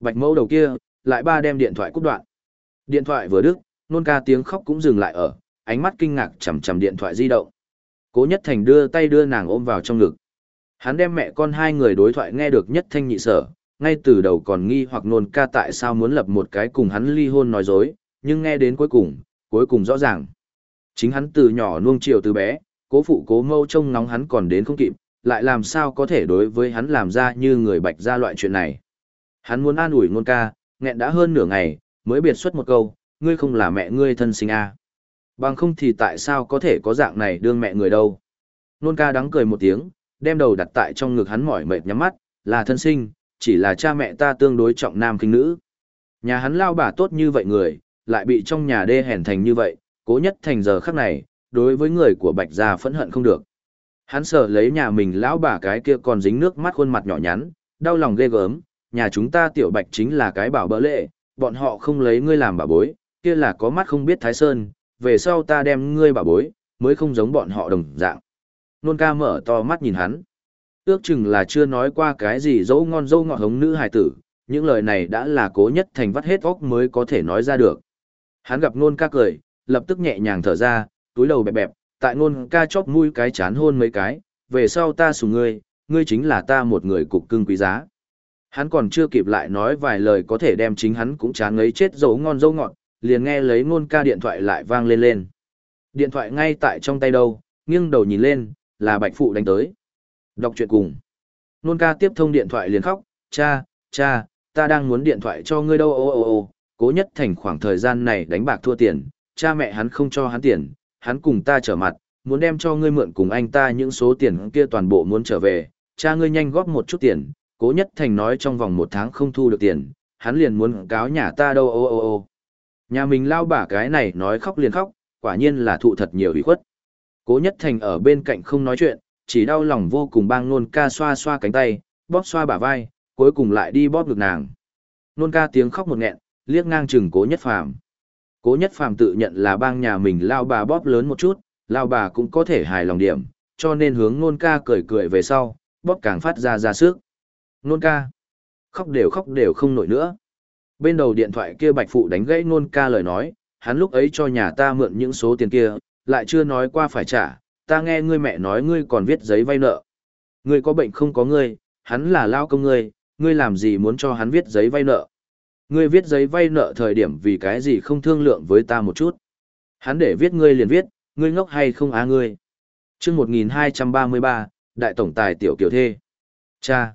Bạch mẫu đầu kia, lại ba đem điện thoại cúp đoạn. Điện thoại vừa đứt, nôn ca tiếng khóc cũng dừng lại ở, ánh mắt kinh ngạc chầm chầm điện thoại di động. Cố Nhất Thành đưa tay đưa nàng ôm vào trong ngực. Hắn đem mẹ con hai người đối thoại nghe được nhất thanh nhị sở, ngay từ đầu còn nghi hoặc nôn ca tại sao muốn lập một cái cùng hắn ly hôn nói dối, nhưng nghe đến cuối cùng, cuối cùng rõ ràng. Chính hắn từ nhỏ nuông chiều từ bé, cố phụ cố mâu trông ngóng hắn còn đến không kịp, lại làm sao có thể đối với hắn làm ra như người bạch ra loại chuyện này. Hắn muốn an ủi ngôn ca, nghẹn đã hơn nửa ngày, mới biệt xuất một câu, ngươi không là mẹ ngươi thân sinh à. Bằng không thì tại sao có thể có dạng này đương mẹ người đâu. Nôn ca đắng cười một tiếng, đem đầu đặt tại trong ngực hắn mỏi mệt nhắm mắt, là thân sinh, chỉ là cha mẹ ta tương đối trọng nam kinh nữ. Nhà hắn lao bà tốt như vậy người, lại bị trong nhà đê hèn thành như vậy, cố nhất thành giờ khắc này, đối với người của Bạch Gia phẫn hận không được. Hắn sợ lấy nhà mình lão bà cái kia còn dính nước mắt khuôn mặt nhỏ nhắn, đau lòng ghê gớm, nhà chúng ta tiểu bạch chính là cái bảo bỡ lệ, bọn họ không lấy ngươi làm bà bối, kia là có mắt không biết thái sơn, về sau ta đem ngươi bà bối, mới không giống bọn họ đồng dạng. Nôn ca mở to mắt nhìn hắn. Ước chừng là chưa nói qua cái gì dấu ngon dâu ngọt hống nữ hài tử, những lời này đã là cố nhất thành vắt hết óc mới có thể nói ra được. Hắn gặp nôn ca cười, lập tức nhẹ nhàng thở ra, túi đầu bẹp bẹp, tại ngôn ca chóp mũi cái chán hôn mấy cái, về sau ta sủng ngươi, ngươi chính là ta một người cục cưng quý giá. Hắn còn chưa kịp lại nói vài lời có thể đem chính hắn cũng chán ngấy chết dấu ngon dâu ngọt, liền nghe lấy ngôn ca điện thoại lại vang lên lên. Điện thoại ngay tại trong tay đâu, nghiêng đầu nhìn lên, là bạch phụ đánh tới. Đọc chuyện cùng. Nôn ca tiếp thông điện thoại liền khóc, cha, cha, ta đang muốn điện thoại cho ngươi đâu ô ô ô, cố nhất thành khoảng thời gian này đánh bạc thua tiền, cha mẹ hắn không cho hắn tiền, hắn cùng ta trở mặt, muốn đem cho ngươi mượn cùng anh ta những số tiền kia toàn bộ muốn trở về, cha ngươi nhanh góp một chút tiền, cố nhất thành nói trong vòng một tháng không thu được tiền, hắn liền muốn cáo nhà ta đâu ô ô ô. Nhà mình lao bả cái này nói khóc liền khóc, quả nhiên là thụ thật nhiều ủy khuất. Cố nhất thành ở bên cạnh không nói chuyện, chỉ đau lòng vô cùng bang nôn ca xoa xoa cánh tay, bóp xoa bả vai, cuối cùng lại đi bóp được nàng. Nôn ca tiếng khóc một nghẹn, liếc ngang chừng cố nhất phàm. Cố nhất phàm tự nhận là bang nhà mình lao bà bóp lớn một chút, lao bà cũng có thể hài lòng điểm, cho nên hướng nôn ca cười cười về sau, bóp càng phát ra ra sức. Nôn ca. Khóc đều khóc đều không nổi nữa. Bên đầu điện thoại kia bạch phụ đánh gãy nôn ca lời nói, hắn lúc ấy cho nhà ta mượn những số tiền kia, lại chưa nói qua phải trả, ta nghe ngươi mẹ nói ngươi còn viết giấy vay nợ. Ngươi có bệnh không có ngươi, hắn là lao công ngươi, ngươi làm gì muốn cho hắn viết giấy vay nợ. Ngươi viết giấy vay nợ thời điểm vì cái gì không thương lượng với ta một chút. Hắn để viết ngươi liền viết, ngươi ngốc hay không á ngươi. chương 1233, Đại Tổng Tài Tiểu Kiều Thê. Cha.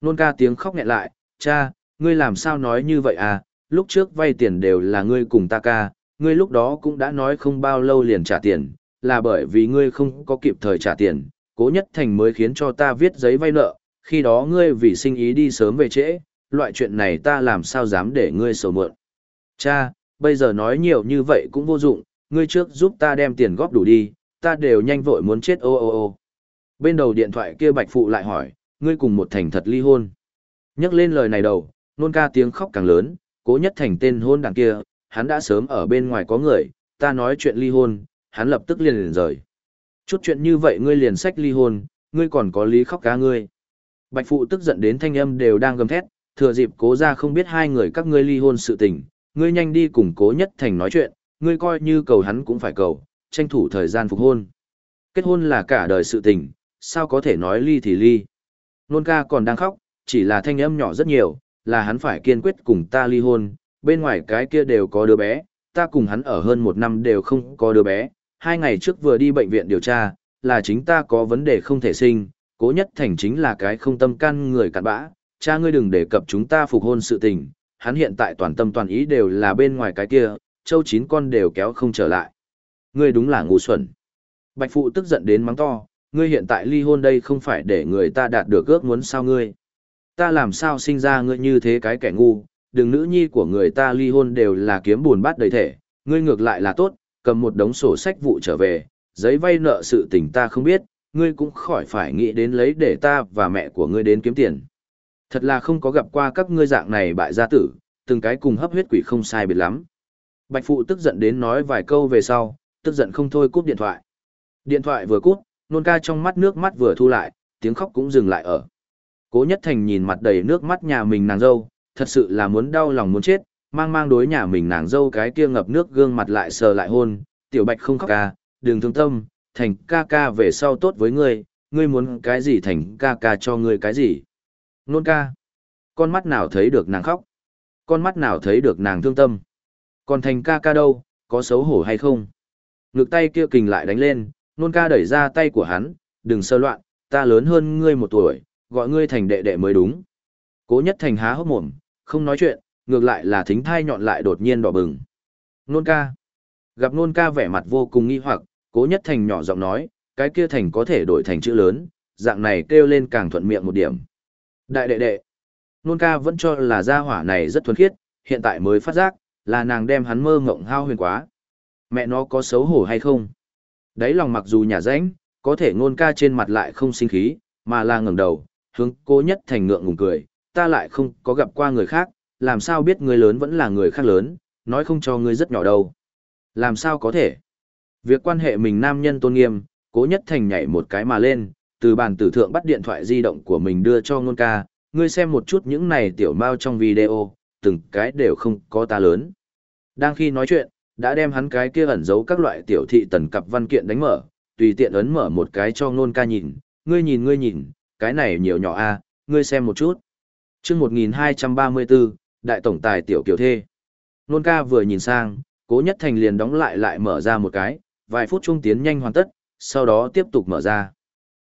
Nôn ca tiếng khóc nghẹn lại, cha, ngươi làm sao nói như vậy à, lúc trước vay tiền đều là ngươi cùng ta ca, ngươi lúc đó cũng đã nói không bao lâu liền trả tiền, là bởi vì ngươi không có kịp thời trả tiền, cố nhất thành mới khiến cho ta viết giấy vay nợ, khi đó ngươi vì sinh ý đi sớm về trễ, loại chuyện này ta làm sao dám để ngươi sầu mượn. Cha, bây giờ nói nhiều như vậy cũng vô dụng, ngươi trước giúp ta đem tiền góp đủ đi, ta đều nhanh vội muốn chết ô ô ô. Bên đầu điện thoại kia bạch phụ lại hỏi, ngươi cùng một thành thật ly hôn. Nhắc lên lời này đầu, nôn ca tiếng khóc càng lớn, cố nhất thành tên hôn đằng kia, hắn đã sớm ở bên ngoài có người, ta nói chuyện ly hôn, hắn lập tức liền liền rời. Chút chuyện như vậy ngươi liền sách ly hôn, ngươi còn có lý khóc cá ngươi. Bạch phụ tức giận đến thanh âm đều đang gầm thét, thừa dịp cố ra không biết hai người các ngươi ly hôn sự tình, ngươi nhanh đi cùng cố nhất thành nói chuyện, ngươi coi như cầu hắn cũng phải cầu, tranh thủ thời gian phục hôn. Kết hôn là cả đời sự tình, sao có thể nói ly thì ly. Nôn ca còn đang khóc, chỉ là thanh âm nhỏ rất nhiều, là hắn phải kiên quyết cùng ta ly hôn, bên ngoài cái kia đều có đứa bé, ta cùng hắn ở hơn một năm đều không có đứa bé, hai ngày trước vừa đi bệnh viện điều tra, là chính ta có vấn đề không thể sinh, cố nhất thành chính là cái không tâm can người cặn bã, cha ngươi đừng đề cập chúng ta phục hôn sự tình, hắn hiện tại toàn tâm toàn ý đều là bên ngoài cái kia, châu chín con đều kéo không trở lại. Ngươi đúng là ngu xuẩn. Bạch phụ tức giận đến mắng to, ngươi hiện tại ly hôn đây không phải để người ta đạt được ước muốn sao ngươi. Ta làm sao sinh ra ngươi như thế cái kẻ ngu, đừng nữ nhi của người ta ly hôn đều là kiếm buồn bát đầy thể, ngươi ngược lại là tốt, cầm một đống sổ sách vụ trở về, giấy vay nợ sự tình ta không biết, ngươi cũng khỏi phải nghĩ đến lấy để ta và mẹ của ngươi đến kiếm tiền. Thật là không có gặp qua các ngươi dạng này bại gia tử, từng cái cùng hấp huyết quỷ không sai biệt lắm. Bạch phụ tức giận đến nói vài câu về sau, tức giận không thôi cúp điện thoại. Điện thoại vừa cúp, nôn ca trong mắt nước mắt vừa thu lại, tiếng khóc cũng dừng lại ở. Cố nhất thành nhìn mặt đầy nước mắt nhà mình nàng dâu, thật sự là muốn đau lòng muốn chết, mang mang đối nhà mình nàng dâu cái kia ngập nước gương mặt lại sờ lại hôn, tiểu bạch không khóc ca, đừng thương tâm, thành ca ca về sau tốt với ngươi, ngươi muốn cái gì thành ca ca cho ngươi cái gì. Nôn ca, con mắt nào thấy được nàng khóc, con mắt nào thấy được nàng thương tâm. Còn thành ca ca đâu, có xấu hổ hay không? Ngực tay kia kình lại đánh lên, nôn ca đẩy ra tay của hắn, đừng sơ loạn, ta lớn hơn ngươi một tuổi, gọi ngươi thành đệ đệ mới đúng. Cố nhất thành há hốc mồm, không nói chuyện, ngược lại là thính thai nhọn lại đột nhiên đỏ bừng. Nôn ca. Gặp nôn ca vẻ mặt vô cùng nghi hoặc, cố nhất thành nhỏ giọng nói, cái kia thành có thể đổi thành chữ lớn, dạng này kêu lên càng thuận miệng một điểm. Đại đệ đệ. Nôn ca vẫn cho là gia hỏa này rất thuần khiết, hiện tại mới phát giác, là nàng đem hắn mơ ngộng hao huyền quá. Mẹ nó có xấu hổ hay không? Đấy lòng mặc dù nhà ránh, có thể nôn ca trên mặt lại không sinh khí, mà là ngẩng đầu, hướng cố nhất thành ngượng ngùng cười, ta lại không có gặp qua người khác, làm sao biết người lớn vẫn là người khác lớn, nói không cho người rất nhỏ đâu. Làm sao có thể? Việc quan hệ mình nam nhân tôn nghiêm, cố nhất thành nhảy một cái mà lên, từ bàn tử thượng bắt điện thoại di động của mình đưa cho ngôn ca, ngươi xem một chút những này tiểu mao trong video, từng cái đều không có ta lớn. Đang khi nói chuyện, đã đem hắn cái kia ẩn giấu các loại tiểu thị tần cặp văn kiện đánh mở, tùy tiện ấn mở một cái cho ngôn ca nhìn, ngươi nhìn ngươi nhìn, cái này nhiều nhỏ a, ngươi xem một chút. Chương 1234, đại tổng tài tiểu kiều thê. Nôn ca vừa nhìn sang, cố nhất thành liền đóng lại lại mở ra một cái, vài phút trung tiến nhanh hoàn tất, sau đó tiếp tục mở ra.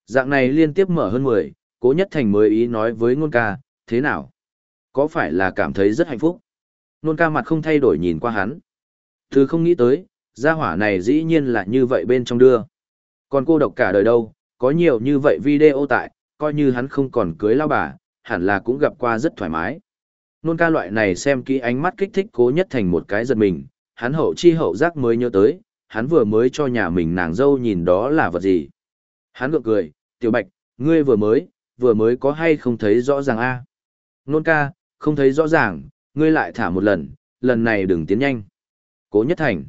Dạng này liên tiếp mở hơn 10, cố nhất thành mới ý nói với ngôn ca, thế nào? Có phải là cảm thấy rất hạnh phúc? Nôn ca mặt không thay đổi nhìn qua hắn. Thứ không nghĩ tới, gia hỏa này dĩ nhiên là như vậy bên trong đưa. Còn cô độc cả đời đâu, có nhiều như vậy video tại, coi như hắn không còn cưới lao bà, hẳn là cũng gặp qua rất thoải mái. Nôn ca loại này xem kỹ ánh mắt kích thích cố nhất thành một cái giật mình, hắn hậu chi hậu giác mới nhớ tới, hắn vừa mới cho nhà mình nàng dâu nhìn đó là vật gì. Hắn ngượng cười, tiểu bạch, ngươi vừa mới, vừa mới có hay không thấy rõ ràng a Nôn ca, không thấy rõ ràng, ngươi lại thả một lần, lần này đừng tiến nhanh. Cố nhất thành.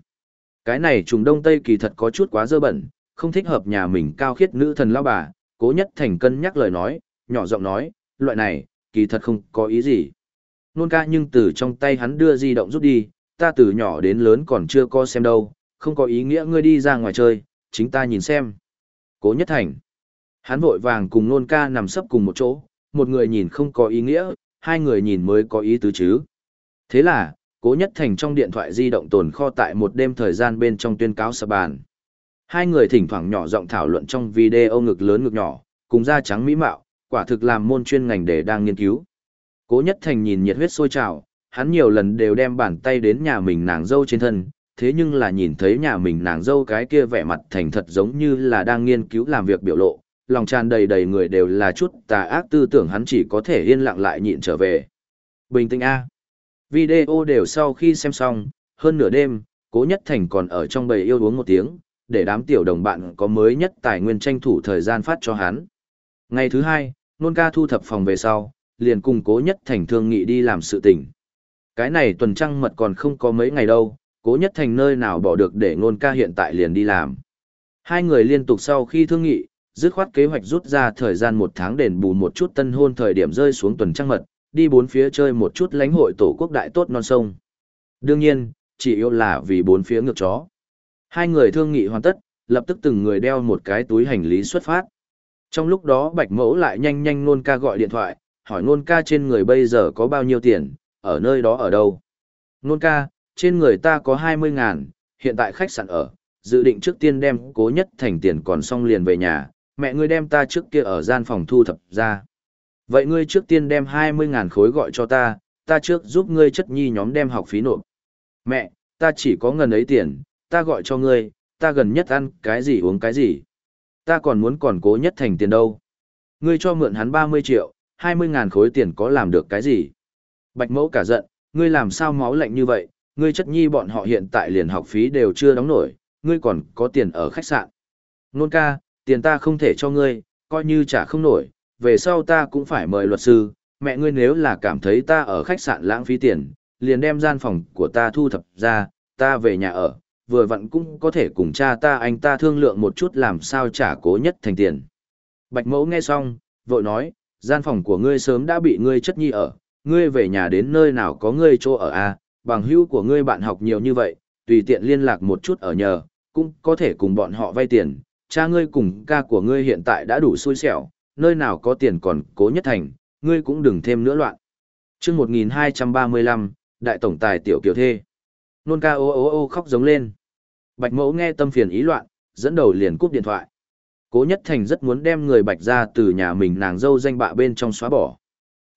Cái này trùng đông tây kỳ thật có chút quá dơ bẩn, không thích hợp nhà mình cao khiết nữ thần lao bà. Cố nhất thành cân nhắc lời nói, nhỏ giọng nói, loại này, kỳ thật không có ý gì. Nôn ca nhưng từ trong tay hắn đưa di động rút đi, ta từ nhỏ đến lớn còn chưa có xem đâu, không có ý nghĩa ngươi đi ra ngoài chơi, chính ta nhìn xem. Cố nhất thành. Hắn vội vàng cùng nôn ca nằm sấp cùng một chỗ, một người nhìn không có ý nghĩa, hai người nhìn mới có ý tứ chứ. Thế là, cố nhất thành trong điện thoại di động tồn kho tại một đêm thời gian bên trong tuyên cáo sập bàn. Hai người thỉnh thoảng nhỏ giọng thảo luận trong video ngực lớn ngực nhỏ, cùng da trắng mỹ mạo, quả thực làm môn chuyên ngành để đang nghiên cứu. Cố Nhất Thành nhìn nhiệt huyết sôi trào, hắn nhiều lần đều đem bàn tay đến nhà mình nàng dâu trên thân, thế nhưng là nhìn thấy nhà mình nàng dâu cái kia vẻ mặt thành thật giống như là đang nghiên cứu làm việc biểu lộ, lòng tràn đầy đầy người đều là chút tà ác tư tưởng hắn chỉ có thể yên lặng lại nhịn trở về. Bình tĩnh A. Video đều sau khi xem xong, hơn nửa đêm, Cố Nhất Thành còn ở trong bầy yêu uống một tiếng, để đám tiểu đồng bạn có mới nhất tài nguyên tranh thủ thời gian phát cho hắn. Ngày thứ hai, nôn ca thu thập phòng về sau, liền cùng cố nhất thành thương nghị đi làm sự tình. Cái này tuần trăng mật còn không có mấy ngày đâu, cố nhất thành nơi nào bỏ được để nôn ca hiện tại liền đi làm. Hai người liên tục sau khi thương nghị, dứt khoát kế hoạch rút ra thời gian một tháng đền bù một chút tân hôn thời điểm rơi xuống tuần trăng mật, đi bốn phía chơi một chút lãnh hội tổ quốc đại tốt non sông. Đương nhiên, chỉ yêu là vì bốn phía ngược chó. Hai người thương nghị hoàn tất, lập tức từng người đeo một cái túi hành lý xuất phát. Trong lúc đó Bạch Mẫu lại nhanh nhanh nôn ca gọi điện thoại, hỏi nôn ca trên người bây giờ có bao nhiêu tiền, ở nơi đó ở đâu. Nôn ca, trên người ta có 20 ngàn, hiện tại khách sạn ở, dự định trước tiên đem cố nhất thành tiền còn xong liền về nhà, mẹ ngươi đem ta trước kia ở gian phòng thu thập ra. Vậy ngươi trước tiên đem 20 ngàn khối gọi cho ta, ta trước giúp ngươi chất nhi nhóm đem học phí nộp. Mẹ, ta chỉ có ngần ấy tiền, ta gọi cho ngươi, ta gần nhất ăn cái gì uống cái gì ta còn muốn còn cố nhất thành tiền đâu. Ngươi cho mượn hắn 30 triệu, 20 ngàn khối tiền có làm được cái gì? Bạch mẫu cả giận, ngươi làm sao máu lạnh như vậy, ngươi chất nhi bọn họ hiện tại liền học phí đều chưa đóng nổi, ngươi còn có tiền ở khách sạn. Nôn ca, tiền ta không thể cho ngươi, coi như trả không nổi, về sau ta cũng phải mời luật sư, mẹ ngươi nếu là cảm thấy ta ở khách sạn lãng phí tiền, liền đem gian phòng của ta thu thập ra, ta về nhà ở, vừa vặn cũng có thể cùng cha ta anh ta thương lượng một chút làm sao trả cố nhất thành tiền. Bạch mẫu nghe xong, vội nói, gian phòng của ngươi sớm đã bị ngươi chất nhi ở, ngươi về nhà đến nơi nào có ngươi chỗ ở à, bằng hữu của ngươi bạn học nhiều như vậy, tùy tiện liên lạc một chút ở nhờ, cũng có thể cùng bọn họ vay tiền, cha ngươi cùng ca của ngươi hiện tại đã đủ xui xẻo, nơi nào có tiền còn cố nhất thành, ngươi cũng đừng thêm nữa loạn. chương 1235, Đại Tổng Tài Tiểu Kiều Thê. Nôn ca ô ô ô khóc giống lên. Bạch mẫu nghe tâm phiền ý loạn, dẫn đầu liền cúp điện thoại. Cố Nhất Thành rất muốn đem người Bạch ra từ nhà mình nàng dâu danh bạ bên trong xóa bỏ.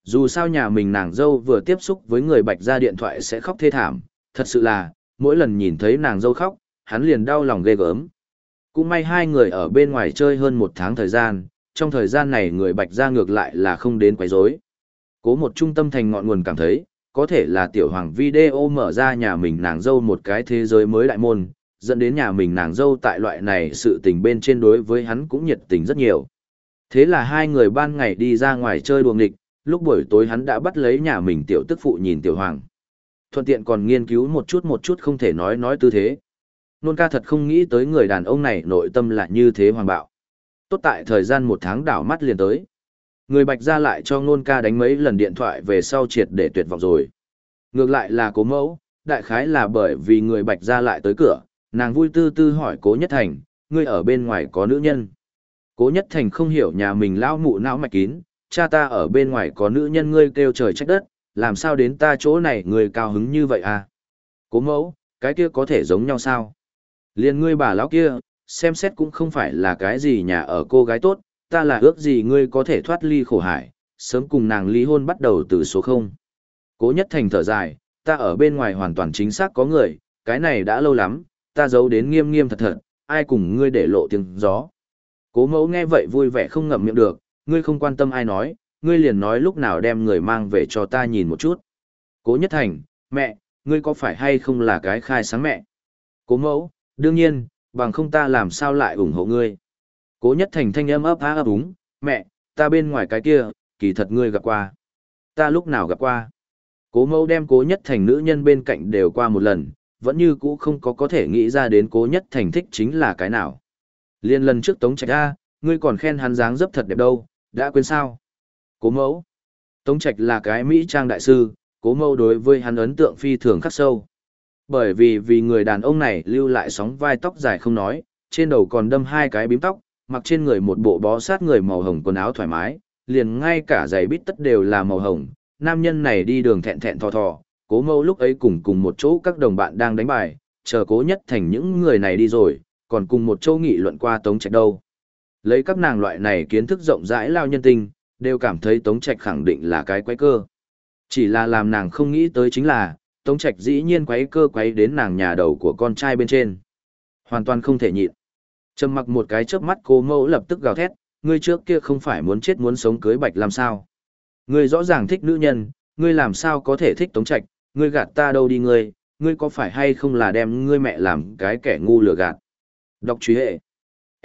Dù sao nhà mình nàng dâu vừa tiếp xúc với người Bạch ra điện thoại sẽ khóc thê thảm, thật sự là, mỗi lần nhìn thấy nàng dâu khóc, hắn liền đau lòng ghê gớm. Cũng may hai người ở bên ngoài chơi hơn một tháng thời gian, trong thời gian này người Bạch ra ngược lại là không đến quấy rối. Cố một trung tâm thành ngọn nguồn cảm thấy, có thể là tiểu hoàng video mở ra nhà mình nàng dâu một cái thế giới mới đại môn, dẫn đến nhà mình nàng dâu tại loại này sự tình bên trên đối với hắn cũng nhiệt tình rất nhiều. Thế là hai người ban ngày đi ra ngoài chơi đùa nghịch, lúc buổi tối hắn đã bắt lấy nhà mình tiểu tức phụ nhìn tiểu hoàng. Thuận tiện còn nghiên cứu một chút một chút không thể nói nói tư thế. Nôn ca thật không nghĩ tới người đàn ông này nội tâm là như thế hoàng bạo. Tốt tại thời gian một tháng đảo mắt liền tới. Người bạch ra lại cho nôn ca đánh mấy lần điện thoại về sau triệt để tuyệt vọng rồi. Ngược lại là cố mẫu, đại khái là bởi vì người bạch ra lại tới cửa, nàng vui tư tư hỏi cố nhất thành, ngươi ở bên ngoài có nữ nhân. Cố nhất thành không hiểu nhà mình lao mụ não mạch kín, cha ta ở bên ngoài có nữ nhân ngươi kêu trời trách đất, làm sao đến ta chỗ này người cao hứng như vậy à? Cố mẫu, cái kia có thể giống nhau sao? Liên ngươi bà lão kia, xem xét cũng không phải là cái gì nhà ở cô gái tốt, ta là ước gì ngươi có thể thoát ly khổ hải, sớm cùng nàng ly hôn bắt đầu từ số 0. Cố nhất thành thở dài, ta ở bên ngoài hoàn toàn chính xác có người, cái này đã lâu lắm, ta giấu đến nghiêm nghiêm thật thật, ai cùng ngươi để lộ tiếng gió. Cố mẫu nghe vậy vui vẻ không ngậm miệng được, ngươi không quan tâm ai nói, ngươi liền nói lúc nào đem người mang về cho ta nhìn một chút. Cố nhất thành, mẹ, ngươi có phải hay không là cái khai sáng mẹ? Cố mẫu, đương nhiên, bằng không ta làm sao lại ủng hộ ngươi. Cố nhất thành thanh âm ấp á ấp úng, mẹ, ta bên ngoài cái kia, kỳ thật ngươi gặp qua. Ta lúc nào gặp qua. Cố mẫu đem cố nhất thành nữ nhân bên cạnh đều qua một lần, vẫn như cũ không có có thể nghĩ ra đến cố nhất thành thích chính là cái nào. Liên lần trước Tống Trạch A, ngươi còn khen hắn dáng dấp thật đẹp đâu, đã quên sao? Cố mẫu. Tống Trạch là cái Mỹ trang đại sư, cố mẫu đối với hắn ấn tượng phi thường khắc sâu. Bởi vì vì người đàn ông này lưu lại sóng vai tóc dài không nói, trên đầu còn đâm hai cái bím tóc, mặc trên người một bộ bó sát người màu hồng quần áo thoải mái, liền ngay cả giày bít tất đều là màu hồng. Nam nhân này đi đường thẹn thẹn thò thò, cố mẫu lúc ấy cùng cùng một chỗ các đồng bạn đang đánh bài, chờ cố nhất thành những người này đi rồi, còn cùng một chỗ nghị luận qua Tống Trạch đâu. Lấy các nàng loại này kiến thức rộng rãi lao nhân tinh, đều cảm thấy Tống Trạch khẳng định là cái quái cơ. Chỉ là làm nàng không nghĩ tới chính là, Tống Trạch dĩ nhiên quái cơ quái đến nàng nhà đầu của con trai bên trên. Hoàn toàn không thể nhịn. Trầm mặc một cái chớp mắt cô mẫu lập tức gào thét, ngươi trước kia không phải muốn chết muốn sống cưới bạch làm sao. Ngươi rõ ràng thích nữ nhân, ngươi làm sao có thể thích Tống Trạch, ngươi gạt ta đâu đi ngươi, ngươi có phải hay không là đem ngươi mẹ làm cái kẻ ngu lừa gạt. Đọc truy hệ.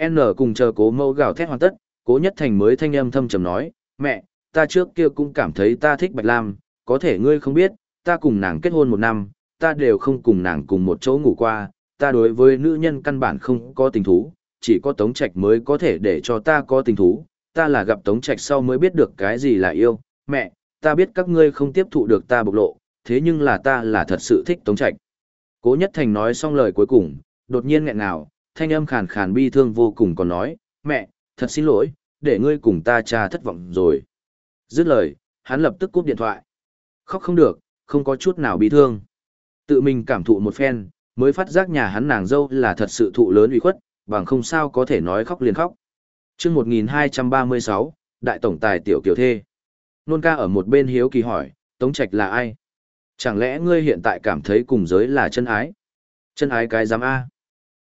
N cùng chờ cố mẫu gào thét hoàn tất, cố nhất thành mới thanh âm thâm trầm nói, mẹ, ta trước kia cũng cảm thấy ta thích Bạch Lam, có thể ngươi không biết, ta cùng nàng kết hôn một năm, ta đều không cùng nàng cùng một chỗ ngủ qua, ta đối với nữ nhân căn bản không có tình thú, chỉ có Tống Trạch mới có thể để cho ta có tình thú, ta là gặp Tống Trạch sau mới biết được cái gì là yêu, mẹ, ta biết các ngươi không tiếp thụ được ta bộc lộ, thế nhưng là ta là thật sự thích Tống Trạch. Cố Nhất Thành nói xong lời cuối cùng, đột nhiên nghẹn ngào, thanh âm khàn khàn bi thương vô cùng còn nói, mẹ, thật xin lỗi, để ngươi cùng ta cha thất vọng rồi. Dứt lời, hắn lập tức cúp điện thoại. Khóc không được, không có chút nào bi thương. Tự mình cảm thụ một phen, mới phát giác nhà hắn nàng dâu là thật sự thụ lớn uy khuất, bằng không sao có thể nói khóc liền khóc. chương 1236, Đại Tổng Tài Tiểu Kiều Thê. Nôn ca ở một bên hiếu kỳ hỏi, Tống Trạch là ai? Chẳng lẽ ngươi hiện tại cảm thấy cùng giới là chân ái? Chân ái cái giám A.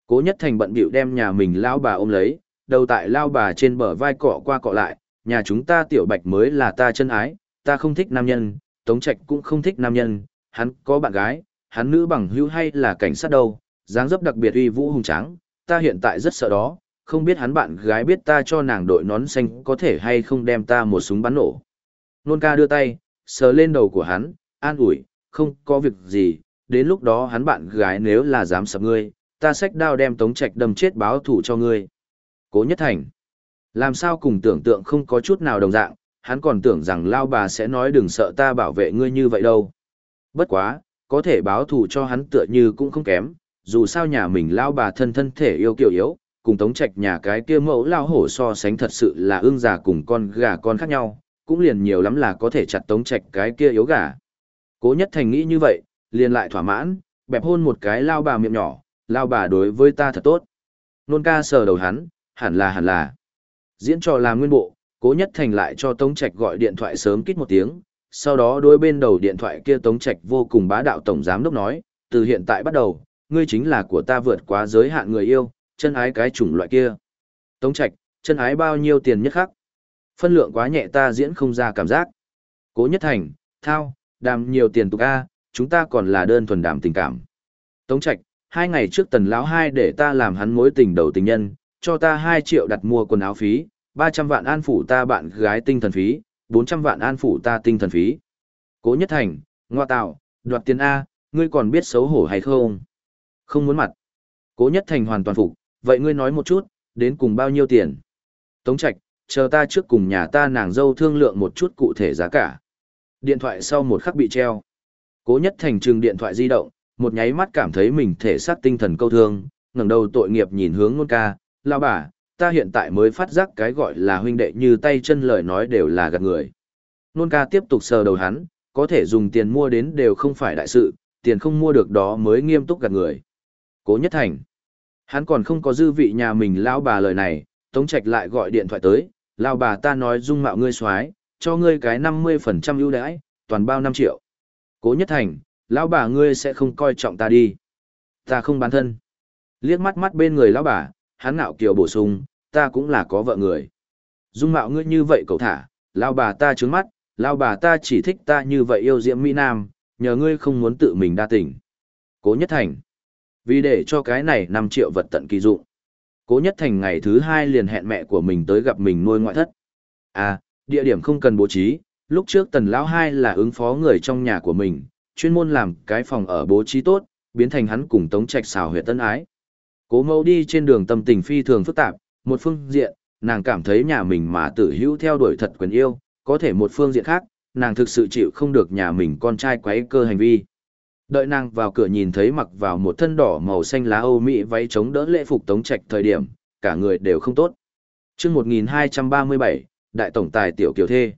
Cố nhất thành bận bịu đem nhà mình lao bà ôm lấy, đầu tại lao bà trên bờ vai cọ qua cọ lại, nhà chúng ta tiểu bạch mới là ta chân ái, ta không thích nam nhân, Tống Trạch cũng không thích nam nhân, hắn có bạn gái, hắn nữ bằng hữu hay là cảnh sát đâu, dáng dấp đặc biệt uy vũ hùng tráng, ta hiện tại rất sợ đó, không biết hắn bạn gái biết ta cho nàng đội nón xanh có thể hay không đem ta một súng bắn nổ. Nôn ca đưa tay, sờ lên đầu của hắn, an ủi, không có việc gì, đến lúc đó hắn bạn gái nếu là dám sập ngươi, ta xách đao đem tống trạch đâm chết báo thủ cho ngươi. Cố nhất thành. Làm sao cùng tưởng tượng không có chút nào đồng dạng, hắn còn tưởng rằng lao bà sẽ nói đừng sợ ta bảo vệ ngươi như vậy đâu. Bất quá, có thể báo thù cho hắn tựa như cũng không kém, dù sao nhà mình lao bà thân thân thể yêu kiểu yếu, cùng tống trạch nhà cái kia mẫu lao hổ so sánh thật sự là ương già cùng con gà con khác nhau, cũng liền nhiều lắm là có thể chặt tống trạch cái kia yếu gà. Cố nhất thành nghĩ như vậy, liền lại thỏa mãn, bẹp hôn một cái lao bà miệng nhỏ, lao bà đối với ta thật tốt. Nôn ca sờ đầu hắn, hẳn là hẳn là. Diễn trò làm nguyên bộ, cố nhất thành lại cho Tống Trạch gọi điện thoại sớm kít một tiếng, sau đó đối bên đầu điện thoại kia Tống Trạch vô cùng bá đạo tổng giám đốc nói, từ hiện tại bắt đầu, ngươi chính là của ta vượt quá giới hạn người yêu, chân ái cái chủng loại kia. Tống Trạch, chân ái bao nhiêu tiền nhất khắc? Phân lượng quá nhẹ ta diễn không ra cảm giác. Cố nhất thành, thao, đàm nhiều tiền tục A, chúng ta còn là đơn thuần đàm tình cảm. Tống Trạch, hai ngày trước tần lão hai để ta làm hắn mối tình đầu tình nhân, cho ta hai triệu đặt mua quần áo phí, ba trăm vạn an phủ ta bạn gái tinh thần phí, bốn trăm vạn an phủ ta tinh thần phí. Cố Nhất Thành, ngoa tạo, đoạt tiền A, ngươi còn biết xấu hổ hay không? Không muốn mặt. Cố Nhất Thành hoàn toàn phục, vậy ngươi nói một chút, đến cùng bao nhiêu tiền? Tống Trạch, chờ ta trước cùng nhà ta nàng dâu thương lượng một chút cụ thể giá cả. Điện thoại sau một khắc bị treo. Cố Nhất Thành trừng điện thoại di động, một nháy mắt cảm thấy mình thể xác tinh thần câu thương, ngẩng đầu tội nghiệp nhìn hướng nôn ca, lao bà, ta hiện tại mới phát giác cái gọi là huynh đệ như tay chân lời nói đều là gạt người. Nôn ca tiếp tục sờ đầu hắn, có thể dùng tiền mua đến đều không phải đại sự, tiền không mua được đó mới nghiêm túc gạt người. Cố nhất thành. Hắn còn không có dư vị nhà mình lao bà lời này, Tống Trạch lại gọi điện thoại tới, lao bà ta nói dung mạo ngươi xoái, cho ngươi cái 50% ưu đãi, toàn bao 5 triệu. Cố nhất thành, lão bà ngươi sẽ không coi trọng ta đi. Ta không bán thân. Liếc mắt mắt bên người lão bà, hắn ngạo kiều bổ sung, ta cũng là có vợ người. Dung mạo ngươi như vậy cậu thả, lão bà ta trướng mắt, lão bà ta chỉ thích ta như vậy yêu diễm Mỹ Nam, nhờ ngươi không muốn tự mình đa tình. Cố nhất thành. Vì để cho cái này năm triệu vật tận kỳ dụng. Cố nhất thành ngày thứ hai liền hẹn mẹ của mình tới gặp mình nuôi ngoại thất. À, địa điểm không cần bố trí, lúc trước tần lão hai là ứng phó người trong nhà của mình, chuyên môn làm cái phòng ở bố trí tốt, biến thành hắn cùng tống trạch xào huyệt tân ái. Cố mẫu đi trên đường tâm tình phi thường phức tạp, một phương diện, nàng cảm thấy nhà mình mà tử hữu theo đuổi thật quyền yêu, có thể một phương diện khác, nàng thực sự chịu không được nhà mình con trai quấy cơ hành vi. Đợi nàng vào cửa nhìn thấy mặc vào một thân đỏ màu xanh lá Âu Mỹ váy chống đỡ lễ phục tống trạch thời điểm, cả người đều không tốt. chương 1237, Đại Tổng Tài Tiểu Kiều Thê.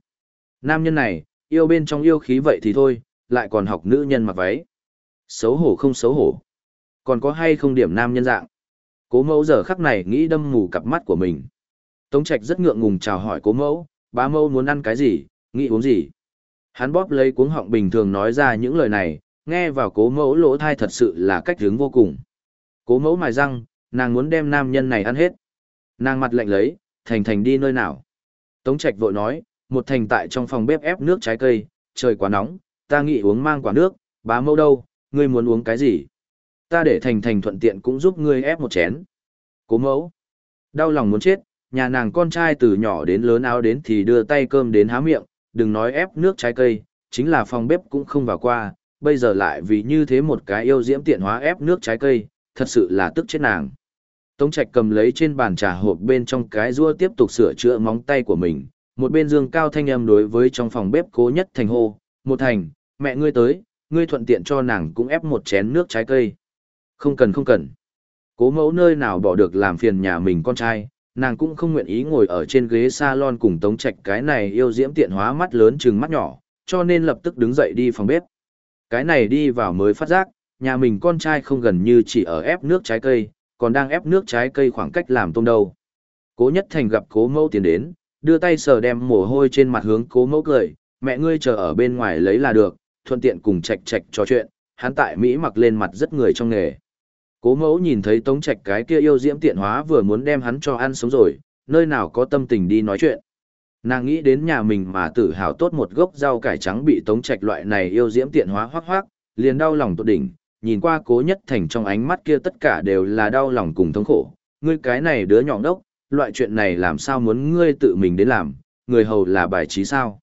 Nam nhân này, yêu bên trong yêu khí vậy thì thôi, lại còn học nữ nhân mặc váy. Xấu hổ không xấu hổ. Còn có hay không điểm nam nhân dạng. Cố mẫu giờ khắc này nghĩ đâm mù cặp mắt của mình. Tống Trạch rất ngượng ngùng chào hỏi cố mẫu, bá mẫu muốn ăn cái gì, nghĩ uống gì. Hắn bóp lấy cuống họng bình thường nói ra những lời này, nghe vào cố mẫu lỗ thai thật sự là cách hướng vô cùng. Cố mẫu mài răng, nàng muốn đem nam nhân này ăn hết. Nàng mặt lạnh lấy, thành thành đi nơi nào. Tống Trạch vội nói, một thành tại trong phòng bếp ép nước trái cây, trời quá nóng, ta nghĩ uống mang quả nước, bá mẫu đâu, ngươi muốn uống cái gì? Ta để thành thành thuận tiện cũng giúp ngươi ép một chén. Cố mẫu. Đau lòng muốn chết, nhà nàng con trai từ nhỏ đến lớn áo đến thì đưa tay cơm đến há miệng, đừng nói ép nước trái cây, chính là phòng bếp cũng không vào qua, bây giờ lại vì như thế một cái yêu diễm tiện hóa ép nước trái cây, thật sự là tức chết nàng. Tống Trạch cầm lấy trên bàn trà hộp bên trong cái rua tiếp tục sửa chữa móng tay của mình, một bên dương cao thanh âm đối với trong phòng bếp cố nhất thành hô, một thành, mẹ ngươi tới, ngươi thuận tiện cho nàng cũng ép một chén nước trái cây. Không cần không cần. Cố mẫu nơi nào bỏ được làm phiền nhà mình con trai, nàng cũng không nguyện ý ngồi ở trên ghế salon cùng tống trạch cái này yêu diễm tiện hóa mắt lớn chừng mắt nhỏ, cho nên lập tức đứng dậy đi phòng bếp. Cái này đi vào mới phát giác, nhà mình con trai không gần như chỉ ở ép nước trái cây, còn đang ép nước trái cây khoảng cách làm tôm đâu. Cố nhất thành gặp cố mẫu tiến đến, đưa tay sờ đem mồ hôi trên mặt hướng cố mẫu cười, mẹ ngươi chờ ở bên ngoài lấy là được, thuận tiện cùng trạch trạch trò chuyện, hắn tại Mỹ mặc lên mặt rất người trong nghề. Cố mẫu nhìn thấy tống trạch cái kia yêu diễm tiện hóa vừa muốn đem hắn cho ăn sống rồi, nơi nào có tâm tình đi nói chuyện. Nàng nghĩ đến nhà mình mà tự hào tốt một gốc rau cải trắng bị tống trạch loại này yêu diễm tiện hóa hoác hoác, liền đau lòng tột đỉnh, nhìn qua cố nhất thành trong ánh mắt kia tất cả đều là đau lòng cùng thống khổ. Ngươi cái này đứa nhỏ đốc, loại chuyện này làm sao muốn ngươi tự mình đến làm, người hầu là bài trí sao.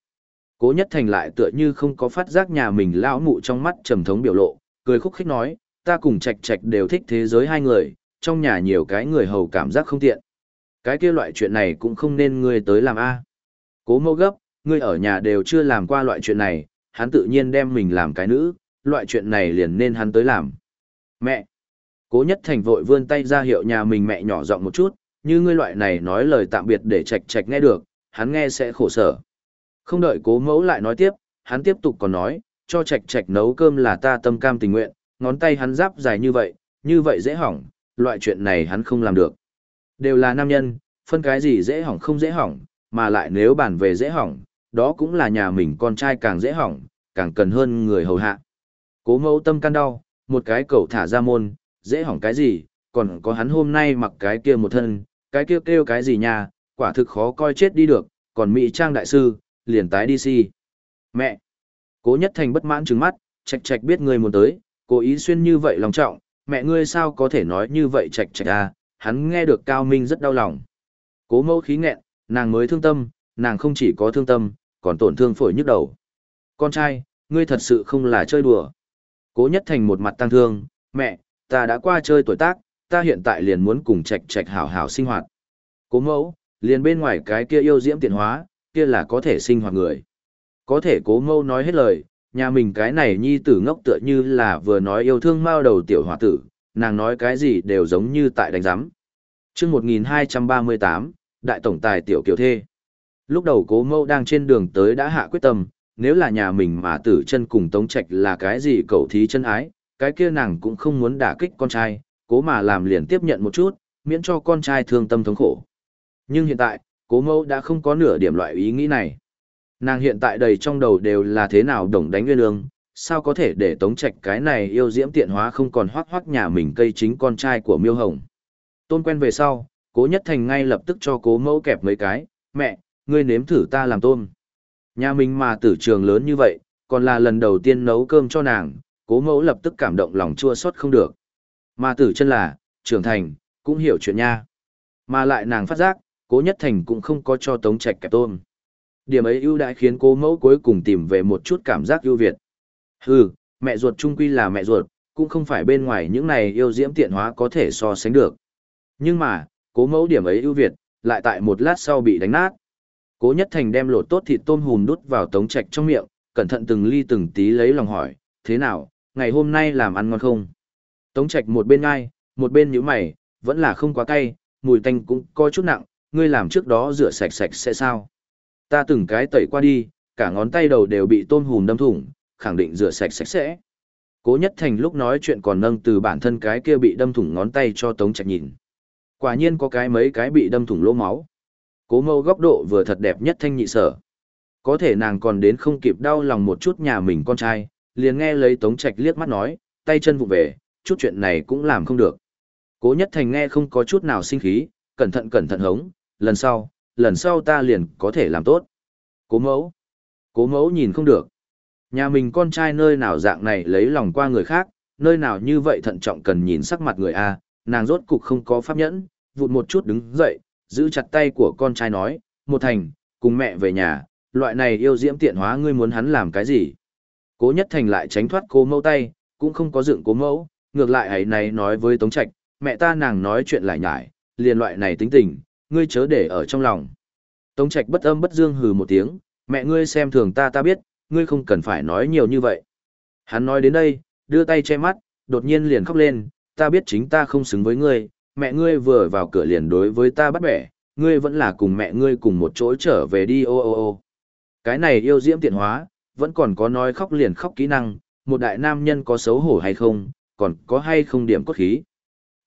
Cố nhất thành lại tựa như không có phát giác nhà mình lão mụ trong mắt trầm thống biểu lộ, cười khúc khích nói, ta cùng trạch trạch đều thích thế giới hai người, trong nhà nhiều cái người hầu cảm giác không tiện. Cái kia loại chuyện này cũng không nên ngươi tới làm a. Cố Mẫu gấp, ngươi ở nhà đều chưa làm qua loại chuyện này, hắn tự nhiên đem mình làm cái nữ, loại chuyện này liền nên hắn tới làm. Mẹ! Cố nhất thành vội vươn tay ra hiệu nhà mình mẹ nhỏ giọng một chút, như ngươi loại này nói lời tạm biệt để trạch trạch nghe được, hắn nghe sẽ khổ sở. Không đợi cố mẫu lại nói tiếp, hắn tiếp tục còn nói, cho trạch trạch nấu cơm là ta tâm cam tình nguyện, ngón tay hắn giáp dài như vậy, như vậy dễ hỏng, loại chuyện này hắn không làm được. Đều là nam nhân, phân cái gì dễ hỏng không dễ hỏng, mà lại nếu bàn về dễ hỏng, đó cũng là nhà mình con trai càng dễ hỏng, càng cần hơn người hầu hạ. Cố mẫu tâm can đau, một cái cậu thả ra môn, dễ hỏng cái gì, còn có hắn hôm nay mặc cái kia một thân, cái kia kêu, kêu cái gì nha, quả thực khó coi chết đi được, còn Mỹ Trang đại sư, liền tái đi si. Mẹ! Cố nhất thành bất mãn trừng mắt, trạch trạch biết người muốn tới, cố ý xuyên như vậy lòng trọng, mẹ ngươi sao có thể nói như vậy chạch chạch à, hắn nghe được Cao Minh rất đau lòng. Cố mẫu khí nghẹn, nàng mới thương tâm, nàng không chỉ có thương tâm, còn tổn thương phổi nhức đầu. Con trai, ngươi thật sự không là chơi đùa. Cố nhất thành một mặt tăng thương, mẹ, ta đã qua chơi tuổi tác, ta hiện tại liền muốn cùng trạch trạch hảo hảo sinh hoạt. Cố mẫu, liền bên ngoài cái kia yêu diễm tiện hóa, kia là có thể sinh hoạt người. Có thể cố mâu nói hết lời, nhà mình cái này nhi tử ngốc tựa như là vừa nói yêu thương mao đầu tiểu hòa tử, nàng nói cái gì đều giống như tại đánh giám. chương 1238, Đại Tổng Tài Tiểu Kiều Thê. Lúc đầu cố mâu đang trên đường tới đã hạ quyết tâm, nếu là nhà mình mà tử chân cùng tống trạch là cái gì cậu thí chân ái, cái kia nàng cũng không muốn đả kích con trai, cố mà làm liền tiếp nhận một chút, miễn cho con trai thương tâm thống khổ. Nhưng hiện tại, cố mẫu đã không có nửa điểm loại ý nghĩ này. Nàng hiện tại đầy trong đầu đều là thế nào đồng đánh nguyên lương, sao có thể để tống trạch cái này yêu diễm tiện hóa không còn hoác hoác nhà mình cây chính con trai của miêu hồng. Tôn quen về sau, cố nhất thành ngay lập tức cho cố mẫu kẹp mấy cái, mẹ, ngươi nếm thử ta làm tôm. Nhà mình mà tử trường lớn như vậy, còn là lần đầu tiên nấu cơm cho nàng, cố mẫu lập tức cảm động lòng chua xót không được. Mà tử chân là, trưởng thành, cũng hiểu chuyện nha. Mà lại nàng phát giác, cố nhất thành cũng không có cho tống trạch kẹp tôm. Điểm ấy ưu đãi khiến cố mẫu cuối cùng tìm về một chút cảm giác ưu việt. Hừ, mẹ ruột trung quy là mẹ ruột, cũng không phải bên ngoài những này yêu diễm tiện hóa có thể so sánh được. Nhưng mà, cố mẫu điểm ấy ưu việt, lại tại một lát sau bị đánh nát. Cố Nhất Thành đem lột tốt thịt tôm hùm đút vào tống trạch trong miệng, cẩn thận từng ly từng tí lấy lòng hỏi, thế nào, ngày hôm nay làm ăn ngon không? Tống trạch một bên ngai, một bên nhíu mày, vẫn là không quá cay, mùi tanh cũng có chút nặng, ngươi làm trước đó rửa sạch sạch sẽ sao? Ta từng cái tẩy qua đi, cả ngón tay đầu đều bị tôm hùm đâm thủng, khẳng định rửa sạch sạch sẽ. Cố Nhất Thành lúc nói chuyện còn nâng từ bản thân cái kia bị đâm thủng ngón tay cho Tống Trạch nhìn. Quả nhiên có cái mấy cái bị đâm thủng lỗ máu. Cố mâu góc độ vừa thật đẹp nhất thanh nhị sở. Có thể nàng còn đến không kịp đau lòng một chút nhà mình con trai, liền nghe lấy Tống Trạch liếc mắt nói, tay chân vụ về, chút chuyện này cũng làm không được. Cố Nhất Thành nghe không có chút nào sinh khí, cẩn thận cẩn thận hống, lần sau, lần sau ta liền có thể làm tốt. Cố mẫu. Cố mẫu nhìn không được. Nhà mình con trai nơi nào dạng này lấy lòng qua người khác, nơi nào như vậy thận trọng cần nhìn sắc mặt người A, nàng rốt cục không có pháp nhẫn, vụt một chút đứng dậy, giữ chặt tay của con trai nói, một thành, cùng mẹ về nhà, loại này yêu diễm tiện hóa ngươi muốn hắn làm cái gì. Cố nhất thành lại tránh thoát cố mẫu tay, cũng không có dựng cố mẫu, ngược lại ấy này nói với Tống Trạch, mẹ ta nàng nói chuyện lại nhải, liền loại này tính tình, ngươi chớ để ở trong lòng. Tống Trạch bất âm bất dương hừ một tiếng, mẹ ngươi xem thường ta ta biết, ngươi không cần phải nói nhiều như vậy. Hắn nói đến đây, đưa tay che mắt, đột nhiên liền khóc lên, ta biết chính ta không xứng với ngươi, mẹ ngươi vừa vào cửa liền đối với ta bắt bẻ, ngươi vẫn là cùng mẹ ngươi cùng một chỗ trở về đi ô ô ô. Cái này yêu diễm tiện hóa, vẫn còn có nói khóc liền khóc kỹ năng, một đại nam nhân có xấu hổ hay không, còn có hay không điểm cốt khí.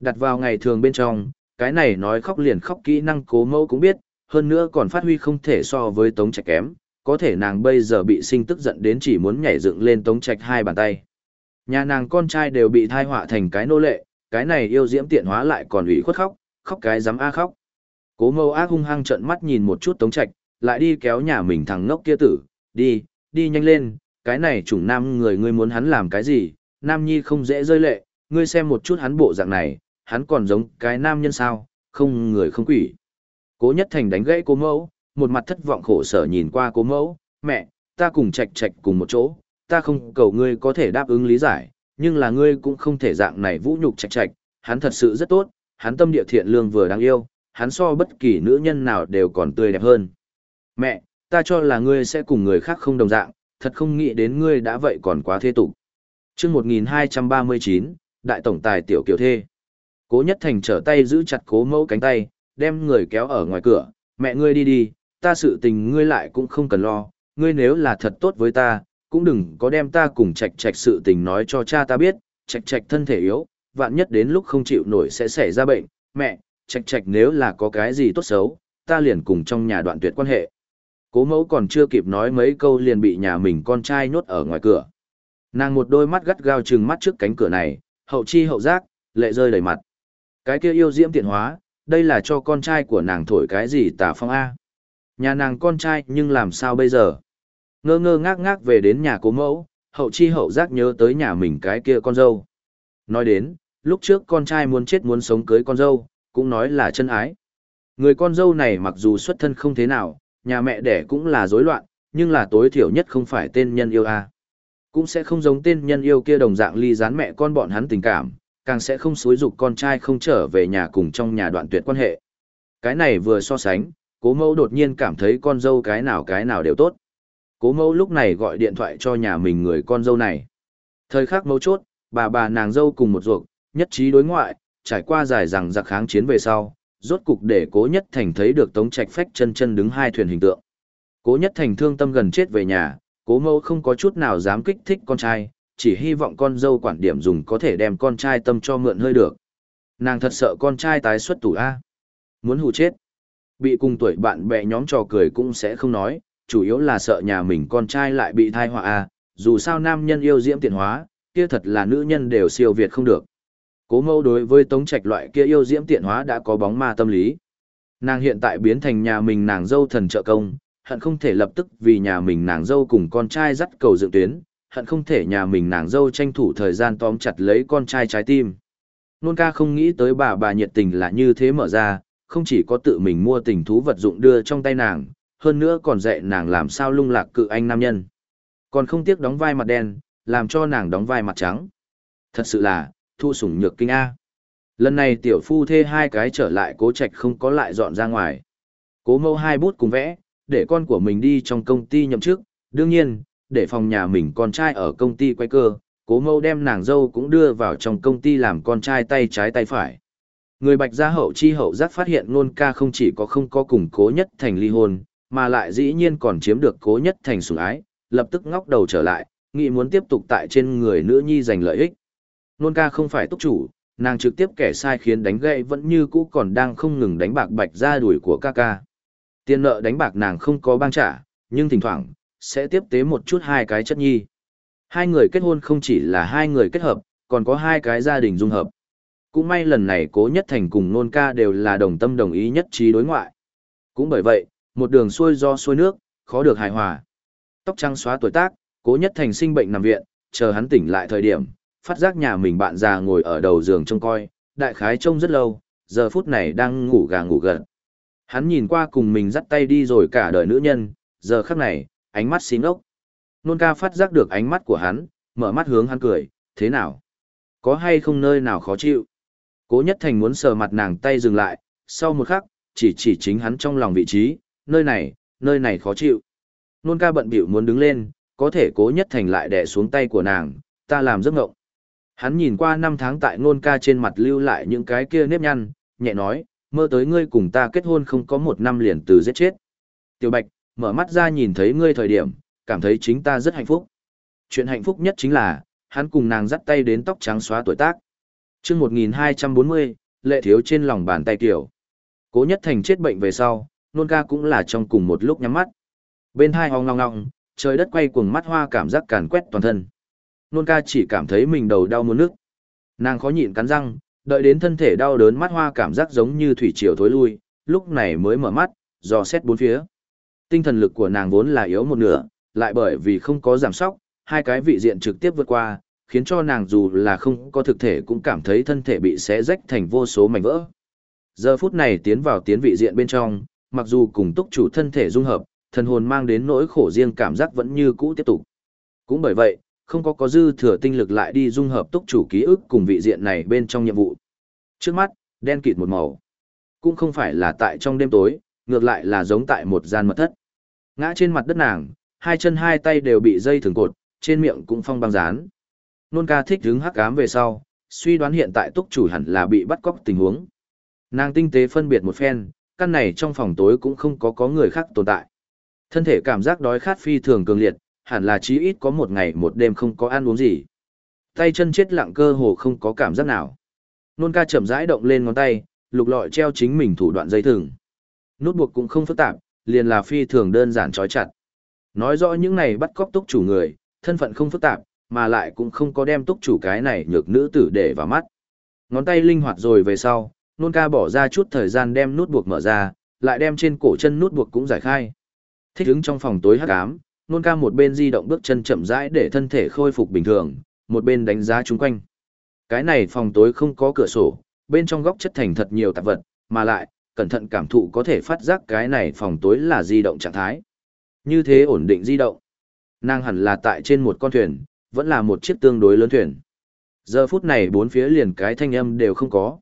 Đặt vào ngày thường bên trong, cái này nói khóc liền khóc kỹ năng cố mẫu cũng biết, hơn nữa còn phát huy không thể so với tống trạch kém, có thể nàng bây giờ bị sinh tức giận đến chỉ muốn nhảy dựng lên tống trạch hai bàn tay. Nhà nàng con trai đều bị thai họa thành cái nô lệ, cái này yêu diễm tiện hóa lại còn ủy khuất khóc, khóc cái dám a khóc. Cố mâu ác hung hăng trợn mắt nhìn một chút tống trạch, lại đi kéo nhà mình thằng ngốc kia tử, đi, đi nhanh lên, cái này chủng nam người ngươi muốn hắn làm cái gì, nam nhi không dễ rơi lệ, ngươi xem một chút hắn bộ dạng này, hắn còn giống cái nam nhân sao, không người không quỷ. Cố nhất thành đánh gãy cố mẫu, một mặt thất vọng khổ sở nhìn qua cố mẫu, mẹ, ta cùng trạch trạch cùng một chỗ, ta không cầu ngươi có thể đáp ứng lý giải, nhưng là ngươi cũng không thể dạng này vũ nhục trạch trạch, hắn thật sự rất tốt, hắn tâm địa thiện lương vừa đáng yêu, hắn so bất kỳ nữ nhân nào đều còn tươi đẹp hơn. Mẹ, ta cho là ngươi sẽ cùng người khác không đồng dạng, thật không nghĩ đến ngươi đã vậy còn quá thế tục. Trước 1239, Đại Tổng Tài Tiểu Kiều Thê. Cố Nhất Thành trở tay giữ chặt cố mẫu cánh tay, đem người kéo ở ngoài cửa, mẹ ngươi đi đi, ta sự tình ngươi lại cũng không cần lo, ngươi nếu là thật tốt với ta, cũng đừng có đem ta cùng trạch trạch sự tình nói cho cha ta biết, trạch trạch thân thể yếu, vạn nhất đến lúc không chịu nổi sẽ xảy ra bệnh, mẹ, trạch trạch nếu là có cái gì tốt xấu, ta liền cùng trong nhà đoạn tuyệt quan hệ. Cố mẫu còn chưa kịp nói mấy câu liền bị nhà mình con trai nhốt ở ngoài cửa. Nàng một đôi mắt gắt gao trừng mắt trước cánh cửa này, hậu chi hậu giác, lệ rơi đầy mặt. Cái kia yêu diễm tiện hóa, đây là cho con trai của nàng thổi cái gì tả phong A. Nhà nàng con trai nhưng làm sao bây giờ? Ngơ ngơ ngác ngác về đến nhà cố mẫu, hậu chi hậu giác nhớ tới nhà mình cái kia con dâu. Nói đến, lúc trước con trai muốn chết muốn sống cưới con dâu, cũng nói là chân ái. Người con dâu này mặc dù xuất thân không thế nào, nhà mẹ đẻ cũng là rối loạn, nhưng là tối thiểu nhất không phải tên nhân yêu a. Cũng sẽ không giống tên nhân yêu kia đồng dạng ly gián mẹ con bọn hắn tình cảm, càng sẽ không xúi dục con trai không trở về nhà cùng trong nhà đoạn tuyệt quan hệ. Cái này vừa so sánh, cố mẫu đột nhiên cảm thấy con dâu cái nào cái nào đều tốt. Cố mẫu lúc này gọi điện thoại cho nhà mình người con dâu này. Thời khắc mấu chốt, bà bà nàng dâu cùng một ruột, nhất trí đối ngoại, trải qua dài rằng giặc kháng chiến về sau, rốt cục để cố nhất thành thấy được tống trạch phách chân chân đứng hai thuyền hình tượng. Cố nhất thành thương tâm gần chết về nhà, cố mẫu không có chút nào dám kích thích con trai, chỉ hy vọng con dâu quản điểm dùng có thể đem con trai tâm cho mượn hơi được. Nàng thật sợ con trai tái xuất tủ A. Muốn hù chết. Bị cùng tuổi bạn bè nhóm trò cười cũng sẽ không nói, chủ yếu là sợ nhà mình con trai lại bị thai họa A, dù sao nam nhân yêu diễm tiện hóa, kia thật là nữ nhân đều siêu việt không được. Cố mâu đối với tống trạch loại kia yêu diễm tiện hóa đã có bóng ma tâm lý. Nàng hiện tại biến thành nhà mình nàng dâu thần trợ công, hận không thể lập tức vì nhà mình nàng dâu cùng con trai dắt cầu dựng tuyến, hận không thể nhà mình nàng dâu tranh thủ thời gian tóm chặt lấy con trai trái tim. Nôn ca không nghĩ tới bà bà nhiệt tình là như thế mở ra, không chỉ có tự mình mua tình thú vật dụng đưa trong tay nàng, hơn nữa còn dạy nàng làm sao lung lạc cự anh nam nhân. Còn không tiếc đóng vai mặt đen, làm cho nàng đóng vai mặt trắng. Thật sự là, thu sủng nhược kinh A. Lần này tiểu phu thê hai cái trở lại cố trạch không có lại dọn ra ngoài. Cố mâu hai bút cùng vẽ, để con của mình đi trong công ty nhậm chức, đương nhiên, để phòng nhà mình con trai ở công ty quay cơ, cố mâu đem nàng dâu cũng đưa vào trong công ty làm con trai tay trái tay phải. Người bạch gia hậu chi hậu giác phát hiện nôn ca không chỉ có không có cùng cố nhất thành ly hôn, mà lại dĩ nhiên còn chiếm được cố nhất thành sủng ái, lập tức ngóc đầu trở lại, nghĩ muốn tiếp tục tại trên người nữ nhi giành lợi ích. Nôn ca không phải túc chủ, nàng trực tiếp kẻ sai khiến đánh gậy vẫn như cũ còn đang không ngừng đánh bạc bạch ra đuổi của ca ca. Tiền nợ đánh bạc nàng không có bang trả, nhưng thỉnh thoảng, sẽ tiếp tế một chút hai cái chất nhi. Hai người kết hôn không chỉ là hai người kết hợp, còn có hai cái gia đình dung hợp. Cũng may lần này cố nhất thành cùng nôn ca đều là đồng tâm đồng ý nhất trí đối ngoại. Cũng bởi vậy, một đường xuôi do xuôi nước, khó được hài hòa. Tóc trắng xóa tuổi tác, cố nhất thành sinh bệnh nằm viện, chờ hắn tỉnh lại thời điểm, phát giác nhà mình bạn già ngồi ở đầu giường trông coi, đại khái trông rất lâu, giờ phút này đang ngủ gà ngủ gật. Hắn nhìn qua cùng mình dắt tay đi rồi cả đời nữ nhân, giờ khắc này, ánh mắt xí ốc. Nôn ca phát giác được ánh mắt của hắn, mở mắt hướng hắn cười, thế nào? Có hay không nơi nào khó chịu? Cố nhất thành muốn sờ mặt nàng tay dừng lại, sau một khắc, chỉ chỉ chính hắn trong lòng vị trí, nơi này, nơi này khó chịu. Nôn ca bận bịu muốn đứng lên, có thể cố nhất thành lại đè xuống tay của nàng, ta làm giấc ngộng. Hắn nhìn qua năm tháng tại nôn ca trên mặt lưu lại những cái kia nếp nhăn, nhẹ nói, mơ tới ngươi cùng ta kết hôn không có một năm liền từ giết chết. Tiểu Bạch, mở mắt ra nhìn thấy ngươi thời điểm, cảm thấy chính ta rất hạnh phúc. Chuyện hạnh phúc nhất chính là, hắn cùng nàng dắt tay đến tóc trắng xóa tuổi tác. chương 1240, lệ thiếu trên lòng bàn tay tiểu. Cố nhất thành chết bệnh về sau, nôn ca cũng là trong cùng một lúc nhắm mắt. Bên hai hoang ngong ngong, trời đất quay cuồng mắt hoa cảm giác càn quét toàn thân. Nôn ca chỉ cảm thấy mình đầu đau muốn nước. Nàng khó nhịn cắn răng, đợi đến thân thể đau đớn mắt hoa cảm giác giống như thủy triều thối lui, lúc này mới mở mắt, dò xét bốn phía. Tinh thần lực của nàng vốn là yếu một nửa, lại bởi vì không có giảm sóc, hai cái vị diện trực tiếp vượt qua, khiến cho nàng dù là không có thực thể cũng cảm thấy thân thể bị xé rách thành vô số mảnh vỡ. Giờ phút này tiến vào tiến vị diện bên trong, mặc dù cùng túc chủ thân thể dung hợp, thần hồn mang đến nỗi khổ riêng cảm giác vẫn như cũ tiếp tục. Cũng bởi vậy, không có có dư thừa tinh lực lại đi dung hợp túc chủ ký ức cùng vị diện này bên trong nhiệm vụ. Trước mắt, đen kịt một màu. Cũng không phải là tại trong đêm tối, ngược lại là giống tại một gian mật thất. Ngã trên mặt đất nàng, hai chân hai tay đều bị dây thường cột, trên miệng cũng phong băng dán. Nôn ca thích hứng hắc ám về sau, suy đoán hiện tại túc chủ hẳn là bị bắt cóc tình huống. Nàng tinh tế phân biệt một phen, căn này trong phòng tối cũng không có có người khác tồn tại. Thân thể cảm giác đói khát phi thường cường liệt, hẳn là chí ít có một ngày một đêm không có ăn uống gì. Tay chân chết lặng cơ hồ không có cảm giác nào. Nôn ca chậm rãi động lên ngón tay, lục lọi treo chính mình thủ đoạn dây thừng. Nút buộc cũng không phức tạp, liền là phi thường đơn giản trói chặt. Nói rõ những này bắt cóc túc chủ người, thân phận không phức tạp, mà lại cũng không có đem túc chủ cái này nhược nữ tử để vào mắt. Ngón tay linh hoạt rồi về sau, nôn ca bỏ ra chút thời gian đem nút buộc mở ra, lại đem trên cổ chân nút buộc cũng giải khai. Thích ứng trong phòng tối hắc ám, nôn ca một bên di động bước chân chậm rãi để thân thể khôi phục bình thường, một bên đánh giá chung quanh. Cái này phòng tối không có cửa sổ, bên trong góc chất thành thật nhiều tạp vật, mà lại, cẩn thận cảm thụ có thể phát giác cái này phòng tối là di động trạng thái. Như thế ổn định di động. Nàng hẳn là tại trên một con thuyền, vẫn là một chiếc tương đối lớn thuyền. Giờ phút này bốn phía liền cái thanh âm đều không có.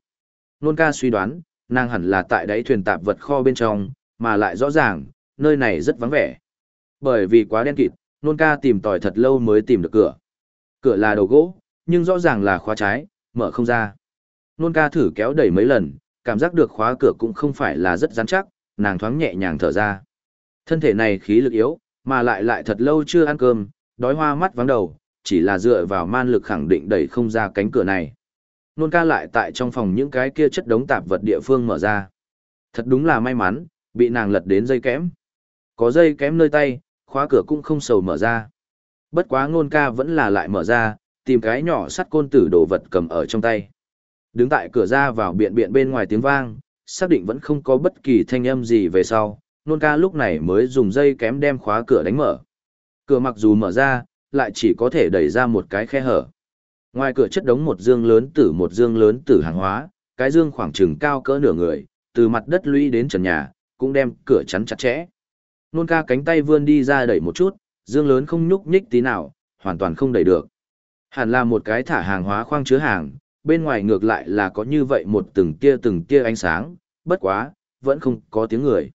Nôn ca suy đoán, nàng hẳn là tại đáy thuyền tạp vật kho bên trong, mà lại rõ ràng, nơi này rất vắng vẻ. Bởi vì quá đen kịt, nôn ca tìm tòi thật lâu mới tìm được cửa. Cửa là đầu gỗ, nhưng rõ ràng là khóa trái, mở không ra. Nôn ca thử kéo đẩy mấy lần, cảm giác được khóa cửa cũng không phải là rất rắn chắc, nàng thoáng nhẹ nhàng thở ra. Thân thể này khí lực yếu, mà lại lại thật lâu chưa ăn cơm, đói hoa mắt vắng đầu, chỉ là dựa vào man lực khẳng định đẩy không ra cánh cửa này. Nôn ca lại tại trong phòng những cái kia chất đống tạp vật địa phương mở ra. Thật đúng là may mắn, bị nàng lật đến dây kém. Có dây kém nơi tay, khóa cửa cũng không sầu mở ra. Bất quá nôn ca vẫn là lại mở ra, tìm cái nhỏ sắt côn tử đồ vật cầm ở trong tay. Đứng tại cửa ra vào biện biện bên ngoài tiếng vang, xác định vẫn không có bất kỳ thanh âm gì về sau, nôn ca lúc này mới dùng dây kém đem khóa cửa đánh mở. Cửa mặc dù mở ra, lại chỉ có thể đẩy ra một cái khe hở. Ngoài cửa chất đống một dương lớn tử một dương lớn tử hàng hóa, cái dương khoảng chừng cao cỡ nửa người, từ mặt đất lũy đến trần nhà, cũng đem cửa chắn chặt chẽ. Nôn ca cánh tay vươn đi ra đẩy một chút, dương lớn không nhúc nhích tí nào, hoàn toàn không đẩy được. Hẳn là một cái thả hàng hóa khoang chứa hàng, bên ngoài ngược lại là có như vậy một từng tia từng tia ánh sáng, bất quá, vẫn không có tiếng người.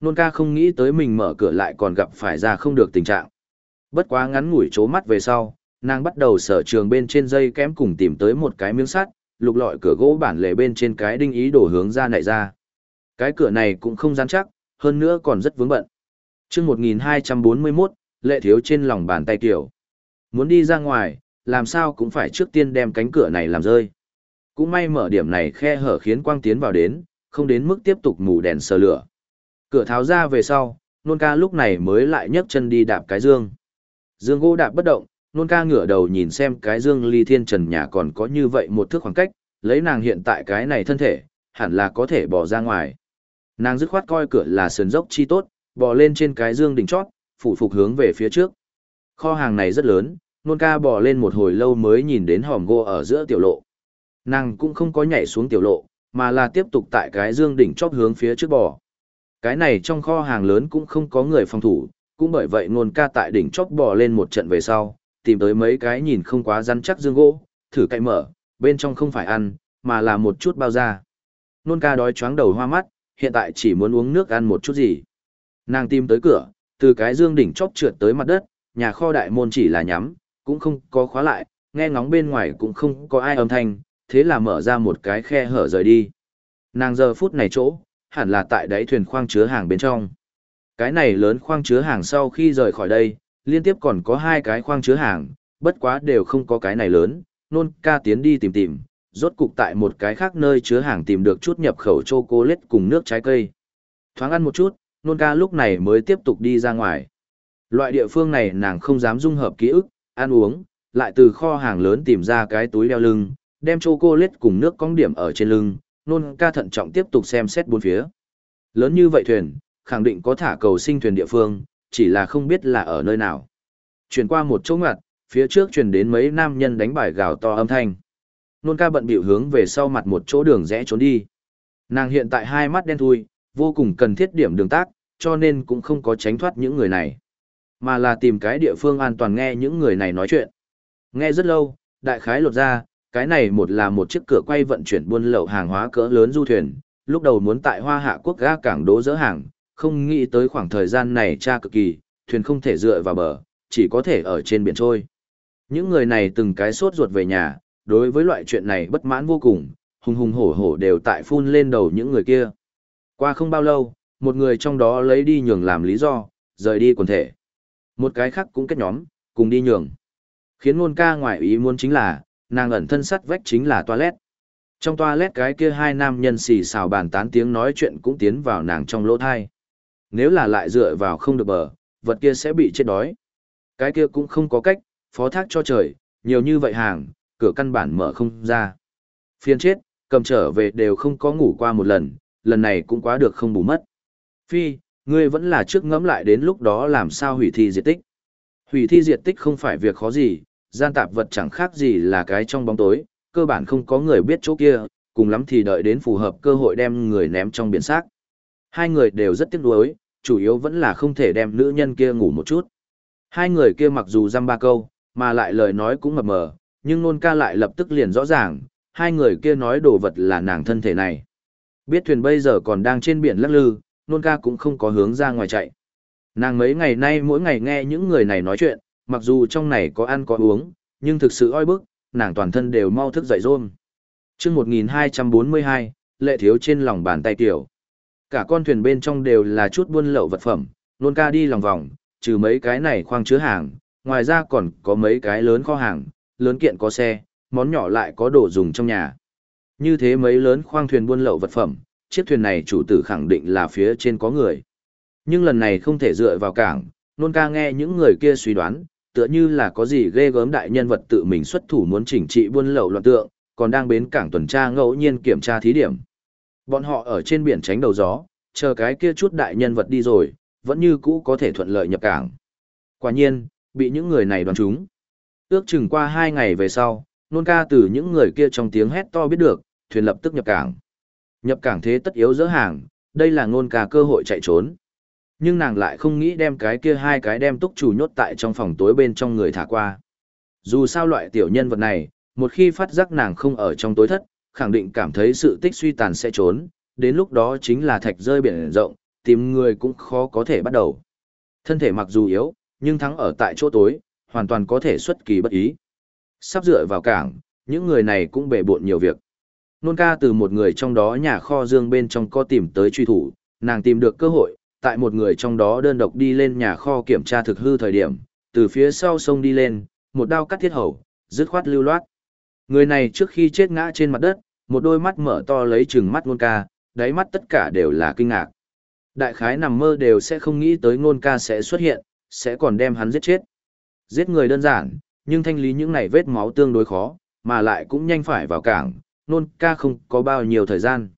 Nôn ca không nghĩ tới mình mở cửa lại còn gặp phải ra không được tình trạng. Bất quá ngắn ngủi chố mắt về sau, nàng bắt đầu sở trường bên trên dây kém cùng tìm tới một cái miếng sắt, lục lọi cửa gỗ bản lề bên trên cái đinh ý đổ hướng ra nảy ra. Cái cửa này cũng không rắn chắc, hơn nữa còn rất vướng bận. Trước 1241, lệ thiếu trên lòng bàn tay kiểu. Muốn đi ra ngoài, làm sao cũng phải trước tiên đem cánh cửa này làm rơi. Cũng may mở điểm này khe hở khiến quang tiến vào đến, không đến mức tiếp tục mù đèn sờ lửa. Cửa tháo ra về sau, nôn ca lúc này mới lại nhấc chân đi đạp cái dương. Dương gỗ đạp bất động, nôn ca ngửa đầu nhìn xem cái dương ly thiên trần nhà còn có như vậy một thước khoảng cách, lấy nàng hiện tại cái này thân thể, hẳn là có thể bỏ ra ngoài. Nàng dứt khoát coi cửa là sườn dốc chi tốt, bò lên trên cái dương đỉnh chót, phủ phục hướng về phía trước. Kho hàng này rất lớn, nôn ca bò lên một hồi lâu mới nhìn đến hòm gỗ ở giữa tiểu lộ. Nàng cũng không có nhảy xuống tiểu lộ, mà là tiếp tục tại cái dương đỉnh chót hướng phía trước bò. Cái này trong kho hàng lớn cũng không có người phòng thủ, cũng bởi vậy nôn ca tại đỉnh chót bò lên một trận về sau, tìm tới mấy cái nhìn không quá rắn chắc dương gỗ, thử cậy mở, bên trong không phải ăn, mà là một chút bao da. Nôn ca đói choáng đầu hoa mắt, hiện tại chỉ muốn uống nước ăn một chút gì. Nàng tìm tới cửa, từ cái dương đỉnh chóp trượt tới mặt đất, nhà kho đại môn chỉ là nhắm, cũng không có khóa lại, nghe ngóng bên ngoài cũng không có ai âm thanh, thế là mở ra một cái khe hở rời đi. Nàng giờ phút này chỗ, hẳn là tại đáy thuyền khoang chứa hàng bên trong. Cái này lớn khoang chứa hàng sau khi rời khỏi đây, liên tiếp còn có hai cái khoang chứa hàng, bất quá đều không có cái này lớn, nôn ca tiến đi tìm tìm, rốt cục tại một cái khác nơi chứa hàng tìm được chút nhập khẩu chocolate cùng nước trái cây. Thoáng ăn một chút, nôn ca lúc này mới tiếp tục đi ra ngoài. Loại địa phương này nàng không dám dung hợp ký ức, ăn uống, lại từ kho hàng lớn tìm ra cái túi đeo lưng, đem chocolate cùng nước cong điểm ở trên lưng, nôn ca thận trọng tiếp tục xem xét bốn phía. Lớn như vậy thuyền, khẳng định có thả cầu sinh thuyền địa phương, chỉ là không biết là ở nơi nào. Chuyển qua một chỗ ngặt, phía trước truyền đến mấy nam nhân đánh bài gào to âm thanh. Nôn ca bận biểu hướng về sau mặt một chỗ đường rẽ trốn đi. Nàng hiện tại hai mắt đen thui, vô cùng cần thiết điểm đường tác, cho nên cũng không có tránh thoát những người này. Mà là tìm cái địa phương an toàn nghe những người này nói chuyện. Nghe rất lâu, đại khái lột ra, cái này một là một chiếc cửa quay vận chuyển buôn lậu hàng hóa cỡ lớn du thuyền, lúc đầu muốn tại Hoa Hạ quốc ga cảng đỗ dỡ hàng, không nghĩ tới khoảng thời gian này tra cực kỳ, thuyền không thể dựa vào bờ, chỉ có thể ở trên biển trôi. Những người này từng cái sốt ruột về nhà, đối với loại chuyện này bất mãn vô cùng, hùng hùng hổ hổ đều tại phun lên đầu những người kia. Qua không bao lâu, một người trong đó lấy đi nhường làm lý do, rời đi quần thể. Một cái khác cũng kết nhóm, cùng đi nhường. Khiến ngôn ca ngoại ý muốn chính là, nàng ẩn thân sắt vách chính là toilet. Trong toilet cái kia hai nam nhân xì xào bàn tán tiếng nói chuyện cũng tiến vào nàng trong lỗ thai. Nếu là lại dựa vào không được bờ, vật kia sẽ bị chết đói. Cái kia cũng không có cách, phó thác cho trời, nhiều như vậy hàng, cửa căn bản mở không ra. Phiên chết, cầm trở về đều không có ngủ qua một lần, lần này cũng quá được không bù mất. Phi, ngươi vẫn là trước ngẫm lại đến lúc đó làm sao hủy thi diệt tích. Hủy thi diệt tích không phải việc khó gì, gian tạp vật chẳng khác gì là cái trong bóng tối, cơ bản không có người biết chỗ kia, cùng lắm thì đợi đến phù hợp cơ hội đem người ném trong biển xác. Hai người đều rất tiếc nuối, chủ yếu vẫn là không thể đem nữ nhân kia ngủ một chút. Hai người kia mặc dù dăm ba câu, mà lại lời nói cũng mập mờ, nhưng nôn ca lại lập tức liền rõ ràng, hai người kia nói đồ vật là nàng thân thể này. Biết thuyền bây giờ còn đang trên biển lắc lư, nôn ca cũng không có hướng ra ngoài chạy. Nàng mấy ngày nay mỗi ngày nghe những người này nói chuyện, mặc dù trong này có ăn có uống, nhưng thực sự oi bức, nàng toàn thân đều mau thức dậy rôm. chương 1242, lệ thiếu trên lòng bàn tay tiểu. Cả con thuyền bên trong đều là chút buôn lậu vật phẩm, nôn ca đi lòng vòng, trừ mấy cái này khoang chứa hàng, ngoài ra còn có mấy cái lớn kho hàng, lớn kiện có xe, món nhỏ lại có đồ dùng trong nhà. Như thế mấy lớn khoang thuyền buôn lậu vật phẩm, chiếc thuyền này chủ tử khẳng định là phía trên có người. Nhưng lần này không thể dựa vào cảng, nôn ca nghe những người kia suy đoán, tựa như là có gì ghê gớm đại nhân vật tự mình xuất thủ muốn chỉnh trị buôn lậu loạn tượng, còn đang bến cảng tuần tra ngẫu nhiên kiểm tra thí điểm. Bọn họ ở trên biển tránh đầu gió, chờ cái kia chút đại nhân vật đi rồi, vẫn như cũ có thể thuận lợi nhập cảng. Quả nhiên, bị những người này đoán trúng. Ước chừng qua hai ngày về sau, nôn ca từ những người kia trong tiếng hét to biết được, thuyền lập tức nhập cảng. Nhập cảng thế tất yếu dỡ hàng, đây là ngôn ca cơ hội chạy trốn. Nhưng nàng lại không nghĩ đem cái kia hai cái đem túc chủ nhốt tại trong phòng tối bên trong người thả qua. Dù sao loại tiểu nhân vật này, một khi phát giác nàng không ở trong tối thất, khẳng định cảm thấy sự tích suy tàn sẽ trốn, đến lúc đó chính là thạch rơi biển rộng, tìm người cũng khó có thể bắt đầu. Thân thể mặc dù yếu, nhưng thắng ở tại chỗ tối, hoàn toàn có thể xuất kỳ bất ý. Sắp dựa vào cảng, những người này cũng bể bộn nhiều việc. Nôn ca từ một người trong đó nhà kho dương bên trong có tìm tới truy thủ, nàng tìm được cơ hội, tại một người trong đó đơn độc đi lên nhà kho kiểm tra thực hư thời điểm, từ phía sau sông đi lên, một đao cắt thiết hầu, dứt khoát lưu loát. Người này trước khi chết ngã trên mặt đất, một đôi mắt mở to lấy chừng mắt nôn ca, đáy mắt tất cả đều là kinh ngạc. Đại khái nằm mơ đều sẽ không nghĩ tới nôn ca sẽ xuất hiện, sẽ còn đem hắn giết chết. Giết người đơn giản, nhưng thanh lý những này vết máu tương đối khó, mà lại cũng nhanh phải vào cảng, nôn ca không có bao nhiêu thời gian.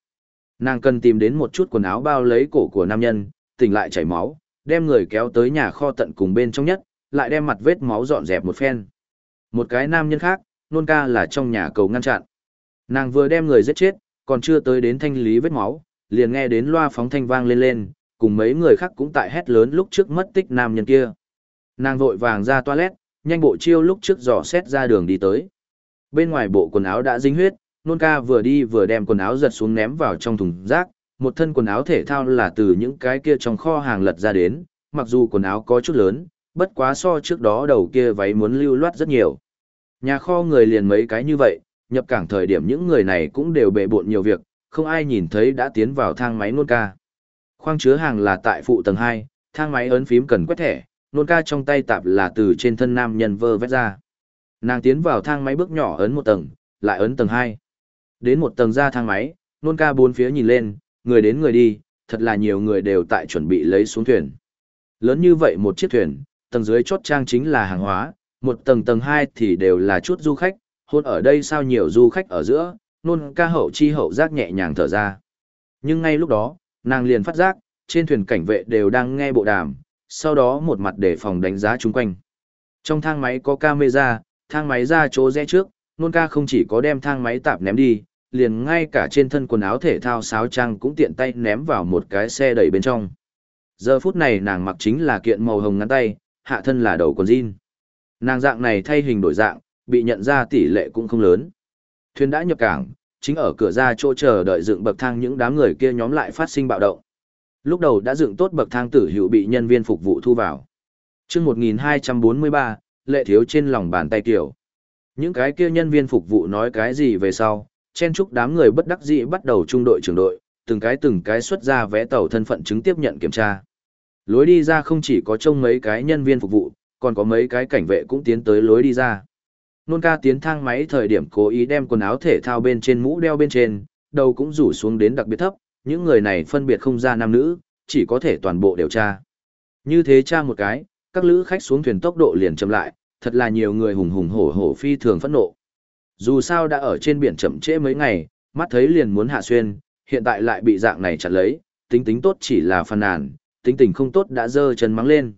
Nàng cần tìm đến một chút quần áo bao lấy cổ của nam nhân, tỉnh lại chảy máu, đem người kéo tới nhà kho tận cùng bên trong nhất, lại đem mặt vết máu dọn dẹp một phen. Một cái nam nhân khác, nôn ca là trong nhà cầu ngăn chặn. Nàng vừa đem người giết chết, còn chưa tới đến thanh lý vết máu, liền nghe đến loa phóng thanh vang lên lên, cùng mấy người khác cũng tại hét lớn lúc trước mất tích nam nhân kia. Nàng vội vàng ra toilet, nhanh bộ chiêu lúc trước dò xét ra đường đi tới. Bên ngoài bộ quần áo đã dính huyết, nôn ca vừa đi vừa đem quần áo giật xuống ném vào trong thùng rác, một thân quần áo thể thao là từ những cái kia trong kho hàng lật ra đến, mặc dù quần áo có chút lớn, bất quá so trước đó đầu kia váy muốn lưu loát rất nhiều. Nhà kho người liền mấy cái như vậy, nhập cảng thời điểm những người này cũng đều bệ bộn nhiều việc, không ai nhìn thấy đã tiến vào thang máy nôn ca. Khoang chứa hàng là tại phụ tầng hai, thang máy ấn phím cần quét thẻ, nôn ca trong tay tạp là từ trên thân nam nhân vơ vét ra. Nàng tiến vào thang máy bước nhỏ ấn một tầng, lại ấn tầng hai. Đến một tầng ra thang máy, nôn ca bốn phía nhìn lên, người đến người đi, thật là nhiều người đều tại chuẩn bị lấy xuống thuyền. Lớn như vậy một chiếc thuyền, tầng dưới chốt trang chính là hàng hóa, một tầng tầng hai thì đều là chút du khách, hôn ở đây sao nhiều du khách ở giữa, nôn ca hậu chi hậu giác nhẹ nhàng thở ra. Nhưng ngay lúc đó, nàng liền phát giác, trên thuyền cảnh vệ đều đang nghe bộ đàm, sau đó một mặt để phòng đánh giá chung quanh. Trong thang máy có camera, thang máy ra chỗ rẽ trước, nôn ca không chỉ có đem thang máy tạp ném đi, liền ngay cả trên thân quần áo thể thao sáo trang cũng tiện tay ném vào một cái xe đẩy bên trong. Giờ phút này nàng mặc chính là kiện màu hồng ngắn tay, hạ thân là đầu quần jean. Nàng dạng này thay hình đổi dạng, bị nhận ra tỷ lệ cũng không lớn. Thuyền đã nhập cảng, chính ở cửa ra chỗ chờ đợi dựng bậc thang những đám người kia nhóm lại phát sinh bạo động. Lúc đầu đã dựng tốt bậc thang tử hữu bị nhân viên phục vụ thu vào. chương 1243, lệ thiếu trên lòng bàn tay kiểu. Những cái kia nhân viên phục vụ nói cái gì về sau, chen chúc đám người bất đắc dĩ bắt đầu trung đội trưởng đội, từng cái từng cái xuất ra vé tàu thân phận chứng tiếp nhận kiểm tra. Lối đi ra không chỉ có trông mấy cái nhân viên phục vụ, còn có mấy cái cảnh vệ cũng tiến tới lối đi ra. Nôn ca tiến thang máy thời điểm cố ý đem quần áo thể thao bên trên mũ đeo bên trên, đầu cũng rủ xuống đến đặc biệt thấp, những người này phân biệt không ra nam nữ, chỉ có thể toàn bộ điều tra. Như thế tra một cái, các lữ khách xuống thuyền tốc độ liền chậm lại, thật là nhiều người hùng hùng hổ hổ phi thường phẫn nộ. Dù sao đã ở trên biển chậm trễ mấy ngày, mắt thấy liền muốn hạ xuyên, hiện tại lại bị dạng này chặt lấy, tính tính tốt chỉ là phàn nàn, tính tình không tốt đã dơ chân mắng lên.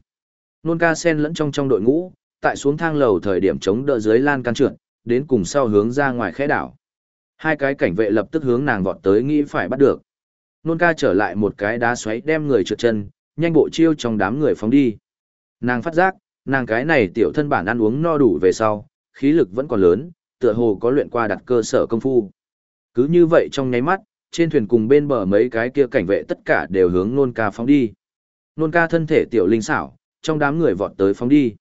Nôn ca sen lẫn trong trong đội ngũ, tại xuống thang lầu thời điểm chống đỡ dưới lan can trượt, đến cùng sau hướng ra ngoài khẽ đảo. Hai cái cảnh vệ lập tức hướng nàng vọt tới nghĩ phải bắt được. Nôn ca trở lại một cái đá xoáy đem người trượt chân, nhanh bộ chiêu trong đám người phóng đi. Nàng phát giác, nàng cái này tiểu thân bản ăn uống no đủ về sau, khí lực vẫn còn lớn, tựa hồ có luyện qua đặt cơ sở công phu. Cứ như vậy trong nháy mắt, trên thuyền cùng bên bờ mấy cái kia cảnh vệ tất cả đều hướng nôn ca phóng đi. Nôn ca thân thể tiểu linh xảo, trong đám người vọt tới phóng đi.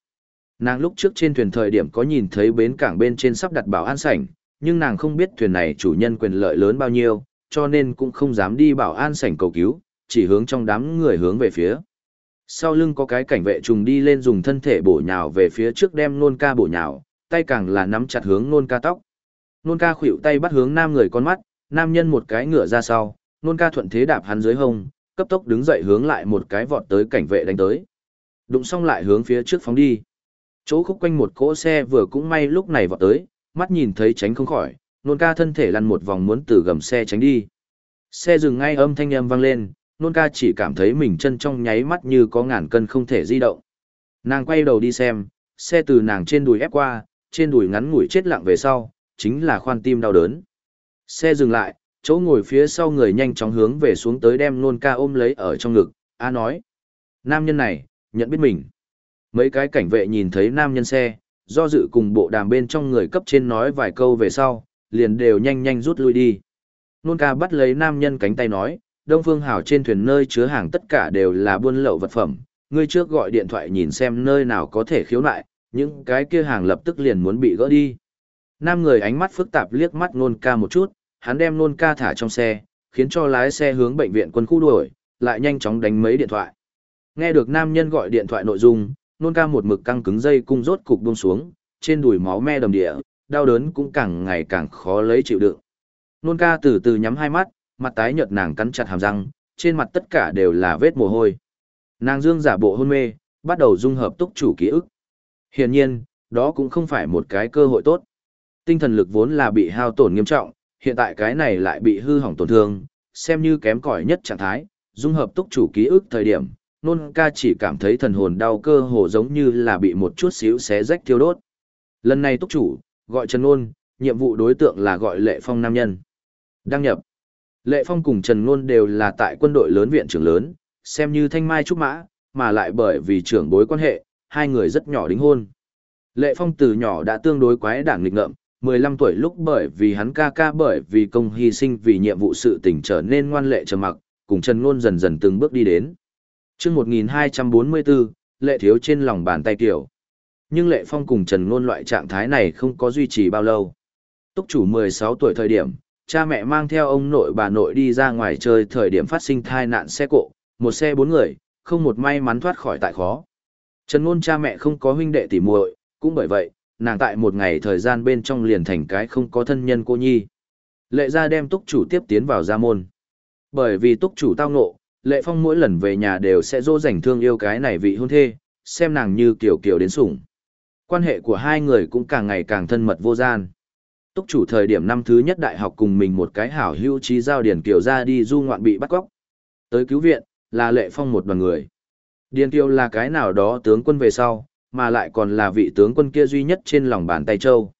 Nàng lúc trước trên thuyền thời điểm có nhìn thấy bến cảng bên trên sắp đặt bảo an sảnh, nhưng nàng không biết thuyền này chủ nhân quyền lợi lớn bao nhiêu, cho nên cũng không dám đi bảo an sảnh cầu cứu, chỉ hướng trong đám người hướng về phía. Sau lưng có cái cảnh vệ trùng đi lên dùng thân thể bổ nhào về phía trước đem nôn ca bổ nhào, tay càng là nắm chặt hướng nôn ca tóc. Nôn ca khuỵu tay bắt hướng nam người con mắt, nam nhân một cái ngựa ra sau, nôn ca thuận thế đạp hắn dưới hông, cấp tốc đứng dậy hướng lại một cái vọt tới cảnh vệ đánh tới. Đụng xong lại hướng phía trước phóng đi. Chỗ khúc quanh một cỗ xe vừa cũng may lúc này vọt tới, mắt nhìn thấy tránh không khỏi, nôn ca thân thể lăn một vòng muốn từ gầm xe tránh đi. Xe dừng ngay âm thanh âm vang lên, nôn ca chỉ cảm thấy mình chân trong nháy mắt như có ngàn cân không thể di động. Nàng quay đầu đi xem, xe từ nàng trên đùi ép qua, trên đùi ngắn ngủi chết lặng về sau, chính là khoan tim đau đớn. Xe dừng lại, chỗ ngồi phía sau người nhanh chóng hướng về xuống tới đem nôn ca ôm lấy ở trong ngực, A nói. Nam nhân này, nhận biết mình. Mấy cái cảnh vệ nhìn thấy nam nhân xe, do dự cùng bộ đàm bên trong người cấp trên nói vài câu về sau, liền đều nhanh nhanh rút lui đi. Nôn ca bắt lấy nam nhân cánh tay nói, Đông Phương Hảo trên thuyền nơi chứa hàng tất cả đều là buôn lậu vật phẩm, ngươi trước gọi điện thoại nhìn xem nơi nào có thể khiếu nại, những cái kia hàng lập tức liền muốn bị gỡ đi. Nam người ánh mắt phức tạp liếc mắt nôn ca một chút, hắn đem nôn ca thả trong xe, khiến cho lái xe hướng bệnh viện quân khu đuổi, lại nhanh chóng đánh mấy điện thoại. Nghe được nam nhân gọi điện thoại nội dung, nôn ca một mực căng cứng dây cung rốt cục buông xuống, trên đùi máu me đầm địa, đau đớn cũng càng ngày càng khó lấy chịu đựng. Nôn ca từ từ nhắm hai mắt, mặt tái nhợt nàng cắn chặt hàm răng, trên mặt tất cả đều là vết mồ hôi. Nàng dương giả bộ hôn mê, bắt đầu dung hợp túc chủ ký ức. Hiển nhiên, đó cũng không phải một cái cơ hội tốt. Tinh thần lực vốn là bị hao tổn nghiêm trọng, hiện tại cái này lại bị hư hỏng tổn thương, xem như kém cỏi nhất trạng thái, dung hợp túc chủ ký ức thời điểm, nôn ca chỉ cảm thấy thần hồn đau cơ hồ giống như là bị một chút xíu xé rách thiêu đốt. Lần này túc chủ, gọi Trần Nôn, nhiệm vụ đối tượng là gọi Lệ Phong nam nhân. Đăng nhập. Lệ Phong cùng Trần Nôn đều là tại quân đội lớn viện trưởng lớn, xem như thanh mai trúc mã, mà lại bởi vì trưởng bối quan hệ, hai người rất nhỏ đính hôn. Lệ Phong từ nhỏ đã tương đối quái đảng nghịch ngợm, 15 tuổi lúc bởi vì hắn ca ca bởi vì công hy sinh vì nhiệm vụ sự tỉnh trở nên ngoan lệ trầm mặc, cùng Trần Nôn dần dần từng bước đi đến. Trước 1244, Lệ thiếu trên lòng bàn tay tiểu. Nhưng Lệ Phong cùng Trần Nôn loại trạng thái này không có duy trì bao lâu. Túc chủ 16 tuổi thời điểm, cha mẹ mang theo ông nội bà nội đi ra ngoài chơi thời điểm phát sinh thai nạn xe cộ, một xe bốn người, không một may mắn thoát khỏi tại khó. Trần Nôn cha mẹ không có huynh đệ tỉ muội, cũng bởi vậy, nàng tại một ngày thời gian bên trong liền thành cái không có thân nhân cô nhi. Lệ gia đem túc chủ tiếp tiến vào gia môn. Bởi vì túc chủ tao ngộ, Lệ Phong mỗi lần về nhà đều sẽ dỗ dành thương yêu cái này vị hôn thê, xem nàng như kiểu kiểu đến sủng. Quan hệ của hai người cũng càng ngày càng thân mật vô gian. Túc chủ thời điểm năm thứ nhất đại học cùng mình một cái hảo hữu trí giao điển kiều ra đi du ngoạn bị bắt cóc. Tới cứu viện, là Lệ Phong một đoàn người. Điền Kiều là cái nào đó tướng quân về sau, mà lại còn là vị tướng quân kia duy nhất trên lòng bàn tay châu.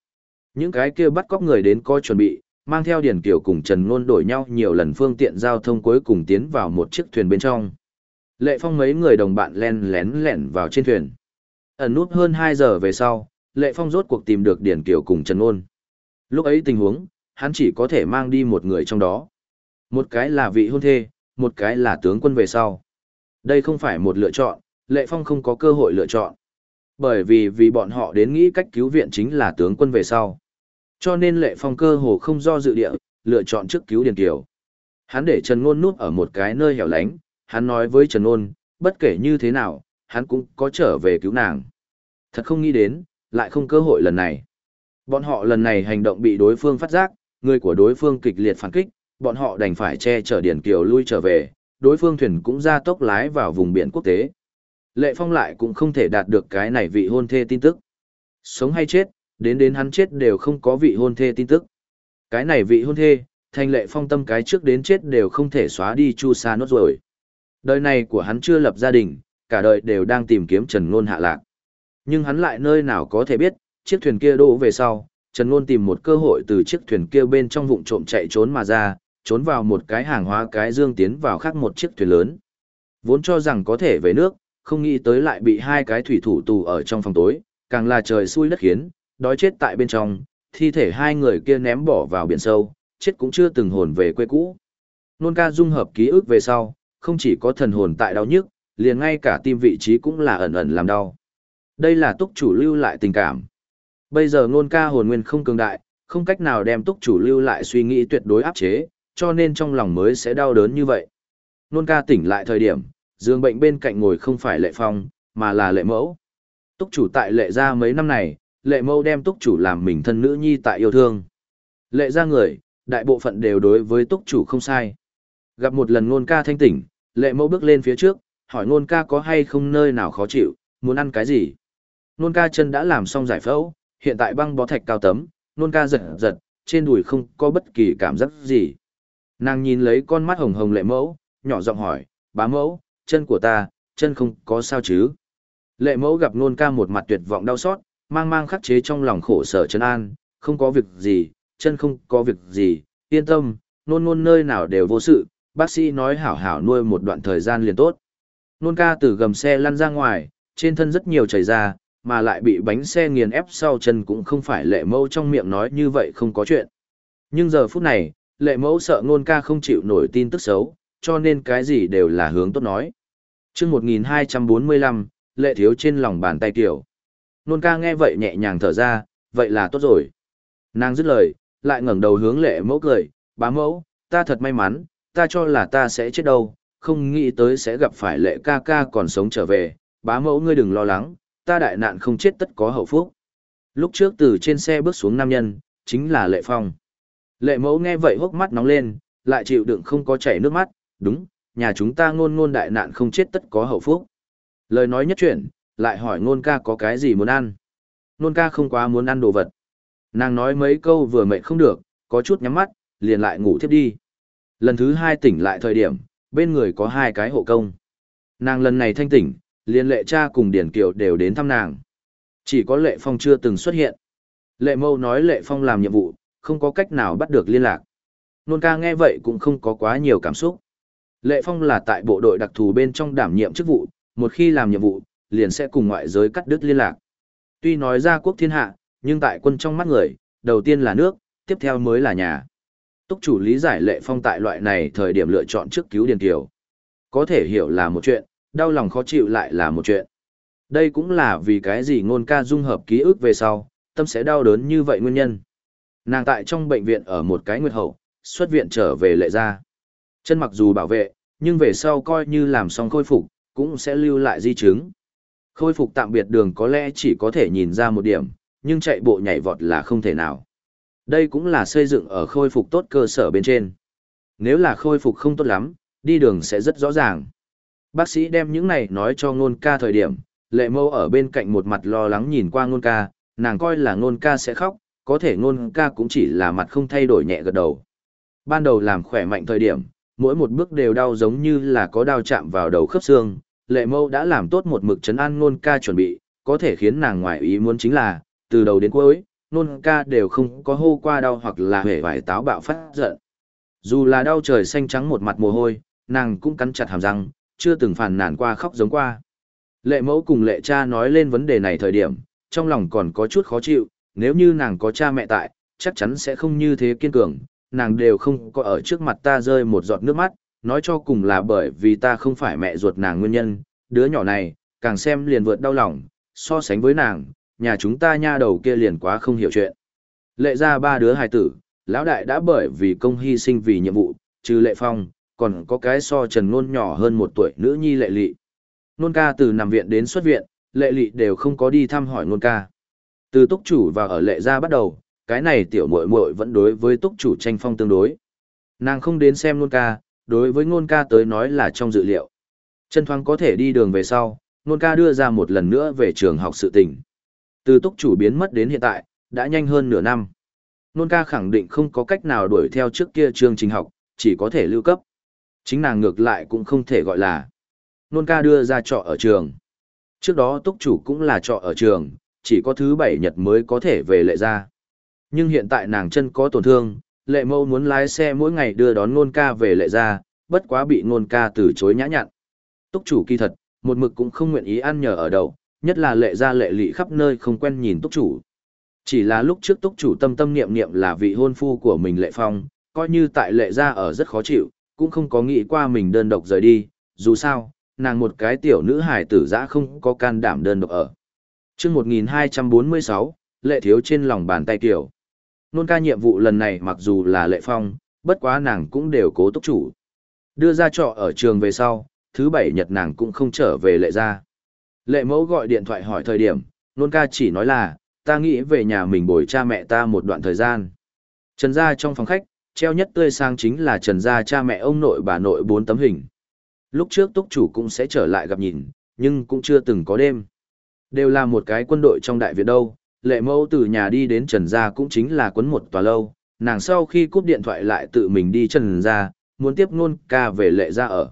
Những cái kia bắt cóc người đến coi chuẩn bị, mang theo Điền Kiều cùng Trần Nôn đổi nhau nhiều lần phương tiện giao thông cuối cùng tiến vào một chiếc thuyền bên trong. Lệ Phong mấy người đồng bạn len lén lẻn vào trên thuyền. Ẩn nút hơn 2 giờ về sau, Lệ Phong rốt cuộc tìm được Điền Kiều cùng Trần Nôn. Lúc ấy tình huống, hắn chỉ có thể mang đi một người trong đó. Một cái là vị hôn thê, một cái là tướng quân về sau. Đây không phải một lựa chọn, Lệ Phong không có cơ hội lựa chọn. Bởi vì vì bọn họ đến nghĩ cách cứu viện chính là tướng quân về sau. Cho nên Lệ Phong cơ hồ không do dự địa, lựa chọn trước cứu Điền Kiều. Hắn để Trần Ngôn núp ở một cái nơi hẻo lánh, hắn nói với Trần Ngôn, bất kể như thế nào, hắn cũng có trở về cứu nàng. Thật không nghĩ đến, lại không cơ hội lần này. Bọn họ lần này hành động bị đối phương phát giác, người của đối phương kịch liệt phản kích, bọn họ đành phải che chở Điền Kiều lui trở về, đối phương thuyền cũng ra tốc lái vào vùng biển quốc tế. Lệ Phong lại cũng không thể đạt được cái này vị hôn thê tin tức. Sống hay chết, đến đến hắn chết đều không có vị hôn thê tin tức. Cái này vị hôn thê, thành Lệ Phong tâm cái trước đến chết đều không thể xóa đi chu sa nốt rồi. Đời này của hắn chưa lập gia đình, cả đời đều đang tìm kiếm Trần Ngôn hạ lạc. Nhưng hắn lại nơi nào có thể biết, chiếc thuyền kia đổ về sau, Trần Ngôn tìm một cơ hội từ chiếc thuyền kia bên trong vụng trộm chạy trốn mà ra, trốn vào một cái hàng hóa cái dương tiến vào khác một chiếc thuyền lớn. Vốn cho rằng có thể về nước, không nghĩ tới lại bị hai cái thủy thủ tù ở trong phòng tối, càng là trời xui đất khiến, đói chết tại bên trong, thi thể hai người kia ném bỏ vào biển sâu, chết cũng chưa từng hồn về quê cũ. Nôn ca dung hợp ký ức về sau, không chỉ có thần hồn tại đau nhức, liền ngay cả tim vị trí cũng là ẩn ẩn làm đau. Đây là túc chủ lưu lại tình cảm. Bây giờ nôn ca hồn nguyên không cường đại, không cách nào đem túc chủ lưu lại suy nghĩ tuyệt đối áp chế, cho nên trong lòng mới sẽ đau đớn như vậy. Nôn ca tỉnh lại thời điểm, giường bệnh bên cạnh ngồi không phải lệ phong, mà là lệ mẫu. Túc chủ tại lệ gia mấy năm này, lệ mẫu đem túc chủ làm mình thân nữ nhi tại yêu thương. Lệ gia người, đại bộ phận đều đối với túc chủ không sai. Gặp một lần nôn ca thanh tỉnh, lệ mẫu bước lên phía trước, hỏi nôn ca có hay không nơi nào khó chịu, muốn ăn cái gì. Nôn ca chân đã làm xong giải phẫu, hiện tại băng bó thạch cao tấm, nôn ca giật giật, trên đùi không có bất kỳ cảm giác gì. Nàng nhìn lấy con mắt hồng hồng lệ mẫu, nhỏ giọng hỏi, bá mẫu, chân của ta, chân không có sao chứ. Lệ mẫu gặp nôn ca một mặt tuyệt vọng đau xót, mang mang khắc chế trong lòng khổ sở chân an, không có việc gì, chân không có việc gì, yên tâm, nôn nôn nơi nào đều vô sự, bác sĩ nói hảo hảo nuôi một đoạn thời gian liền tốt. Nôn ca từ gầm xe lăn ra ngoài, trên thân rất nhiều chảy ra, mà lại bị bánh xe nghiền ép sau chân cũng không phải lệ mẫu trong miệng nói như vậy không có chuyện. Nhưng giờ phút này, lệ mẫu sợ ngôn ca không chịu nổi tin tức xấu, cho nên cái gì đều là hướng tốt nói. chương 1245, lệ thiếu trên lòng bàn tay tiểu. Nôn ca nghe vậy nhẹ nhàng thở ra, vậy là tốt rồi. Nàng dứt lời, lại ngẩng đầu hướng lệ mẫu cười, bá mẫu, ta thật may mắn, ta cho là ta sẽ chết đâu, không nghĩ tới sẽ gặp phải lệ ca ca còn sống trở về, bá mẫu ngươi đừng lo lắng, ta đại nạn không chết tất có hậu phúc. Lúc trước từ trên xe bước xuống nam nhân, chính là lệ phong. Lệ mẫu nghe vậy hốc mắt nóng lên, lại chịu đựng không có chảy nước mắt, đúng, nhà chúng ta ngôn ngôn đại nạn không chết tất có hậu phúc. Lời nói nhất chuyển, lại hỏi ngôn ca có cái gì muốn ăn. Ngôn ca không quá muốn ăn đồ vật. Nàng nói mấy câu vừa mệt không được, có chút nhắm mắt, liền lại ngủ thiếp đi. Lần thứ hai tỉnh lại thời điểm, bên người có hai cái hộ công. Nàng lần này thanh tỉnh, liền lệ cha cùng Điển Kiều đều đến thăm nàng. Chỉ có lệ phong chưa từng xuất hiện. Lệ mâu nói lệ phong làm nhiệm vụ, không có cách nào bắt được liên lạc. Nôn ca nghe vậy cũng không có quá nhiều cảm xúc. Lệ phong là tại bộ đội đặc thù bên trong đảm nhiệm chức vụ, một khi làm nhiệm vụ, liền sẽ cùng ngoại giới cắt đứt liên lạc. Tuy nói ra quốc thiên hạ, nhưng tại quân trong mắt người, đầu tiên là nước, tiếp theo mới là nhà. Túc chủ lý giải lệ phong tại loại này thời điểm lựa chọn trước cứu Điền Kiều. Có thể hiểu là một chuyện, đau lòng khó chịu lại là một chuyện. Đây cũng là vì cái gì ngôn ca dung hợp ký ức về sau, tâm sẽ đau đớn như vậy nguyên nhân. Nàng tại trong bệnh viện ở một cái nguyệt hậu, xuất viện trở về lệ ra. Chân mặc dù bảo vệ, nhưng về sau coi như làm xong khôi phục, cũng sẽ lưu lại di chứng. Khôi phục tạm biệt đường có lẽ chỉ có thể nhìn ra một điểm, nhưng chạy bộ nhảy vọt là không thể nào. Đây cũng là xây dựng ở khôi phục tốt cơ sở bên trên. Nếu là khôi phục không tốt lắm, đi đường sẽ rất rõ ràng. Bác sĩ đem những này nói cho ngôn ca thời điểm, lệ mâu ở bên cạnh một mặt lo lắng nhìn qua ngôn ca, nàng coi là ngôn ca sẽ khóc, có thể ngôn ca cũng chỉ là mặt không thay đổi nhẹ gật đầu. Ban đầu làm khỏe mạnh thời điểm, mỗi một bước đều đau giống như là có đau chạm vào đầu khớp xương, lệ mâu đã làm tốt một mực chấn an ngôn ca chuẩn bị, có thể khiến nàng ngoại ý muốn chính là, từ đầu đến cuối, nôn ca đều không có hô qua đau hoặc là hề vải táo bạo phát giận. Dù là đau trời xanh trắng một mặt mồ hôi, nàng cũng cắn chặt hàm răng, chưa từng phản nản qua khóc giống qua. Lệ mẫu cùng lệ cha nói lên vấn đề này thời điểm, trong lòng còn có chút khó chịu, nếu như nàng có cha mẹ tại, chắc chắn sẽ không như thế kiên cường, nàng đều không có ở trước mặt ta rơi một giọt nước mắt, nói cho cùng là bởi vì ta không phải mẹ ruột nàng nguyên nhân, đứa nhỏ này, càng xem liền vượt đau lòng, so sánh với nàng, nhà chúng ta nha đầu kia liền quá không hiểu chuyện. Lệ ra ba đứa hài tử, lão đại đã bởi vì công hy sinh vì nhiệm vụ, trừ lệ phong, còn có cái so trần nôn nhỏ hơn một tuổi nữ nhi lệ lị. Nôn ca từ nằm viện đến xuất viện, lệ lị đều không có đi thăm hỏi nôn ca. Từ túc chủ và ở lệ ra bắt đầu, cái này tiểu muội muội vẫn đối với túc chủ tranh phong tương đối. Nàng không đến xem nôn ca, đối với nôn ca tới nói là trong dự liệu. Chân thoáng có thể đi đường về sau, nôn ca đưa ra một lần nữa về trường học sự tình. Từ túc chủ biến mất đến hiện tại, đã nhanh hơn nửa năm. Nôn ca khẳng định không có cách nào đuổi theo trước kia chương trình học, chỉ có thể lưu cấp. Chính nàng ngược lại cũng không thể gọi là. Nôn ca đưa ra trọ ở trường. Trước đó túc chủ cũng là trọ ở trường, chỉ có thứ bảy nhật mới có thể về lệ ra. Nhưng hiện tại nàng chân có tổn thương, lệ mẫu muốn lái xe mỗi ngày đưa đón nôn ca về lệ ra, bất quá bị nôn ca từ chối nhã nhặn. Túc chủ kỳ thật, một mực cũng không nguyện ý ăn nhờ ở đậu, nhất là lệ ra lệ lị khắp nơi không quen nhìn túc chủ. Chỉ là lúc trước túc chủ tâm tâm niệm niệm là vị hôn phu của mình lệ phong, coi như tại lệ ra ở rất khó chịu, cũng không có nghĩ qua mình đơn độc rời đi, dù sao, nàng một cái tiểu nữ hài tử dã không có can đảm đơn độc ở chương 1246, lệ thiếu trên lòng bàn tay kiểu. Nôn ca nhiệm vụ lần này mặc dù là lệ phong, bất quá nàng cũng đều cố túc chủ. Đưa ra trọ ở trường về sau, thứ bảy nhật nàng cũng không trở về lệ ra. Lệ mẫu gọi điện thoại hỏi thời điểm, nôn ca chỉ nói là, ta nghĩ về nhà mình bồi cha mẹ ta một đoạn thời gian. Trần gia trong phòng khách, treo nhất tươi sang chính là Trần gia cha mẹ ông nội bà nội bốn tấm hình. Lúc trước túc chủ cũng sẽ trở lại gặp nhìn, nhưng cũng chưa từng có đêm. Đều là một cái quân đội trong đại viện đâu, lệ mẫu từ nhà đi đến Trần gia cũng chính là quấn một tòa lâu, nàng sau khi cúp điện thoại lại tự mình đi Trần gia, muốn tiếp nôn ca về lệ gia ở.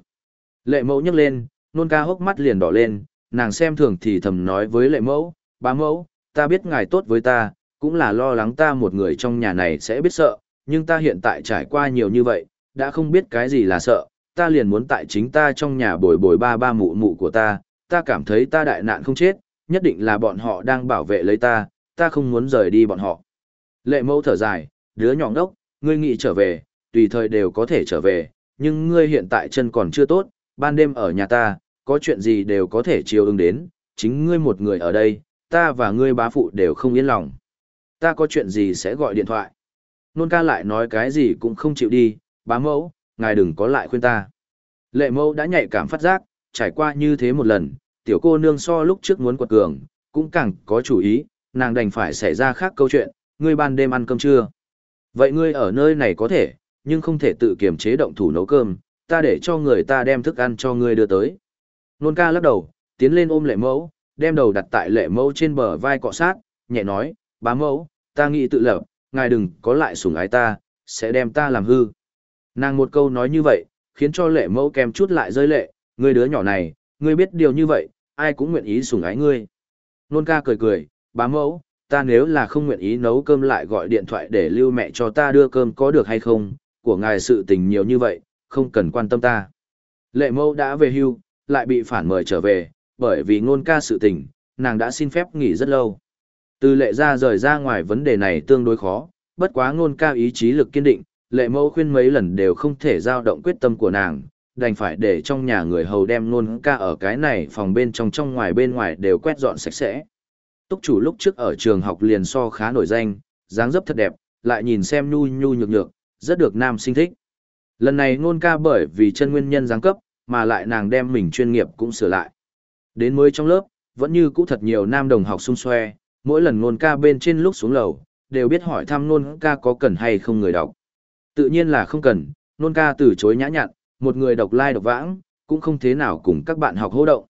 Lệ mẫu nhấc lên, nôn ca hốc mắt liền đỏ lên, nàng xem thường thì thầm nói với lệ mẫu, bá mẫu, ta biết ngài tốt với ta, cũng là lo lắng ta một người trong nhà này sẽ biết sợ, nhưng ta hiện tại trải qua nhiều như vậy, đã không biết cái gì là sợ, ta liền muốn tại chính ta trong nhà bồi bồi ba ba mụ mụ của ta, ta cảm thấy ta đại nạn không chết, nhất định là bọn họ đang bảo vệ lấy ta, ta không muốn rời đi bọn họ. Lệ mẫu thở dài, đứa nhỏ ngốc, ngươi nghĩ trở về, tùy thời đều có thể trở về, nhưng ngươi hiện tại chân còn chưa tốt, ban đêm ở nhà ta, có chuyện gì đều có thể chiều ứng đến, chính ngươi một người ở đây, ta và ngươi bá phụ đều không yên lòng. Ta có chuyện gì sẽ gọi điện thoại. Nôn ca lại nói cái gì cũng không chịu đi, bá mẫu, ngài đừng có lại khuyên ta. Lệ mẫu đã nhạy cảm phát giác, trải qua như thế một lần, tiểu cô nương so lúc trước muốn quật cường, cũng càng có chủ ý, nàng đành phải xảy ra khác câu chuyện, ngươi ban đêm ăn cơm chưa? Vậy ngươi ở nơi này có thể, nhưng không thể tự kiềm chế động thủ nấu cơm, ta để cho người ta đem thức ăn cho ngươi đưa tới. Nôn ca lắc đầu, tiến lên ôm lệ mẫu, đem đầu đặt tại lệ mẫu trên bờ vai cọ sát, nhẹ nói, bá mẫu, ta nghĩ tự lập, ngài đừng có lại sủng ái ta, sẽ đem ta làm hư. Nàng một câu nói như vậy, khiến cho lệ mẫu kèm chút lại rơi lệ, người đứa nhỏ này, ngươi biết điều như vậy, ai cũng nguyện ý sủng ái ngươi. Nôn ca cười cười, bá mẫu, ta nếu là không nguyện ý nấu cơm lại gọi điện thoại để lưu mẹ cho ta đưa cơm có được hay không, của ngài sự tình nhiều như vậy, không cần quan tâm ta. Lệ mẫu đã về hưu, lại bị phản mời trở về, bởi vì ngôn ca sự tình, nàng đã xin phép nghỉ rất lâu. Từ lệ ra rời ra ngoài vấn đề này tương đối khó, bất quá ngôn ca ý chí lực kiên định, lệ mẫu khuyên mấy lần đều không thể giao động quyết tâm của nàng, đành phải để trong nhà người hầu đem nôn ca ở cái này phòng bên trong trong ngoài bên ngoài đều quét dọn sạch sẽ. Túc chủ lúc trước ở trường học liền so khá nổi danh, dáng dấp thật đẹp, lại nhìn xem nhu nhu nhược nhược, rất được nam sinh thích. Lần này nôn ca bởi vì chân nguyên nhân giáng cấp, mà lại nàng đem mình chuyên nghiệp cũng sửa lại. Đến mới trong lớp, vẫn như cũ thật nhiều nam đồng học xung xoe, mỗi lần nôn ca bên trên lúc xuống lầu, đều biết hỏi thăm nôn ca có cần hay không người đọc. Tự nhiên là không cần, nôn ca từ chối nhã nhặn, một người đọc lai like đọc vãng, cũng không thế nào cùng các bạn học hô động.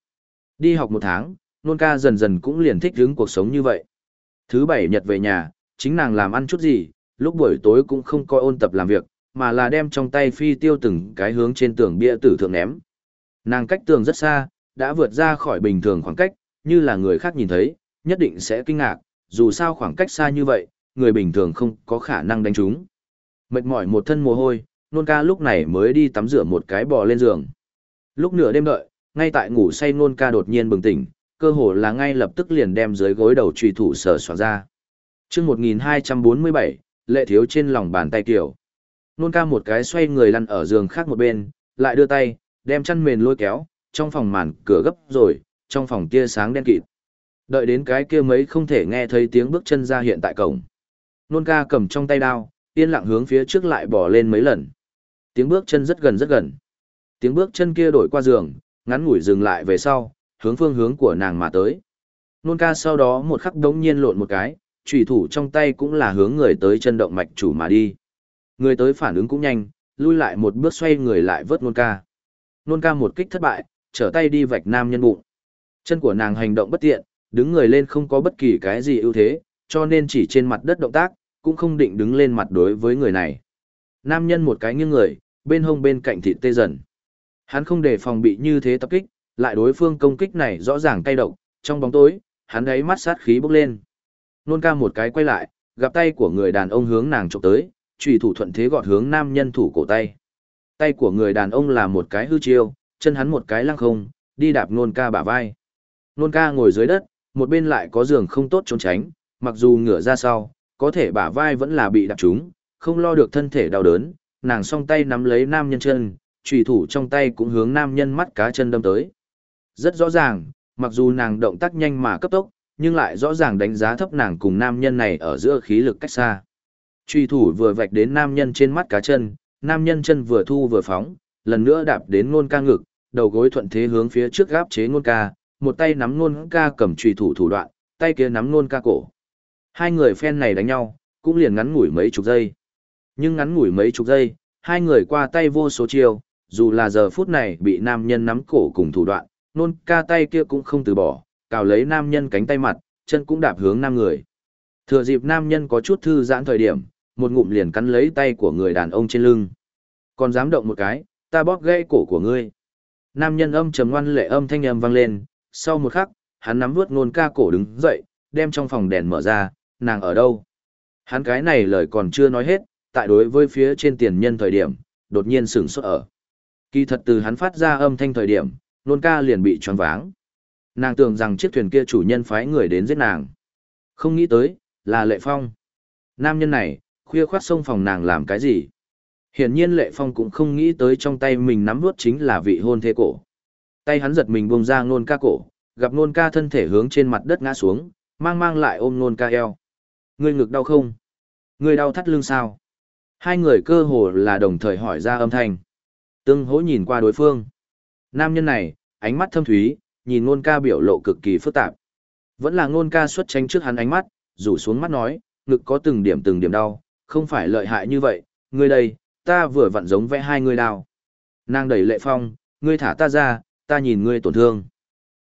Đi học một tháng, nôn ca dần dần cũng liền thích hướng cuộc sống như vậy. Thứ bảy nhật về nhà, chính nàng làm ăn chút gì, lúc buổi tối cũng không coi ôn tập làm việc, mà là đem trong tay phi tiêu từng cái hướng trên tường bia tử thượng ném. Nàng cách tường rất xa, đã vượt ra khỏi bình thường khoảng cách, như là người khác nhìn thấy, nhất định sẽ kinh ngạc, dù sao khoảng cách xa như vậy, người bình thường không có khả năng đánh trúng. Mệt mỏi một thân mồ hôi, nôn ca lúc này mới đi tắm rửa một cái bò lên giường. Lúc nửa đêm đợi, ngay tại ngủ say nôn ca đột nhiên bừng tỉnh, cơ hồ là ngay lập tức liền đem dưới gối đầu trùy thủ sở soạn ra. chương 1247, lệ thiếu trên lòng bàn tay kiểu. Nôn ca một cái xoay người lăn ở giường khác một bên, lại đưa tay, đem chăn mền lôi kéo, trong phòng màn cửa gấp rồi, trong phòng kia sáng đen kịt. Đợi đến cái kia mấy không thể nghe thấy tiếng bước chân ra hiện tại cổng. Nôn ca cầm trong tay đao, yên lặng hướng phía trước lại bỏ lên mấy lần. Tiếng bước chân rất gần rất gần. Tiếng bước chân kia đổi qua giường, ngắn ngủi dừng lại về sau, hướng phương hướng của nàng mà tới. Nôn ca sau đó một khắc đống nhiên lộn một cái, trùy thủ trong tay cũng là hướng người tới chân động mạch chủ mà đi. Người tới phản ứng cũng nhanh, lui lại một bước xoay người lại vớt nôn ca. Nôn ca một kích thất bại, trở tay đi vạch nam nhân bụng. Chân của nàng hành động bất tiện, đứng người lên không có bất kỳ cái gì ưu thế, cho nên chỉ trên mặt đất động tác, cũng không định đứng lên mặt đối với người này. Nam nhân một cái nghiêng người, bên hông bên cạnh thịt tê dần. Hắn không để phòng bị như thế tập kích, lại đối phương công kích này rõ ràng cay độc, trong bóng tối, hắn ấy mắt sát khí bốc lên. Nôn ca một cái quay lại, gặp tay của người đàn ông hướng nàng chụp tới, chủy thủ thuận thế gọt hướng nam nhân thủ cổ tay. Tay của người đàn ông là một cái hư chiêu, chân hắn một cái lăng không, đi đạp nôn ca bả vai. Nôn ca ngồi dưới đất, một bên lại có giường không tốt trốn tránh, mặc dù ngửa ra sau, có thể bả vai vẫn là bị đạp trúng, không lo được thân thể đau đớn, nàng song tay nắm lấy nam nhân chân, trùy thủ trong tay cũng hướng nam nhân mắt cá chân đâm tới. Rất rõ ràng, mặc dù nàng động tác nhanh mà cấp tốc, nhưng lại rõ ràng đánh giá thấp nàng cùng nam nhân này ở giữa khí lực cách xa. trùy thủ vừa vạch đến nam nhân trên mắt cá chân, nam nhân chân vừa thu vừa phóng, lần nữa đạp đến ngôn ca ngực, đầu gối thuận thế hướng phía trước gáp chế ngôn ca, một tay nắm ngôn ca cầm trùy thủ thủ đoạn, tay kia nắm ngôn ca cổ. Hai người phen này đánh nhau, cũng liền ngắn ngủi mấy chục giây. Nhưng ngắn ngủi mấy chục giây, hai người qua tay vô số chiêu, dù là giờ phút này bị nam nhân nắm cổ cùng thủ đoạn, nôn ca tay kia cũng không từ bỏ, cào lấy nam nhân cánh tay mặt, chân cũng đạp hướng nam người. Thừa dịp nam nhân có chút thư giãn thời điểm, một ngụm liền cắn lấy tay của người đàn ông trên lưng. Còn dám động một cái, ta bóp gãy cổ của ngươi. Nam nhân âm trầm ngoan lệ âm thanh âm vang lên, sau một khắc, hắn nắm vuốt nôn ca cổ đứng dậy, đem trong phòng đèn mở ra, nàng ở đâu? Hắn cái này lời còn chưa nói hết, tại đối với phía trên tiền nhân thời điểm, đột nhiên sửng sốt ở. Kỳ thật từ hắn phát ra âm thanh thời điểm, nôn ca liền bị choáng váng. Nàng tưởng rằng chiếc thuyền kia chủ nhân phái người đến giết nàng. Không nghĩ tới, là Lệ Phong. Nam nhân này, khuya khoát sông phòng nàng làm cái gì? Hiển nhiên Lệ Phong cũng không nghĩ tới trong tay mình nắm nuốt chính là vị hôn thê cổ. Tay hắn giật mình buông ra nôn ca cổ, gặp nôn ca thân thể hướng trên mặt đất ngã xuống, mang mang lại ôm nôn ca eo. Ngươi ngực đau không? Ngươi đau thắt lưng sao? Hai người cơ hồ là đồng thời hỏi ra âm thanh. Tương hỗ nhìn qua đối phương. Nam nhân này, ánh mắt thâm thúy, nhìn ngôn ca biểu lộ cực kỳ phức tạp. Vẫn là ngôn ca xuất tranh trước hắn ánh mắt, rủ xuống mắt nói, ngực có từng điểm từng điểm đau, không phải lợi hại như vậy, ngươi đây, ta vừa vặn giống vẽ hai người đau. Nàng đẩy lệ phong, ngươi thả ta ra, ta nhìn ngươi tổn thương.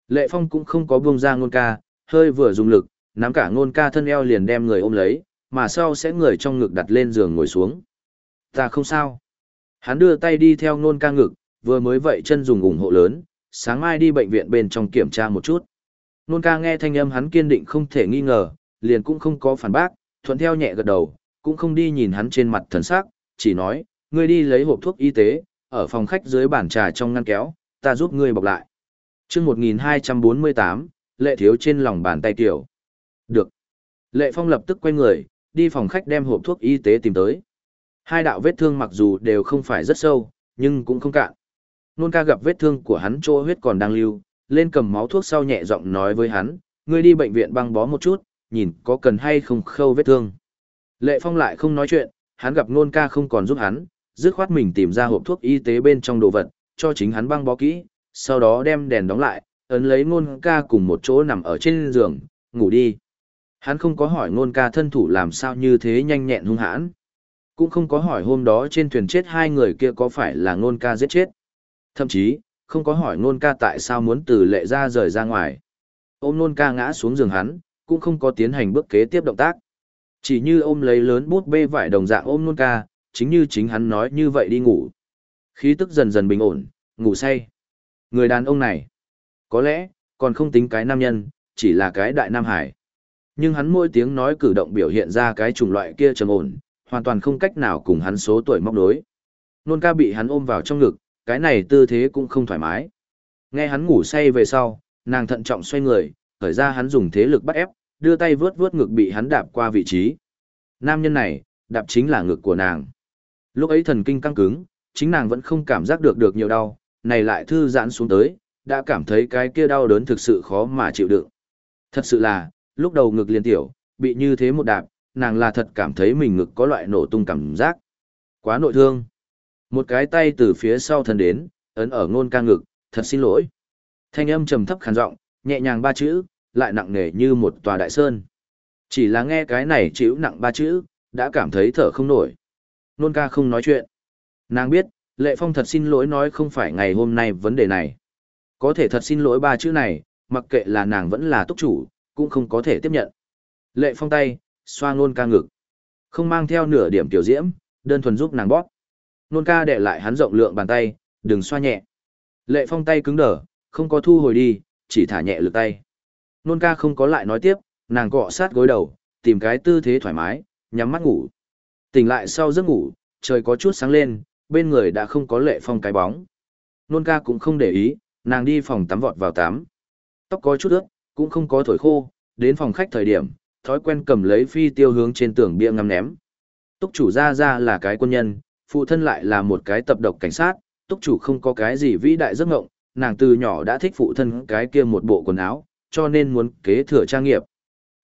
Lệ phong cũng không có buông ra ngôn ca, hơi vừa dùng lực, nắm cả ngôn ca thân eo liền đem người ôm lấy, mà sau sẽ người trong ngực đặt lên giường ngồi xuống. Ta không sao. Hắn đưa tay đi theo nôn ca ngực, vừa mới vậy chân dùng ủng hộ lớn, sáng mai đi bệnh viện bên trong kiểm tra một chút. Nôn ca nghe thanh âm hắn kiên định không thể nghi ngờ, liền cũng không có phản bác, thuận theo nhẹ gật đầu, cũng không đi nhìn hắn trên mặt thần sắc, chỉ nói, ngươi đi lấy hộp thuốc y tế, ở phòng khách dưới bàn trà trong ngăn kéo, ta giúp ngươi bọc lại. chương 1248, lệ thiếu trên lòng bàn tay tiểu. Được. Lệ phong lập tức quay người, đi phòng khách đem hộp thuốc y tế tìm tới. Hai đạo vết thương mặc dù đều không phải rất sâu, nhưng cũng không cạn. Nôn ca gặp vết thương của hắn chỗ huyết còn đang lưu, lên cầm máu thuốc sau nhẹ giọng nói với hắn, ngươi đi bệnh viện băng bó một chút, nhìn có cần hay không khâu vết thương. Lệ Phong lại không nói chuyện, hắn gặp nôn ca không còn giúp hắn, dứt khoát mình tìm ra hộp thuốc y tế bên trong đồ vật, cho chính hắn băng bó kỹ, sau đó đem đèn đóng lại, ấn lấy nôn ca cùng một chỗ nằm ở trên giường, ngủ đi. Hắn không có hỏi nôn ca thân thủ làm sao như thế nhanh nhẹn hung hãn. Cũng không có hỏi hôm đó trên thuyền chết hai người kia có phải là nôn ca giết chết. Thậm chí, không có hỏi nôn ca tại sao muốn từ lệ ra rời ra ngoài. Ôm nôn ca ngã xuống giường hắn, cũng không có tiến hành bước kế tiếp động tác. Chỉ như ôm lấy lớn bút bê vải đồng dạng ôm nôn ca, chính như chính hắn nói như vậy đi ngủ. Khí tức dần dần bình ổn, ngủ say. Người đàn ông này, có lẽ, còn không tính cái nam nhân, chỉ là cái đại nam hải. Nhưng hắn mỗi tiếng nói cử động biểu hiện ra cái chủng loại kia trầm ổn, hoàn toàn không cách nào cùng hắn số tuổi móc đối. Nôn ca bị hắn ôm vào trong ngực, cái này tư thế cũng không thoải mái. Nghe hắn ngủ say về sau, nàng thận trọng xoay người, khởi ra hắn dùng thế lực bắt ép, đưa tay vướt vướt ngực bị hắn đạp qua vị trí. Nam nhân này, đạp chính là ngực của nàng. Lúc ấy thần kinh căng cứng, chính nàng vẫn không cảm giác được được nhiều đau, này lại thư giãn xuống tới, đã cảm thấy cái kia đau đớn thực sự khó mà chịu đựng. Thật sự là, lúc đầu ngực liền tiểu, bị như thế một đạp, nàng là thật cảm thấy mình ngực có loại nổ tung cảm giác. Quá nội thương. Một cái tay từ phía sau thân đến, ấn ở ngôn ca ngực, thật xin lỗi. Thanh âm trầm thấp khàn giọng, nhẹ nhàng ba chữ, lại nặng nề như một tòa đại sơn. Chỉ là nghe cái này chịu nặng ba chữ, đã cảm thấy thở không nổi. Nôn ca không nói chuyện. Nàng biết, Lệ Phong thật xin lỗi nói không phải ngày hôm nay vấn đề này. Có thể thật xin lỗi ba chữ này, mặc kệ là nàng vẫn là túc chủ, cũng không có thể tiếp nhận. Lệ Phong tay, xoa nôn ca ngực. Không mang theo nửa điểm tiểu diễm, đơn thuần giúp nàng bóp nôn ca để lại hắn rộng lượng bàn tay, đừng xoa nhẹ. Lệ phong tay cứng đờ, không có thu hồi đi, chỉ thả nhẹ lực tay. Nôn ca không có lại nói tiếp, nàng cọ sát gối đầu, tìm cái tư thế thoải mái, nhắm mắt ngủ. Tỉnh lại sau giấc ngủ, trời có chút sáng lên, bên người đã không có lệ phong cái bóng. Nôn ca cũng không để ý, nàng đi phòng tắm vọt vào tắm. Tóc có chút ướt, cũng không có thổi khô, đến phòng khách thời điểm, thói quen cầm lấy phi tiêu hướng trên tường bia ngắm ném. Túc chủ ra ra là cái quân nhân, phụ thân lại là một cái tập độc cảnh sát, túc chủ không có cái gì vĩ đại giấc ngộng, nàng từ nhỏ đã thích phụ thân cái kia một bộ quần áo, cho nên muốn kế thừa trang nghiệp.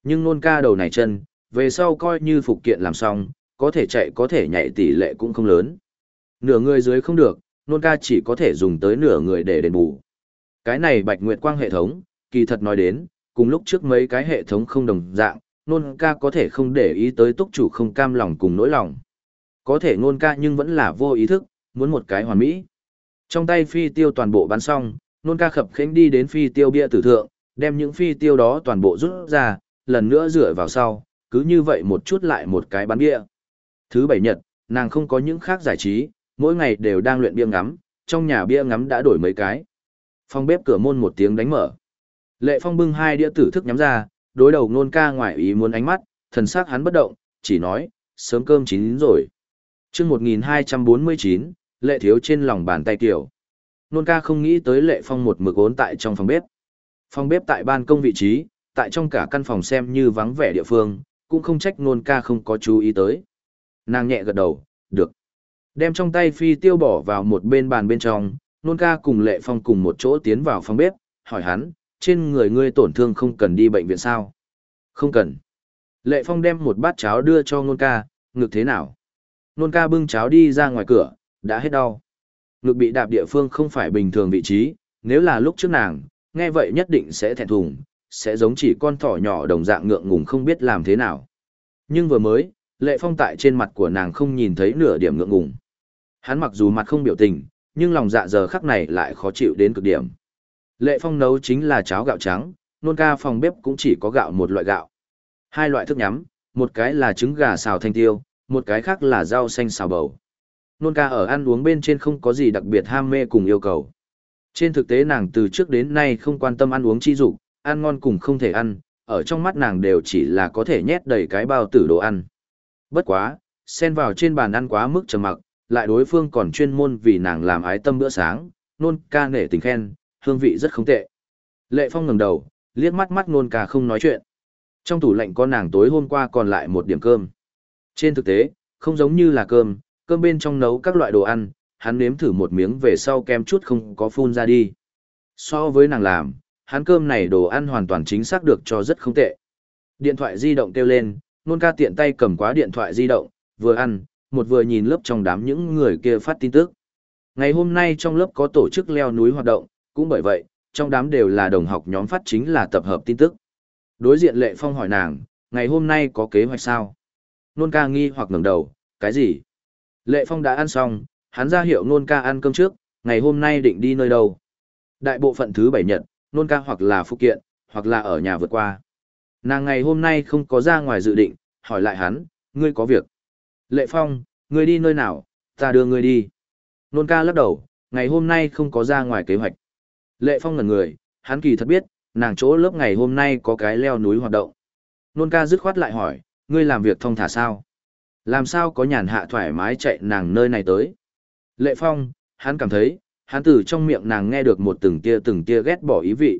Nhưng nôn ca đầu này chân, về sau coi như phục kiện làm xong, có thể chạy có thể nhảy tỷ lệ cũng không lớn. Nửa người dưới không được, nôn ca chỉ có thể dùng tới nửa người để đền bù. Cái này bạch nguyệt quang hệ thống, kỳ thật nói đến, cùng lúc trước mấy cái hệ thống không đồng dạng, nôn ca có thể không để ý tới túc chủ không cam lòng cùng nỗi lòng. Có thể nôn ca nhưng vẫn là vô ý thức, muốn một cái hoàn mỹ. Trong tay phi tiêu toàn bộ bắn xong, nôn ca khập khẽnh đi đến phi tiêu bia tử thượng, đem những phi tiêu đó toàn bộ rút ra, lần nữa rửa vào sau, cứ như vậy một chút lại một cái bắn bia. Thứ bảy nhật, nàng không có những khác giải trí, mỗi ngày đều đang luyện bia ngắm, trong nhà bia ngắm đã đổi mấy cái. Phòng bếp cửa môn một tiếng đánh mở. Lệ Phong bưng hai đĩa tử thức nhắm ra, đối đầu nôn ca ngoài ý muốn ánh mắt, thần sắc hắn bất động, chỉ nói, sớm cơm chín rồi. chương 1249, lệ thiếu trên lòng bàn tay kiểu. Nôn ca không nghĩ tới lệ phong một mực ốn tại trong phòng bếp. Phòng bếp tại ban công vị trí, tại trong cả căn phòng xem như vắng vẻ địa phương, cũng không trách nôn ca không có chú ý tới. Nàng nhẹ gật đầu, được. Đem trong tay phi tiêu bỏ vào một bên bàn bên trong, nôn ca cùng lệ phong cùng một chỗ tiến vào phòng bếp, hỏi hắn, trên người ngươi tổn thương không cần đi bệnh viện sao? Không cần. Lệ phong đem một bát cháo đưa cho nôn ca, ngực thế nào? Nôn ca bưng cháo đi ra ngoài cửa, đã hết đau. Ngực bị đạp địa phương không phải bình thường vị trí, nếu là lúc trước nàng, nghe vậy nhất định sẽ thẹn thùng, sẽ giống chỉ con thỏ nhỏ đồng dạng ngượng ngùng không biết làm thế nào. Nhưng vừa mới, lệ phong tại trên mặt của nàng không nhìn thấy nửa điểm ngượng ngùng. Hắn mặc dù mặt không biểu tình, nhưng lòng dạ giờ khắc này lại khó chịu đến cực điểm. Lệ phong nấu chính là cháo gạo trắng, nôn ca phòng bếp cũng chỉ có gạo một loại gạo. Hai loại thức nhắm, một cái là trứng gà xào thanh tiêu, một cái khác là rau xanh xào bầu. Nôn ca ở ăn uống bên trên không có gì đặc biệt ham mê cùng yêu cầu. Trên thực tế nàng từ trước đến nay không quan tâm ăn uống chi dục, ăn ngon cùng không thể ăn, ở trong mắt nàng đều chỉ là có thể nhét đầy cái bao tử đồ ăn. Bất quá, xen vào trên bàn ăn quá mức trầm mặc, lại đối phương còn chuyên môn vì nàng làm ái tâm bữa sáng, nôn ca nể tình khen, hương vị rất không tệ. Lệ Phong ngẩng đầu, liếc mắt mắt nôn ca không nói chuyện. Trong tủ lạnh có nàng tối hôm qua còn lại một điểm cơm. Trên thực tế, không giống như là cơm, cơm bên trong nấu các loại đồ ăn, hắn nếm thử một miếng về sau kem chút không có phun ra đi. So với nàng làm, hắn cơm này đồ ăn hoàn toàn chính xác được cho rất không tệ. Điện thoại di động kêu lên, nôn ca tiện tay cầm quá điện thoại di động, vừa ăn, một vừa nhìn lớp trong đám những người kia phát tin tức. Ngày hôm nay trong lớp có tổ chức leo núi hoạt động, cũng bởi vậy, trong đám đều là đồng học nhóm phát chính là tập hợp tin tức. Đối diện Lệ Phong hỏi nàng, ngày hôm nay có kế hoạch sao? Nôn ca nghi hoặc ngẩng đầu, cái gì? Lệ Phong đã ăn xong, hắn ra hiệu nôn ca ăn cơm trước, ngày hôm nay định đi nơi đâu? Đại bộ phận thứ bảy nhật, nôn ca hoặc là phụ kiện, hoặc là ở nhà vượt qua. Nàng ngày hôm nay không có ra ngoài dự định, hỏi lại hắn, ngươi có việc. Lệ Phong, ngươi đi nơi nào, ta đưa ngươi đi. Nôn ca lắc đầu, ngày hôm nay không có ra ngoài kế hoạch. Lệ Phong ngẩn người, hắn kỳ thật biết, nàng chỗ lớp ngày hôm nay có cái leo núi hoạt động. Nôn ca dứt khoát lại hỏi, ngươi làm việc thông thả sao? Làm sao có nhàn hạ thoải mái chạy nàng nơi này tới? Lệ Phong, hắn cảm thấy, hắn từ trong miệng nàng nghe được một từng tia từng tia ghét bỏ ý vị.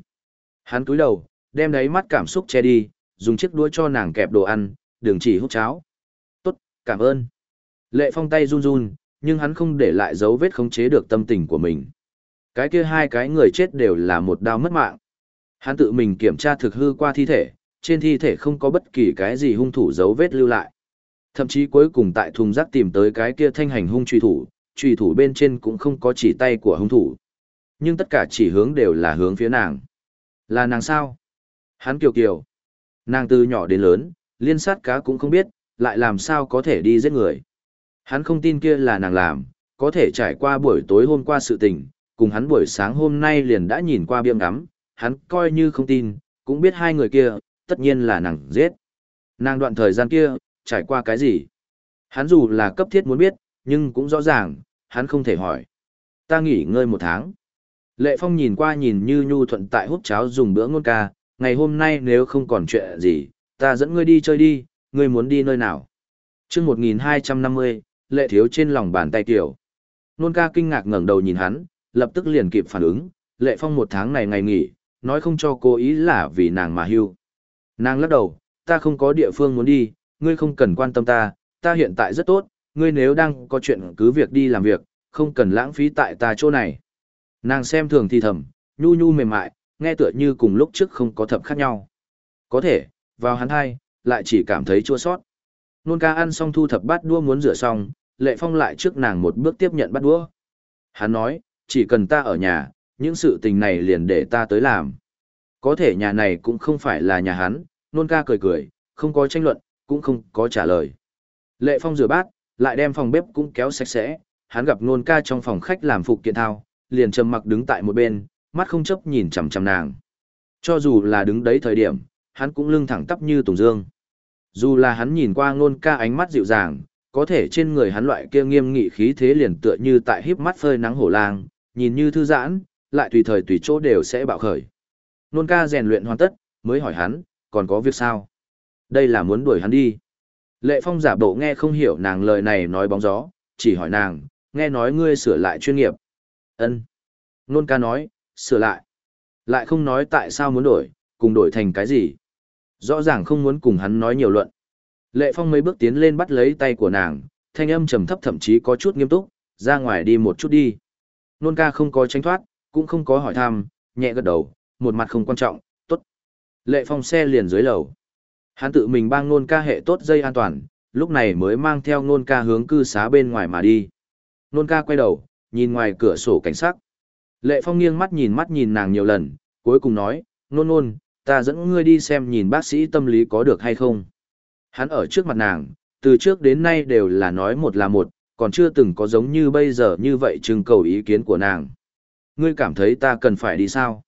Hắn cúi đầu, đem đáy mắt cảm xúc che đi, dùng chiếc đũa cho nàng kẹp đồ ăn, đừng chỉ hút cháo. Tốt, cảm ơn. Lệ Phong tay run run, nhưng hắn không để lại dấu vết khống chế được tâm tình của mình. Cái kia hai cái người chết đều là một đau mất mạng. Hắn tự mình kiểm tra thực hư qua thi thể, trên thi thể không có bất kỳ cái gì hung thủ dấu vết lưu lại. Thậm chí cuối cùng tại thùng rác tìm tới cái kia thanh hành hung truy thủ, truy thủ bên trên cũng không có chỉ tay của hung thủ. Nhưng tất cả chỉ hướng đều là hướng phía nàng. Là nàng sao? Hắn kiều kiều. Nàng từ nhỏ đến lớn, liên sát cá cũng không biết, lại làm sao có thể đi giết người. Hắn không tin kia là nàng làm, có thể trải qua buổi tối hôm qua sự tình, cùng hắn buổi sáng hôm nay liền đã nhìn qua biêm ngắm, hắn coi như không tin, cũng biết hai người kia, tất nhiên là nàng giết. Nàng đoạn thời gian kia, trải qua cái gì? Hắn dù là cấp thiết muốn biết, nhưng cũng rõ ràng, hắn không thể hỏi. Ta nghỉ ngơi một tháng. Lệ Phong nhìn qua nhìn như nhu thuận tại hút cháo dùng bữa ngôn ca, ngày hôm nay nếu không còn chuyện gì, ta dẫn ngươi đi chơi đi, ngươi muốn đi nơi nào? Trước 1250, lệ thiếu trên lòng bàn tay tiểu. Nôn ca kinh ngạc ngẩng đầu nhìn hắn, lập tức liền kịp phản ứng, lệ phong một tháng này ngày nghỉ, nói không cho cô ý là vì nàng mà hưu. Nàng lắc đầu, ta không có địa phương muốn đi, ngươi không cần quan tâm ta, ta hiện tại rất tốt, ngươi nếu đang có chuyện cứ việc đi làm việc, không cần lãng phí tại ta chỗ này. Nàng xem thường thì thầm, nhu nhu mềm mại, nghe tựa như cùng lúc trước không có thập khác nhau. Có thể, vào hắn hai, lại chỉ cảm thấy chua sót. Nôn ca ăn xong thu thập bát đua muốn rửa xong, lệ phong lại trước nàng một bước tiếp nhận bát đũa. Hắn nói, chỉ cần ta ở nhà, những sự tình này liền để ta tới làm. Có thể nhà này cũng không phải là nhà hắn, nôn ca cười cười, không có tranh luận, cũng không có trả lời. Lệ phong rửa bát, lại đem phòng bếp cũng kéo sạch sẽ, hắn gặp nôn ca trong phòng khách làm phục kiện thao, liền trầm mặc đứng tại một bên, mắt không chấp nhìn chằm chằm nàng. Cho dù là đứng đấy thời điểm, hắn cũng lưng thẳng tắp như tùng dương. Dù là hắn nhìn qua nôn ca ánh mắt dịu dàng, có thể trên người hắn loại kia nghiêm nghị khí thế liền tựa như tại híp mắt phơi nắng hổ lang, nhìn như thư giãn, lại tùy thời tùy chỗ đều sẽ bạo khởi. Nôn ca rèn luyện hoàn tất, mới hỏi hắn, còn có việc sao? Đây là muốn đuổi hắn đi. Lệ Phong giả bộ nghe không hiểu nàng lời này nói bóng gió, chỉ hỏi nàng, nghe nói ngươi sửa lại chuyên nghiệp. Ân. Nôn ca nói, sửa lại. Lại không nói tại sao muốn đổi, cùng đổi thành cái gì. Rõ ràng không muốn cùng hắn nói nhiều luận. Lệ Phong mấy bước tiến lên bắt lấy tay của nàng, thanh âm trầm thấp thậm chí có chút nghiêm túc, ra ngoài đi một chút đi. Nôn ca không có tránh thoát, cũng không có hỏi thăm, nhẹ gật đầu, một mặt không quan trọng, tốt. Lệ Phong xe liền dưới lầu. Hắn tự mình bang nôn ca hệ tốt dây an toàn, lúc này mới mang theo nôn ca hướng cư xá bên ngoài mà đi. Nôn ca quay đầu, nhìn ngoài cửa sổ cảnh sắc. Lệ Phong nghiêng mắt nhìn mắt nhìn nàng nhiều lần, cuối cùng nói, nôn nôn, ta dẫn ngươi đi xem nhìn bác sĩ tâm lý có được hay không. Hắn ở trước mặt nàng, từ trước đến nay đều là nói một là một, còn chưa từng có giống như bây giờ như vậy trưng cầu ý kiến của nàng. Ngươi cảm thấy ta cần phải đi sao?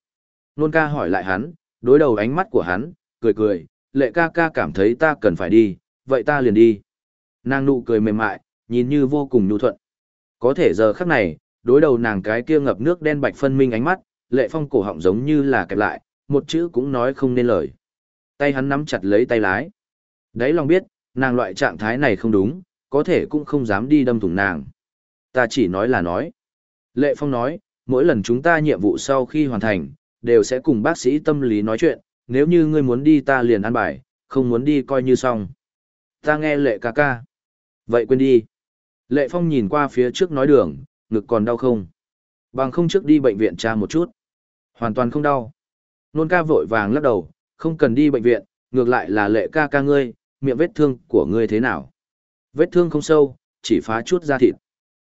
Nôn ca hỏi lại hắn, đối đầu ánh mắt của hắn, cười cười, lệ ca ca cảm thấy ta cần phải đi, vậy ta liền đi. Nàng nụ cười mềm mại, nhìn như vô cùng nhu thuận. Có thể giờ khắc này, đối đầu nàng cái kia ngập nước đen bạch phân minh ánh mắt, lệ phong cổ họng giống như là kẹp lại, một chữ cũng nói không nên lời. Tay hắn nắm chặt lấy tay lái. Đấy lòng biết, nàng loại trạng thái này không đúng, có thể cũng không dám đi đâm thủng nàng. Ta chỉ nói là nói. Lệ Phong nói, mỗi lần chúng ta nhiệm vụ sau khi hoàn thành, đều sẽ cùng bác sĩ tâm lý nói chuyện, nếu như ngươi muốn đi ta liền ăn bài, không muốn đi coi như xong. Ta nghe lệ ca ca. Vậy quên đi. Lệ Phong nhìn qua phía trước nói đường, ngực còn đau không? Bằng không trước đi bệnh viện tra một chút. Hoàn toàn không đau. Nôn ca vội vàng lắc đầu, không cần đi bệnh viện, ngược lại là lệ ca ca ngươi, miệng vết thương của ngươi thế nào? Vết thương không sâu, chỉ phá chút da thịt.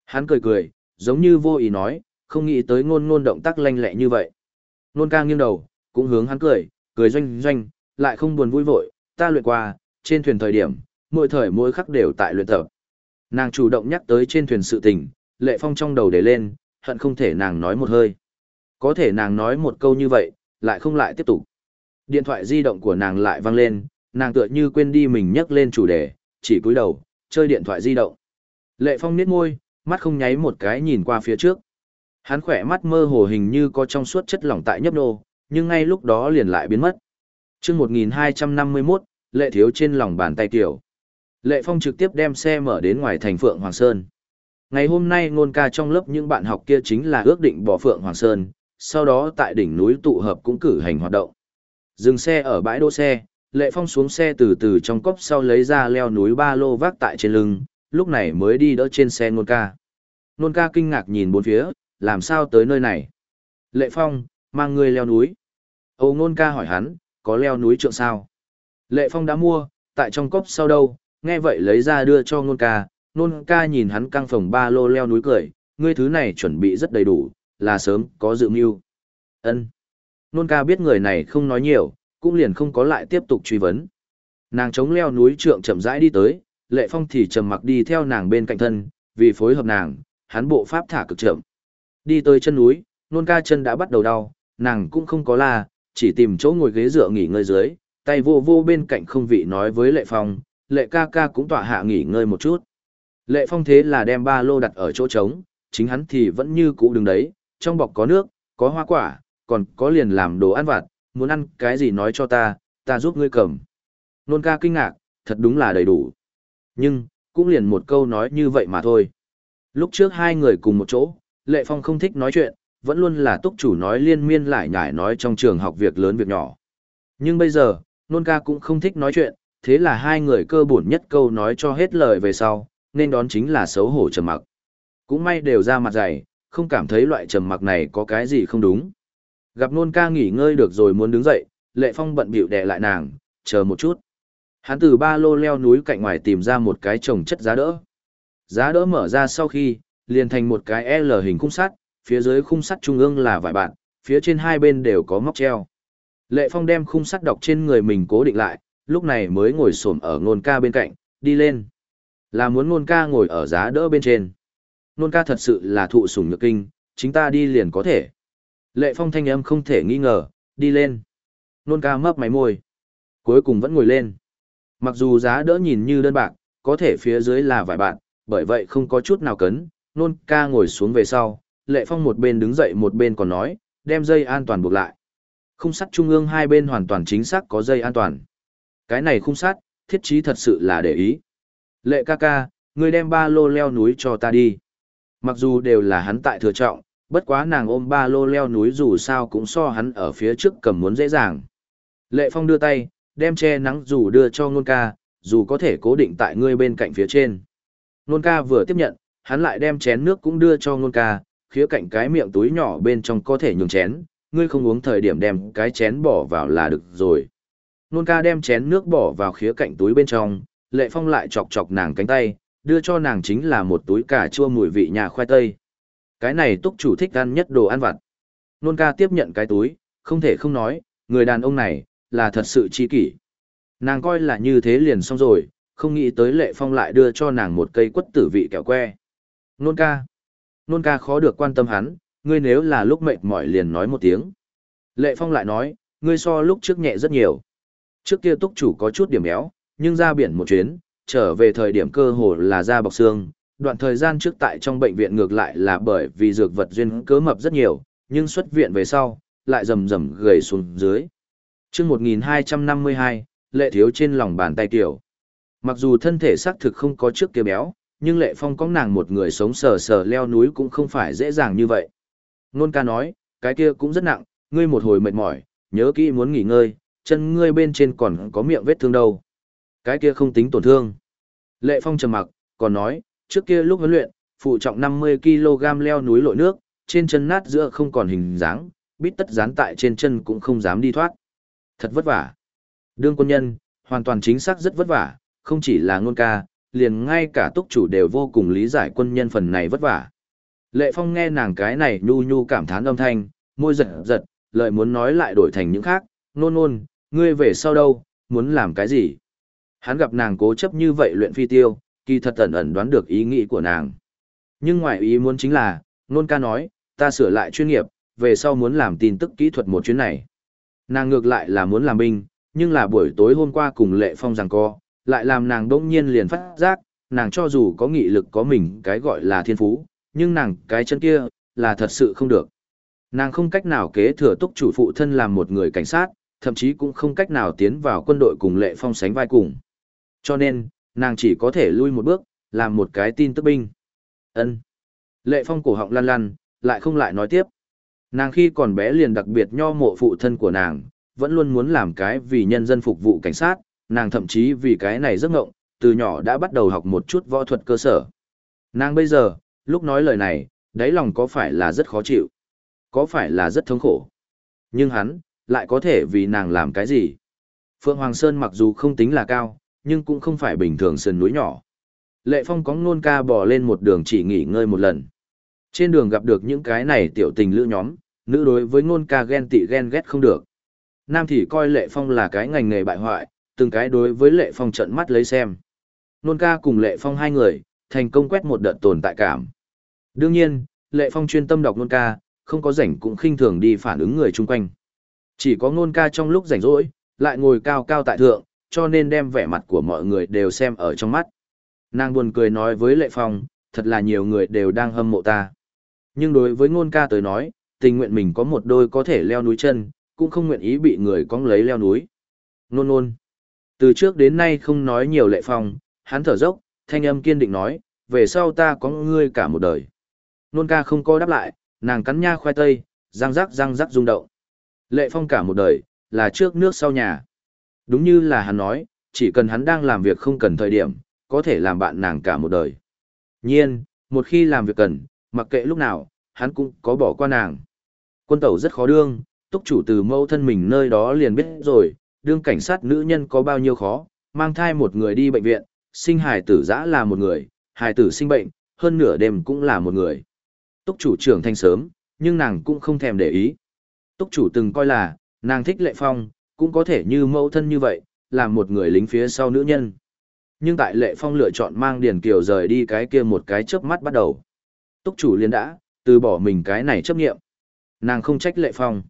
Hắn cười cười, giống như vô ý nói, không nghĩ tới ngôn ngôn động tác lanh lẹ như vậy. Nôn ca nghiêng đầu, cũng hướng hắn cười, cười doanh doanh, lại không buồn vui vội, ta luyện qua, trên thuyền thời điểm, mỗi thời mỗi khắc đều tại luyện tập. Nàng chủ động nhắc tới trên thuyền sự tình, lệ phong trong đầu để lên, hận không thể nàng nói một hơi. Có thể nàng nói một câu như vậy, lại không lại tiếp tục. Điện thoại di động của nàng lại vang lên, nàng tựa như quên đi mình nhắc lên chủ đề, chỉ cúi đầu, chơi điện thoại di động. Lệ Phong niết môi, mắt không nháy một cái nhìn qua phía trước. Hắn khỏe mắt mơ hồ hình như có trong suốt chất lỏng tại nhấp nô, nhưng ngay lúc đó liền lại biến mất. chương 1251, lệ thiếu trên lòng bàn tay tiểu Lệ Phong trực tiếp đem xe mở đến ngoài thành Phượng Hoàng Sơn. Ngày hôm nay ngôn ca trong lớp những bạn học kia chính là ước định bỏ Phượng Hoàng Sơn, sau đó tại đỉnh núi tụ hợp cũng cử hành hoạt động. Dừng xe ở bãi đỗ xe, Lệ Phong xuống xe từ từ trong cốc sau lấy ra leo núi ba lô vác tại trên lưng, lúc này mới đi đỡ trên xe Nôn ca. Nôn ca kinh ngạc nhìn bốn phía, làm sao tới nơi này? Lệ Phong, mang người leo núi. Âu Nôn ca hỏi hắn, có leo núi trượng sao? Lệ Phong đã mua, tại trong cốc sau đâu, nghe vậy lấy ra đưa cho Nôn ca. Nôn ca nhìn hắn căng phòng ba lô leo núi cười, ngươi thứ này chuẩn bị rất đầy đủ, là sớm, có dự mưu. Ân. Nôn ca biết người này không nói nhiều, cũng liền không có lại tiếp tục truy vấn. Nàng chống leo núi trượng chậm rãi đi tới, Lệ Phong thì trầm mặc đi theo nàng bên cạnh thân, vì phối hợp nàng, hắn bộ pháp thả cực chậm. Đi tới chân núi, nôn ca chân đã bắt đầu đau, nàng cũng không có la, chỉ tìm chỗ ngồi ghế dựa nghỉ ngơi dưới, tay vô vô bên cạnh không vị nói với Lệ Phong, Lệ ca ca cũng tỏa hạ nghỉ ngơi một chút. Lệ Phong thế là đem ba lô đặt ở chỗ trống, chính hắn thì vẫn như cũ đứng đấy, trong bọc có nước, có hoa quả, còn có liền làm đồ ăn vặt, muốn ăn cái gì nói cho ta, ta giúp ngươi cầm. Nôn ca kinh ngạc, thật đúng là đầy đủ. Nhưng, cũng liền một câu nói như vậy mà thôi. Lúc trước hai người cùng một chỗ, Lệ Phong không thích nói chuyện, vẫn luôn là túc chủ nói liên miên lại nhải nói trong trường học việc lớn việc nhỏ. Nhưng bây giờ, nôn ca cũng không thích nói chuyện, thế là hai người cơ bổn nhất câu nói cho hết lời về sau, nên đón chính là xấu hổ trầm mặc. Cũng may đều ra mặt dày, không cảm thấy loại trầm mặc này có cái gì không đúng. Gặp nôn ca nghỉ ngơi được rồi muốn đứng dậy, lệ phong bận bịu đè lại nàng, chờ một chút. Hắn từ ba lô leo núi cạnh ngoài tìm ra một cái trồng chất giá đỡ. Giá đỡ mở ra sau khi, liền thành một cái L hình khung sắt, phía dưới khung sắt trung ương là vải bạn, phía trên hai bên đều có móc treo. Lệ Phong đem khung sắt đọc trên người mình cố định lại, lúc này mới ngồi xổm ở ngôn ca bên cạnh, đi lên. Là muốn ngôn ca ngồi ở giá đỡ bên trên. Ngôn ca thật sự là thụ sủng nhược kinh, chính ta đi liền có thể. Lệ Phong thanh âm không thể nghi ngờ, đi lên. Nôn ca mấp máy môi. Cuối cùng vẫn ngồi lên. Mặc dù giá đỡ nhìn như đơn bạc, có thể phía dưới là vải bạn, bởi vậy không có chút nào cấn. Nôn ca ngồi xuống về sau, Lệ Phong một bên đứng dậy một bên còn nói, đem dây an toàn buộc lại. Khung sắt trung ương hai bên hoàn toàn chính xác có dây an toàn. Cái này khung sắt, thiết trí thật sự là để ý. Lệ ca ca, người đem ba lô leo núi cho ta đi. Mặc dù đều là hắn tại thừa trọng, bất quá nàng ôm ba lô leo núi dù sao cũng so hắn ở phía trước cầm muốn dễ dàng. Lệ Phong đưa tay, đem che nắng dù đưa cho Nôn ca, dù có thể cố định tại ngươi bên cạnh phía trên. Nôn ca vừa tiếp nhận, hắn lại đem chén nước cũng đưa cho Nôn ca, khía cạnh cái miệng túi nhỏ bên trong có thể nhường chén, ngươi không uống thời điểm đem cái chén bỏ vào là được rồi. Nôn ca đem chén nước bỏ vào khía cạnh túi bên trong, lệ phong lại chọc chọc nàng cánh tay, đưa cho nàng chính là một túi cà chua mùi vị nhà khoai tây. Cái này túc chủ thích ăn nhất đồ ăn vặt. Nôn ca tiếp nhận cái túi, không thể không nói, người đàn ông này, là thật sự chi kỷ. Nàng coi là như thế liền xong rồi, không nghĩ tới lệ phong lại đưa cho nàng một cây quất tử vị kẹo que. Nôn ca. Nôn ca khó được quan tâm hắn, ngươi nếu là lúc mệt mỏi liền nói một tiếng. Lệ Phong lại nói, ngươi so lúc trước nhẹ rất nhiều. Trước kia túc chủ có chút điểm éo nhưng ra biển một chuyến, trở về thời điểm cơ hồ là da bọc xương. Đoạn thời gian trước tại trong bệnh viện ngược lại là bởi vì dược vật duyên cớ mập rất nhiều, nhưng xuất viện về sau, lại rầm rầm gầy xuống dưới. chương 1252, lệ thiếu trên lòng bàn tay tiểu. Mặc dù thân thể xác thực không có trước kia béo, nhưng lệ phong có nàng một người sống sờ sờ leo núi cũng không phải dễ dàng như vậy. Nôn ca nói, cái kia cũng rất nặng, ngươi một hồi mệt mỏi, nhớ kỹ muốn nghỉ ngơi, chân ngươi bên trên còn có miệng vết thương đâu. Cái kia không tính tổn thương. Lệ phong trầm mặc, còn nói, trước kia lúc huấn luyện, phụ trọng 50kg leo núi lội nước, trên chân nát giữa không còn hình dáng, bít tất dán tại trên chân cũng không dám đi thoát. Thật vất vả. Đương quân nhân, hoàn toàn chính xác rất vất vả, không chỉ là ngôn ca, liền ngay cả túc chủ đều vô cùng lý giải quân nhân phần này vất vả. Lệ Phong nghe nàng cái này nhu nhu cảm thán âm thanh, môi giật giật, lợi muốn nói lại đổi thành những khác, nôn nôn, ngươi về sau đâu, muốn làm cái gì? Hắn gặp nàng cố chấp như vậy luyện phi tiêu, kỳ thật ẩn ẩn đoán được ý nghĩ của nàng. Nhưng ngoài ý muốn chính là, nôn ca nói, ta sửa lại chuyên nghiệp, về sau muốn làm tin tức kỹ thuật một chuyến này. Nàng ngược lại là muốn làm binh, nhưng là buổi tối hôm qua cùng Lệ Phong rằng co, lại làm nàng đông nhiên liền phát giác, nàng cho dù có nghị lực có mình cái gọi là thiên phú, nhưng nàng cái chân kia, là thật sự không được. Nàng không cách nào kế thừa túc chủ phụ thân làm một người cảnh sát, thậm chí cũng không cách nào tiến vào quân đội cùng lệ phong sánh vai cùng. Cho nên, nàng chỉ có thể lui một bước, làm một cái tin tức binh. ân Lệ phong cổ họng lăn lăn, lại không lại nói tiếp. Nàng khi còn bé liền đặc biệt nho mộ phụ thân của nàng, vẫn luôn muốn làm cái vì nhân dân phục vụ cảnh sát, nàng thậm chí vì cái này rất ngộng, từ nhỏ đã bắt đầu học một chút võ thuật cơ sở. Nàng bây giờ, lúc nói lời này, đáy lòng có phải là rất khó chịu, có phải là rất thống khổ. Nhưng hắn, lại có thể vì nàng làm cái gì? Phượng Hoàng Sơn mặc dù không tính là cao, nhưng cũng không phải bình thường sườn núi nhỏ. Lệ Phong có nôn ca bò lên một đường chỉ nghỉ ngơi một lần. Trên đường gặp được những cái này tiểu tình lữ nhóm, nữ đối với nôn ca ghen tị ghen ghét không được. Nam thì coi Lệ Phong là cái ngành nghề bại hoại, từng cái đối với Lệ Phong trận mắt lấy xem. Nôn ca cùng Lệ Phong hai người, thành công quét một đợt tồn tại cảm. Đương nhiên, Lệ Phong chuyên tâm đọc nôn ca, không có rảnh cũng khinh thường đi phản ứng người chung quanh. Chỉ có nôn ca trong lúc rảnh rỗi, lại ngồi cao cao tại thượng, cho nên đem vẻ mặt của mọi người đều xem ở trong mắt. Nàng buồn cười nói với Lệ Phong, thật là nhiều người đều đang hâm mộ ta. Nhưng đối với ngôn ca tới nói, tình nguyện mình có một đôi có thể leo núi chân, cũng không nguyện ý bị người cong lấy leo núi. Nôn nôn. Từ trước đến nay không nói nhiều lệ phong, hắn thở dốc, thanh âm kiên định nói, về sau ta có ngươi cả một đời. Nôn ca không có đáp lại, nàng cắn nha khoai tây, răng rắc răng rắc rung động. Lệ phong cả một đời, là trước nước sau nhà. Đúng như là hắn nói, chỉ cần hắn đang làm việc không cần thời điểm, có thể làm bạn nàng cả một đời. Nhiên, một khi làm việc cần, mặc kệ lúc nào, hắn cũng có bỏ qua nàng. Quân tẩu rất khó đương, túc chủ từ mâu thân mình nơi đó liền biết rồi, đương cảnh sát nữ nhân có bao nhiêu khó, mang thai một người đi bệnh viện, sinh hài tử giã là một người, hài tử sinh bệnh, hơn nửa đêm cũng là một người. Túc chủ trưởng thanh sớm, nhưng nàng cũng không thèm để ý. Túc chủ từng coi là, nàng thích lệ phong, cũng có thể như mẫu thân như vậy, làm một người lính phía sau nữ nhân. Nhưng tại lệ phong lựa chọn mang Điền Kiều rời đi cái kia một cái chớp mắt bắt đầu. Túc chủ liền đã, từ bỏ mình cái này chấp nghiệm. Nàng không trách lệ phong.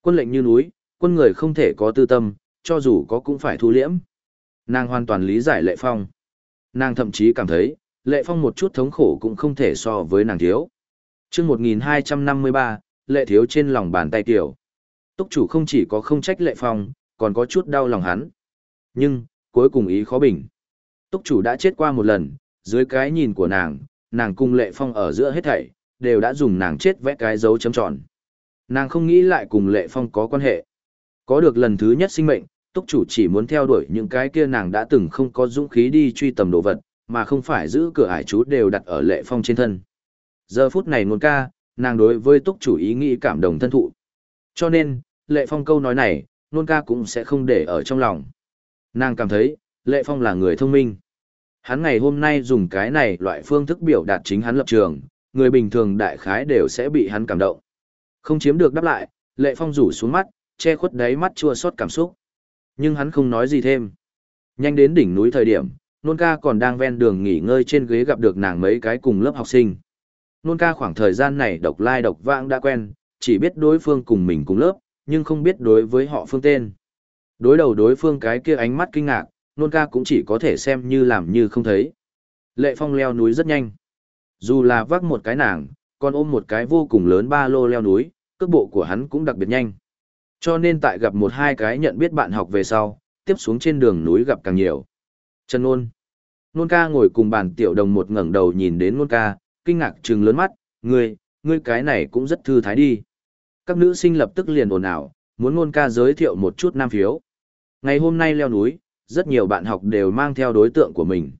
Quân lệnh như núi, quân người không thể có tư tâm, cho dù có cũng phải thu liễm. Nàng hoàn toàn lý giải lệ phong. Nàng thậm chí cảm thấy, lệ phong một chút thống khổ cũng không thể so với nàng thiếu. trước 1253, lệ thiếu trên lòng bàn tay tiểu. Túc chủ không chỉ có không trách lệ phong, còn có chút đau lòng hắn. Nhưng, cuối cùng ý khó bình. Túc chủ đã chết qua một lần, dưới cái nhìn của nàng, nàng cùng lệ phong ở giữa hết thảy, đều đã dùng nàng chết vẽ cái dấu chấm tròn. Nàng không nghĩ lại cùng lệ phong có quan hệ. Có được lần thứ nhất sinh mệnh, túc chủ chỉ muốn theo đuổi những cái kia nàng đã từng không có dũng khí đi truy tầm đồ vật, mà không phải giữ cửa ải chú đều đặt ở lệ phong trên thân. Giờ phút này ngôn ca, nàng đối với túc chủ ý nghĩ cảm động thân thụ. Cho nên, lệ phong câu nói này, Nôn ca cũng sẽ không để ở trong lòng. Nàng cảm thấy, lệ phong là người thông minh. Hắn ngày hôm nay dùng cái này loại phương thức biểu đạt chính hắn lập trường, người bình thường đại khái đều sẽ bị hắn cảm động. Không chiếm được đáp lại, lệ phong rủ xuống mắt, che khuất đáy mắt chua xót cảm xúc. Nhưng hắn không nói gì thêm. Nhanh đến đỉnh núi thời điểm, nôn ca còn đang ven đường nghỉ ngơi trên ghế gặp được nàng mấy cái cùng lớp học sinh. Nôn ca khoảng thời gian này độc lai độc vãng đã quen, chỉ biết đối phương cùng mình cùng lớp, nhưng không biết đối với họ phương tên. Đối đầu đối phương cái kia ánh mắt kinh ngạc, nôn ca cũng chỉ có thể xem như làm như không thấy. Lệ phong leo núi rất nhanh. Dù là vác một cái nàng, còn ôm một cái vô cùng lớn ba lô leo núi, cước bộ của hắn cũng đặc biệt nhanh. Cho nên tại gặp một hai cái nhận biết bạn học về sau, tiếp xuống trên đường núi gặp càng nhiều. Trần Nôn. Nôn ca ngồi cùng bàn tiểu đồng một ngẩng đầu nhìn đến nôn ca, kinh ngạc trừng lớn mắt, ngươi, ngươi cái này cũng rất thư thái đi. Các nữ sinh lập tức liền ồn ào, muốn nôn ca giới thiệu một chút nam phiếu. Ngày hôm nay leo núi, rất nhiều bạn học đều mang theo đối tượng của mình.